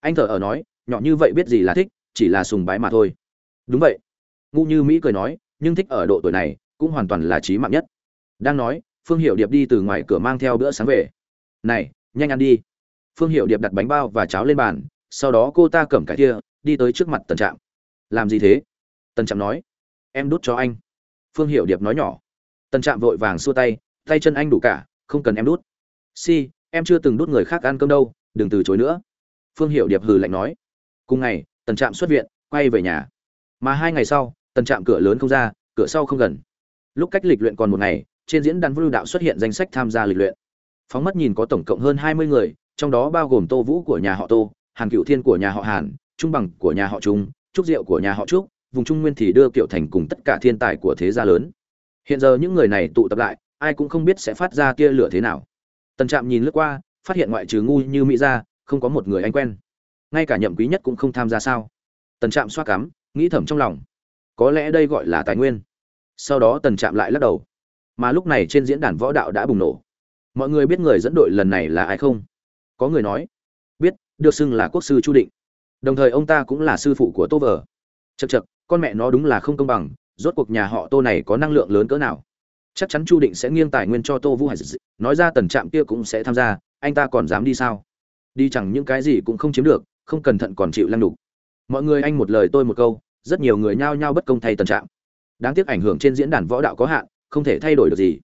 Anh thở ở nói, nhỏ như vậy biết gì là thích, chỉ là sùng bái mà thôi. Đúng vậy ngu như mỹ cười nói, nhưng thích ở độ tuổi này, cũng hoàn toàn là trí mạng nhất. Đang nói, phương hiệu điệp đi từ ngoài cửa mang theo bữa sáng về. Này, nhanh ăn đi. Phương hiệu điệp đặt bánh bao và cháo lên bàn, sau đó cô ta cầm cái kia, đi tới trước mặt tần trạm. Làm gì thế? Tần trạm nói. Em đút cho anh. Phương hiệu điệp nói nhỏ. Tần trạm vội vàng xua tay tay chân anh đủ cả, không cần em đút. Si, em chưa từng đút người khác ăn cơm đâu, đừng từ chối nữa. Phương hiệu điệp hừ lạnh nói. Cùng ngày, tần trạm xuất viện, quay về nhà. Mà hai ngày sau tần trạm cửa lớn không ra, cửa sau không gần. Lúc cách lịch luyện còn một ngày, trên diễn đàn vưu đạo xuất hiện danh sách tham gia lịch luyện. Phóng mắt nhìn có tổng cộng hơn hai mươi người, trong đó bao gồm tô vũ của nhà họ tô, hàn cựu thiên của nhà họ hàn, trung bằng của nhà họ trung, trúc diệu của nhà họ trúc, vùng trung nguyên thì đưa kiệu thành cùng tất cả thiên tài của thế gia lớn. Hiện giờ những người này tụ tập lại, ai cũng không biết sẽ phát ra tia lửa thế nào. Tần trạm nhìn lướt qua, phát hiện ngoại trừ ngu như mỹ ra không có một người anh quen. Ngay cả nhậm quý nhất cũng không tham gia sao? Tần trạm xoa cắm nghĩ thầm trong lòng có lẽ đây gọi là tài nguyên. Sau đó tần trạm lại lắc đầu. Mà lúc này trên diễn đàn võ đạo đã bùng nổ. Mọi người biết người dẫn đội lần này là ai không? Có người nói, biết, được xưng là quốc sư chu định. Đồng thời ông ta cũng là sư phụ của tô vờ. Chật chật con mẹ nó đúng là không công bằng, rốt cuộc nhà họ tô này có năng lượng lớn cỡ nào? Chắc chắn chu định sẽ nghiêng tài nguyên cho tô vũ hải nói ra tần trạm kia cũng sẽ tham gia, anh ta còn dám đi sao? Đi chẳng những cái gì cũng không chiếm được, không cẩn thận còn chịu lăn đục. Mọi người anh một lời tôi một câu rất nhiều người nhao nhao bất công thay tần trạm. Đáng tiếc ảnh hưởng trên diễn đàn võ đạo có hạn, không thể thay đổi được gì.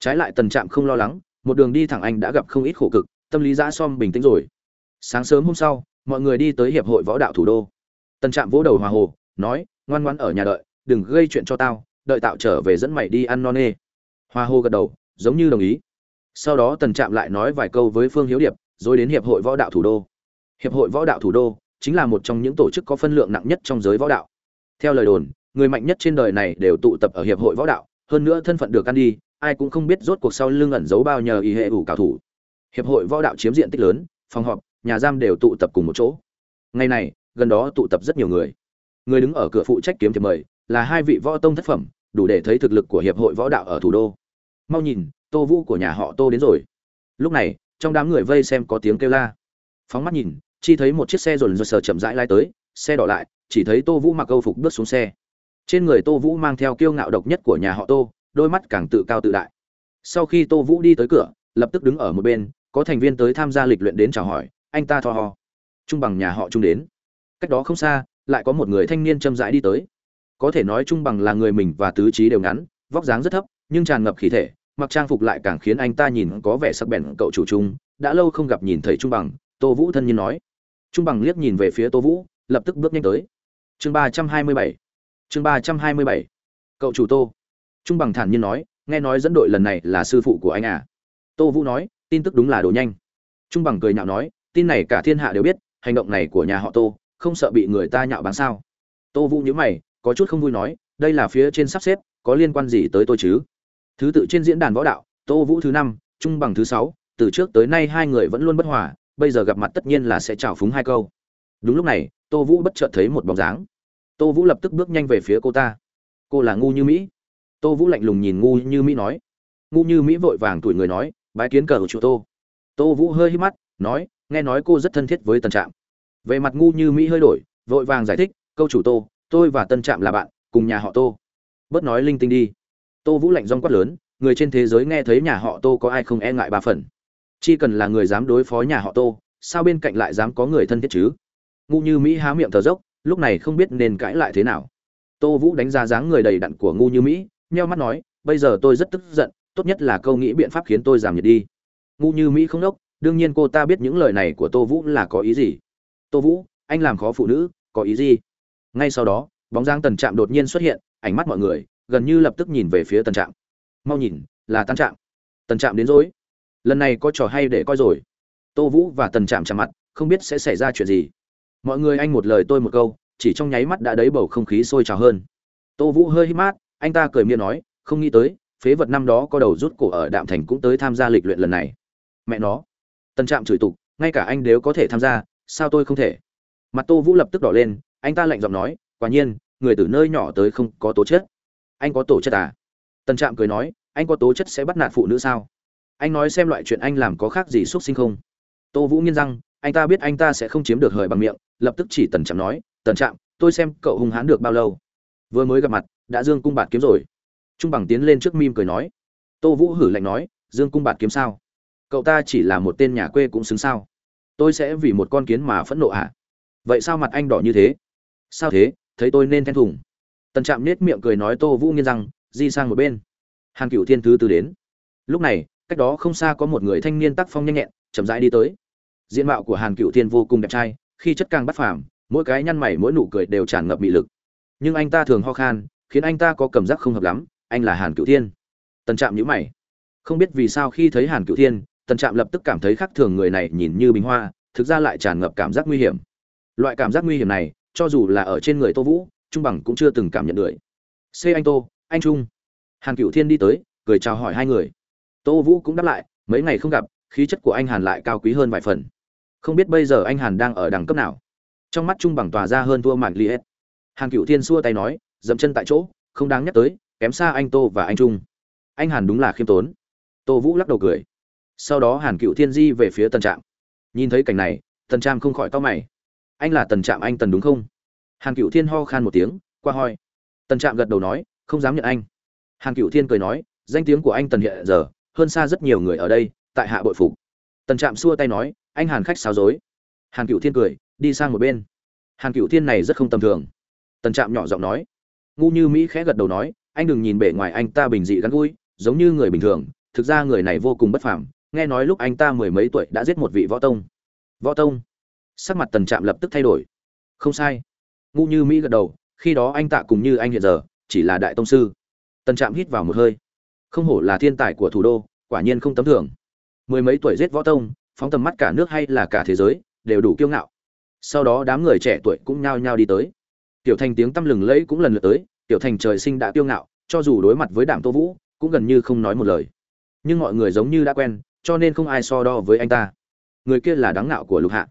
Trái lại tần trạm không lo lắng, một đường đi thẳng anh đã gặp không ít khổ cực, tâm lý giã som bình tĩnh rồi. Sáng sớm hôm sau, mọi người đi tới hiệp hội võ đạo thủ đô. Tần trạm vỗ đầu hòa hồ, nói, ngoan ngoan ở nhà đợi, đừng gây chuyện cho tao, đợi tạo trở về dẫn mày đi ăn non nê. Hòa hồ gật đầu, giống như đồng ý. Sau đó tần trạm lại nói vài câu với phương hiếu điệp, rồi đến hiệp hội võ đạo thủ đô. Hiệp hội võ đạo thủ đô chính là một trong những tổ chức có phân lượng nặng nhất trong giới võ đạo theo lời đồn, người mạnh nhất trên đời này đều tụ tập ở hiệp hội võ đạo, hơn nữa thân phận được ăn đi, ai cũng không biết rốt cuộc sau lưng ẩn giấu bao nhờ ý hệ ủ cao thủ. Hiệp hội võ đạo chiếm diện tích lớn, phòng họp, nhà giam đều tụ tập cùng một chỗ. Ngày này, gần đó tụ tập rất nhiều người. Người đứng ở cửa phụ trách kiếm thiệp mời, là hai vị võ tông thất phẩm, đủ để thấy thực lực của hiệp hội võ đạo ở thủ đô. Mau nhìn, tô vũ của nhà họ tô đến rồi. Lúc này, trong đám người vây xem có tiếng kêu la. Phóng mắt nhìn, chi thấy một chiếc xe dồn dồn sờ chậm rãi lai tới, xe đỏ lại chỉ thấy tô vũ mặc câu phục bước xuống xe. Trên người tô vũ mang theo kiêu ngạo độc nhất của nhà họ tô đôi mắt càng tự cao tự đại. Sau khi tô vũ đi tới cửa lập tức đứng ở một bên có thành viên tới tham gia lịch luyện đến chào hỏi anh ta thò hò, trung bằng nhà họ trung đến. Cách đó không xa lại có một người thanh niên châm rãi đi tới. Có thể nói trung bằng là người mình và tứ trí đều ngắn vóc dáng rất thấp nhưng tràn ngập khí thể mặc trang phục lại càng khiến anh ta nhìn có vẻ sắc bén cậu chủ trung. Đã lâu không gặp nhìn thấy trung bằng tô vũ thân nhiên nói. Trung bằng liếc nhìn về phía tô vũ lập tức bước nhanh tới chương ba trăm hai mươi bảy. Chương ba trăm hai mươi bảy. Cậu chủ tô. Trung bằng thản nhiên nói, nghe nói dẫn đội lần này là sư phụ của anh à. Tô vũ nói, tin tức đúng là đồ nhanh. Trung bằng cười nhạo nói, tin này cả thiên hạ đều biết, hành động này của nhà họ tô, không sợ bị người ta nhạo báng sao. Tô vũ nhữ mày, có chút không vui nói, đây là phía trên sắp xếp, có liên quan gì tới tôi chứ? Thứ tự trên diễn đàn võ đạo, tô vũ thứ năm, trung bằng thứ sáu, từ trước tới nay hai người vẫn luôn bất hòa, bây giờ gặp mặt tất nhiên là sẽ chào phúng hai câu đúng lúc này, tô vũ bất chợt thấy một bóng dáng. Tô vũ lập tức bước nhanh về phía cô ta. Cô là ngu như mỹ. Tô vũ lạnh lùng nhìn ngu như mỹ nói. Ngu như mỹ vội vàng tuổi người nói, bái kiến cờ chủ tô. Tô vũ hơi hít mắt, nói, nghe nói cô rất thân thiết với tân trạm. Về mặt ngu như mỹ hơi đổi, vội vàng giải thích, câu chủ tô, tôi và tân trạm là bạn, cùng nhà họ tô. Bớt nói linh tinh đi. Tô vũ lạnh rong quát lớn, người trên thế giới nghe thấy nhà họ tô có ai không e ngại ba phần. Chỉ cần là người dám đối phó nhà họ tô, sao bên cạnh lại dám có người thân thiết chứ? Ngu như mỹ há miệng thở dốc, lúc này không biết nên cãi lại thế nào. Tô vũ đánh giá dáng người đầy đặn của ngu như mỹ, nheo mắt nói, bây giờ tôi rất tức giận, tốt nhất là câu nghĩ biện pháp khiến tôi giảm nhiệt đi. Ngu như mỹ không đốc, đương nhiên cô ta biết những lời này của tô vũ là có ý gì? Tô vũ, anh làm khó phụ nữ, có ý gì? Ngay sau đó, bóng dáng tần trạm đột nhiên xuất hiện, ánh mắt mọi người gần như lập tức nhìn về phía tần trạm. Mau nhìn, là tan trạm. Tần trạm đến rồi lần này có trò hay để coi rồi. Tô vũ và tần trạm chạm mặt, không biết sẽ xảy ra chuyện gì mọi người anh một lời tôi một câu, chỉ trong nháy mắt đã đấy bầu không khí sôi trào hơn. Tô vũ hơi hít mát anh ta cười miệng nói, không nghĩ tới, phế vật năm đó có đầu rút cổ ở đạm thành cũng tới tham gia lịch luyện lần này. Mẹ nó. Tân trạm chửi tục, ngay cả anh đều có thể tham gia, sao tôi không thể? Mặt tô vũ lập tức đỏ lên, anh ta lạnh giọng nói, quả nhiên, người từ nơi nhỏ tới không có tố chất. Anh có tổ chất à? Tân trạm cười nói, anh có tố chất sẽ bắt nạt phụ nữ sao? Anh nói xem loại chuyện anh làm có khác gì x u ấ t sinh không? Tô vũ nghiên răng anh ta biết anh ta sẽ không chiếm được hời bằng miệng, lập tức chỉ tần trạm nói, tần trạm, tôi xem cậu hung hãn được bao lâu? Vừa mới gặp mặt, đã dương cung bạt kiếm rồi. Trung bằng tiến lên trước mim cười nói. Tô vũ hử lạnh nói, dương cung bạt kiếm sao? Cậu ta chỉ là một tên nhà quê cũng xứng sao? Tôi sẽ vì một con kiến mà phẫn nộ à? vậy sao mặt anh đỏ như thế? Sao thế? Thấy tôi nên then thùng. Tần trạm nết miệng cười nói, tô vũ nghiên rằng di sang một bên. Hàn cựu thiên thứ tư đến. Lúc này, cách đó không xa có một người thanh niên tác phong nhanh nhẹn, chậm rãi đi tới diện mạo của hàn cựu thiên vô cùng đẹp trai, khi chất càng bất phàm, mỗi cái nhăn mày mỗi nụ cười đều tràn ngập mị lực. Nhưng anh ta thường ho khan, khiến anh ta có cảm giác không hợp lắm, anh là hàn cựu thiên. Tần trạm nhữ mày. Không biết vì sao khi thấy hàn cựu thiên, tần trạm lập tức cảm thấy khác thường người này nhìn như bình hoa, thực ra lại tràn ngập cảm giác nguy hiểm. Loại cảm giác nguy hiểm này, cho dù là ở trên người tô vũ, trung bằng cũng chưa từng cảm nhận được. C anh tô, anh trung. Hàn cựu thiên đi tới, cười chào hỏi hai người. Tô vũ cũng đáp lại, mấy ngày không gặp, khí chất của anh hàn lại cao quý hơn vài phần không biết bây giờ anh hàn đang ở đẳng cấp nào. Trong mắt trung bằng tòa ra hơn thua mạn liệt. Hàn cựu thiên xua tay nói, dậm chân tại chỗ, không đáng nhắc tới, kém xa anh tô và anh trung. Anh hàn đúng là khiêm tốn. Tô vũ lắc đầu cười. Sau đó hàn cựu thiên di về phía tần trạm. Nhìn thấy cảnh này, tần trạm không khỏi to mày. Anh là tần trạm anh tần đúng không? Hàn cựu thiên ho khan một tiếng, qua hoi tần trạm gật đầu nói, không dám nhận anh. Hàn cựu thiên cười nói, danh tiếng của anh tần hiện giờ, hơn xa rất nhiều người ở đây, tại hạ bội phục. Tần trạm xua tay nói anh hàn khách sáo dối. Hàn cựu thiên cười, đi sang một bên. Hàn cựu thiên này rất không tầm thường. Tần trạm nhỏ giọng nói. Ngu như mỹ khẽ gật đầu nói, anh đừng nhìn bề ngoài anh ta bình dị gắn gũi, giống như người bình thường. Thực ra người này vô cùng bất phàm. Nghe nói lúc anh ta mười mấy tuổi đã giết một vị võ tông. Võ tông? Sắc mặt tần trạm lập tức thay đổi. Không sai. Ngu như mỹ gật đầu, khi đó anh tạ cùng như anh hiện giờ, chỉ là đại tông sư. Tần trạm hít vào một hơi. Không hổ là thiên tài của thủ đô, quả nhiên không tấm thường. Mười mấy tuổi giết võ tông phóng tầm mắt cả nước hay là cả thế giới, đều đủ kiêu ngạo. Sau đó đám người trẻ tuổi cũng nhao nhao đi tới. Tiểu thành tiếng tăm lừng lẫy cũng lần lượt tới, tiểu thành trời sinh đã kiêu ngạo, cho dù đối mặt với đảng tô vũ, cũng gần như không nói một lời. Nhưng mọi người giống như đã quen, cho nên không ai so đo với anh ta. Người kia là đáng ngạo của lục hạ.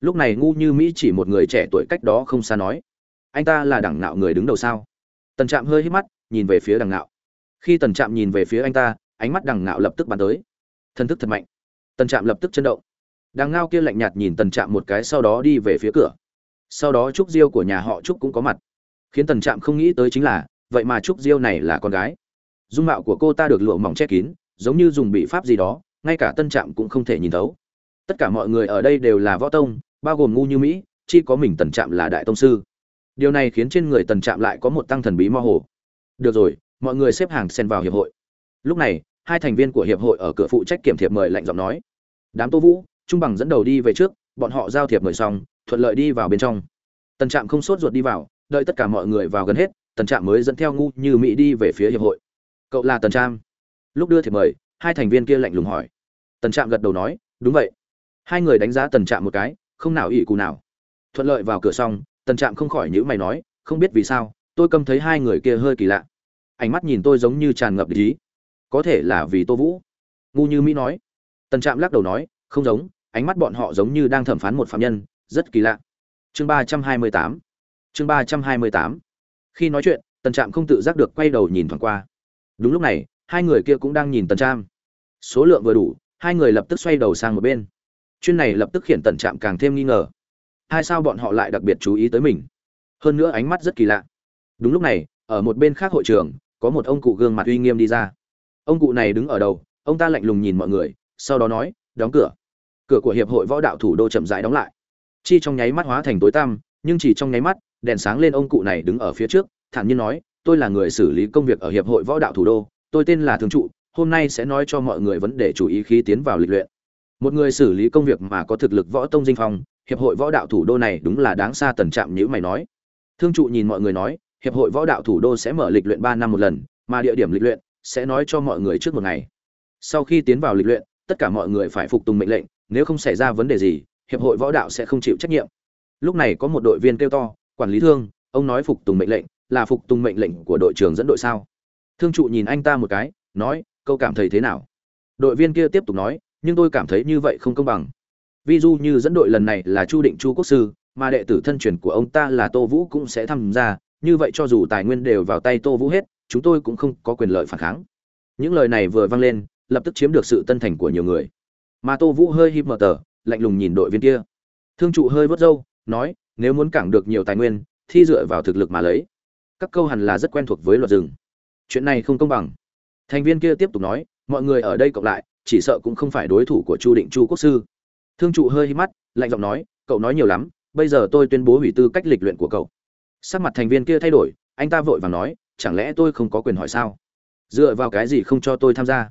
Lúc này ngu như mỹ chỉ một người trẻ tuổi cách đó không xa nói, anh ta là đẳng ngạo người đứng đầu sao? Tần trạm hơi hít mắt, nhìn về phía đằng ngạo. Khi tần trạm nhìn về phía anh ta, ánh mắt đằng ngạo lập tức bắn tới. Thân thức thật mạnh tần trạm lập tức chấn động. Đằng ngao kia lạnh nhạt nhìn tần trạm một cái sau đó đi về phía cửa. Sau đó trúc diêu của nhà họ trúc cũng có mặt. Khiến tần trạm không nghĩ tới chính là, vậy mà trúc diêu này là con gái. Dung mạo của cô ta được lụa mỏng che kín, giống như dùng bị pháp gì đó, ngay cả tân trạm cũng không thể nhìn thấu. Tất cả mọi người ở đây đều là võ tông, bao gồm ngu như mỹ, chỉ có mình tần trạm là đại tông sư. Điều này khiến trên người tần trạm lại có một tăng thần bí mơ hồ. Được rồi, mọi người xếp hàng xen vào hiệp hội. Lúc này, hai thành viên của hiệp hội ở cửa phụ trách kiểm thiệp mời lạnh giọng nói đám tô vũ, trung bằng dẫn đầu đi về trước, bọn họ giao thiệp mời xong, thuận lợi đi vào bên trong. Tần trạm không sốt ruột đi vào, đợi tất cả mọi người vào gần hết, tần trạm mới dẫn theo ngu như mỹ đi về phía hiệp hội. Cậu là tần trạm? Lúc đưa thiệp mời, hai thành viên kia lạnh lùng hỏi. Tần trạm gật đầu nói, đúng vậy. Hai người đánh giá tần trạm một cái, không nào ỵ cù nào. Thuận lợi vào cửa xong, tần trạm không khỏi nhữ mày nói, không biết vì sao, tôi cầm thấy hai người kia hơi kỳ lạ. Ánh mắt nhìn tôi giống như tràn ngập ý. Có thể là vì tô vũ. Ngu như mỹ nói tần trạm lắc đầu nói, không giống, ánh mắt bọn họ giống như đang thẩm phán một phạm nhân, rất kỳ lạ. Chương ba trăm hai mươi tám. Chương ba trăm hai mươi tám. Khi nói chuyện, tần trạm không tự giác được quay đầu nhìn thoáng qua. Đúng lúc này, hai người kia cũng đang nhìn tần trạm. Số lượng vừa đủ, hai người lập tức xoay đầu sang một bên. Chuyên này lập tức khiến tần trạm càng thêm nghi ngờ. Hai sao bọn họ lại đặc biệt chú ý tới mình? Hơn nữa ánh mắt rất kỳ lạ. Đúng lúc này, ở một bên khác hội trường, có một ông cụ gương mặt uy nghiêm đi ra. Ông cụ này đứng ở đầu, ông ta lạnh lùng nhìn mọi người sau đó nói, đóng cửa. Cửa của hiệp hội võ đạo thủ đô chậm rãi đóng lại. Chi trong nháy mắt hóa thành tối tăm, nhưng chỉ trong nháy mắt, đèn sáng lên ông cụ này đứng ở phía trước, thản nhiên nói, tôi là người xử lý công việc ở hiệp hội võ đạo thủ đô, tôi tên là thương trụ, hôm nay sẽ nói cho mọi người vấn đề chú ý khi tiến vào lịch luyện. Một người xử lý công việc mà có thực lực võ tông dinh phong, hiệp hội võ đạo thủ đô này đúng là đáng xa tần trạm nhữ mày nói. Thương trụ nhìn mọi người nói, hiệp hội võ đạo thủ đô sẽ mở lịch luyện ba năm một lần, mà địa điểm lịch luyện sẽ nói cho mọi người trước một ngày. Sau khi tiến vào lịch luyện tất cả mọi người phải phục tùng mệnh lệnh, nếu không xảy ra vấn đề gì, hiệp hội võ đạo sẽ không chịu trách nhiệm. Lúc này có một đội viên kêu to, quản lý thương, ông nói phục tùng mệnh lệnh, là phục tùng mệnh lệnh của đội trưởng dẫn đội sao? Thương trụ nhìn anh ta một cái, nói câu cảm thấy thế nào? Đội viên kia tiếp tục nói, nhưng tôi cảm thấy như vậy không công bằng. Ví dụ như dẫn đội lần này là chu định chu quốc sư, mà đệ tử thân truyền của ông ta là tô vũ cũng sẽ tham gia, như vậy cho dù tài nguyên đều vào tay tô vũ hết, chúng tôi cũng không có quyền lợi phản kháng. Những lời này vừa vang lên lập tức chiếm được sự tân thành của nhiều người. Mà tô vũ hơi hít mở tờ, lạnh lùng nhìn đội viên kia. Thương trụ hơi vớt râu, nói, nếu muốn cảng được nhiều tài nguyên, thi dựa vào thực lực mà lấy. Các câu hẳn là rất quen thuộc với luật rừng. Chuyện này không công bằng. Thành viên kia tiếp tục nói, mọi người ở đây cộng lại, chỉ sợ cũng không phải đối thủ của chu định chu quốc sư. Thương trụ hơi hít mắt, lạnh giọng nói, cậu nói nhiều lắm, bây giờ tôi tuyên bố hủy tư cách lịch luyện của cậu. Sắc mặt thành viên kia thay đổi, anh ta vội vàng nói, chẳng lẽ tôi không có quyền hỏi sao? Dựa vào cái gì không cho tôi tham gia?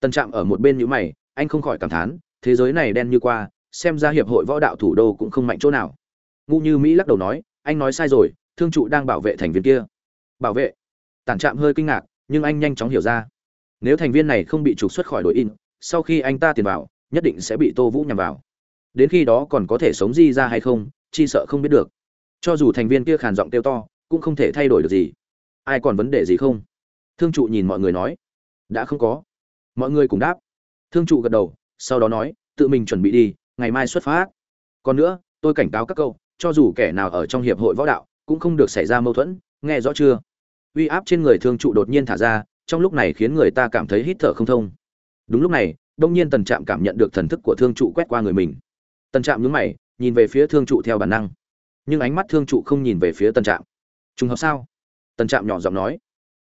Tần trạm ở một bên nhíu mày, anh không khỏi cảm thán, thế giới này đen như qua, xem ra hiệp hội võ đạo thủ đô cũng không mạnh chỗ nào. Ngũ như mỹ lắc đầu nói, anh nói sai rồi, thương trụ đang bảo vệ thành viên kia. Bảo vệ? Tản trạm hơi kinh ngạc, nhưng anh nhanh chóng hiểu ra. Nếu thành viên này không bị trục xuất khỏi đội in, sau khi anh ta tiền vào, nhất định sẽ bị tô vũ nhằm vào. Đến khi đó còn có thể sống di ra hay không, chi sợ không biết được. Cho dù thành viên kia khàn giọng kêu to, cũng không thể thay đổi được gì. Ai còn vấn đề gì không? Thương trụ nhìn mọi người nói. Đã không có mọi người cùng đáp. Thương trụ gật đầu, sau đó nói, tự mình chuẩn bị đi, ngày mai xuất phát. Còn nữa, tôi cảnh cáo các câu cho dù kẻ nào ở trong hiệp hội võ đạo, cũng không được xảy ra mâu thuẫn, nghe rõ chưa? Uy áp trên người thương trụ đột nhiên thả ra, trong lúc này khiến người ta cảm thấy hít thở không thông. Đúng lúc này, đông nhiên tần trạm cảm nhận được thần thức của thương trụ quét qua người mình. Tần trạm nhúng mày, nhìn về phía thương trụ theo bản năng. Nhưng ánh mắt thương trụ không nhìn về phía tần trạm. Trùng hợp sao? Tần trạm nhỏ giọng nói.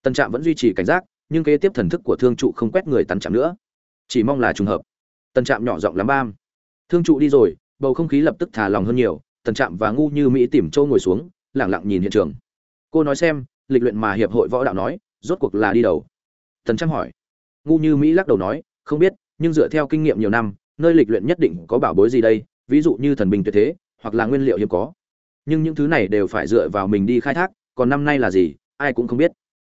Tần trạm vẫn duy trì cảnh giác nhưng kế tiếp thần thức của thương trụ không quét người tần trạm nữa. Chỉ mong là trùng hợp. Tần trạm nhỏ giọng lắm bam. Thương trụ đi rồi, bầu không khí lập tức thả lòng hơn nhiều, tần trạm và ngu như mỹ tìm châu ngồi xuống lẳng lặng nhìn hiện trường. Cô nói xem, lịch luyện mà hiệp hội võ đạo nói, rốt cuộc là đi đầu tần trạm hỏi. Ngu như mỹ lắc đầu nói, không biết, nhưng dựa theo kinh nghiệm nhiều năm, nơi lịch luyện nhất định có bảo bối gì đây, ví dụ như thần bình tuyệt thế, hoặc là nguyên liệu hiếm có. Nhưng những thứ này đều phải dựa vào mình đi khai thác, còn năm nay là gì, ai cũng không biết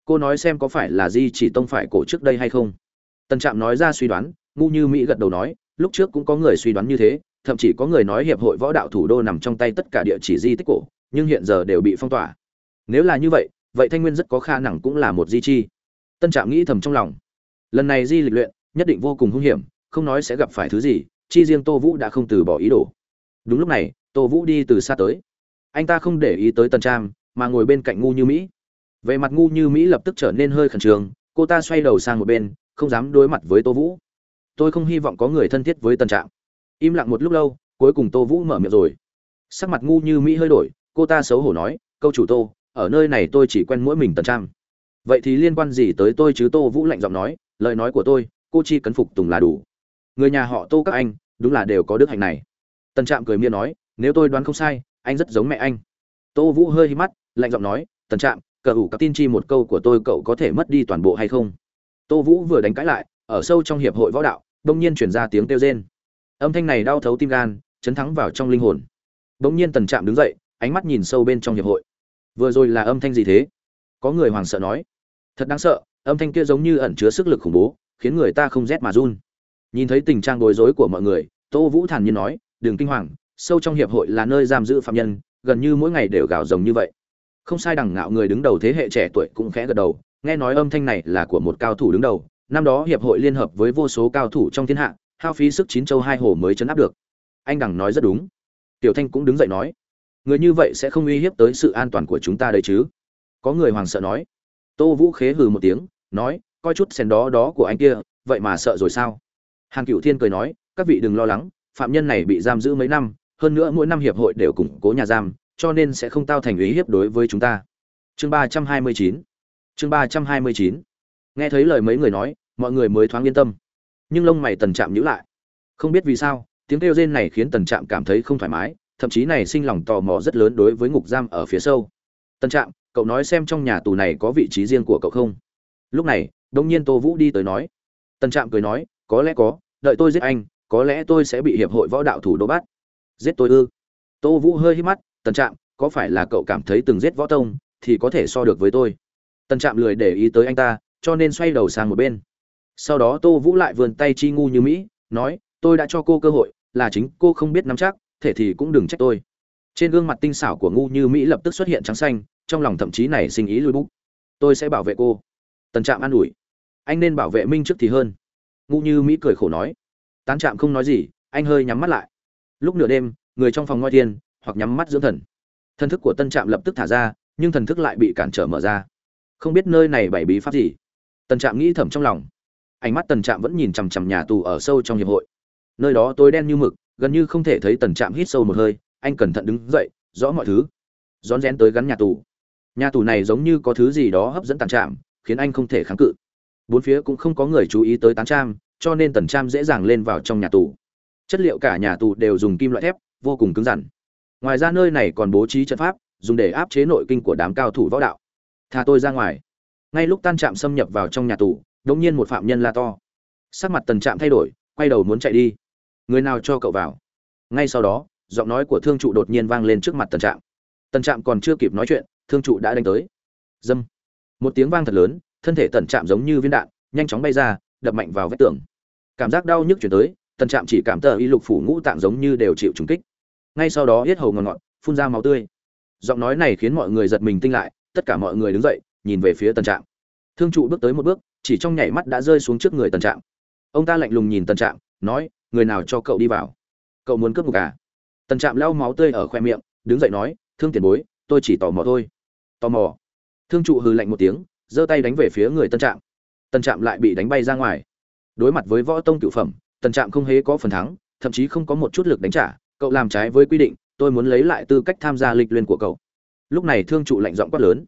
cô nói xem có phải là di chỉ tông phải cổ trước đây hay không? Tần trạm nói ra suy đoán, ngu như mỹ gật đầu nói, lúc trước cũng có người suy đoán như thế, thậm chí có người nói hiệp hội võ đạo thủ đô nằm trong tay tất cả địa chỉ di tích cổ, nhưng hiện giờ đều bị phong tỏa. Nếu là như vậy vậy thanh nguyên rất có khả năng cũng là một di chi. Tân trạm nghĩ thầm trong lòng. Lần này di lịch luyện, nhất định vô cùng hung hiểm, không nói sẽ gặp phải thứ gì, chi riêng tô vũ đã không từ bỏ ý đồ. Đúng lúc này, tô vũ đi từ xa tới. Anh ta không để ý tới Tần trạm, mà ngồi bên cạnh ngu như mỹ về mặt ngu như mỹ lập tức trở nên hơi khẩn trương, cô ta xoay đầu sang một bên, không dám đối mặt với tô vũ. Tôi không hy vọng có người thân thiết với tân trạm. Im lặng một lúc lâu, cuối cùng tô vũ mở miệng rồi. Sắc mặt ngu như mỹ hơi đổi, cô ta xấu hổ nói, câu chủ tô, ở nơi này tôi chỉ quen mỗi mình tân trạm. Vậy thì liên quan gì tới tôi chứ? Tô vũ lạnh giọng nói, lời nói của tôi, cô chi cấn phục tùng là đủ. Người nhà họ tô các anh, đúng là đều có đức hạnh này. Tân trạm cười miên nói, nếu tôi đoán không sai, anh rất giống mẹ anh. Tô vũ hơi hí mắt, lạnh giọng nói tân trạm cờ ủ các tin chi một câu của tôi cậu có thể mất đi toàn bộ hay không? Tô vũ vừa đánh cãi lại, ở sâu trong hiệp hội võ đạo đông nhiên chuyển ra tiếng kêu rên. Âm thanh này đau thấu tim gan, chấn thắng vào trong linh hồn. Đông nhiên tần trạm đứng dậy, ánh mắt nhìn sâu bên trong hiệp hội. Vừa rồi là âm thanh gì thế? Có người hoàng sợ nói. Thật đáng sợ, âm thanh kia giống như ẩn chứa sức lực khủng bố, khiến người ta không rét mà run. Nhìn thấy tình trạng bối rối của mọi người, tô vũ thản nhiên nói, đừng kinh hoàng, sâu trong hiệp hội là nơi giam giữ phạm nhân, gần như mỗi ngày đều gào rồng như vậy không sai đằng ngạo người đứng đầu thế hệ trẻ tuổi cũng khẽ gật đầu, nghe nói âm thanh này là của một cao thủ đứng đầu, năm đó hiệp hội liên hợp với vô số cao thủ trong thiên hạ, hao phí sức chín châu hai hồ mới chấn áp được. Anh đằng nói rất đúng. Tiểu thanh cũng đứng dậy nói, người như vậy sẽ không uy hiếp tới sự an toàn của chúng ta đấy chứ? Có người hoàng sợ nói. Tô vũ khế hừ một tiếng, nói, coi chút xèn đó đó của anh kia, vậy mà sợ rồi sao? Hàng cựu thiên cười nói, các vị đừng lo lắng, phạm nhân này bị giam giữ mấy năm, hơn nữa mỗi năm hiệp hội đều củng cố nhà giam cho nên sẽ không tao thành ý hiếp đối với chúng ta. Chương ba trăm hai mươi chín. Chương ba trăm hai mươi chín. Nghe thấy lời mấy người nói, mọi người mới thoáng yên tâm. Nhưng lông mày tần trạm nhíu lại. Không biết vì sao, tiếng kêu rên này khiến tần trạm cảm thấy không thoải mái, thậm chí này sinh lòng tò mò rất lớn đối với ngục giam ở phía sâu. Tần trạm, cậu nói xem trong nhà tù này có vị trí riêng của cậu không? Lúc này đông nhiên tô vũ đi tới nói. Tần trạm cười nói, có lẽ có, đợi tôi giết anh, có lẽ tôi sẽ bị hiệp hội võ đạo thủ đô bắt. Giết tôi ư? Tô vũ hơi híp mắt tần trạm, có phải là cậu cảm thấy từng giết võ tông thì có thể so được với tôi? Tần trạm lười để ý tới anh ta, cho nên xoay đầu sang một bên. Sau đó tô vũ lại vươn tay chi ngu như mỹ, nói, tôi đã cho cô cơ hội, là chính cô không biết nắm chắc, thể thì cũng đừng trách tôi. Trên gương mặt tinh xảo của ngu như mỹ lập tức xuất hiện trắng xanh, trong lòng thậm chí này sinh ý lui bút. Tôi sẽ bảo vệ cô. Tần trạm an ủi. Anh nên bảo vệ minh trước thì hơn. Ngu như mỹ cười khổ nói. Tán trạm không nói gì, anh hơi nhắm mắt lại. Lúc nửa đêm, người trong phòng ngoi thiên hoặc nhắm mắt dưỡng thần. Thân thức của tân trạm lập tức thả ra, nhưng thần thức lại bị cản trở mở ra. Không biết nơi này bày bí pháp gì. Tân trạm nghĩ thầm trong lòng. Ánh mắt tần trạm vẫn nhìn chằm chằm nhà tù ở sâu trong hiệp hội. Nơi đó tối đen như mực, gần như không thể thấy tần trạm hít sâu một hơi, anh cẩn thận đứng dậy, rõ mọi thứ. Rón rén tới gắn nhà tù. Nhà tù này giống như có thứ gì đó hấp dẫn tàn trạm, khiến anh không thể kháng cự. Bốn phía cũng không có người chú ý tới tán trạm cho nên tần trạm dễ dàng lên vào trong nhà tù. Chất liệu cả nhà tù đều dùng kim loại thép, vô cùng cứng rắn ngoài ra nơi này còn bố trí trận pháp, dùng để áp chế nội kinh của đám cao thủ võ đạo. Thà tôi ra ngoài. Ngay lúc tan trạm xâm nhập vào trong nhà tù đống nhiên một phạm nhân la to. Sắc mặt tần trạm thay đổi, quay đầu muốn chạy đi. Người nào cho cậu vào? Ngay sau đó, giọng nói của thương trụ đột nhiên vang lên trước mặt tần trạm. Tần trạm còn chưa kịp nói chuyện, thương trụ đã đánh tới. Dâm. Một tiếng vang thật lớn, thân thể tần trạm giống như viên đạn, nhanh chóng bay ra, đập mạnh vào vách tường. Cảm giác đau nhức chuyển tới, tần trạm chỉ cảm tờ y lục phủ ngũ tạng giống như đều chịu trùng kích ngay sau đó yết hầu ngọt ngọt, phun ra máu tươi. Giọng nói này khiến mọi người giật mình tinh lại, tất cả mọi người đứng dậy, nhìn về phía tần trạm. Thương trụ bước tới một bước, chỉ trong nhảy mắt đã rơi xuống trước người tần trạm. Ông ta lạnh lùng nhìn tần trạm, nói, người nào cho cậu đi vào? Cậu muốn cướp một à? Tần trạm lau máu tươi ở khoe miệng, đứng dậy nói, thương tiền bối, tôi chỉ tò mò thôi. Tò mò? Thương trụ hừ lạnh một tiếng, giơ tay đánh về phía người tân trạm. Tân trạm lại bị đánh bay ra ngoài. Đối mặt với võ tông cựu phẩm tân trạm không hề có phần thắng, thậm chí không có một chút lực đánh trả cậu làm trái với quy định, tôi muốn lấy lại tư cách tham gia lịch luyện của cậu. Lúc này thương trụ lạnh giọng quát lớn.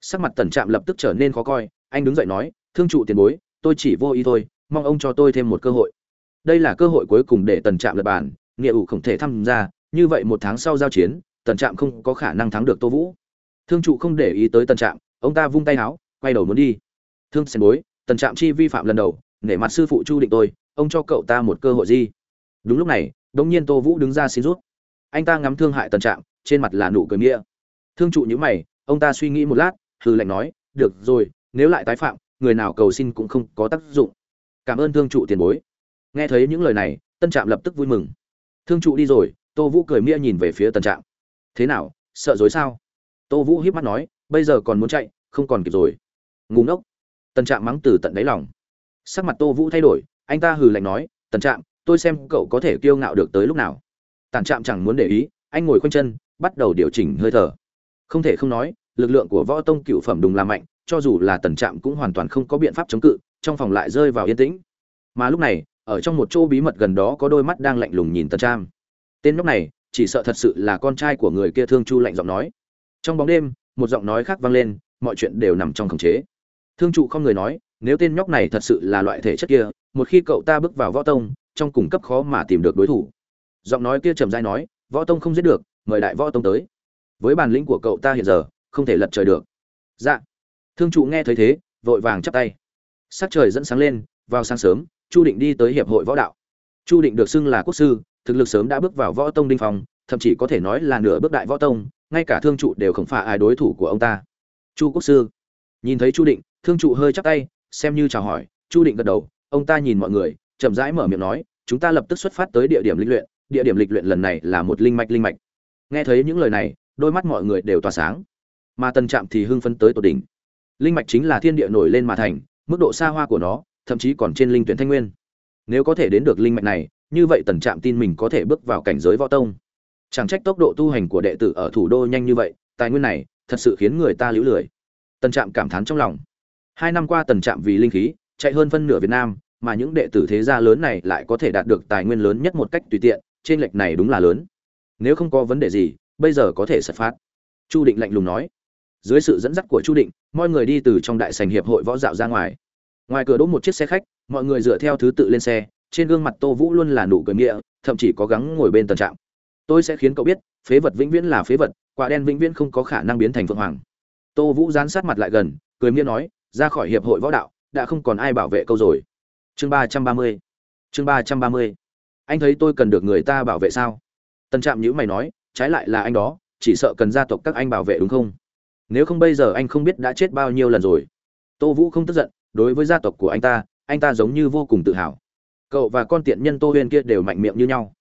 Sắc mặt tần trạm lập tức trở nên khó coi, anh đứng dậy nói, thương trụ tiền bối, tôi chỉ vô ý thôi, mong ông cho tôi thêm một cơ hội. Đây là cơ hội cuối cùng để tần trạm lập bản, nghĩa ủ không thể tham gia, như vậy một tháng sau giao chiến, tần trạm không có khả năng thắng được tô vũ. Thương trụ không để ý tới tần trạm, ông ta vung tay áo quay đầu muốn đi. Thương sen bối, tần trạm chi vi phạm lần đầu, nể mặt sư phụ chu định tôi, ông cho cậu ta một cơ hội gì? Đúng lúc này đống nhiên tô vũ đứng ra xin rút. Anh ta ngắm thương hại tần trạm trên mặt là nụ cười nghĩa thương trụ nhữ mày, ông ta suy nghĩ một lát hư lệnh nói, được rồi, nếu lại tái phạm, người nào cầu xin cũng không có tác dụng. Cảm ơn thương trụ tiền bối. Nghe thấy những lời này, tân trạm lập tức vui mừng. Thương trụ đi rồi. Tô vũ cười mia nhìn về phía tần trạm. Thế nào, sợ dối sao? Tô vũ hiếp mắt nói, bây giờ còn muốn chạy, không còn kịp rồi. Ngủ ngốc. Tần trạm mắng từ tận đáy lòng. Sắc mặt tô vũ thay đổi, anh ta hừ lạnh nói, tần trạm tôi xem cậu có thể kiêu ngạo được tới lúc nào. Tần trạm chẳng muốn để ý, anh ngồi khoanh chân, bắt đầu điều chỉnh hơi thở. Không thể không nói, lực lượng của võ tông cựu phẩm đùng là mạnh, cho dù là tần trạm cũng hoàn toàn không có biện pháp chống cự, trong phòng lại rơi vào yên tĩnh. Mà lúc này, ở trong một chỗ bí mật gần đó có đôi mắt đang lạnh lùng nhìn tần trạm. Tên nhóc này, chỉ sợ thật sự là con trai của người kia thương chu lạnh giọng nói. Trong bóng đêm, một giọng nói khác vang lên, mọi chuyện đều nằm trong khống chế. Thương trụ không người nói, nếu tên nhóc này thật sự là loại thể chất kia, một khi cậu ta bước vào võ tông trong cùng cấp khó mà tìm được đối thủ. Giọng nói kia trầm dai nói, võ tông không giết được, mời đại võ tông tới. Với bản lĩnh của cậu ta hiện giờ, không thể lật trời được. Dạ. Thương trụ nghe thấy thế, vội vàng chắp tay. Sắc trời dẫn sáng lên, vào sáng sớm, chu định đi tới hiệp hội võ đạo. Chu định được xưng là quốc sư, thực lực sớm đã bước vào võ tông đinh phong, thậm chí có thể nói là nửa bước đại võ tông, ngay cả thương trụ đều không phải ai đối thủ của ông ta. Chu quốc sư. Nhìn thấy chu định, thương trụ hơi chắp tay, xem như chào hỏi, chu định gật đầu, ông ta nhìn mọi người, chậm rãi mở miệng nói chúng ta lập tức xuất phát tới địa điểm lịch luyện, địa điểm lịch luyện lần này là một linh mạch linh mạch. Nghe thấy những lời này, đôi mắt mọi người đều tỏa sáng. Mà tần trạm thì hưng phấn tới tột đỉnh. Linh mạch chính là thiên địa nổi lên mà thành, mức độ xa hoa của nó, thậm chí còn trên linh tuyển thanh nguyên. Nếu có thể đến được linh mạch này, như vậy tần trạm tin mình có thể bước vào cảnh giới võ tông. Chẳng trách tốc độ tu hành của đệ tử ở thủ đô nhanh như vậy, tài nguyên này thật sự khiến người ta lũ lười. Tần trạm cảm thán trong lòng. Hai năm qua tần trạm vì linh khí, chạy hơn phân nửa việt nam mà những đệ tử thế gia lớn này lại có thể đạt được tài nguyên lớn nhất một cách tùy tiện, trên lệch này đúng là lớn. Nếu không có vấn đề gì, bây giờ có thể xuất phát. Chu định lạnh lùng nói. Dưới sự dẫn dắt của chu định, mọi người đi từ trong đại Sảnh hiệp hội võ dạo ra ngoài. Ngoài cửa đỗ một chiếc xe khách, mọi người dựa theo thứ tự lên xe, trên gương mặt tô vũ luôn là nụ cười nghĩa, thậm chí có gắng ngồi bên tần trạm. Tôi sẽ khiến cậu biết, phế vật vĩnh viễn là phế vật, quả đen vĩnh viễn không có khả năng biến thành phượng hoàng. Tô vũ dán sát mặt lại gần, cười miên nói, ra khỏi hiệp hội võ đạo, đã không còn ai bảo vệ câu rồi chương ba trăm ba mươi. Chương ba trăm ba mươi. Anh thấy tôi cần được người ta bảo vệ sao? Tân trạm nhữ mày nói, trái lại là anh đó, chỉ sợ cần gia tộc các anh bảo vệ đúng không? Nếu không bây giờ anh không biết đã chết bao nhiêu lần rồi. Tô vũ không tức giận, đối với gia tộc của anh ta anh ta giống như vô cùng tự hào. Cậu và con tiện nhân tô huyên kia đều mạnh miệng như nhau.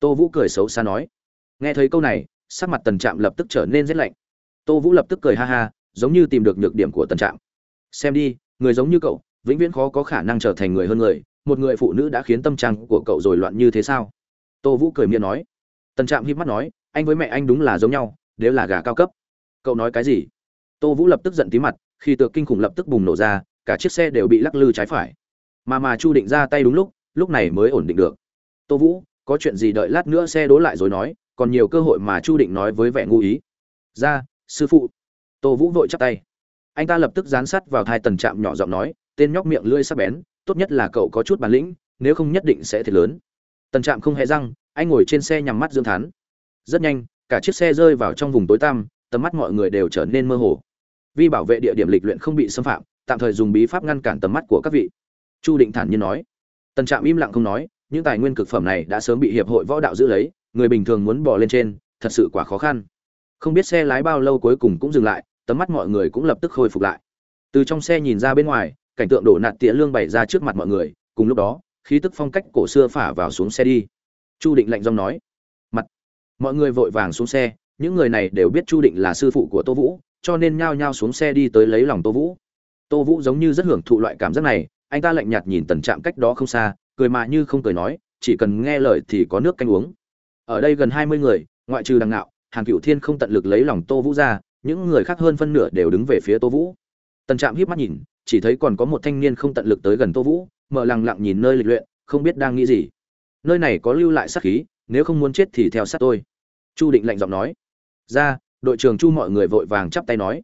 Tô vũ cười xấu xa nói. Nghe thấy câu này, sắc mặt tần trạm lập tức trở nên rét lạnh. Tô vũ lập tức cười ha ha, giống như tìm được nhược điểm của tần trạm. Xem đi, người giống như cậu vĩnh viễn khó có khả năng trở thành người hơn người, một người phụ nữ đã khiến tâm trạng của cậu rồi loạn như thế sao? Tô vũ cười miệng nói. Tần trạm híp mắt nói, anh với mẹ anh đúng là giống nhau nếu là gà cao cấp. Cậu nói cái gì? Tô vũ lập tức giận tí mặt, khi tược kinh khủng lập tức bùng nổ ra, cả chiếc xe đều bị lắc lư trái phải. Mà mà chu định ra tay đúng lúc lúc này mới ổn định được. Tô vũ, có chuyện gì đợi lát nữa xe đố lại rồi nói, còn nhiều cơ hội mà chu định nói với vẻ ngu ý. Ra, sư phụ. Tô vũ vội chắp tay. Anh ta lập tức dán sắt vào thai tần trạm nhỏ giọng nói tên nhóc miệng lưỡi sắc bén, tốt nhất là cậu có chút bản lĩnh, nếu không nhất định sẽ thiệt lớn. Tần trạm không hề răng, anh ngồi trên xe nhằm mắt dương thán. Rất nhanh, cả chiếc xe rơi vào trong vùng tối tăm, tầm mắt mọi người đều trở nên mơ hồ. Vì bảo vệ địa điểm lịch luyện không bị xâm phạm, tạm thời dùng bí pháp ngăn cản tầm mắt của các vị. Chu định thản nhiên nói. Tần trạm im lặng không nói, những tài nguyên cực phẩm này đã sớm bị hiệp hội võ đạo giữ lấy, người bình thường muốn bỏ lên trên, thật sự quá khó khăn. Không biết xe lái bao lâu cuối cùng cũng dừng lại, tầm mắt mọi người cũng lập tức khôi phục lại. Từ trong xe nhìn ra bên ngoài cảnh tượng đổ nạt tía lương bày ra trước mặt mọi người, cùng lúc đó, khí tức phong cách cổ xưa phả vào xuống xe đi. Chu định lạnh giọng nói, mặt. Mọi người vội vàng xuống xe, những người này đều biết chu định là sư phụ của tô vũ, cho nên nhao nhao xuống xe đi tới lấy lòng tô vũ. Tô vũ giống như rất hưởng thụ loại cảm giác này, anh ta lạnh nhạt nhìn tần trạm cách đó không xa, cười mà như không cười nói, chỉ cần nghe lời thì có nước canh uống. Ở đây gần hai mươi người, ngoại trừ đằng nạo hàng cựu thiên không tận lực lấy lòng tô vũ ra, những người khác hơn phân nửa đều đứng về phía tô vũ tần trạm híp mắt nhìn, chỉ thấy còn có một thanh niên không tận lực tới gần tô vũ, mở lặng lặng nhìn nơi lịch luyện, không biết đang nghĩ gì. Nơi này có lưu lại sát khí, nếu không muốn chết thì theo sát tôi. Chu định lạnh giọng nói. Ra, đội trưởng chu mọi người vội vàng chắp tay nói.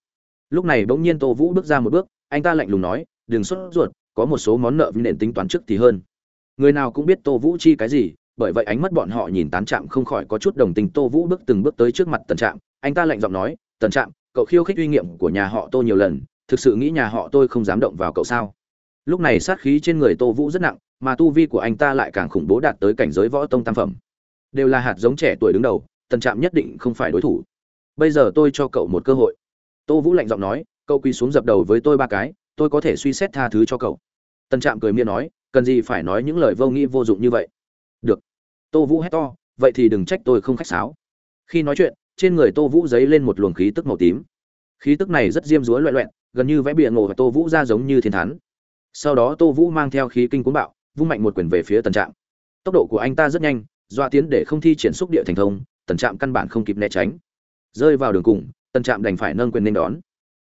Lúc này bỗng nhiên tô vũ bước ra một bước, anh ta lạnh lùng nói, đừng sốt ruột, có một số món nợ với nền tính toán trước thì hơn. Người nào cũng biết tô vũ chi cái gì, bởi vậy ánh mắt bọn họ nhìn tán trạm không khỏi có chút đồng tình. Tô vũ bước từng bước tới trước mặt tần trạm, anh ta lạnh giọng nói, tần trạm, cậu khiêu khích uy nghiệm của nhà họ tô nhiều lần thực sự nghĩ nhà họ tôi không dám động vào cậu sao? Lúc này sát khí trên người tô vũ rất nặng, mà tu vi của anh ta lại càng khủng bố đạt tới cảnh giới võ tông tam phẩm. Đều là hạt giống trẻ tuổi đứng đầu, tần trạm nhất định không phải đối thủ. Bây giờ tôi cho cậu một cơ hội. Tô vũ lạnh giọng nói, cậu quỳ xuống dập đầu với tôi ba cái, tôi có thể suy xét tha thứ cho cậu. Tần trạm cười miệng nói, cần gì phải nói những lời vô nghĩ vô dụng như vậy? Được. Tô vũ hét to, vậy thì đừng trách tôi không khách sáo. Khi nói chuyện, trên người tô vũ dấy lên một luồng khí tức màu tím. Khí tức này rất diêm dúa loẹ loẹn gần như vẽ bìa ngộ và tô vũ ra giống như thiên thắn. Sau đó tô vũ mang theo khí kinh cuốn bạo, vung mạnh một quyền về phía tần trạm. Tốc độ của anh ta rất nhanh doa tiến để không thi triển xúc địa thành thông, tần trạm căn bản không kịp né tránh. Rơi vào đường cùng, tần trạm đành phải nâng quyền nên đón.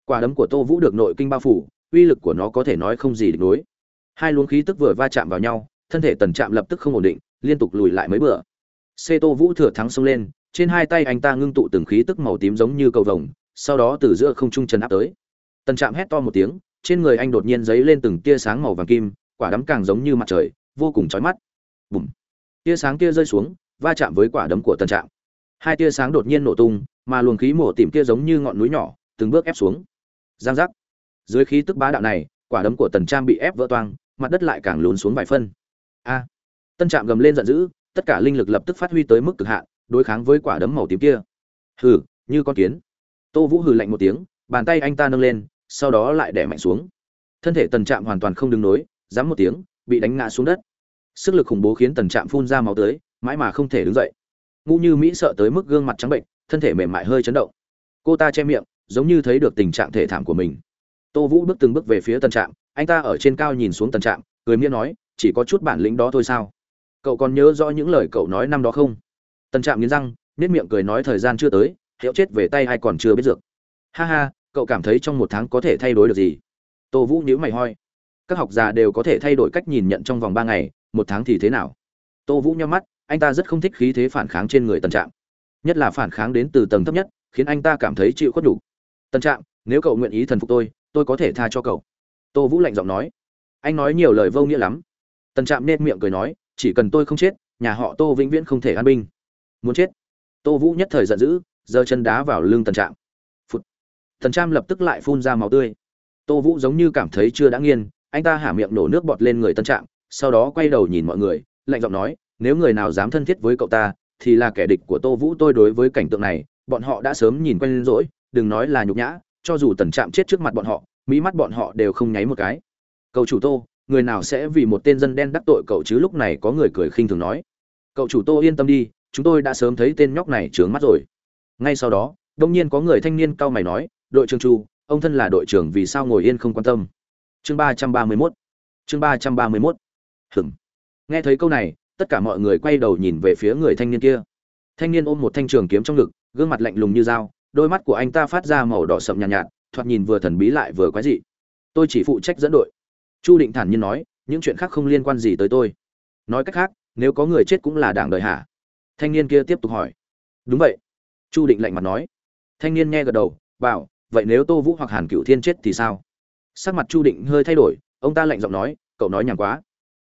Quả đấm của tô vũ được nội kinh bao phủ, uy lực của nó có thể nói không gì địch đối hai luồng khí tức vừa va chạm vào nhau, thân thể tần trạm lập tức không ổn định, liên tục lùi lại mấy bữa xê tô vũ thừa thắng xông lên, trên hai tay anh ta ngưng tụ từng khí tức màu tím giống như cầu vồng, sau đó từ giữa không trung trần áp tới tần trạm hét to một tiếng, trên người anh đột nhiên dấy lên từng tia sáng màu vàng kim, quả đấm càng giống như mặt trời, vô cùng chói mắt. Bùm! Tia sáng kia rơi xuống, va chạm với quả đấm của tần trạm. Hai tia sáng đột nhiên nổ tung, mà luồng khí mổ tìm kia giống như ngọn núi nhỏ, từng bước ép xuống. Giang giác! Dưới khí tức bá đạo này, quả đấm của tần trạm bị ép vỡ toang, mặt đất lại càng lún xuống vài phân. A! Tân trạm gầm lên giận dữ, tất cả linh lực lập tức phát huy tới mức cực hạn, đối kháng với quả đấm màu tím kia. Hừ, như con kiến. Tô vũ hừ lạnh một tiếng, bàn tay anh ta nâng lên sau đó lại đè mạnh xuống. Thân thể tần trạm hoàn toàn không đứng nối dám một tiếng bị đánh ngã xuống đất. Sức lực khủng bố khiến tần trạm phun ra máu tới, mãi mà không thể đứng dậy. Ngũ như mỹ sợ tới mức gương mặt trắng bệnh thân thể mềm mại hơi chấn động. Cô ta che miệng giống như thấy được tình trạng thể thảm của mình. Tô vũ bước từng bước về phía tần trạm anh ta ở trên cao nhìn xuống tần trạm cười miệng nói chỉ có chút bản lĩnh đó thôi sao? Cậu còn nhớ rõ những lời cậu nói năm đó không? Tần trạm nghiến răng nết miệng cười nói thời gian chưa tới hiệu chết về tay ai còn chưa biết dược. Ha ha cậu cảm thấy trong một tháng có thể thay đổi được gì? Tô vũ nhữ mày hoi các học giả đều có thể thay đổi cách nhìn nhận trong vòng ba ngày, một tháng thì thế nào? Tô vũ nhắm mắt, anh ta rất không thích khí thế phản kháng trên người tần trạm. Nhất là phản kháng đến từ tầng thấp nhất, khiến anh ta cảm thấy chịu khuất đủ. Tần trạm, nếu cậu nguyện ý thần phục tôi tôi có thể tha cho cậu. Tô vũ lạnh giọng nói. Anh nói nhiều lời vô nghĩa lắm. Tần trạm nên miệng cười nói, chỉ cần tôi không chết, nhà họ tô vĩnh viễn không thể an binh. Muốn chết. Tô vũ nhất thời giận dữ, giơ chân đá vào lưng tần trạm tần trạm lập tức lại phun ra máu tươi. Tô vũ giống như cảm thấy chưa đã nghiên anh ta hả miệng nổ nước bọt lên người tân trạm, sau đó quay đầu nhìn mọi người, lạnh giọng nói, nếu người nào dám thân thiết với cậu ta, thì là kẻ địch của tô vũ tôi đối với cảnh tượng này, bọn họ đã sớm nhìn quen lên rỗi đừng nói là nhục nhã, cho dù tần trạm chết trước mặt bọn họ, mỹ mắt bọn họ đều không nháy một cái. Cậu chủ tô, người nào sẽ vì một tên dân đen đắc tội cậu chứ? Lúc này có người cười khinh thường nói. Cậu chủ tô yên tâm đi, chúng tôi đã sớm thấy tên nhóc này trướng mắt rồi. Ngay sau đó, đông nhiên có người thanh niên cao mày nói đội trưởng chu ông thân là đội trưởng vì sao ngồi yên không quan tâm? Chương ba trăm ba mươi mốt. Chương ba trăm ba mươi mốt. Hừm. nghe thấy câu này tất cả mọi người quay đầu nhìn về phía người thanh niên kia. Thanh niên ôm một thanh trường kiếm trong ngực gương mặt lạnh lùng như dao đôi mắt của anh ta phát ra màu đỏ sậm nhàn nhạt, nhạt thoạt nhìn vừa thần bí lại vừa quái dị. Tôi chỉ phụ trách dẫn đội. Chu định thản nhiên nói những chuyện khác không liên quan gì tới tôi. Nói cách khác nếu có người chết cũng là đảng đời hả? Thanh niên kia tiếp tục hỏi. Đúng vậy. Chu định lạnh mặt nói. Thanh niên nghe gật đầu bảo vậy nếu tô vũ hoặc hàn cựu thiên chết thì sao? Sắc mặt chu định hơi thay đổi, ông ta lạnh giọng nói, cậu nói nhảm quá.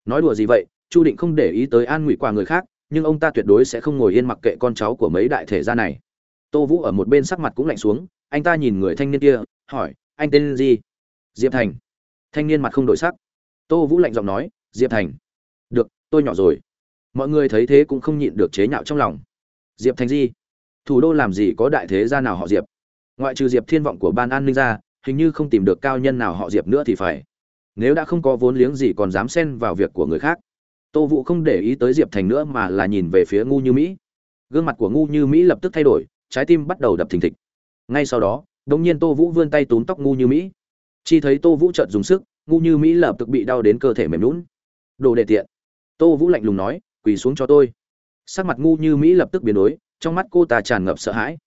Nói đùa gì vậy? Chu định không để ý tới an ngụy qua người khác, nhưng ông ta tuyệt đối sẽ không ngồi yên mặc kệ con cháu của mấy đại thể gia này. Tô vũ ở một bên sắc mặt cũng lạnh xuống, anh ta nhìn người thanh niên kia, hỏi, anh tên gì? Diệp thành. Thanh niên mặt không đổi sắc. Tô vũ lạnh giọng nói, diệp thành. Được, tôi nhỏ rồi. Mọi người thấy thế cũng không nhịn được chế nhạo trong lòng. Diệp thành di thủ đô làm gì có đại thế gia nào họ diệp? Ngoại trừ diệp thiên vọng của ban an ninh ra, hình như không tìm được cao nhân nào họ diệp nữa thì phải. Nếu đã không có vốn liếng gì còn dám xen vào việc của người khác. Tô vũ không để ý tới diệp thành nữa mà là nhìn về phía ngu như mỹ. Gương mặt của ngu như mỹ lập tức thay đổi, trái tim bắt đầu đập thình thịch. Ngay sau đó đ ỗ n g nhiên tô vũ vươn tay túm tóc ngu như mỹ. Chi thấy tô vũ trợt dùng sức, ngu như mỹ lập tức bị đau đến cơ thể mềm lún đồ đệ tiện. Tô vũ lạnh lùng nói, quỳ xuống cho tôi. Sắc mặt ngu như mỹ lập tức biến đổi, trong mắt cô ta tràn ngập sợ hãi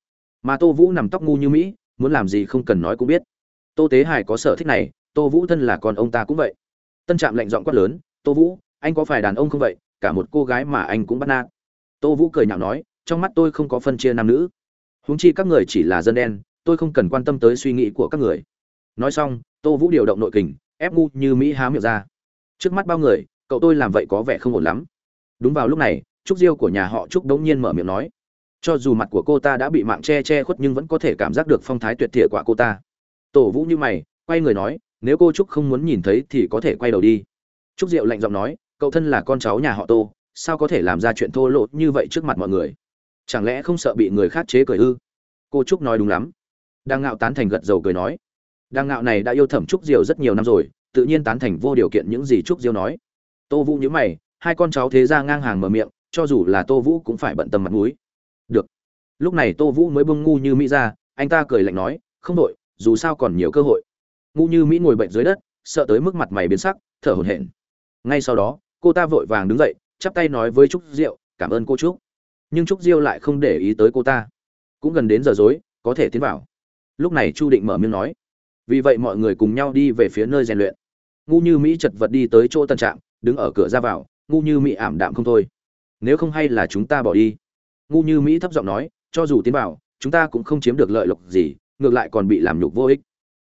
mà tô vũ nằm tóc ngu như mỹ, muốn làm gì không cần nói cũng biết. Tô tế hải có sở thích này, tô vũ thân là con ông ta cũng vậy. Tân trạm lệnh giọng quát lớn, tô vũ, anh có phải đàn ông không vậy? Cả một cô gái mà anh cũng bắt nạt. Tô vũ cười nhạo nói, trong mắt tôi không có phân chia nam nữ. Huống chi các người chỉ là dân đen, tôi không cần quan tâm tới suy nghĩ của các người. Nói xong, tô vũ điều động nội kình, ép ngu như mỹ há miệng ra. Trước mắt bao người, cậu tôi làm vậy có vẻ không ổn lắm. Đúng vào lúc này, trúc diêu của nhà họ trúc đống nhiên mở miệng nói cho dù mặt của cô ta đã bị mạng che che khuất nhưng vẫn có thể cảm giác được phong thái tuyệt thiện của cô ta. Tổ vũ như mày, quay người nói, nếu cô trúc không muốn nhìn thấy thì có thể quay đầu đi. Trúc diệu lạnh giọng nói, cậu thân là con cháu nhà họ tô, sao có thể làm ra chuyện thô lỗ như vậy trước mặt mọi người? Chẳng lẽ không sợ bị người khác chế cười ư? Cô trúc nói đúng lắm. Đang ngạo tán thành gật dầu cười nói đang ngạo này đã yêu thẩm trúc diệu rất nhiều năm rồi, tự nhiên tán thành vô điều kiện những gì trúc diệu nói. Tô vũ nhớ mày, hai con cháu thế ra ngang hàng mở miệng, cho dù là tô vũ cũng phải bận tâm mặt mũi được. Lúc này tô vũ mới bưng ngu như mỹ ra, anh ta cười lạnh nói, không đội, dù sao còn nhiều cơ hội. Ngu như mỹ ngồi bệnh dưới đất, sợ tới mức mặt mày biến sắc, thở hổn hển. Ngay sau đó, cô ta vội vàng đứng dậy, chắp tay nói với trúc diệu, cảm ơn cô trúc. Nhưng trúc diêu lại không để ý tới cô ta. Cũng gần đến giờ dối có thể tiến vào. Lúc này chu định mở miệng nói, vì vậy mọi người cùng nhau đi về phía nơi rèn luyện. Ngu như mỹ chật vật đi tới chỗ tân trạm, đứng ở cửa ra vào, ngu như mỹ ảm đạm không thôi. Nếu không hay là chúng ta bỏ đi ngu như mỹ thấp giọng nói, cho dù tiến vào, chúng ta cũng không chiếm được lợi lộc gì, ngược lại còn bị làm nhục vô ích.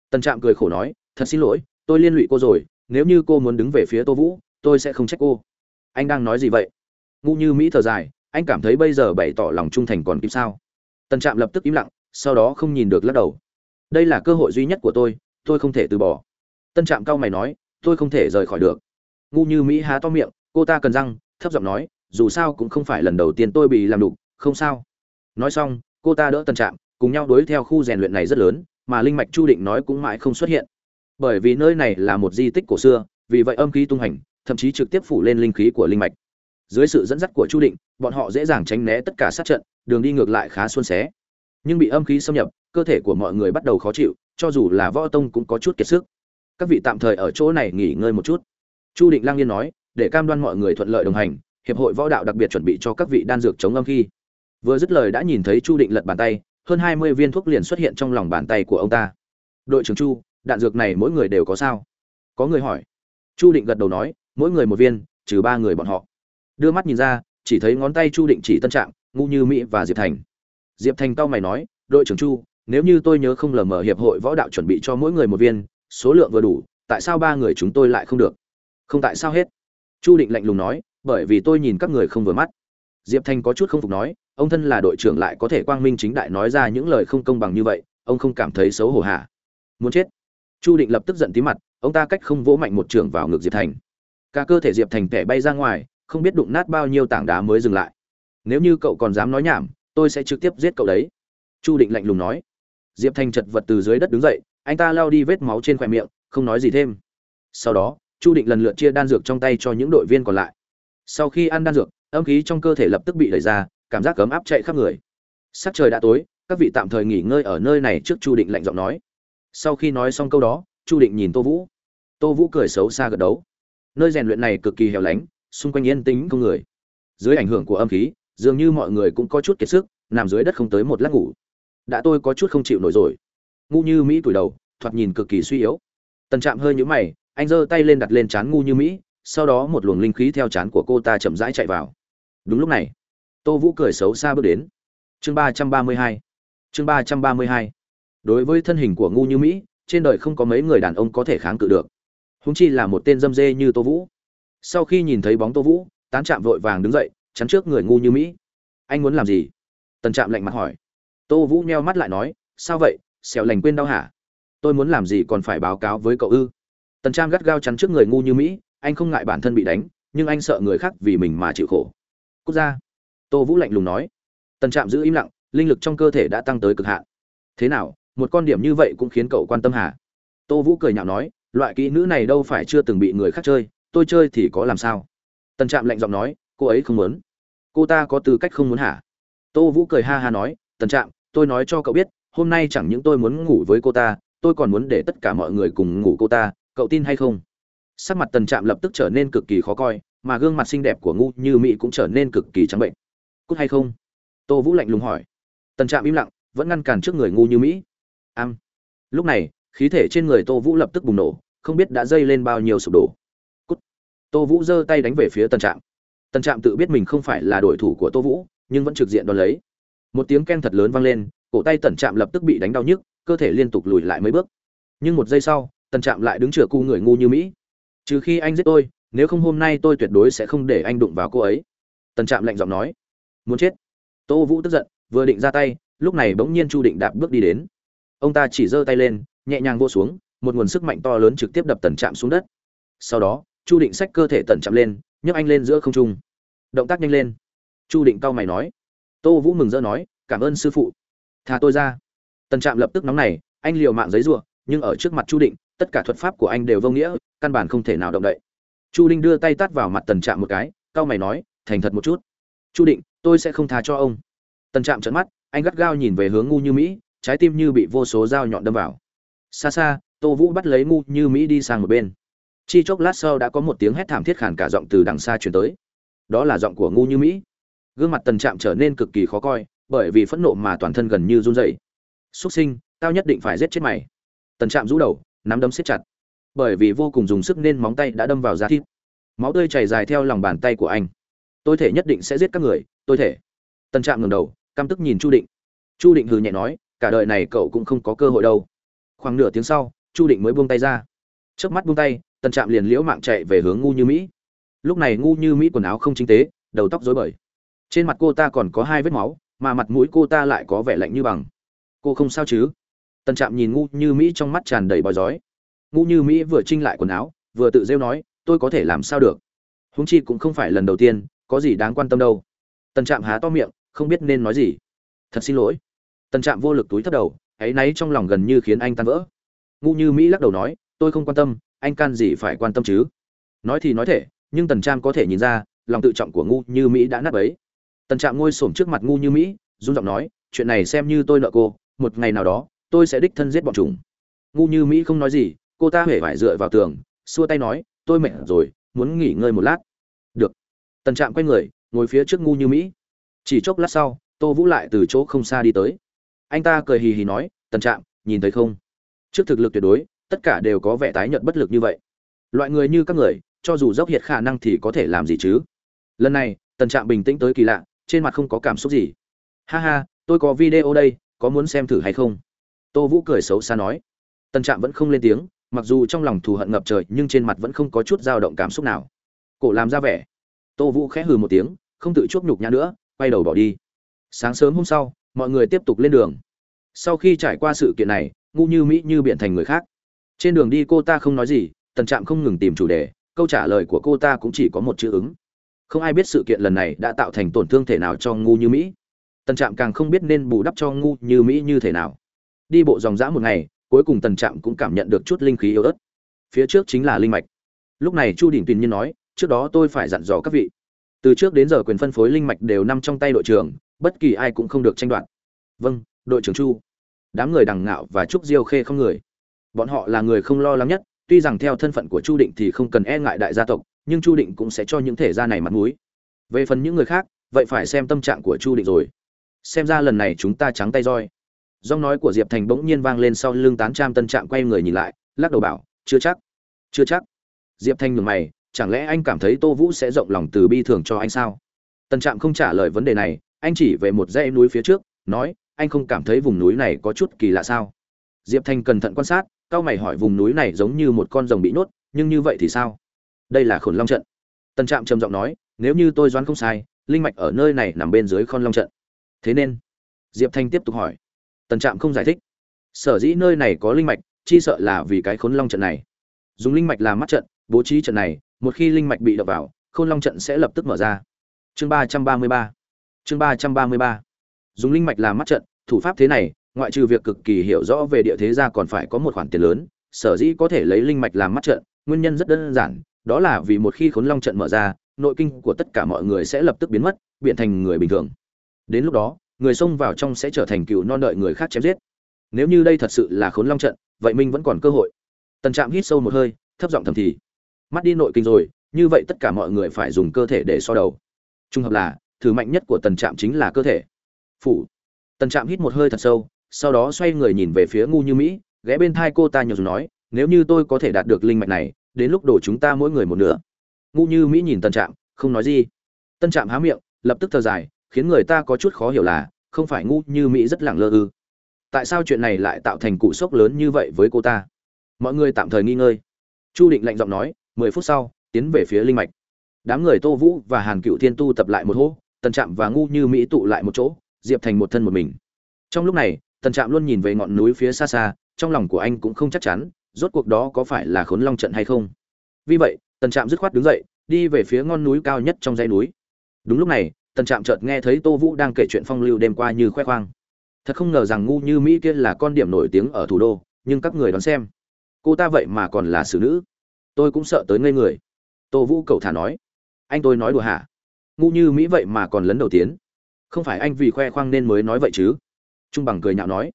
Tân trạm cười khổ nói, thật xin lỗi, tôi liên lụy cô rồi, nếu như cô muốn đứng về phía tô vũ, tôi sẽ không trách cô. Anh đang nói gì vậy? Ngu như mỹ thở dài, anh cảm thấy bây giờ bày tỏ lòng trung thành còn kịp sao? Tần trạm lập tức im lặng, sau đó không nhìn được lắc đầu. Đây là cơ hội duy nhất của tôi tôi không thể từ bỏ. Tân trạm cao mày nói, tôi không thể rời khỏi được. Ngu như mỹ há to miệng, cô ta cần răng, thấp giọng nói, dù sao cũng không phải lần đầu tiên tôi bị làm đục không sao. Nói xong, cô ta đỡ tân trạm, cùng nhau đuổi theo khu rèn luyện này rất lớn, mà linh mạch chu định nói cũng mãi không xuất hiện. Bởi vì nơi này là một di tích cổ xưa, vì vậy âm khí tung hành, thậm chí trực tiếp phủ lên linh khí của linh mạch. Dưới sự dẫn dắt của chu định, bọn họ dễ dàng tránh né tất cả sát trận, đường đi ngược lại khá suôn sẻ. Nhưng bị âm khí xâm nhập, cơ thể của mọi người bắt đầu khó chịu, cho dù là võ tông cũng có chút kiệt sức. Các vị tạm thời ở chỗ này nghỉ ngơi một chút. Chu định lang yên nói, để cam đoan mọi người thuận lợi đồng hành, hiệp hội võ đạo đặc biệt chuẩn bị cho các vị đan dược chống âm khí vừa dứt lời đã nhìn thấy chu định lật bàn tay, hơn hai mươi viên thuốc liền xuất hiện trong lòng bàn tay của ông ta. Đội trưởng chu, đạn dược này mỗi người đều có sao? Có người hỏi. Chu định gật đầu nói, mỗi người một viên, trừ ba người bọn họ. Đưa mắt nhìn ra, chỉ thấy ngón tay chu định chỉ tân trạng ngu như mỹ và diệp thành. Diệp thành tao mày nói, đội trưởng chu, nếu như tôi nhớ không lờ mờ hiệp hội võ đạo chuẩn bị cho mỗi người một viên, số lượng vừa đủ, tại sao ba người chúng tôi lại không được? Không tại sao hết. Chu định lạnh lùng nói, bởi vì tôi nhìn các người không vừa mắt. Diệp thành có chút không phục nói ông thân là đội trưởng lại có thể quang minh chính đại nói ra những lời không công bằng như vậy, ông không cảm thấy xấu hổ hả? Muốn chết. Chu định lập tức giận tí mặt, ông ta cách không vỗ mạnh một trưởng vào ngực diệp thành. Cả cơ thể diệp thành tẻ bay ra ngoài, không biết đụng nát bao nhiêu tảng đá mới dừng lại. Nếu như cậu còn dám nói nhảm, tôi sẽ trực tiếp giết cậu đấy. Chu định lạnh lùng nói. Diệp thành chật vật từ dưới đất đứng dậy, anh ta lao đi vết máu trên khoe miệng, không nói gì thêm. Sau đó, chu định lần lượt chia đan dược trong tay cho những đội viên còn lại. Sau khi ăn đan dược, âm khí trong cơ thể lập tức bị đẩy ra cảm giác cấm áp chạy khắp người. Sắc trời đã tối, các vị tạm thời nghỉ ngơi ở nơi này trước chu định lạnh giọng nói. Sau khi nói xong câu đó, chu định nhìn tô vũ. Tô vũ cười xấu xa gật đấu nơi rèn luyện này cực kỳ hẻo lánh, xung quanh yên tĩnh không người. Dưới ảnh hưởng của âm khí, dường như mọi người cũng có chút kiệt sức, nằm dưới đất không tới một lát ngủ. Đã tôi có chút không chịu nổi rồi. Ngu như mỹ tuổi đầu, thoạt nhìn cực kỳ suy yếu. Tần trạm hơi nhũ mày, anh giơ tay lên đặt lên trán ngu như mỹ, sau đó một luồng linh khí theo trán của cô ta chậm rãi chạy vào. Đúng lúc này tô vũ cười xấu xa bước đến. Chương ba trăm ba mươi hai. Chương ba trăm ba mươi hai. Đối với thân hình của ngu như mỹ, trên đời không có mấy người đàn ông có thể kháng cự được. Húng chi là một tên dâm dê như tô vũ. Sau khi nhìn thấy bóng tô vũ, tán trạm vội vàng đứng dậy, chắn trước người ngu như mỹ. Anh muốn làm gì? Tần trạm lạnh mặt hỏi. Tô vũ nheo mắt lại nói, sao vậy? Xẻo lành quên đau hả? Tôi muốn làm gì còn phải báo cáo với cậu ư? Tần trạm gắt gao chắn trước người ngu như mỹ, anh không ngại bản thân bị đánh, nhưng anh sợ người khác vì mình mà chịu khổ. Cút ra tô vũ lạnh lùng nói. Tần trạm giữ im lặng, linh lực trong cơ thể đã tăng tới cực hạn. Thế nào, một con điểm như vậy cũng khiến cậu quan tâm hả? Tô vũ cười nhạo nói, loại kỹ nữ này đâu phải chưa từng bị người khác chơi, tôi chơi thì có làm sao? Tần trạm lạnh giọng nói, cô ấy không muốn. Cô ta có tư cách không muốn hả? Tô vũ cười ha ha nói, tần trạm, tôi nói cho cậu biết, hôm nay chẳng những tôi muốn ngủ với cô ta, tôi còn muốn để tất cả mọi người cùng ngủ cô ta, cậu tin hay không? Sắc mặt tần trạm lập tức trở nên cực kỳ khó coi, mà gương mặt xinh đẹp của ngu như mỹ cũng trở nên cực kỳ trắng bệnh cút hay không? Tô vũ lạnh lùng hỏi. Tần trạm im lặng, vẫn ngăn cản trước người ngu như mỹ. Am. Lúc này, khí thể trên người tô vũ lập tức bùng nổ, không biết đã dây lên bao nhiêu sụp đổ. Cút. Tô vũ giơ tay đánh về phía tần trạm. Tần trạm tự biết mình không phải là đối thủ của tô vũ, nhưng vẫn trực diện đón lấy. Một tiếng ken thật lớn vang lên, cổ tay tần trạm lập tức bị đánh đau nhức, cơ thể liên tục lùi lại mấy bước. Nhưng một giây sau, tần trạm lại đứng chửa cu người ngu như mỹ. Trừ khi anh giết tôi, nếu không hôm nay tôi tuyệt đối sẽ không để anh đụng vào cô ấy. Tần trạm lạnh giọng nói muốn chết. Tô vũ tức giận, vừa định ra tay, lúc này bỗng nhiên chu định đạp bước đi đến. Ông ta chỉ giơ tay lên, nhẹ nhàng vô xuống, một nguồn sức mạnh to lớn trực tiếp đập tần trạm xuống đất. Sau đó, chu định xách cơ thể tần trạm lên, nhấc anh lên giữa không trung. Động tác nhanh lên. Chu định cau mày nói. Tô vũ mừng rỡ nói, cảm ơn sư phụ. Thà tôi ra. Tần trạm lập tức nóng này anh liều mạng giấy r nhưng ở trước mặt chu định, tất cả thuật pháp của anh đều vô nghĩa, căn bản không thể nào động đậy. Chu linh đưa tay tát vào mặt tần trạm một cái, cau mày nói, thành thật một chút. Chu định tôi sẽ không tha cho ông. Tần trạm trợn mắt, anh gắt gao nhìn về hướng ngu như mỹ, trái tim như bị vô số dao nhọn đâm vào. Xa xa, tô vũ bắt lấy ngu như mỹ đi sang một bên. Chi chốc lát sau đã có một tiếng hét thảm thiết khản cả giọng từ đằng xa chuyển tới. Đó là giọng của ngu như mỹ. Gương mặt tần trạm trở nên cực kỳ khó coi, bởi vì phẫn nộ mà toàn thân gần như run rẩy. Xuất sinh, tao nhất định phải giết chết mày. Tần trạm rũ đầu, nắm đấm siết chặt. Bởi vì vô cùng dùng sức nên móng tay đã đâm vào da thịt. Máu tươi chảy dài theo lòng bàn tay của anh tôi thể nhất định sẽ giết các người, tôi thể. Tân trạm ngẩng đầu, căm tức nhìn chu định. Chu định hừ nhẹ nói, cả đời này cậu cũng không có cơ hội đâu. Khoảng nửa tiếng sau, chu định mới buông tay ra. Trước mắt buông tay tân trạm liền liễu mạng chạy về hướng ngu như mỹ. Lúc này ngu như mỹ quần áo không chính tế, đầu tóc rối bời. Trên mặt cô ta còn có hai vết máu, mà mặt mũi cô ta lại có vẻ lạnh như bằng. Cô không sao chứ? Tân trạm nhìn ngu như mỹ trong mắt tràn đầy bòi rói ngu như mỹ vừa trinh lại quần áo, vừa tự rêu nói, tôi có thể làm sao được? Húng chi cũng không phải lần đầu tiên có gì đáng quan tâm đâu. Tần trạm há to miệng, không biết nên nói gì. Thật xin lỗi. Tần trạm vô lực túi thấp đầu áy náy trong lòng gần như khiến anh tan vỡ. Ngu như mỹ lắc đầu nói, tôi không quan tâm, anh can gì phải quan tâm chứ? Nói thì nói thể, nhưng tần trạm có thể nhìn ra, lòng tự trọng của ngu như mỹ đã nát ấy tần trạm ngồi xổm trước mặt ngu như mỹ, run giọng nói, chuyện này xem như tôi nợ cô, một ngày nào đó, tôi sẽ đích thân giết bọn chúng. Ngu như mỹ không nói gì, cô ta hễ vải dựa vào tường, xua tay nói, tôi mệt rồi, muốn nghỉ ngơi một lát tần trạm quay người, ngồi phía trước ngu như mỹ. Chỉ chốc lát sau, tô vũ lại từ chỗ không xa đi tới. Anh ta cười hì hì nói, tần trạm, nhìn thấy không? Trước thực lực tuyệt đối, tất cả đều có vẻ tái nhợt bất lực như vậy. Loại người như các người, cho dù dốc hiệt khả năng thì có thể làm gì chứ? Lần này, tần trạm bình tĩnh tới kỳ lạ, trên mặt không có cảm xúc gì. Ha ha, tôi có video đây, có muốn xem thử hay không? Tô vũ cười xấu xa nói. Tần trạm vẫn không lên tiếng, mặc dù trong lòng thù hận ngập trời nhưng trên mặt vẫn không có chút dao động cảm xúc nào. Cổ làm ra vẻ tô vũ khẽ hừ một tiếng, không tự chuốc nhục nhã nữa, quay đầu bỏ đi. Sáng sớm hôm sau, mọi người tiếp tục lên đường. Sau khi trải qua sự kiện này, ngu như mỹ như biện thành người khác. Trên đường đi cô ta không nói gì, tần trạm không ngừng tìm chủ đề, câu trả lời của cô ta cũng chỉ có một chữ ứng. Không ai biết sự kiện lần này đã tạo thành tổn thương thể nào cho ngu như mỹ. Tần trạm càng không biết nên bù đắp cho ngu như mỹ như thế nào. Đi bộ dòng dã một ngày, cuối cùng tần trạm cũng cảm nhận được chút linh khí yếu ớt. Phía trước chính là linh mạch. Lúc này chu đình tùy nhiên nói trước đó tôi phải dặn dò các vị. Từ trước đến giờ quyền phân phối linh mạch đều nằm trong tay đội trưởng, bất kỳ ai cũng không được tranh đoạt. Vâng đội trưởng chu. Đám người đằng ngạo và trúc diêu khê không người. Bọn họ là người không lo lắng nhất, tuy rằng theo thân phận của chu định thì không cần e ngại đại gia tộc, nhưng chu định cũng sẽ cho những thể gia này mặt mũi. Về phần những người khác, vậy phải xem tâm trạng của chu định rồi. Xem ra lần này chúng ta trắng tay roi. Giọng nói của diệp thành bỗng nhiên vang lên sau lưng tán trăm tân trạm quay người nhìn lại, lắc đầu bảo, chưa chắc chưa chắc. Diệp thanh ngừng mày chẳng lẽ anh cảm thấy tô vũ sẽ rộng lòng từ bi thường cho anh sao? Tân trạm không trả lời vấn đề này, anh chỉ về một dãy núi phía trước, nói, anh không cảm thấy vùng núi này có chút kỳ lạ sao? Diệp thanh cẩn thận quan sát cao mày hỏi, vùng núi này giống như một con rồng bị nhốt, nhưng như vậy thì sao? Đây là khổn long trận. Tân trạm trầm giọng nói, nếu như tôi đoán không sai, linh mạch ở nơi này nằm bên dưới con long trận. Thế nên? Diệp thanh tiếp tục hỏi. Tần trạm không giải thích. Sở dĩ nơi này có linh mạch, chi sợ là vì cái khốn long trận này. Dùng linh mạch làm mắt trận, bố trí trận này một khi linh mạch bị đập vào, khôn long trận sẽ lập tức mở ra. Chương ba trăm ba mươi ba. Chương ba trăm ba mươi ba. Dùng linh mạch làm mắt trận, thủ pháp thế này, ngoại trừ việc cực kỳ hiểu rõ về địa thế ra còn phải có một khoản tiền lớn, sở dĩ có thể lấy linh mạch làm mắt trận, nguyên nhân rất đơn giản, đó là vì một khi khốn long trận mở ra, nội kinh của tất cả mọi người sẽ lập tức biến mất, biến thành người bình thường. Đến lúc đó, người xông vào trong sẽ trở thành cựu non đợi người khác chém giết. Nếu như đây thật sự là khốn long trận, vậy minh vẫn còn cơ hội. Tần trạm hít sâu một hơi, thấp giọng thầm thì mắt đi nội kinh rồi, như vậy tất cả mọi người phải dùng cơ thể để so đầu. Trung hợp là thứ mạnh nhất của tần trạm chính là cơ thể. Phủ. Tần trạm hít một hơi thật sâu, sau đó xoay người nhìn về phía ngu như mỹ, ghé bên thai cô ta nhiều nói, nếu như tôi có thể đạt được linh mạch này, đến lúc đổ chúng ta mỗi người một nửa. Ngu như mỹ nhìn tần trạm, không nói gì. Tân trạm há miệng, lập tức thở dài, khiến người ta có chút khó hiểu là, không phải ngu như mỹ rất lẳng lơ ư. Tại sao chuyện này lại tạo thành cụ sốc lớn như vậy với cô ta? Mọi người tạm thời nghi ngơi. Chu định lạnh giọng nói mười phút sau, tiến về phía linh mạch. Đám người tô vũ và hàn cựu thiên tu tập lại một hố, tần trạm và ngu như mỹ tụ lại một chỗ, diệp thành một thân một mình. Trong lúc này, tần trạm luôn nhìn về ngọn núi phía xa xa, trong lòng của anh cũng không chắc chắn, rốt cuộc đó có phải là khốn long trận hay không. Vì vậy, tần trạm dứt khoát đứng dậy, đi về phía ngọn núi cao nhất trong dãy núi. Đúng lúc này, tần trạm chợt nghe thấy tô vũ đang kể chuyện phong lưu đêm qua như khoe khoang. Thật không ngờ rằng ngu như mỹ kia là con điểm nổi tiếng ở thủ đô, nhưng các người đón xem, cô ta vậy mà còn là xử nữ tôi cũng sợ tới ngây người. Tô vũ cầu thả nói. Anh tôi nói đùa hả? Ngu như mỹ vậy mà còn lấn đầu tiến. Không phải anh vì khoe khoang nên mới nói vậy chứ? Trung bằng cười nhạo nói.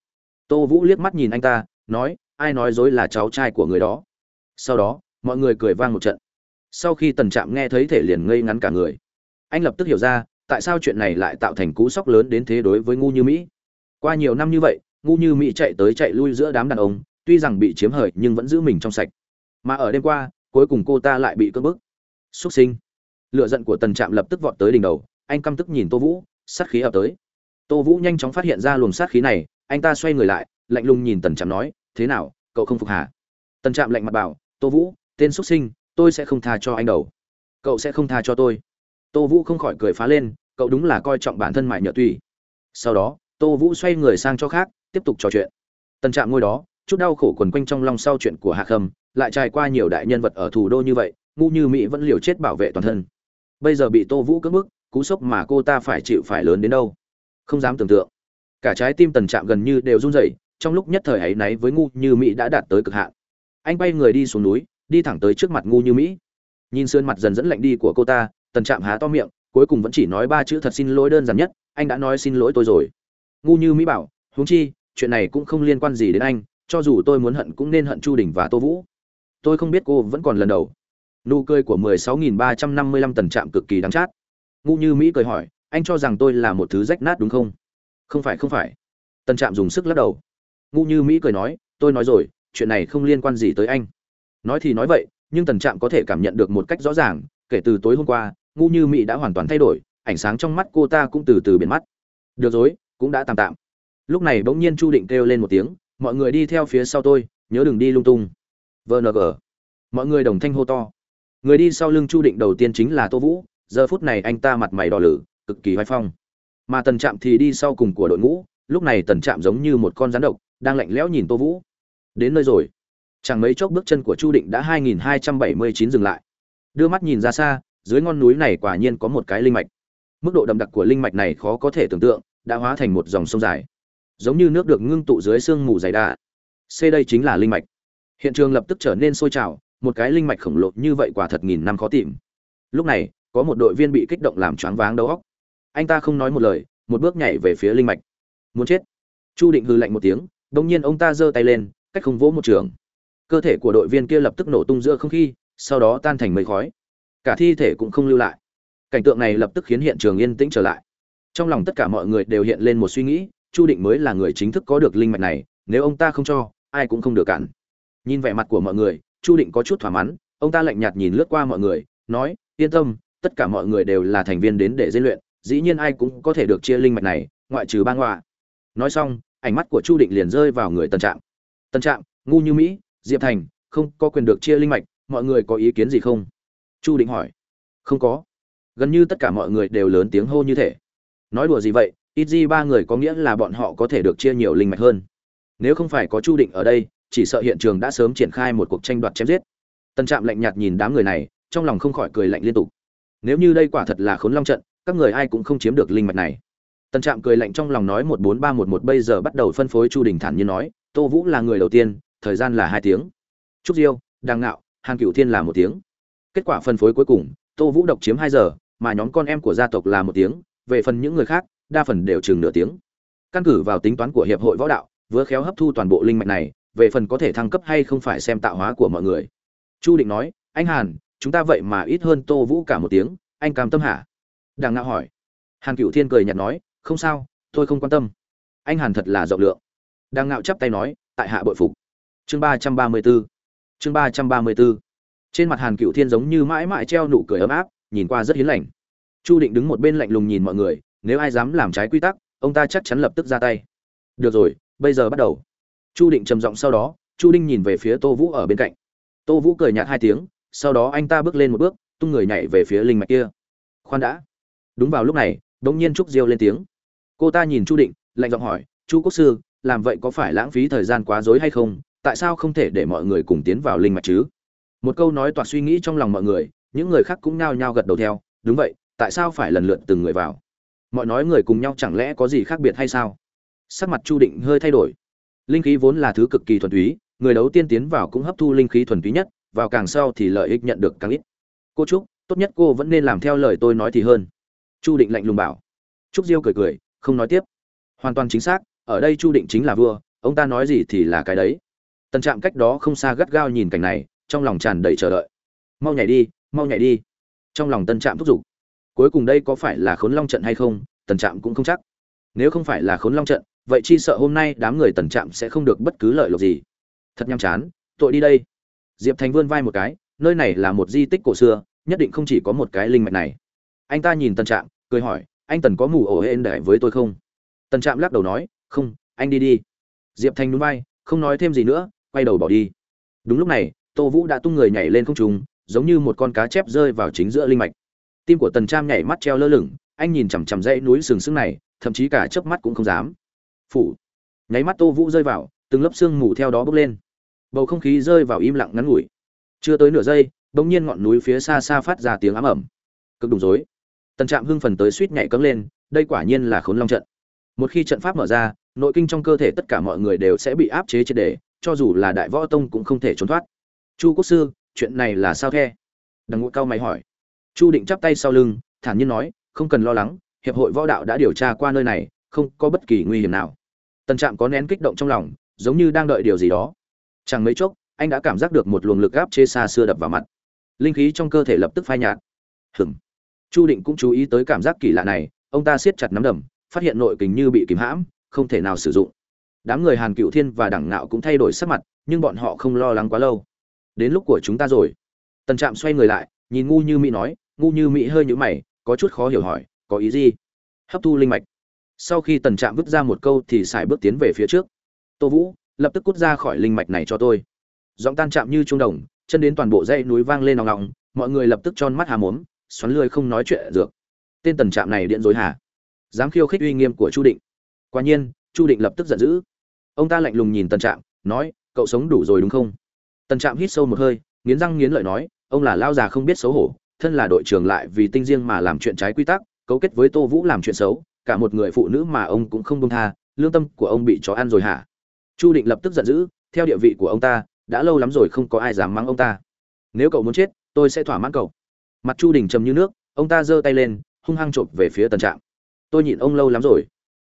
Tô vũ liếc mắt nhìn anh ta, nói, ai nói dối là cháu trai của người đó? Sau đó, mọi người cười vang một trận. Sau khi tần trạm nghe thấy thể liền ngây ngắn cả người. Anh lập tức hiểu ra, tại sao chuyện này lại tạo thành cú sốc lớn đến thế đối với ngu như mỹ. Qua nhiều năm như vậy, ngu như mỹ chạy tới chạy lui giữa đám đàn ông, tuy rằng bị chiếm hời nhưng vẫn giữ mình trong sạch mà ở đêm qua, cuối cùng cô ta lại bị cưỡng bức. Xuất sinh. Lựa giận của tần trạm lập tức vọt tới đỉnh đầu, anh căm tức nhìn tô vũ, sát khí ập tới. Tô vũ nhanh chóng phát hiện ra luồng sát khí này, anh ta xoay người lại, lạnh lùng nhìn tần trạm nói, thế nào, cậu không phục hả? Tần trạm lạnh mặt bảo, tô vũ, tên xuất sinh, tôi sẽ không tha cho anh đầu cậu sẽ không tha cho tôi. Tô vũ không khỏi cười phá lên, cậu đúng là coi trọng bản thân mại nhợ tùy. Sau đó, tô vũ xoay người sang cho khác, tiếp tục trò chuyện. Tần trạm ngôi đó, chút đau khổ quần quanh trong lòng sau chuyện của hạ khâm lại trải qua nhiều đại nhân vật ở thủ đô như vậy, ngu như mỹ vẫn liều chết bảo vệ toàn thân. Bây giờ bị tô vũ cưỡng bức, cú sốc mà cô ta phải chịu phải lớn đến đâu? Không dám tưởng tượng. Cả trái tim tần trạm gần như đều run rẩy, trong lúc nhất thời ấy náy với ngu như mỹ đã đạt tới cực hạn. Anh bay người đi xuống núi, đi thẳng tới trước mặt ngu như mỹ. Nhìn sơn mặt dần dẫn lạnh đi của cô ta, tần trạm há to miệng, cuối cùng vẫn chỉ nói ba chữ thật xin lỗi đơn giản nhất, anh đã nói xin lỗi tôi rồi. Ngu như mỹ bảo, huống chi, chuyện này cũng không liên quan gì đến anh, cho dù tôi muốn hận cũng nên hận chu đình và tô vũ tôi không biết cô vẫn còn lần đầu. Nụ cười của mười sáu nghìn ba trăm năm mươi lăm tần trạm cực kỳ đáng chát. Ngu như mỹ cười hỏi, anh cho rằng tôi là một thứ rách nát đúng không? Không phải không phải. Tần trạm dùng sức lắc đầu. Ngu như mỹ cười nói, tôi nói rồi, chuyện này không liên quan gì tới anh. Nói thì nói vậy, nhưng tần trạm có thể cảm nhận được một cách rõ ràng, kể từ tối hôm qua ngu như mỹ đã hoàn toàn thay đổi, ánh sáng trong mắt cô ta cũng từ từ biến mắt được rồi, cũng đã tạm tạm. Lúc này bỗng nhiên chu định kêu lên một tiếng, mọi người đi theo phía sau tôi, nhớ đừng đi lung tung vng mọi người đồng thanh hô to. Người đi sau lưng chu định đầu tiên chính là tô vũ, giờ phút này anh ta mặt mày đỏ lử, cực kỳ vai phong. Mà tần trạm thì đi sau cùng của đội ngũ, lúc này tần trạm giống như một con rắn độc, đang lạnh lẽo nhìn tô vũ. Đến nơi rồi. Chẳng mấy chốc bước chân của chu định đã 2279 dừng lại. Đưa mắt nhìn ra xa, dưới ngọn núi này quả nhiên có một cái linh mạch. Mức độ đậm đặc của linh mạch này khó có thể tưởng tượng, đã hóa thành một dòng sông dài. Giống như nước được ngưng tụ dưới sương mù dày đà c đây chính là linh mạch hiện trường lập tức trở nên sôi trào, một cái linh mạch khổng lồ như vậy quả thật nghìn năm khó tìm. Lúc này, có một đội viên bị kích động làm choáng váng đầu óc. Anh ta không nói một lời, một bước nhảy về phía linh mạch. Muốn chết. Chu định hư lạnh một tiếng đ nhiên ông ta giơ tay lên, cách không vỗ một trường. Cơ thể của đội viên kia lập tức nổ tung giữa không khí, sau đó tan thành mây khói. Cả thi thể cũng không lưu lại. Cảnh tượng này lập tức khiến hiện trường yên tĩnh trở lại. Trong lòng tất cả mọi người đều hiện lên một suy nghĩ, chu định mới là người chính thức có được linh mạch này, nếu ông ta không cho, ai cũng không được cản nhìn vẻ mặt của mọi người, chu định có chút thỏa mãn, ông ta lạnh nhạt nhìn lướt qua mọi người, nói, yên tâm, tất cả mọi người đều là thành viên đến để diễn luyện, dĩ nhiên ai cũng có thể được chia linh mạch này, ngoại trừ ba ngoạ nói xong, ánh mắt của chu định liền rơi vào người tân trạm. Tân trạm, ngu như mỹ, diệp thành, không có quyền được chia linh mạch, mọi người có ý kiến gì không? Chu định hỏi. Không có. Gần như tất cả mọi người đều lớn tiếng hô như thế nói đùa gì vậy, ít gì ba người có nghĩa là bọn họ có thể được chia nhiều linh mạch hơn. Nếu không phải có chu định ở đây chỉ sợ hiện trường đã sớm triển khai một cuộc tranh đoạt chém giết. Tân trạm lạnh nhạt nhìn đám người này, trong lòng không khỏi cười lạnh liên tục. Nếu như đây quả thật là khốn long trận, các người ai cũng không chiếm được linh mạch này. Tần trạm cười lạnh trong lòng nói một bốn ba một một bây giờ bắt đầu phân phối chu đình thản như nói, tô vũ là người đầu tiên, thời gian là hai tiếng. Trúc diêu, đàng ngạo, hàn cửu thiên là một tiếng. Kết quả phân phối cuối cùng, tô vũ độc chiếm hai giờ, mà nhóm con em của gia tộc là một tiếng, về phần những người khác, đa phần đều chừng nửa tiếng. Căn cứ vào tính toán của hiệp hội võ đạo, vừa khéo hấp thu toàn bộ linh mạch này về phần có thể thăng cấp hay không phải xem tạo hóa của mọi người. Chu định nói, anh hàn, chúng ta vậy mà ít hơn tô vũ cả một tiếng, anh cam tâm hả? Đàng ngạo hỏi. Hàn cựu thiên cười nhạt nói, không sao, tôi không quan tâm. Anh hàn thật là rộng lượng. Đàng ngạo chắp tay nói, tại hạ bội phục. Chương ba trăm ba mươi b ố chương ba trăm ba mươi b ố trên mặt hàn cựu thiên giống như mãi mãi treo nụ cười ấm áp, nhìn qua rất hiến lành. Chu định đứng một bên lạnh lùng nhìn mọi người, nếu ai dám làm trái quy tắc, ông ta chắc chắn lập tức ra tay. Được rồi, bây giờ bắt đầu chu định trầm giọng sau đó, chu đinh nhìn về phía tô vũ ở bên cạnh. Tô vũ cười nhạt hai tiếng, sau đó anh ta bước lên một bước, tung người nhảy về phía linh mạch kia. Khoan đã. Đúng vào lúc này đ ỗ n g nhiên trúc diêu lên tiếng. Cô ta nhìn chu định, lạnh giọng hỏi, chu quốc sư, làm vậy có phải lãng phí thời gian quá dối hay không? Tại sao không thể để mọi người cùng tiến vào linh mạch chứ? Một câu nói toạc suy nghĩ trong lòng mọi người, những người khác cũng nao nhao gật đầu theo, đúng vậy, tại sao phải lần lượt từng người vào? Mọi nói người cùng nhau chẳng lẽ có gì khác biệt hay sao? Sắc mặt chu định hơi thay đổi linh khí vốn là thứ cực kỳ thuần túy, người đấu tiên tiến vào cũng hấp thu linh khí thuần túy nhất, vào càng sau thì lợi ích nhận được càng ít. Cô trúc, tốt nhất cô vẫn nên làm theo lời tôi nói thì hơn. Chu định lạnh lùng bảo. Trúc diêu cười cười, không nói tiếp. Hoàn toàn chính xác, ở đây chu định chính là vua, ông ta nói gì thì là cái đấy. Tần trạm cách đó không xa gắt gao nhìn cảnh này, trong lòng tràn đầy chờ đợi. Mau nhảy đi, mau nhảy đi. Trong lòng tân trạm thúc giục. Cuối cùng đây có phải là khốn long trận hay không, tần trạm cũng không chắc. Nếu không phải là khốn long trận vậy chi sợ hôm nay đám người tần trạm sẽ không được bất cứ lợi lộc gì. Thật nhăm chán, tội đi đây. Diệp thành vươn vai một cái, nơi này là một di tích cổ xưa, nhất định không chỉ có một cái linh mạch này. Anh ta nhìn tần trạm, cười hỏi, anh tần có mù ổ hên để với tôi không? Tần trạm lắc đầu nói, không, anh đi đi. Diệp thành núi vai, không nói thêm gì nữa, quay đầu bỏ đi. Đúng lúc này, tô vũ đã tung người nhảy lên không trùng giống như một con cá chép rơi vào chính giữa linh mạch. Tim của tần trạm nhảy mắt treo lơ lửng, anh nhìn chằm chằm dãy núi sừng sững này, thậm chí cả chớp mắt cũng không dám phủ. Nháy mắt tô vũ rơi vào, từng lớp xương mù theo đó bốc lên. Bầu không khí rơi vào im lặng ngắn ngủi. Chưa tới nửa giây, bỗng nhiên ngọn núi phía xa xa phát ra tiếng ám ẩm. Cực đùng rối. Tần trạm hưng phần tới suýt nhảy cấm lên, đây quả nhiên là khốn long trận. Một khi trận pháp mở ra, nội kinh trong cơ thể tất cả mọi người đều sẽ bị áp chế triệt đề cho dù là đại võ tông cũng không thể trốn thoát. Chu quốc sư, chuyện này là sao the đằng ngũ cao mày hỏi. Chu định chắp tay sau lưng, thản nhiên nói, không cần lo lắng, hiệp hội võ đạo đã điều tra qua nơi này, không có bất kỳ nguy hiểm nào tần trạm có nén kích động trong lòng, giống như đang đợi điều gì đó. Chẳng mấy chốc, anh đã cảm giác được một luồng lực áp chế xa xưa đập vào mặt. Linh khí trong cơ thể lập tức phai nhạt. Hừng chu định cũng chú ý tới cảm giác kỳ lạ này, ông ta siết chặt nắm đầm, phát hiện nội kình như bị kìm hãm, không thể nào sử dụng. Đám người hàn cựu thiên và đẳng nạo cũng thay đổi sắc mặt, nhưng bọn họ không lo lắng quá lâu. Đến lúc của chúng ta rồi. Tần trạm xoay người lại, nhìn ngu như mỹ nói, ngu như mỹ hơi nhũ mày, có chút khó hiểu hỏi, có ý gì? Hấp thu linh mạch sau khi tần trạm vứt ra một câu thì xài bước tiến về phía trước. Tô vũ, lập tức cút ra khỏi linh mạch này cho tôi. Giọng tan chạm như trung đồng, chân đến toàn bộ dãy núi vang lên nòng nòng mọi người lập tức tròn mắt hà mốm xoắn lươi không nói chuyện dược. Tên tần trạm này điện dối hả? Dám khiêu khích uy nghiêm của chu định. Quả nhiên, chu định lập tức giận dữ. Ông ta lạnh lùng nhìn tần trạm, nói, cậu sống đủ rồi đúng không? Tần trạm hít sâu một hơi, nghiến răng nghiến lợi nói, ông là lao già không biết xấu hổ, thân là đội trưởng lại vì tinh riêng mà làm chuyện trái quy tắc, cấu kết với tô vũ làm chuyện xấu cả một người phụ nữ mà ông cũng không buông tha, lương tâm của ông bị chó ăn rồi hả? Chu định lập tức giận dữ, theo địa vị của ông ta, đã lâu lắm rồi không có ai dám mắng ông ta. Nếu cậu muốn chết, tôi sẽ thỏa mãn cậu. Mặt chu đình trầm như nước, ông ta giơ tay lên, hung hăng chộp về phía tần trạm. Tôi nhịn ông lâu lắm rồi.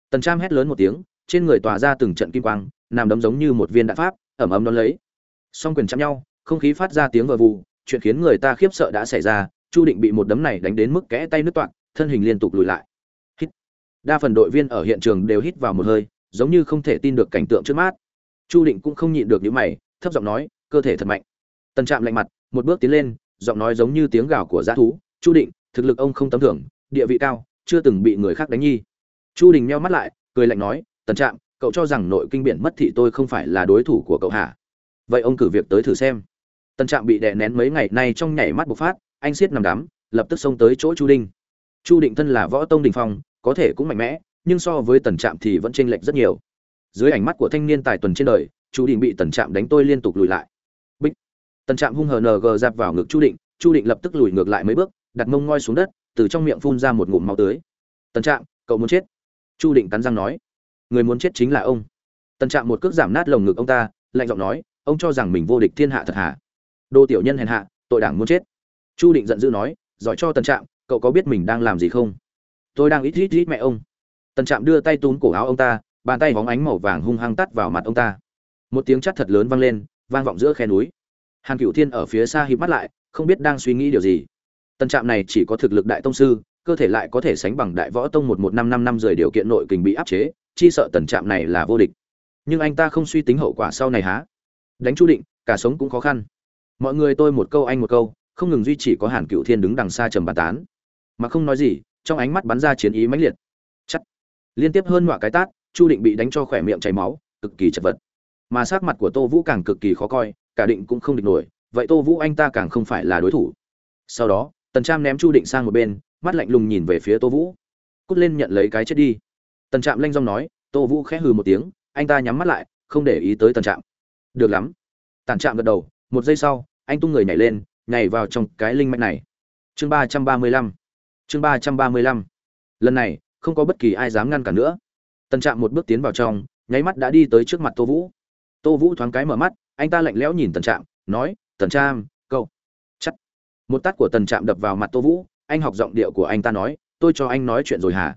Tần trạm hét lớn một tiếng, trên người tỏa ra từng trận kim quang, nằm đấm giống như một viên đạn pháp, ẩm ấm đón lấy. Song quyền chạm nhau, không khí phát ra tiếng vờ vù, chuyện khiến người ta khiếp sợ đã xảy ra, chu định bị một đấm này đánh đến mức kẽ tay nứt toạn thân hình liên tục lùi lại đa phần đội viên ở hiện trường đều hít vào một hơi, giống như không thể tin được cảnh tượng trước mắt. Chu định cũng không nhịn được những mày, thấp giọng nói, cơ thể thật mạnh. Tần trạm lạnh mặt, một bước tiến lên, giọng nói giống như tiếng gào của g thú, chu định, thực lực ông không tấm thưởng địa vị cao, chưa từng bị người khác đánh nhi chu đình meo mắt lại, cười lạnh nói, tần trạm, cậu cho rằng nội kinh biển mất thị tôi không phải là đối thủ của cậu hả? Vậy ông cử việc tới thử xem. Tần trạm bị đè nén mấy ngày nay trong nhảy mắt bộc phát, anh siết nằm đắm, lập tức xông tới chỗ chu đinh. Chu định thân là võ tông đình phong có thể cũng mạnh mẽ, nhưng so với tần trạm thì vẫn chênh lệch rất nhiều. Dưới ánh mắt của thanh niên tài tuần trên đời, chu định bị tần trạm đánh tôi liên tục lùi lại. Bích! Tần trạm hung hờ ng dạp vào ngực chu định chu định lập tức lùi ngược lại mấy bước, đặt mông ngoi xuống đất, từ trong miệng phun ra một ngụm máu tưới. Tần trạm, cậu muốn chết? Chu định cắn răng nói. Người muốn chết chính là ông. Tần trạm một cước giảm nát lồng ngực ông ta, lạnh giọng nói, ông cho rằng mình vô địch thiên hạ thật hả? Đô tiểu nhân hèn hạ, tội đảng muốn chết. Chu định giận dữ nói, giỏi cho tần trạm, cậu có biết mình đang làm gì không? Tôi đang ít ít ít mẹ ông. Tần trạm đưa tay túm cổ áo ông ta, bàn tay vóng ánh màu vàng hung hăng tắt vào mặt ông ta. Một tiếng chắt thật lớn vang lên, vang vọng giữa khe núi. Hàn cựu thiên ở phía xa hít mắt lại, không biết đang suy nghĩ điều gì. Tần trạm này chỉ có thực lực đại tông sư, cơ thể lại có thể sánh bằng đại võ tông một một năm năm năm rời điều kiện nội kình bị áp chế, chi sợ tần trạm này là vô địch. Nhưng anh ta không suy tính hậu quả sau này há? Đánh chú định, cả sống cũng khó khăn. Mọi người tôi một câu anh một câu, không ngừng duy chỉ có hàn cựu thiên đứng đằng xa trầm bàn tán. Mà không nói gì trong ánh mắt bắn ra chiến ý mãnh liệt. Chắc liên tiếp hơn ngoạ cái tát, chu định bị đánh cho khỏe miệng chảy máu, cực kỳ chật vật. Mà sắc mặt của tô vũ càng cực kỳ khó coi, cả định cũng không địch nổi, vậy tô vũ anh ta càng không phải là đối thủ. Sau đó, tần trạm ném chu định sang một bên, mắt lạnh lùng nhìn về phía tô vũ. Cút lên nhận lấy cái chết đi. Tần trạm lanh rong nói, tô vũ khẽ hừ một tiếng, anh ta nhắm mắt lại, không để ý tới tần trạm. Được lắm. Tàn trạm gật đầu, một giây sau, anh tung người nhảy lên, nhảy vào trong cái linh mạch này. Chương ba trăm ba mươi lăm chương ba trăm ba mươi lăm. Lần này, không có bất kỳ ai dám ngăn cản nữa. Tần trạm một bước tiến vào trong, nháy mắt đã đi tới trước mặt tô vũ. Tô vũ thoáng cái mở mắt, anh ta lạnh lẽo nhìn tần trạm, nói, tần trạm câu chắc một tát của tần trạm đập vào mặt tô vũ, anh học giọng điệu của anh ta nói, tôi cho anh nói chuyện rồi hả?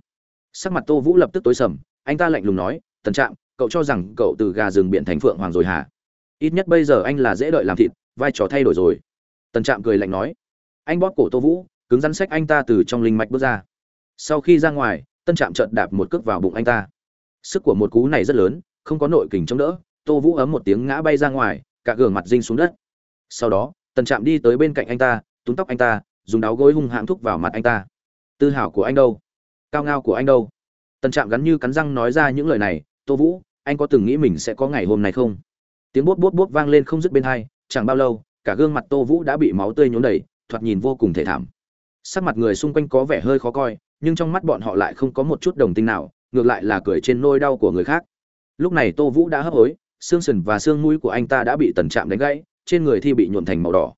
Sắc mặt tô vũ lập tức tối sầm, anh ta lạnh lùng nói, tần trạm, cậu cho rằng cậu từ gà rừng biển thành phượng hoàng rồi hả? Ít nhất bây giờ anh là dễ đợi làm thịt, vai trò thay đổi rồi. Tần trạm cười lạnh nói. Anh bóp cổ tô vũ cứng rắn sách anh ta từ trong linh mạch bước ra. Sau khi ra ngoài, tân trạm trợn đạp một cước vào bụng anh ta. Sức của một cú này rất lớn, không có nội kình chống đỡ, tô vũ ấm một tiếng ngã bay ra ngoài, cả gương mặt dinh xuống đất. Sau đó, tân trạm đi tới bên cạnh anh ta, túm tóc anh ta, dùng đáo gối hung hãng thúc vào mặt anh ta. Tư hảo của anh đâu? Cao ngao của anh đâu? Tân trạm gắn như cắn răng nói ra những lời này, tô vũ, anh có từng nghĩ mình sẽ có ngày hôm nay không? Tiếng bốt bốt bốt vang lên không dứt bên hai, chẳng bao lâu, cả gương mặt tô vũ đã bị máu tươi nhốn đầy, thoạt nhìn vô cùng thể thảm sắc mặt người xung quanh có vẻ hơi khó coi, nhưng trong mắt bọn họ lại không có một chút đồng tình nào, ngược lại là cười trên nôi đau của người khác. Lúc này tô vũ đã hấp hối, xương sườn và xương mũi của anh ta đã bị tần trạm đánh gãy, trên người thi bị nhuộn thành màu đỏ.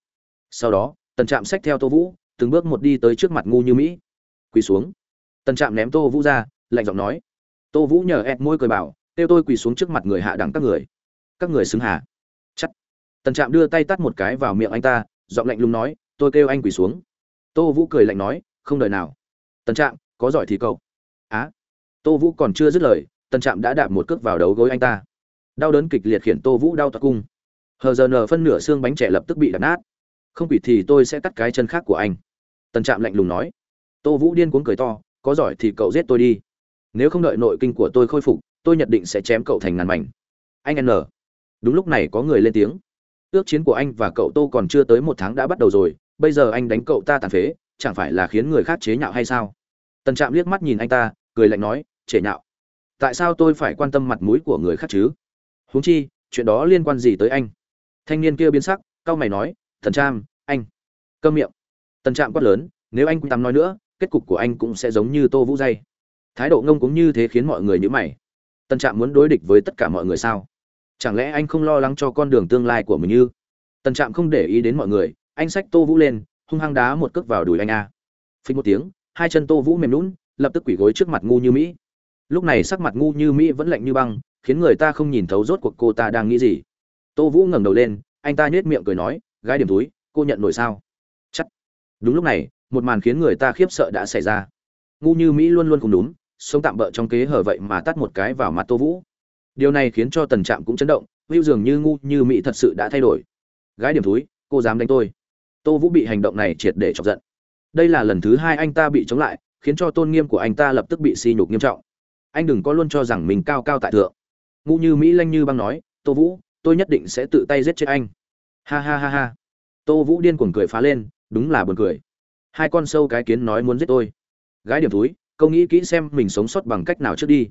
Sau đó, tần trạm xách theo tô vũ, từng bước một đi tới trước mặt ngu như mỹ. Quỳ xuống. Tần trạm ném tô vũ ra, lạnh giọng nói. Tô vũ nhờ ép môi cười bảo, kêu tôi quỳ xuống trước mặt người hạ đẳng các người. Các người xứng hà. Chắc tần trạm đưa tay tắt một cái vào miệng anh ta, giọng lạnh lùng nói, tôi kêu anh quỳ xuống tô vũ cười lạnh nói, không đợi nào. Tần trạm, có giỏi thì cậu. Á? Tô vũ còn chưa dứt lời, tần trạm đã đạp một cước vào đầu gối anh ta. Đau đớn kịch liệt khiến tô vũ đau toạc cung hờ giờ nở phân nửa xương bánh trẻ lập tức bị đập nát. Không quỷ thì tôi sẽ cắt cái chân khác của anh. Tần trạm lạnh lùng nói. Tô vũ điên cuống cười to, có giỏi thì cậu giết tôi đi. Nếu không đợi nội kinh của tôi khôi phục, tôi nhận định sẽ chém cậu thành ngàn mảnh. Anh n. Đúng lúc này có người lên tiếng. Ước chiến của anh và cậu tô còn chưa tới một tháng đã bắt đầu rồi bây giờ anh đánh cậu ta tàn phế, chẳng phải là khiến người khác chế nhạo hay sao? Tần trạm liếc mắt nhìn anh ta, cười lạnh nói, chế nhạo? Tại sao tôi phải quan tâm mặt mũi của người khác chứ? Huống chi, chuyện đó liên quan gì tới anh? Thanh niên kia biến sắc, cau mày nói, thần trạm, anh câm miệng. Tần trạm quát lớn, nếu anh cũng tắm nói nữa, kết cục của anh cũng sẽ giống như tô vũ dây. Thái độ ngông cũng như thế khiến mọi người nhữ mày. Tần trạm muốn đối địch với tất cả mọi người sao? Chẳng lẽ anh không lo lắng cho con đường tương lai của mình như? Tần trạm không để ý đến mọi người anh sách tô vũ lên, hung hăng đá một cước vào đùi anh a. Phình một tiếng, hai chân tô vũ mềm lún lập tức quỷ gối trước mặt ngu như mỹ. Lúc này sắc mặt ngu như mỹ vẫn lạnh như băng, khiến người ta không nhìn thấu rốt cuộc cô ta đang nghĩ gì. Tô vũ ngẩng đầu lên, anh ta nhếch miệng cười nói, gái điểm túi, cô nhận nổi sao? Chắc. Đúng lúc này, một màn khiến người ta khiếp sợ đã xảy ra. Ngu như mỹ luôn luôn không đúng, sống tạm bỡ trong kế hở vậy mà tắt một cái vào mặt tô vũ. Điều này khiến cho tần trạm cũng chấn động hữu dường như ngu như mỹ thật sự đã thay đổi. Gái điểm túi, cô dám đánh tôi tô vũ bị hành động này triệt để chọc giận. Đây là lần thứ hai anh ta bị chống lại, khiến cho tôn nghiêm của anh ta lập tức bị si nhục nghiêm trọng. Anh đừng có luôn cho rằng mình cao cao tại thượng. Ngũ như mỹ lanh như băng nói, tô vũ, tôi nhất định sẽ tự tay giết chết anh. Ha ha ha ha. Tô vũ điên cuồng cười phá lên, đúng là buồn cười. Hai con sâu cái kiến nói muốn giết tôi. Gái điểm túi câu nghĩ kỹ xem mình sống sót bằng cách nào trước đi.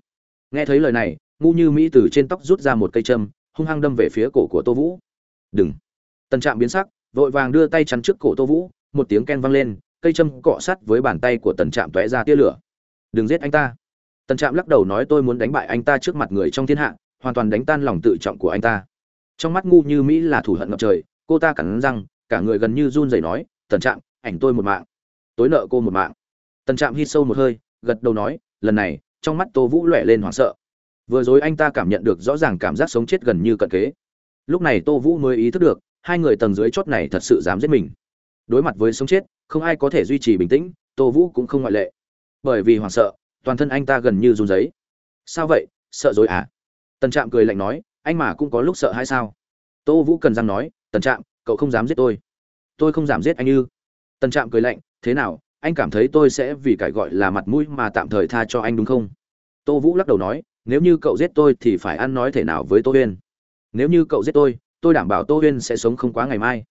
Nghe thấy lời này ngu như mỹ từ trên tóc rút ra một cây châm, hung hăng đâm về phía cổ của tô vũ. Đừng. Tần trạm biến sắc vội vàng đưa tay chắn trước cổ tô vũ, một tiếng ken vang lên, cây châm cọ sắt với bàn tay của tần trạm tóe ra tia lửa. Đừng giết anh ta. Tần trạm lắc đầu nói, tôi muốn đánh bại anh ta trước mặt người trong thiên hạ, hoàn toàn đánh tan lòng tự trọng của anh ta. Trong mắt ngu như mỹ là thủ hận ngập trời, cô ta cắn răng, cả người gần như run rẩy nói, tần trạm, ảnh tôi một mạng. Tối nợ cô một mạng. Tần trạm hít sâu một hơi, gật đầu nói, lần này, trong mắt tô vũ lóe lên hoảng sợ. Vừa rồi anh ta cảm nhận được rõ ràng cảm giác sống chết gần như cận kế. Lúc này tô vũ mới ý thức được hai người tầng dưới chót này thật sự dám giết mình. Đối mặt với sống chết, không ai có thể duy trì bình tĩnh, tô vũ cũng không ngoại lệ. Bởi vì hoảng sợ, toàn thân anh ta gần như run giấy sao vậy? Sợ rồi à? Tần trạm cười lạnh nói, anh mà cũng có lúc sợ hay sao? Tô vũ cần dám nói, tần trạm, cậu không dám giết tôi. Tôi không dám giết anh ư? Tần trạm cười lạnh, thế nào? Anh cảm thấy tôi sẽ vì cải gọi là mặt mũi mà tạm thời tha cho anh đúng không? Tô vũ lắc đầu nói, nếu như cậu giết tôi thì phải ăn nói thể nào với tô huyên? Nếu như cậu giết tôi tôi đảm bảo tô huyên sẽ sống không quá ngày mai.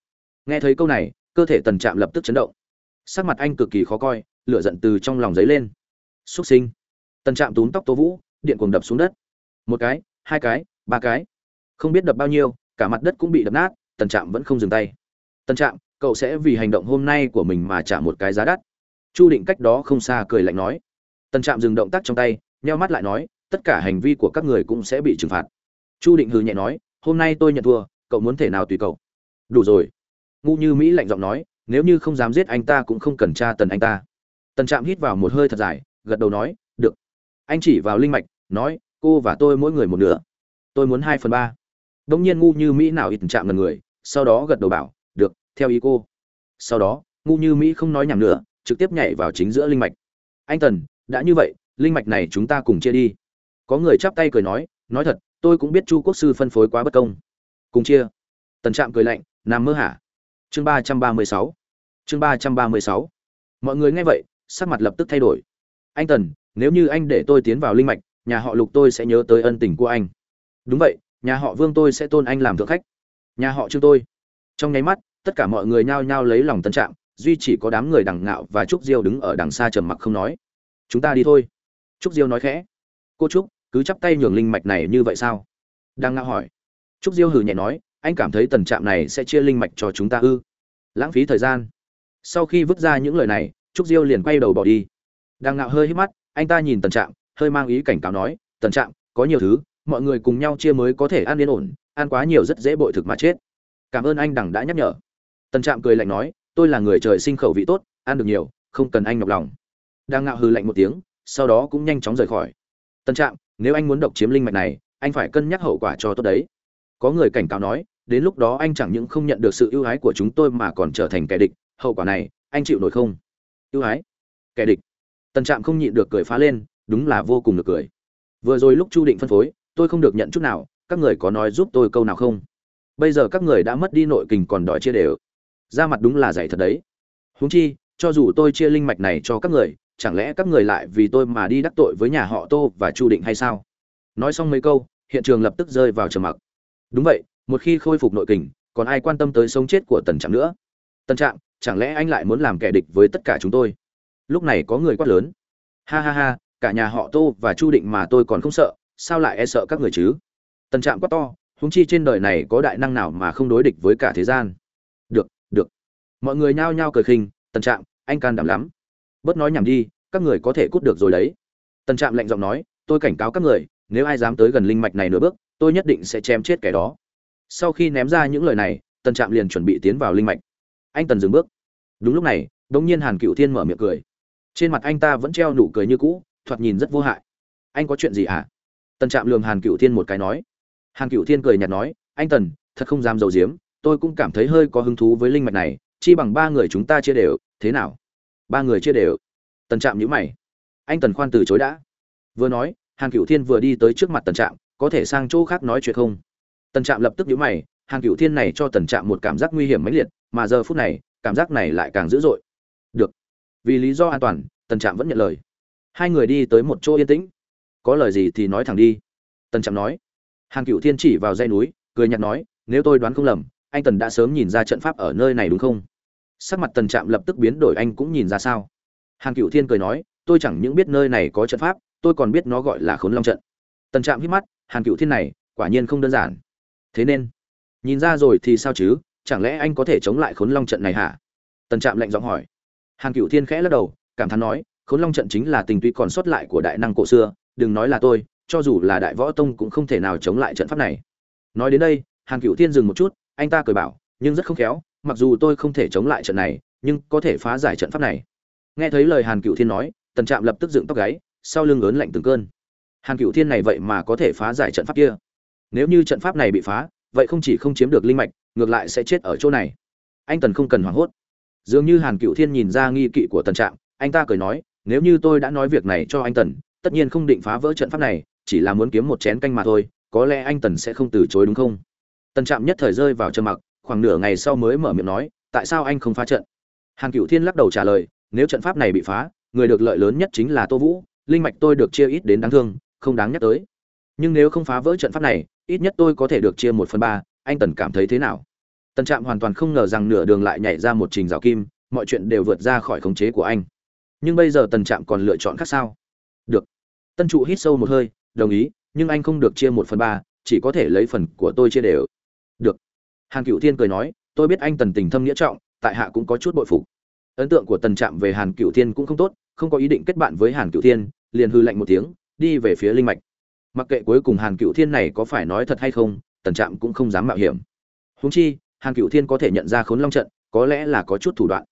Nghe thấy câu này, cơ thể tần trạm lập tức chấn động. Sắc mặt anh cực kỳ khó coi, lửa giận từ trong lòng giấy lên. Xúc sinh. Tần trạm túm tóc tô vũ, điện cuồng đập xuống đất. Một cái, hai cái, ba cái. Không biết đập bao nhiêu, cả mặt đất cũng bị đập nát, tần trạm vẫn không dừng tay. Tần trạm, cậu sẽ vì hành động hôm nay của mình mà trả một cái giá đắt. Chu định cách đó không xa cười lạnh nói. Tần trạm dừng động tác trong tay, nheo mắt lại nói, tất cả hành vi của các người cũng sẽ bị trừng phạt. Chu định hừ nhẹ nói, hôm nay tôi nhận thua cậu muốn thể nào tùy cậu? Đủ rồi. Ngu như mỹ lạnh giọng nói, nếu như không dám giết anh ta cũng không cần tra tần anh ta. Tần trạm hít vào một hơi thật dài, gật đầu nói, được. Anh chỉ vào linh mạch, nói, cô và tôi mỗi người một nửa. Tôi muốn hai phần ba. Đông nhiên ngu như mỹ nào ít chạm lần người, sau đó gật đầu bảo, được, theo ý cô. Sau đó ngu như mỹ không nói nhảm nữa, trực tiếp nhảy vào chính giữa linh mạch. Anh tần, đã như vậy, linh mạch này chúng ta cùng chia đi. Có người chắp tay cười nói nói thật, tôi cũng biết chu quốc sư phân phối quá bất công cùng chia. Tần trạm cười lạnh nằm mơ hả? Chương ba trăm ba mươi sáu. Chương ba trăm ba mươi sáu. Mọi người nghe vậy, sắc mặt lập tức thay đổi. Anh tần, nếu như anh để tôi tiến vào linh mạch, nhà họ lục tôi sẽ nhớ tới ân tình của anh. Đúng vậy, nhà họ vương tôi sẽ tôn anh làm thượng khách. Nhà họ trương tôi. Trong nháy mắt, tất cả mọi người nhao nhao lấy lòng tân trạng duy chỉ có đám người đằng ngạo và trúc diêu đứng ở đằng xa trầm mặc không nói. Chúng ta đi thôi. Trúc diêu nói khẽ. Cô trúc, cứ chắp tay nhường linh mạch này như vậy sao? Đang ngạo hỏi trúc diêu hừ nhẹ nói, anh cảm thấy tần trạm này sẽ chia linh mạch cho chúng ta ư? Lãng phí thời gian. Sau khi vứt ra những lời này, trúc diêu liền quay đầu bỏ đi. Đang ngạo hơi hít mắt, anh ta nhìn tần trạm, hơi mang ý cảnh cáo nói, tần trạm, có nhiều thứ, mọi người cùng nhau chia mới có thể ăn yên ổn, ăn quá nhiều rất dễ bội thực mà chết. Cảm ơn anh đằng đã nhắc nhở. Tần trạm cười lạnh nói, tôi là người trời sinh khẩu vị tốt, ăn được nhiều, không cần anh nhọc lòng. Đang ngạo hừ lạnh một tiếng, sau đó cũng nhanh chóng rời khỏi. Tần trạm, nếu anh muốn độc chiếm linh mạch này, anh phải cân nhắc hậu quả cho tốt đấy có người cảnh cáo nói, đến lúc đó anh chẳng những không nhận được sự ưu ái của chúng tôi mà còn trở thành kẻ địch, hậu quả này, anh chịu nổi không? Ưu ái? Kẻ địch. Tần trạm không nhịn được cười phá lên, đúng là vô cùng được cười. Vừa rồi lúc chu định phân phối, tôi không được nhận chút nào, các người có nói giúp tôi câu nào không? Bây giờ các người đã mất đi nội kình còn đòi chia đều. Ra mặt đúng là dạy thật đấy. Huống chi, cho dù tôi chia linh mạch này cho các người, chẳng lẽ các người lại vì tôi mà đi đắc tội với nhà họ tô và chu định hay sao? Nói xong mấy câu, hiện trường lập tức rơi vào trầm mặc đúng vậy, một khi khôi phục nội kình, còn ai quan tâm tới sống chết của tần trạm nữa? Tần trạm, chẳng lẽ anh lại muốn làm kẻ địch với tất cả chúng tôi? Lúc này có người quát lớn. Ha ha ha, cả nhà họ tô và chu định mà tôi còn không sợ, sao lại e sợ các người chứ? Tần trạm quát to húng chi trên đời này có đại năng nào mà không đối địch với cả thế gian? Được được. Mọi người nhao nhao cười khinh, tần trạm, anh can đảm lắm. Bớt nói nhảm đi, các người có thể cút được rồi đấy. Tần trạm lạnh giọng nói, tôi cảnh cáo các người nếu ai dám tới gần linh mạch này nửa bước, tôi nhất định sẽ chém chết kẻ đó. Sau khi ném ra những lời này, tần trạm liền chuẩn bị tiến vào linh mạch. Anh tần dừng bước. Đúng lúc này đ ỗ n g nhiên hàn cựu thiên mở miệng cười. Trên mặt anh ta vẫn treo nụ cười như cũ, thoạt nhìn rất vô hại. Anh có chuyện gì hả à? tần trạm lường hàn cựu thiên một cái nói. Hàn cựu thiên cười nhạt nói, anh tần, thật không dám d i u diếm tôi cũng cảm thấy hơi có hứng thú với linh mạch này, chi bằng ba người chúng ta chia đều, thế nào? Ba người chia đều. Tần trạm nhữ mày. Anh tần khoan từ chối đã. Vừa nói hàn cựu thiên vừa đi tới trước mặt tần trạm, có thể sang chỗ khác nói chuyện không? Tần trạm lập tức nhíu mày hàng cựu thiên này cho tần trạm một cảm giác nguy hiểm mãnh liệt, mà giờ phút này, cảm giác này lại càng dữ dội. Được. Vì lý do an toàn, tần trạm vẫn nhận lời. Hai người đi tới một chỗ yên tĩnh. Có lời gì thì nói thẳng đi. Tần trạm nói. Hàng cựu thiên chỉ vào dây núi, cười nhạt nói, nếu tôi đoán không lầm, anh tần đã sớm nhìn ra trận pháp ở nơi này đúng không? Sắc mặt tần trạm lập tức biến đổi, anh cũng nhìn ra sao? Hàng cựu thiên cười nói, tôi chẳng những biết nơi này có trận pháp tôi còn biết nó gọi là khốn long trận. Tần trạm hít mắt, hàn cựu thiên này, quả nhiên không đơn giản. Thế nên, nhìn ra rồi thì sao chứ, chẳng lẽ anh có thể chống lại khốn long trận này hả? Tần trạm lạnh giọng hỏi. Hàn cựu thiên khẽ lắc đầu, cảm thán nói, khốn long trận chính là tình tuy còn sót lại của đại năng cổ xưa, đừng nói là tôi, cho dù là đại võ tông cũng không thể nào chống lại trận pháp này. Nói đến đây, hàn cựu thiên dừng một chút, anh ta cười bảo, nhưng rất không khéo, mặc dù tôi không thể chống lại trận này, nhưng có thể phá giải trận pháp này. Nghe thấy lời hàn cựu thiên nói, tần trạm lập tức dựng tóc gáy sau lưng ớn lạnh từng cơn. Hàn cựu thiên này vậy mà có thể phá giải trận pháp kia? Nếu như trận pháp này bị phá vậy không chỉ không chiếm được linh mạch ngược lại sẽ chết ở chỗ này. Anh tần không cần hoảng hốt. Dường như hàn cựu thiên nhìn ra nghi kỵ của tần trạng, anh ta cười nói nếu như tôi đã nói việc này cho anh tần tất nhiên không định phá vỡ trận pháp này chỉ là muốn kiếm một chén canh mà thôi có lẽ anh tần sẽ không từ chối đúng không? Tần trạm nhất thời rơi vào trầm mặc khoảng nửa ngày sau mới mở miệng nói tại sao anh không phá trận? Hàn cựu thiên lắc đầu trả lời nếu trận pháp này bị phá người được lợi lớn nhất chính là tô vũ linh mạch tôi được chia ít đến đáng thương, không đáng nhắc tới. Nhưng nếu không phá vỡ trận pháp này, ít nhất tôi có thể được chia một phần ba, anh tần cảm thấy thế nào? Tần trạm hoàn toàn không ngờ rằng nửa đường lại nhảy ra một trình rào kim, mọi chuyện đều vượt ra khỏi khống chế của anh. Nhưng bây giờ tần trạm còn lựa chọn khác sao? Được. Tân trụ hít sâu một hơi, đồng ý, nhưng anh không được chia một phần ba, chỉ có thể lấy phần của tôi chia đều. Được. Hàn cựu thiên cười nói, tôi biết anh tần tình thâm nghĩa trọng, tại hạ cũng có chút bội phục ấn tượng của tần trạm về hàn cựu thiên cũng không tốt, không có ý định kết bạn với hàn cựu thiên, liền hư lạnh một tiếng, đi về phía linh mạch. Mặc kệ cuối cùng hàn cựu thiên này có phải nói thật hay không, tần trạm cũng không dám mạo hiểm. Húng chi, hàn cựu thiên có thể nhận ra khốn long trận, có lẽ là có chút thủ đoạn.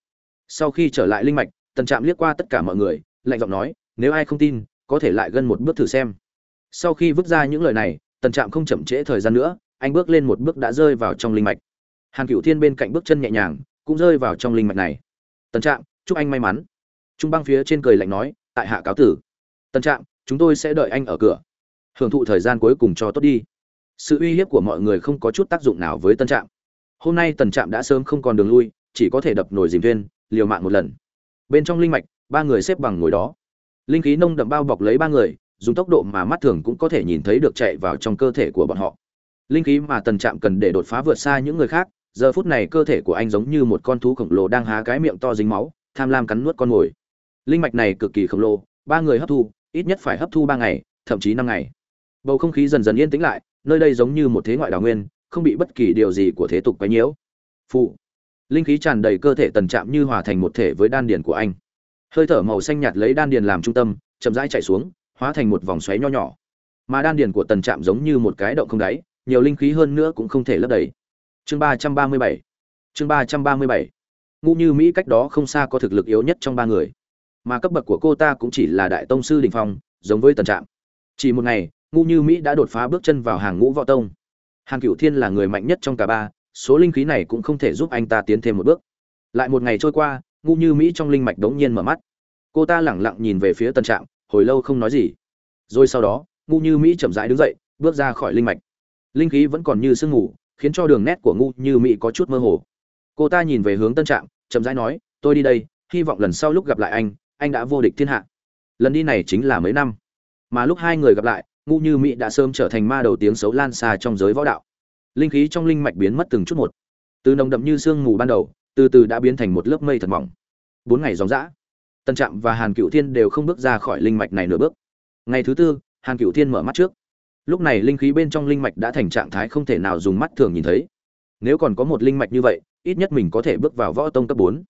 Sau khi trở lại linh mạch, tần trạm liếc qua tất cả mọi người, lạnh giọng nói, nếu ai không tin, có thể lại gần một bước thử xem. Sau khi vứt ra những lời này, tần trạm không chậm trễ thời gian nữa, anh bước lên một bước đã rơi vào trong linh mạch. Hàn cựu thiên bên cạnh bước chân nhẹ nhàng, cũng rơi vào trong linh mạch này tần trạm, chúc anh may mắn. Trung băng phía trên cười lạnh nói, tại hạ cáo tử. Tần trạm, chúng tôi sẽ đợi anh ở cửa. Hưởng thụ thời gian cuối cùng cho tốt đi. Sự uy hiếp của mọi người không có chút tác dụng nào với tân trạm. Hôm nay tần trạm đã sớm không còn đường lui, chỉ có thể đập nổi dìm viên liều mạng một lần. Bên trong linh mạch, ba người xếp bằng ngồi đó. Linh khí nông đậm bao bọc lấy ba người, dùng tốc độ mà mắt thường cũng có thể nhìn thấy được chạy vào trong cơ thể của bọn họ. Linh khí mà tần trạm cần để đột phá vượt xa những người khác giờ phút này cơ thể của anh giống như một con thú khổng lồ đang há cái miệng to dính máu, tham lam cắn nuốt con mồi. Linh mạch này cực kỳ khổng lồ, ba người hấp thu, ít nhất phải hấp thu ba ngày, thậm chí năm ngày. Bầu không khí dần dần yên tĩnh lại, nơi đây giống như một thế ngoại đào nguyên, không bị bất kỳ điều gì của thế tục quấy nhiễu. Phụ linh khí tràn đầy cơ thể tần trạm như hòa thành một thể với đan điền của anh. Hơi thở màu xanh nhạt lấy đan điền làm trung tâm, chậm rãi chạy xuống, hóa thành một vòng xoáy nho nhỏ. Mà đan điền của tần trạm giống như một cái động không đáy, nhiều linh khí hơn nữa cũng không thể lấp đầy chương ba trăm ba mươi bảy. Chương ba trăm ba mươi bảy. Ngũ như mỹ cách đó không xa có thực lực yếu nhất trong ba người. Mà cấp bậc của cô ta cũng chỉ là đại tông sư đình phong, giống với tần trạm. Chỉ một ngày, Ngũ như mỹ đã đột phá bước chân vào hàng ngũ võ tông. Hàng cửu thiên là người mạnh nhất trong cả ba, số linh khí này cũng không thể giúp anh ta tiến thêm một bước. Lại một ngày trôi qua, Ngũ như mỹ trong linh mạch đống nhiên mở mắt. Cô ta lẳng lặng nhìn về phía Tần trạm, hồi lâu không nói gì. Rồi sau đó, Ngũ như mỹ chậm rãi đứng dậy, bước ra khỏi linh mạch. Linh khí vẫn còn như sương ngủ khiến cho đường nét của ngu như mỹ có chút mơ hồ. Cô ta nhìn về hướng tân trạm, chậm rãi nói, tôi đi đây, hy vọng lần sau lúc gặp lại anh anh đã vô địch thiên hạ. Lần đi này chính là mấy năm. Mà lúc hai người gặp lại, ngu như mỹ đã sớm trở thành ma đầu tiếng xấu lan xa trong giới võ đạo. Linh khí trong linh mạch biến mất từng chút một. Từ nồng đậm như sương mù ban đầu, từ từ đã biến thành một lớp mây thật mỏng. Bốn ngày dòng dã, tân trạm và hàn cựu thiên đều không bước ra khỏi linh mạch này nửa bước. Ngày thứ tư, hàn cựu thiên mở mắt trước lúc này linh khí bên trong linh mạch đã thành trạng thái không thể nào dùng mắt thường nhìn thấy. Nếu còn có một linh mạch như vậy, ít nhất mình có thể bước vào võ tông cấp bốn.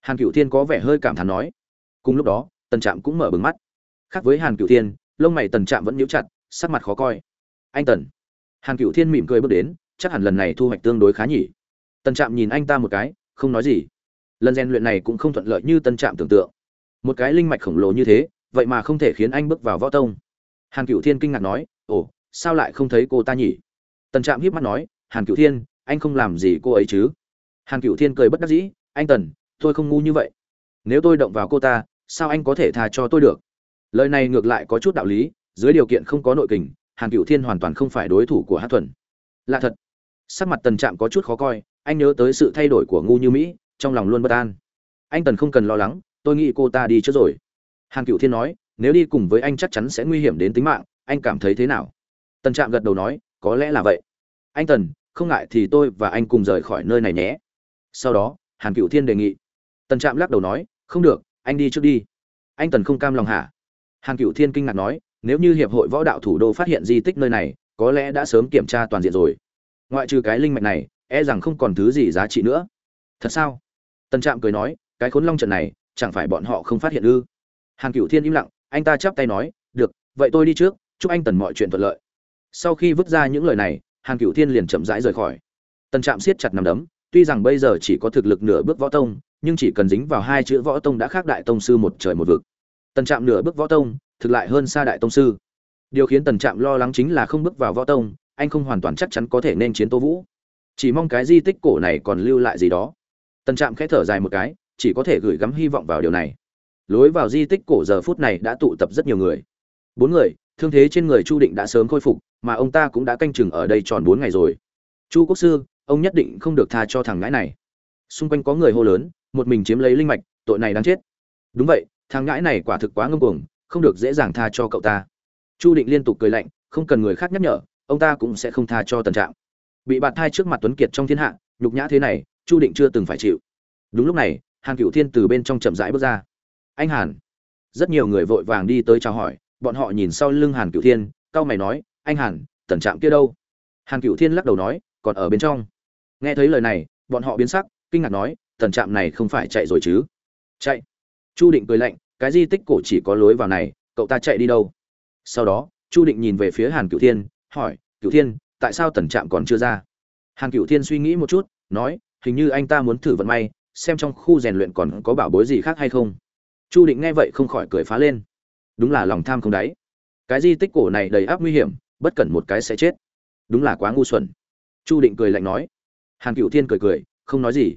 Hàn cựu thiên có vẻ hơi cảm thán nói. Cùng lúc đó, tần trạm cũng mở bừng mắt. Khác với hàn cựu thiên, lông mày tần trạm vẫn nhíu chặt, sắc mặt khó coi. Anh tần. Hàn cựu thiên mỉm cười bước đến, chắc hẳn lần này thu hoạch tương đối khá nhỉ. Tần trạm nhìn anh ta một cái, không nói gì. Lần rèn luyện này cũng không thuận lợi như tần trạm tưởng tượng. Một cái linh mạch khổng lồ như thế, vậy mà không thể khiến anh bước vào võ tông. Hàn cựu thiên kinh ngạc nói, ồ sao lại không thấy cô ta nhỉ? Tần trạm hiếp mắt nói, hàn cựu thiên, anh không làm gì cô ấy chứ? Hàn cựu thiên cười bất đắc dĩ, anh tần, tôi không ngu như vậy. Nếu tôi động vào cô ta, sao anh có thể tha cho tôi được? Lời này ngược lại có chút đạo lý, dưới điều kiện không có nội kình, hàn cựu thiên hoàn toàn không phải đối thủ của hát thuần. Lạ thật. Sắc mặt tần trạm có chút khó coi, anh nhớ tới sự thay đổi của ngu như mỹ, trong lòng luôn bất an. Anh tần không cần lo lắng, tôi nghĩ cô ta đi trước rồi. Hàn cựu thiên nói, nếu đi cùng với anh chắc chắn sẽ nguy hiểm đến tính mạng, anh cảm thấy thế nào? Tần trạm gật đầu nói, có lẽ là vậy. Anh tần, không ngại thì tôi và anh cùng rời khỏi nơi này nhé. Sau đó, hàn cựu thiên đề nghị. Tần trạm lắc đầu nói, không được, anh đi trước đi. Anh tần không cam lòng hả? Hàn cựu thiên kinh ngạc nói, nếu như hiệp hội võ đạo thủ đô phát hiện di tích nơi này, có lẽ đã sớm kiểm tra toàn diện rồi. Ngoại trừ cái linh mạch này e rằng không còn thứ gì giá trị nữa. Thật sao? Tần trạm cười nói, cái khốn long trận này, chẳng phải bọn họ không phát hiện ư? Hàn cựu thiên im lặng, anh ta chắp tay nói, được, vậy tôi đi trước, chúc anh tần mọi chuyện thuận lợi sau khi vứt ra những lời này, hàn cựu thiên liền chậm rãi rời khỏi. Tần trạm siết chặt nằm đấm, tuy rằng bây giờ chỉ có thực lực nửa bước võ tông, nhưng chỉ cần dính vào hai chữ võ tông đã khác đại tông sư một trời một vực. Tần trạm nửa bước võ tông, thực lại hơn xa đại tông sư. Điều khiến tần trạm lo lắng chính là không bước vào võ tông, anh không hoàn toàn chắc chắn có thể nên chiến tô vũ. Chỉ mong cái di tích cổ này còn lưu lại gì đó. Tần trạm khẽ thở dài một cái, chỉ có thể gửi gắm hy vọng vào điều này. Lối vào di tích cổ giờ phút này đã tụ tập rất nhiều người. Bốn người thương thế trên người chu định đã sớm khôi phục, mà ông ta cũng đã canh chừng ở đây tròn bốn ngày rồi. Chu quốc sư, ông nhất định không được tha cho thằng ngãi này. Xung quanh có người hô lớn, một mình chiếm lấy linh mạch, tội này đáng chết. Đúng vậy, thằng ngãi này quả thực quá ngông cuồng, không được dễ dàng tha cho cậu ta. Chu định liên tục cười lạnh, không cần người khác nhắc nhở, ông ta cũng sẽ không tha cho tần trạng. Bị bạt thai trước mặt tuấn kiệt trong thiên hạ, nhục nhã thế này, chu định chưa từng phải chịu. Đúng lúc này, hàn cựu thiên từ bên trong chậm rãi bước ra. Anh hàn. Rất nhiều người vội vàng đi tới chào hỏi bọn họ nhìn sau lưng hàn Cửu thiên Cao mày nói, anh hàn, tần trạm kia đâu? Hàn Cửu thiên lắc đầu nói, còn ở bên trong. Nghe thấy lời này, bọn họ biến sắc, kinh ngạc nói, tần trạm này không phải chạy rồi chứ? Chạy. Chu định cười lạnh, cái di tích cổ chỉ có lối vào này, cậu ta chạy đi đâu? Sau đó, chu định nhìn về phía hàn Cửu thiên, hỏi, Cửu thiên, tại sao tần trạm còn chưa ra? Hàn Cửu thiên suy nghĩ một chút, nói, hình như anh ta muốn thử vận may, xem trong khu rèn luyện còn có bảo bối gì khác hay không? Chu định nghe vậy không khỏi cười phá lên đúng là lòng tham không đáy. Cái di tích cổ này đầy áp nguy hiểm, bất cẩn một cái sẽ chết. Đúng là quá ngu xuẩn. Chu định cười lạnh nói. Hàn cựu thiên cười cười, không nói gì.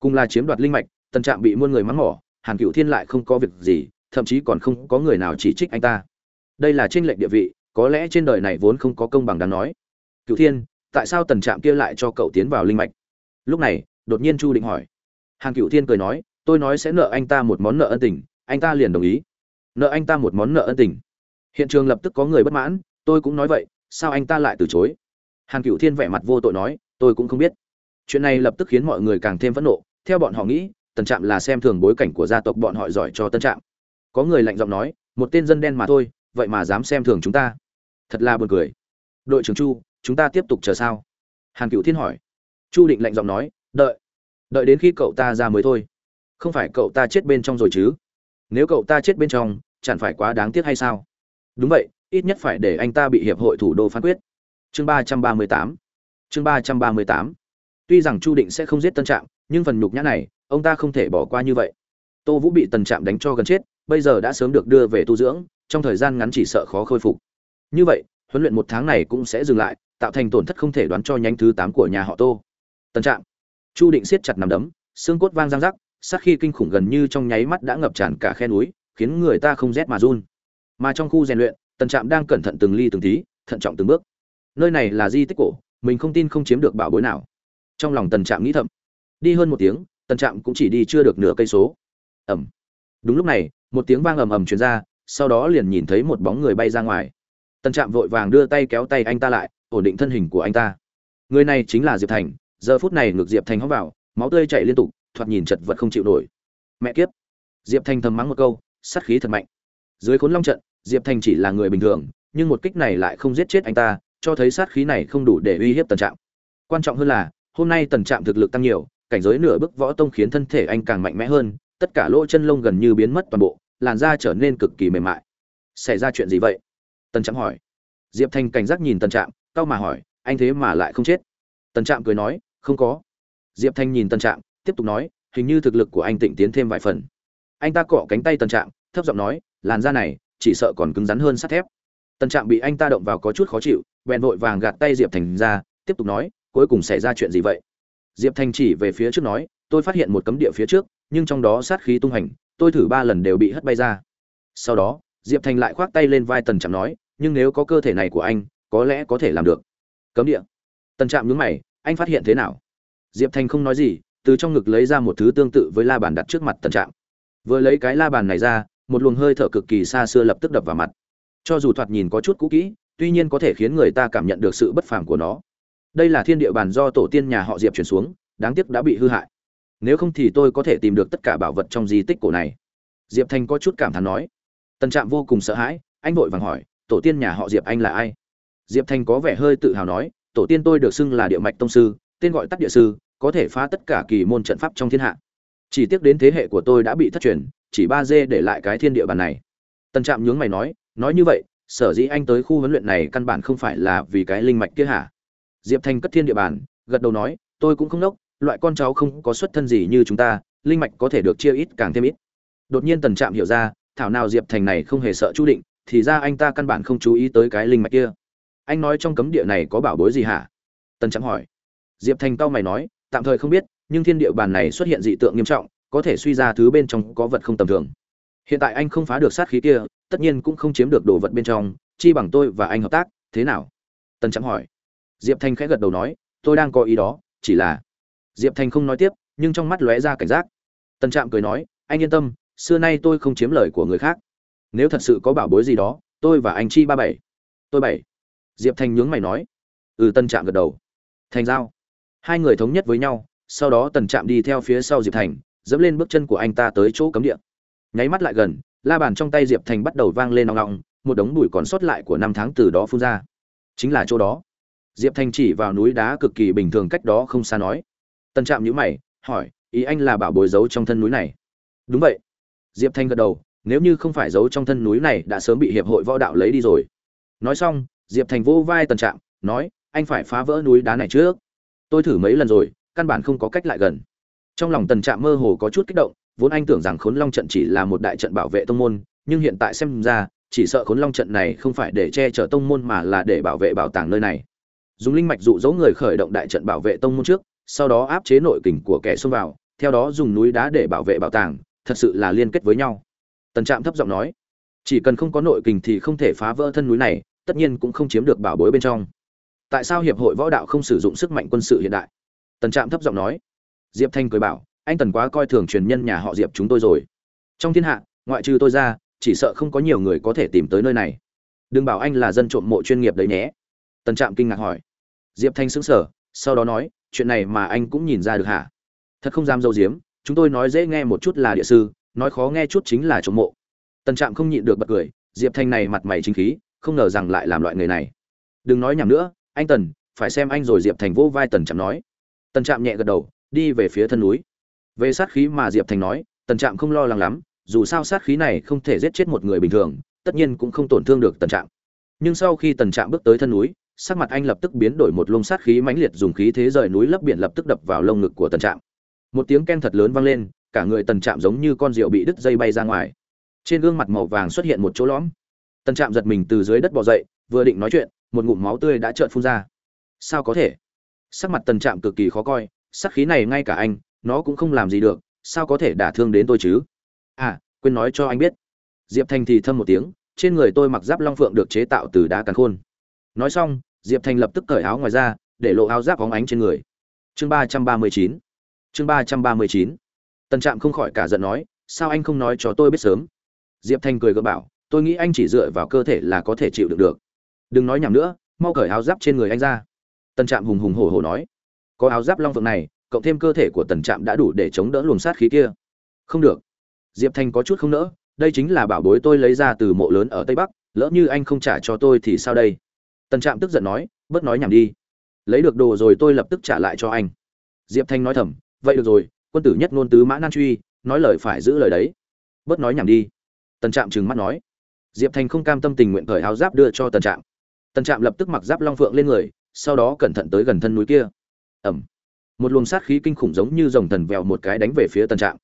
Cùng là chiếm đoạt linh mạch, tần trạm bị muôn người mắng mỏ, hàn cựu thiên lại không có việc gì, thậm chí còn không có người nào chỉ trích anh ta. Đây là tranh lệch địa vị, có lẽ trên đời này vốn không có công bằng đáng nói. Cựu thiên, tại sao tần trạm kia lại cho cậu tiến vào linh mạch? Lúc này, đột nhiên chu định hỏi. Hàn cựu thiên cười nói, tôi nói sẽ nợ anh ta một món nợ ân tình, anh ta liền đồng ý nợ anh ta một món nợ ân tình. Hiện trường lập tức có người bất mãn, tôi cũng nói vậy, sao anh ta lại từ chối? Hàn cựu thiên vẻ mặt vô tội nói, tôi cũng không biết. Chuyện này lập tức khiến mọi người càng thêm phẫn nộ, theo bọn họ nghĩ, tần trạm là xem thường bối cảnh của gia tộc bọn họ giỏi cho tân trạm. Có người lạnh giọng nói, một tên dân đen mà thôi, vậy mà dám xem thường chúng ta. Thật là buồn cười. Đội trưởng chu, chúng ta tiếp tục chờ sao? Hàn cựu thiên hỏi. Chu định lạnh giọng nói, đợi đợi đến khi cậu ta ra mới thôi. Không phải cậu ta chết bên trong rồi chứ? Nếu cậu ta chết bên trong, chẳng phải quá đáng tiếc hay sao? Đúng vậy, ít nhất phải để anh ta bị hiệp hội thủ đô phán quyết. Chương ba trăm ba mươi tám. Chương ba trăm ba mươi tám. Tuy rằng chu định sẽ không giết tân trạm, nhưng phần nhục nhã này, ông ta không thể bỏ qua như vậy. Tô vũ bị tần trạm đánh cho gần chết, bây giờ đã sớm được đưa về tu dưỡng, trong thời gian ngắn chỉ sợ khó khôi phục. Như vậy, huấn luyện một tháng này cũng sẽ dừng lại, tạo thành tổn thất không thể đoán cho nhánh thứ tám của nhà họ tô. Tần trạm. Chu định siết chặt nằm đấm, xương cốt vang răng rắc sát khi kinh khủng gần như trong nháy mắt đã ngập tràn cả khe núi, khiến người ta không rét mà run. Mà trong khu rèn luyện, tần trạm đang cẩn thận từng ly từng tí, thận trọng từng bước. Nơi này là di tích cổ, mình không tin không chiếm được bảo bối nào. Trong lòng tần trạm nghĩ thầm. Đi hơn một tiếng, tần trạm cũng chỉ đi chưa được nửa cây số. Ẩm đúng lúc này, một tiếng vang ầm ầm truyền ra, sau đó liền nhìn thấy một bóng người bay ra ngoài. Tần trạm vội vàng đưa tay kéo tay anh ta lại, ổn định thân hình của anh ta. Người này chính là diệp thành, giờ phút này ngược diệp thành hóc vào, máu tươi chảy liên tục thoạt nhìn chật vật không chịu nổi. Mẹ kiếp. Diệp thành thầm mắng một câu, sát khí thật mạnh. Dưới khốn long trận, diệp thành chỉ là người bình thường, nhưng một kích này lại không giết chết anh ta, cho thấy sát khí này không đủ để uy hiếp tần trạm. Quan trọng hơn là, hôm nay tần trạm thực lực tăng nhiều, cảnh giới nửa bước võ tông khiến thân thể anh càng mạnh mẽ hơn, tất cả lỗ chân lông gần như biến mất toàn bộ, làn da trở nên cực kỳ mềm mại. Xảy ra chuyện gì vậy? Tần trạm hỏi. Diệp thành cảnh giác nhìn tần trạm tao mà hỏi, anh thế mà lại không chết? Tần trạm cười nói, không có. Diệp thanh nhìn tần trạm tiếp tục nói, hình như thực lực của anh tịnh tiến thêm vài phần. Anh ta cọ cánh tay tần trạm, thấp giọng nói, làn da này, chỉ sợ còn cứng rắn hơn sắt thép. Tần trạm bị anh ta động vào có chút khó chịu, bèn vội vàng gạt tay diệp thành ra, tiếp tục nói, cuối cùng xảy ra chuyện gì vậy? Diệp thành chỉ về phía trước nói, tôi phát hiện một cấm địa phía trước, nhưng trong đó sát khí tung hành, tôi thử ba lần đều bị hất bay ra. Sau đó, diệp thành lại khoác tay lên vai tần trạm nói, nhưng nếu có cơ thể này của anh, có lẽ có thể làm được. Cấm địa? Tần trạm nhướng mày, anh phát hiện thế nào? Diệp thành không nói gì từ trong ngực lấy ra một thứ tương tự với la bàn đặt trước mặt tần trạm. Vừa lấy cái la bàn này ra, một luồng hơi thở cực kỳ xa xưa lập tức đập vào mặt. Cho dù thoạt nhìn có chút cũ kỹ, tuy nhiên có thể khiến người ta cảm nhận được sự bất phàm của nó. Đây là thiên địa bàn do tổ tiên nhà họ diệp chuyển xuống, đáng tiếc đã bị hư hại. Nếu không thì tôi có thể tìm được tất cả bảo vật trong di tích cổ này. Diệp thành có chút cảm thán nói. Tần trạm vô cùng sợ hãi, anh vội vàng hỏi, tổ tiên nhà họ diệp anh là ai? Diệp thành có vẻ hơi tự hào nói, tổ tiên tôi được xưng là địa mạch tông sư, tên gọi tắt địa sư có thể phá tất cả kỳ môn trận pháp trong thiên hạ. Chỉ tiếc đến thế hệ của tôi đã bị thất truyền, chỉ ba dê để lại cái thiên địa bàn này. Tần trạm nhướng mày nói nói như vậy, sở dĩ anh tới khu huấn luyện này căn bản không phải là vì cái linh mạch kia hả? Diệp thành cất thiên địa bàn, gật đầu nói, tôi cũng không nốc, loại con cháu không có xuất thân gì như chúng ta, linh mạch có thể được chia ít càng thêm ít. Đột nhiên tần trạm hiểu ra, thảo nào diệp thành này không hề sợ chú định, thì ra anh ta căn bản không chú ý tới cái linh mạch kia. Anh nói trong cấm địa này có bảo bối gì hả? Tần trạm hỏi. Diệp thành tao mày nói tạm thời không biết, nhưng thiên địa bàn này xuất hiện dị tượng nghiêm trọng, có thể suy ra thứ bên trong có vật không tầm thường. Hiện tại anh không phá được sát khí kia, tất nhiên cũng không chiếm được đồ vật bên trong, chi bằng tôi và anh hợp tác, thế nào? Tần trạm hỏi. Diệp thành khẽ gật đầu nói, tôi đang có ý đó, chỉ là diệp thành không nói tiếp, nhưng trong mắt lóe ra cảnh giác. Tần trạm cười nói, anh yên tâm, xưa nay tôi không chiếm lời của người khác. Nếu thật sự có bảo bối gì đó, tôi và anh chi ba bảy. Tôi bảy. Diệp thành nhướng mày nói. Ừ tân trạm gật đầu. Thành giao hai người thống nhất với nhau, sau đó tần trạm đi theo phía sau diệp thành, dẫm lên bước chân của anh ta tới chỗ cấm địa. Nháy mắt lại gần, la bàn trong tay diệp thành bắt đầu vang lên nòng nòng một đống bụi còn sót lại của năm tháng từ đó phun ra. Chính là chỗ đó. Diệp thành chỉ vào núi đá cực kỳ bình thường cách đó không xa nói. Tần trạm nhữ mày, hỏi, ý anh là bảo bồi giấu trong thân núi này? Đúng vậy. Diệp thanh gật đầu, nếu như không phải giấu trong thân núi này đã sớm bị hiệp hội võ đạo lấy đi rồi. Nói xong, diệp thành vô vai tần trạm, nói, anh phải phá vỡ núi đá này trước tôi thử mấy lần rồi, căn bản không có cách lại gần. Trong lòng tần trạm mơ hồ có chút kích động, vốn anh tưởng rằng khốn long trận chỉ là một đại trận bảo vệ tông môn, nhưng hiện tại xem ra, chỉ sợ khốn long trận này không phải để che chở tông môn mà là để bảo vệ bảo tàng nơi này. Dùng linh mạch dụ dỗ người khởi động đại trận bảo vệ tông môn trước, sau đó áp chế nội kình của kẻ xông vào, theo đó dùng núi đá để bảo vệ bảo tàng, thật sự là liên kết với nhau. Tần trạm thấp giọng nói, chỉ cần không có nội kình thì không thể phá vỡ thân núi này, tất nhiên cũng không chiếm được bảo bối bên trong tại sao hiệp hội võ đạo không sử dụng sức mạnh quân sự hiện đại? Tần trạm thấp giọng nói. Diệp thanh cười bảo, anh tần quá coi thường truyền nhân nhà họ diệp chúng tôi rồi. Trong thiên hạ, ngoại trừ tôi ra, chỉ sợ không có nhiều người có thể tìm tới nơi này. Đừng bảo anh là dân trộm mộ chuyên nghiệp đấy nhé. Tần trạm kinh ngạc hỏi. Diệp thanh sững sờ, sau đó nói, chuyện này mà anh cũng nhìn ra được hả? Thật không dám dâu diếm chúng tôi nói dễ nghe một chút là địa sư, nói khó nghe chút chính là trộm mộ. Tần trạm không nhịn được bật cười, diệp thanh này mặt mày chính khí, không ngờ rằng lại làm loại người này. Đừng nói nhảm nữa anh tần, phải xem anh rồi diệp thành vô vai tần trạm nói. Tần trạm nhẹ gật đầu, đi về phía thân núi. Về sát khí mà diệp thành nói, tần trạm không lo lắng lắm, dù sao sát khí này không thể giết chết một người bình thường, tất nhiên cũng không tổn thương được tần trạm. Nhưng sau khi tần trạm bước tới thân núi, sắc mặt anh lập tức biến đổi một lông sát khí mãnh liệt dùng khí thế rời núi lấp biển lập tức đập vào lông ngực của tần trạm. Một tiếng ken thật lớn vang lên, cả người tần trạm giống như con rượu bị đứt dây bay ra ngoài. Trên gương mặt màu vàng xuất hiện một chỗ lõm. Tần trạm giật mình từ dưới đất bò dậy vừa định nói chuyện, một ngụm máu tươi đã trợn phun ra. Sao có thể? Sắc mặt tần trạm cực kỳ khó coi, sắc khí này ngay cả anh, nó cũng không làm gì được, sao có thể đả thương đến tôi chứ? À quên nói cho anh biết. Diệp thành thì thâm một tiếng, trên người tôi mặc giáp long phượng được chế tạo từ đá càn khôn. Nói xong, diệp thành lập tức cởi áo ngoài ra, để lộ áo giáp óng ánh trên người. Chương ba trăm ba mươi chín. Chương ba trăm ba mươi chín. Tần trạm không khỏi cả giận nói, sao anh không nói cho tôi biết sớm? Diệp thanh cười gợi bảo, tôi nghĩ anh chỉ dựa vào cơ thể là có thể chịu được được đừng nói nhảm nữa, mau cởi áo giáp trên người anh ra. Tần trạm hùng hùng hổ hổ nói. Có áo giáp long phượng này, cộng thêm cơ thể của tần trạm đã đủ để chống đỡ luồng sát khí kia. Không được. Diệp thanh có chút không nỡ. Đây chính là bảo bối tôi lấy ra từ mộ lớn ở tây bắc, lỡ như anh không trả cho tôi thì sao đây? Tần trạm tức giận nói. Bớt nói nhảm đi. Lấy được đồ rồi tôi lập tức trả lại cho anh. Diệp thanh nói thầm. Vậy được rồi, quân tử nhất ngôn tứ mã nan truy, nói lời phải giữ lời đấy. Bớt nói nhảm đi. Tần trạm trừng mắt nói. Diệp thành không cam tâm tình nguyện cởi áo giáp đưa cho tần trạm tần trạm lập tức mặc giáp long phượng lên người, sau đó cẩn thận tới gần thân núi kia. Ẩm một luồng sát khí kinh khủng giống như dòng thần vèo một cái đánh về phía tần trạm.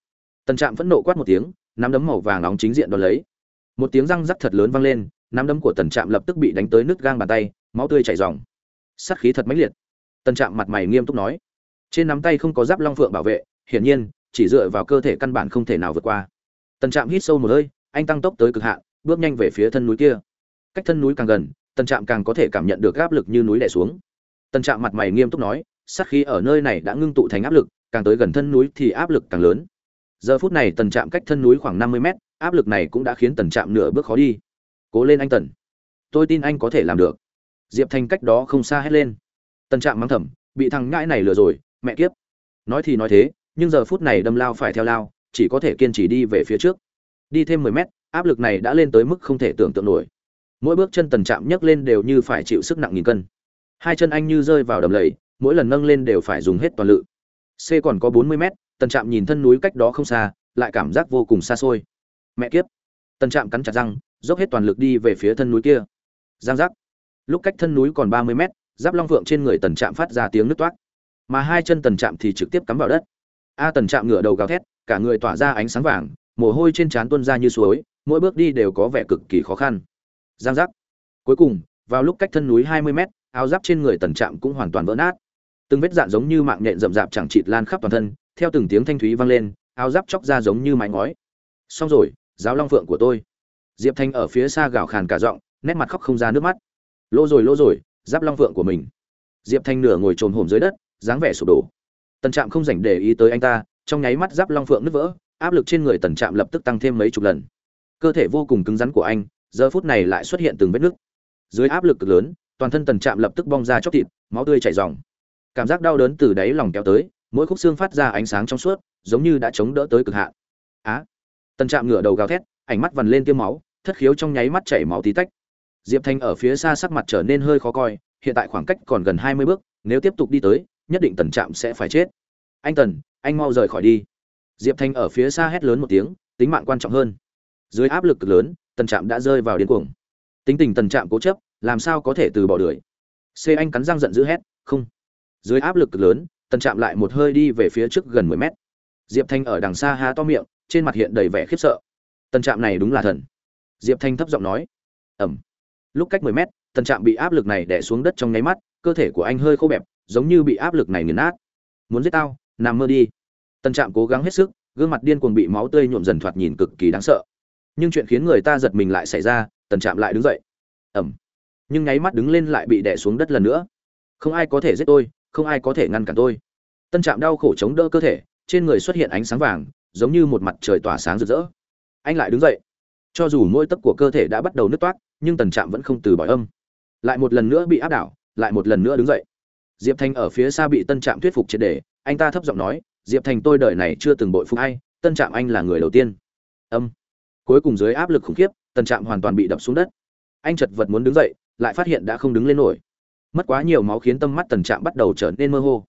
Tần trạm vẫn nộ quát một tiếng, nắm đấm màu vàng nóng chính diện đón lấy. Một tiếng răng rắc thật lớn vang lên, nắm đấm của tần trạm lập tức bị đánh tới nứt gang bàn tay, máu tươi chảy ròng. Sát khí thật mãnh liệt. Tần trạm mặt mày nghiêm túc nói. Trên nắm tay không có giáp long phượng bảo vệ, hiển nhiên, chỉ dựa vào cơ thể căn bản không thể nào vượt qua. Tần trạm hít sâu một hơi, anh tăng tốc tới cực hạn, bước nhanh về phía thân núi kia. Cách thân núi càng gần tần trạm càng có thể cảm nhận được áp lực như núi đè xuống. Tần trạm mặt mày nghiêm túc nói, sát khí ở nơi này đã ngưng tụ thành áp lực, càng tới gần thân núi thì áp lực càng lớn. Giờ phút này tần trạm cách thân núi khoảng năm mươi mét, áp lực này cũng đã khiến tần trạm nửa bước khó đi. Cố lên anh tần. Tôi tin anh có thể làm được. Diệp thành cách đó không xa hét lên. Tần trạm mắng thầm, bị thằng ngãi này lừa rồi, mẹ kiếp. Nói thì nói thế, nhưng giờ phút này đâm lao phải theo lao, chỉ có thể kiên trì đi về phía trước. Đi thêm mười mét, áp lực này đã lên tới mức không thể tưởng tượng nổi mỗi bước chân tần chạm nhấc lên đều như phải chịu sức nặng nghìn cân. Hai chân anh như rơi vào đầm lầy, mỗi lần nâng lên đều phải dùng hết toàn lự. C còn có bốn mươi mét, tần trạm nhìn thân núi cách đó không xa, lại cảm giác vô cùng xa xôi. Mẹ kiếp! Tần trạm cắn chặt răng, dốc hết toàn lực đi về phía thân núi kia. Giang giác! Lúc cách thân núi còn ba mươi mét, giáp long phượng trên người tần trạm phát ra tiếng nứt toát mà hai chân tần trạm thì trực tiếp cắm vào đất. A tần trạm ngửa đầu gào thét, cả người tỏa ra ánh sáng vàng, mồ hôi trên trán tuôn ra như suối, mỗi bước đi đều có vẻ cực kỳ khó khăn giang giác. Cuối cùng, vào lúc cách thân núi hai mươi mét, áo giáp trên người tần trạm cũng hoàn toàn vỡ nát. Từng vết dạn giống như mạng nhện rậm rạp chẳng chịt lan khắp toàn thân, theo từng tiếng thanh thúy vang lên, áo giáp chóc ra giống như mái ngói. Xong rồi, giáo long phượng của tôi. Diệp thanh ở phía xa gào khàn cả giọng, nét mặt khóc không ra nước mắt. Lô rồi lô rồi, giáp long phượng của mình. Diệp thanh nửa ngồi trồn hổm dưới đất, dáng vẻ sụp đổ. Tần trạm không dành để ý tới anh ta, trong nháy mắt giáp long phượng nứt vỡ, áp lực trên người tần trạm lập tức tăng thêm mấy chục lần. Cơ thể vô cùng cứng rắn của anh giờ phút này lại xuất hiện từng vết nứt. Dưới áp lực cực lớn, toàn thân tần trạm lập tức bong ra chóc thịt, máu tươi chảy ròng. Cảm giác đau đớn từ đáy lòng kéo tới, mỗi khúc xương phát ra ánh sáng trong suốt, giống như đã chống đỡ tới cực hạn. Á! Tần trạm ngửa đầu gào thét, ánh mắt vằn lên tiêm máu, thất khiếu trong nháy mắt chảy máu tí tách. Diệp thanh ở phía xa sắc mặt trở nên hơi khó coi, hiện tại khoảng cách còn gần hai mươi bước, nếu tiếp tục đi tới, nhất định tần trạm sẽ phải chết. Anh tần, anh mau rời khỏi đi. Diệp thanh ở phía xa hét lớn một tiếng, tính mạng quan trọng hơn. Dưới áp lực cực lớn tần trạm đã rơi vào điên cuồng. Tính tình tần trạm cố chấp, làm sao có thể từ bỏ đuổi? C anh cắn răng giận dữ hét, không. Dưới áp lực cực lớn, tần trạm lại một hơi đi về phía trước gần mười mét. Diệp thanh ở đằng xa há to miệng, trên mặt hiện đầy vẻ khiếp sợ. Tần trạm này đúng là thần. Diệp thanh thấp giọng nói, ẩm. Lúc cách mười mét, tần trạm bị áp lực này đè xuống đất trong nháy mắt, cơ thể của anh hơi khô bẹp, giống như bị áp lực này nghiền nát. Muốn giết tao, nằm mơ đi. Tần trạm cố gắng hết sức, gương mặt điên cuồng bị máu tươi nhuộm dần thoạt nhìn cực kỳ đáng sợ nhưng chuyện khiến người ta giật mình lại xảy ra, tần trạm lại đứng dậy. Ẩm. Nhưng nháy mắt đứng lên lại bị đè xuống đất lần nữa. Không ai có thể giết tôi, không ai có thể ngăn cản tôi. Tân trạm đau khổ chống đỡ cơ thể, trên người xuất hiện ánh sáng vàng, giống như một mặt trời tỏa sáng rực rỡ. Anh lại đứng dậy. Cho dù mỗi tấc của cơ thể đã bắt đầu nứt toát nhưng tần trạm vẫn không từ bỏ âm. Lại một lần nữa bị áp đảo, lại một lần nữa đứng dậy. Diệp thanh ở phía xa bị tân trạm thuyết phục triệt đề anh ta thấp giọng nói, diệp thành, tôi đời này chưa từng bội phục ai, tân trạm anh là người đầu tiên. Âm cuối cùng dưới áp lực khủng khiếp, tần trạm hoàn toàn bị đập xuống đất. Anh chật vật muốn đứng dậy, lại phát hiện đã không đứng lên nổi. Mất quá nhiều máu khiến tâm mắt tần trạm bắt đầu trở nên mơ hồ.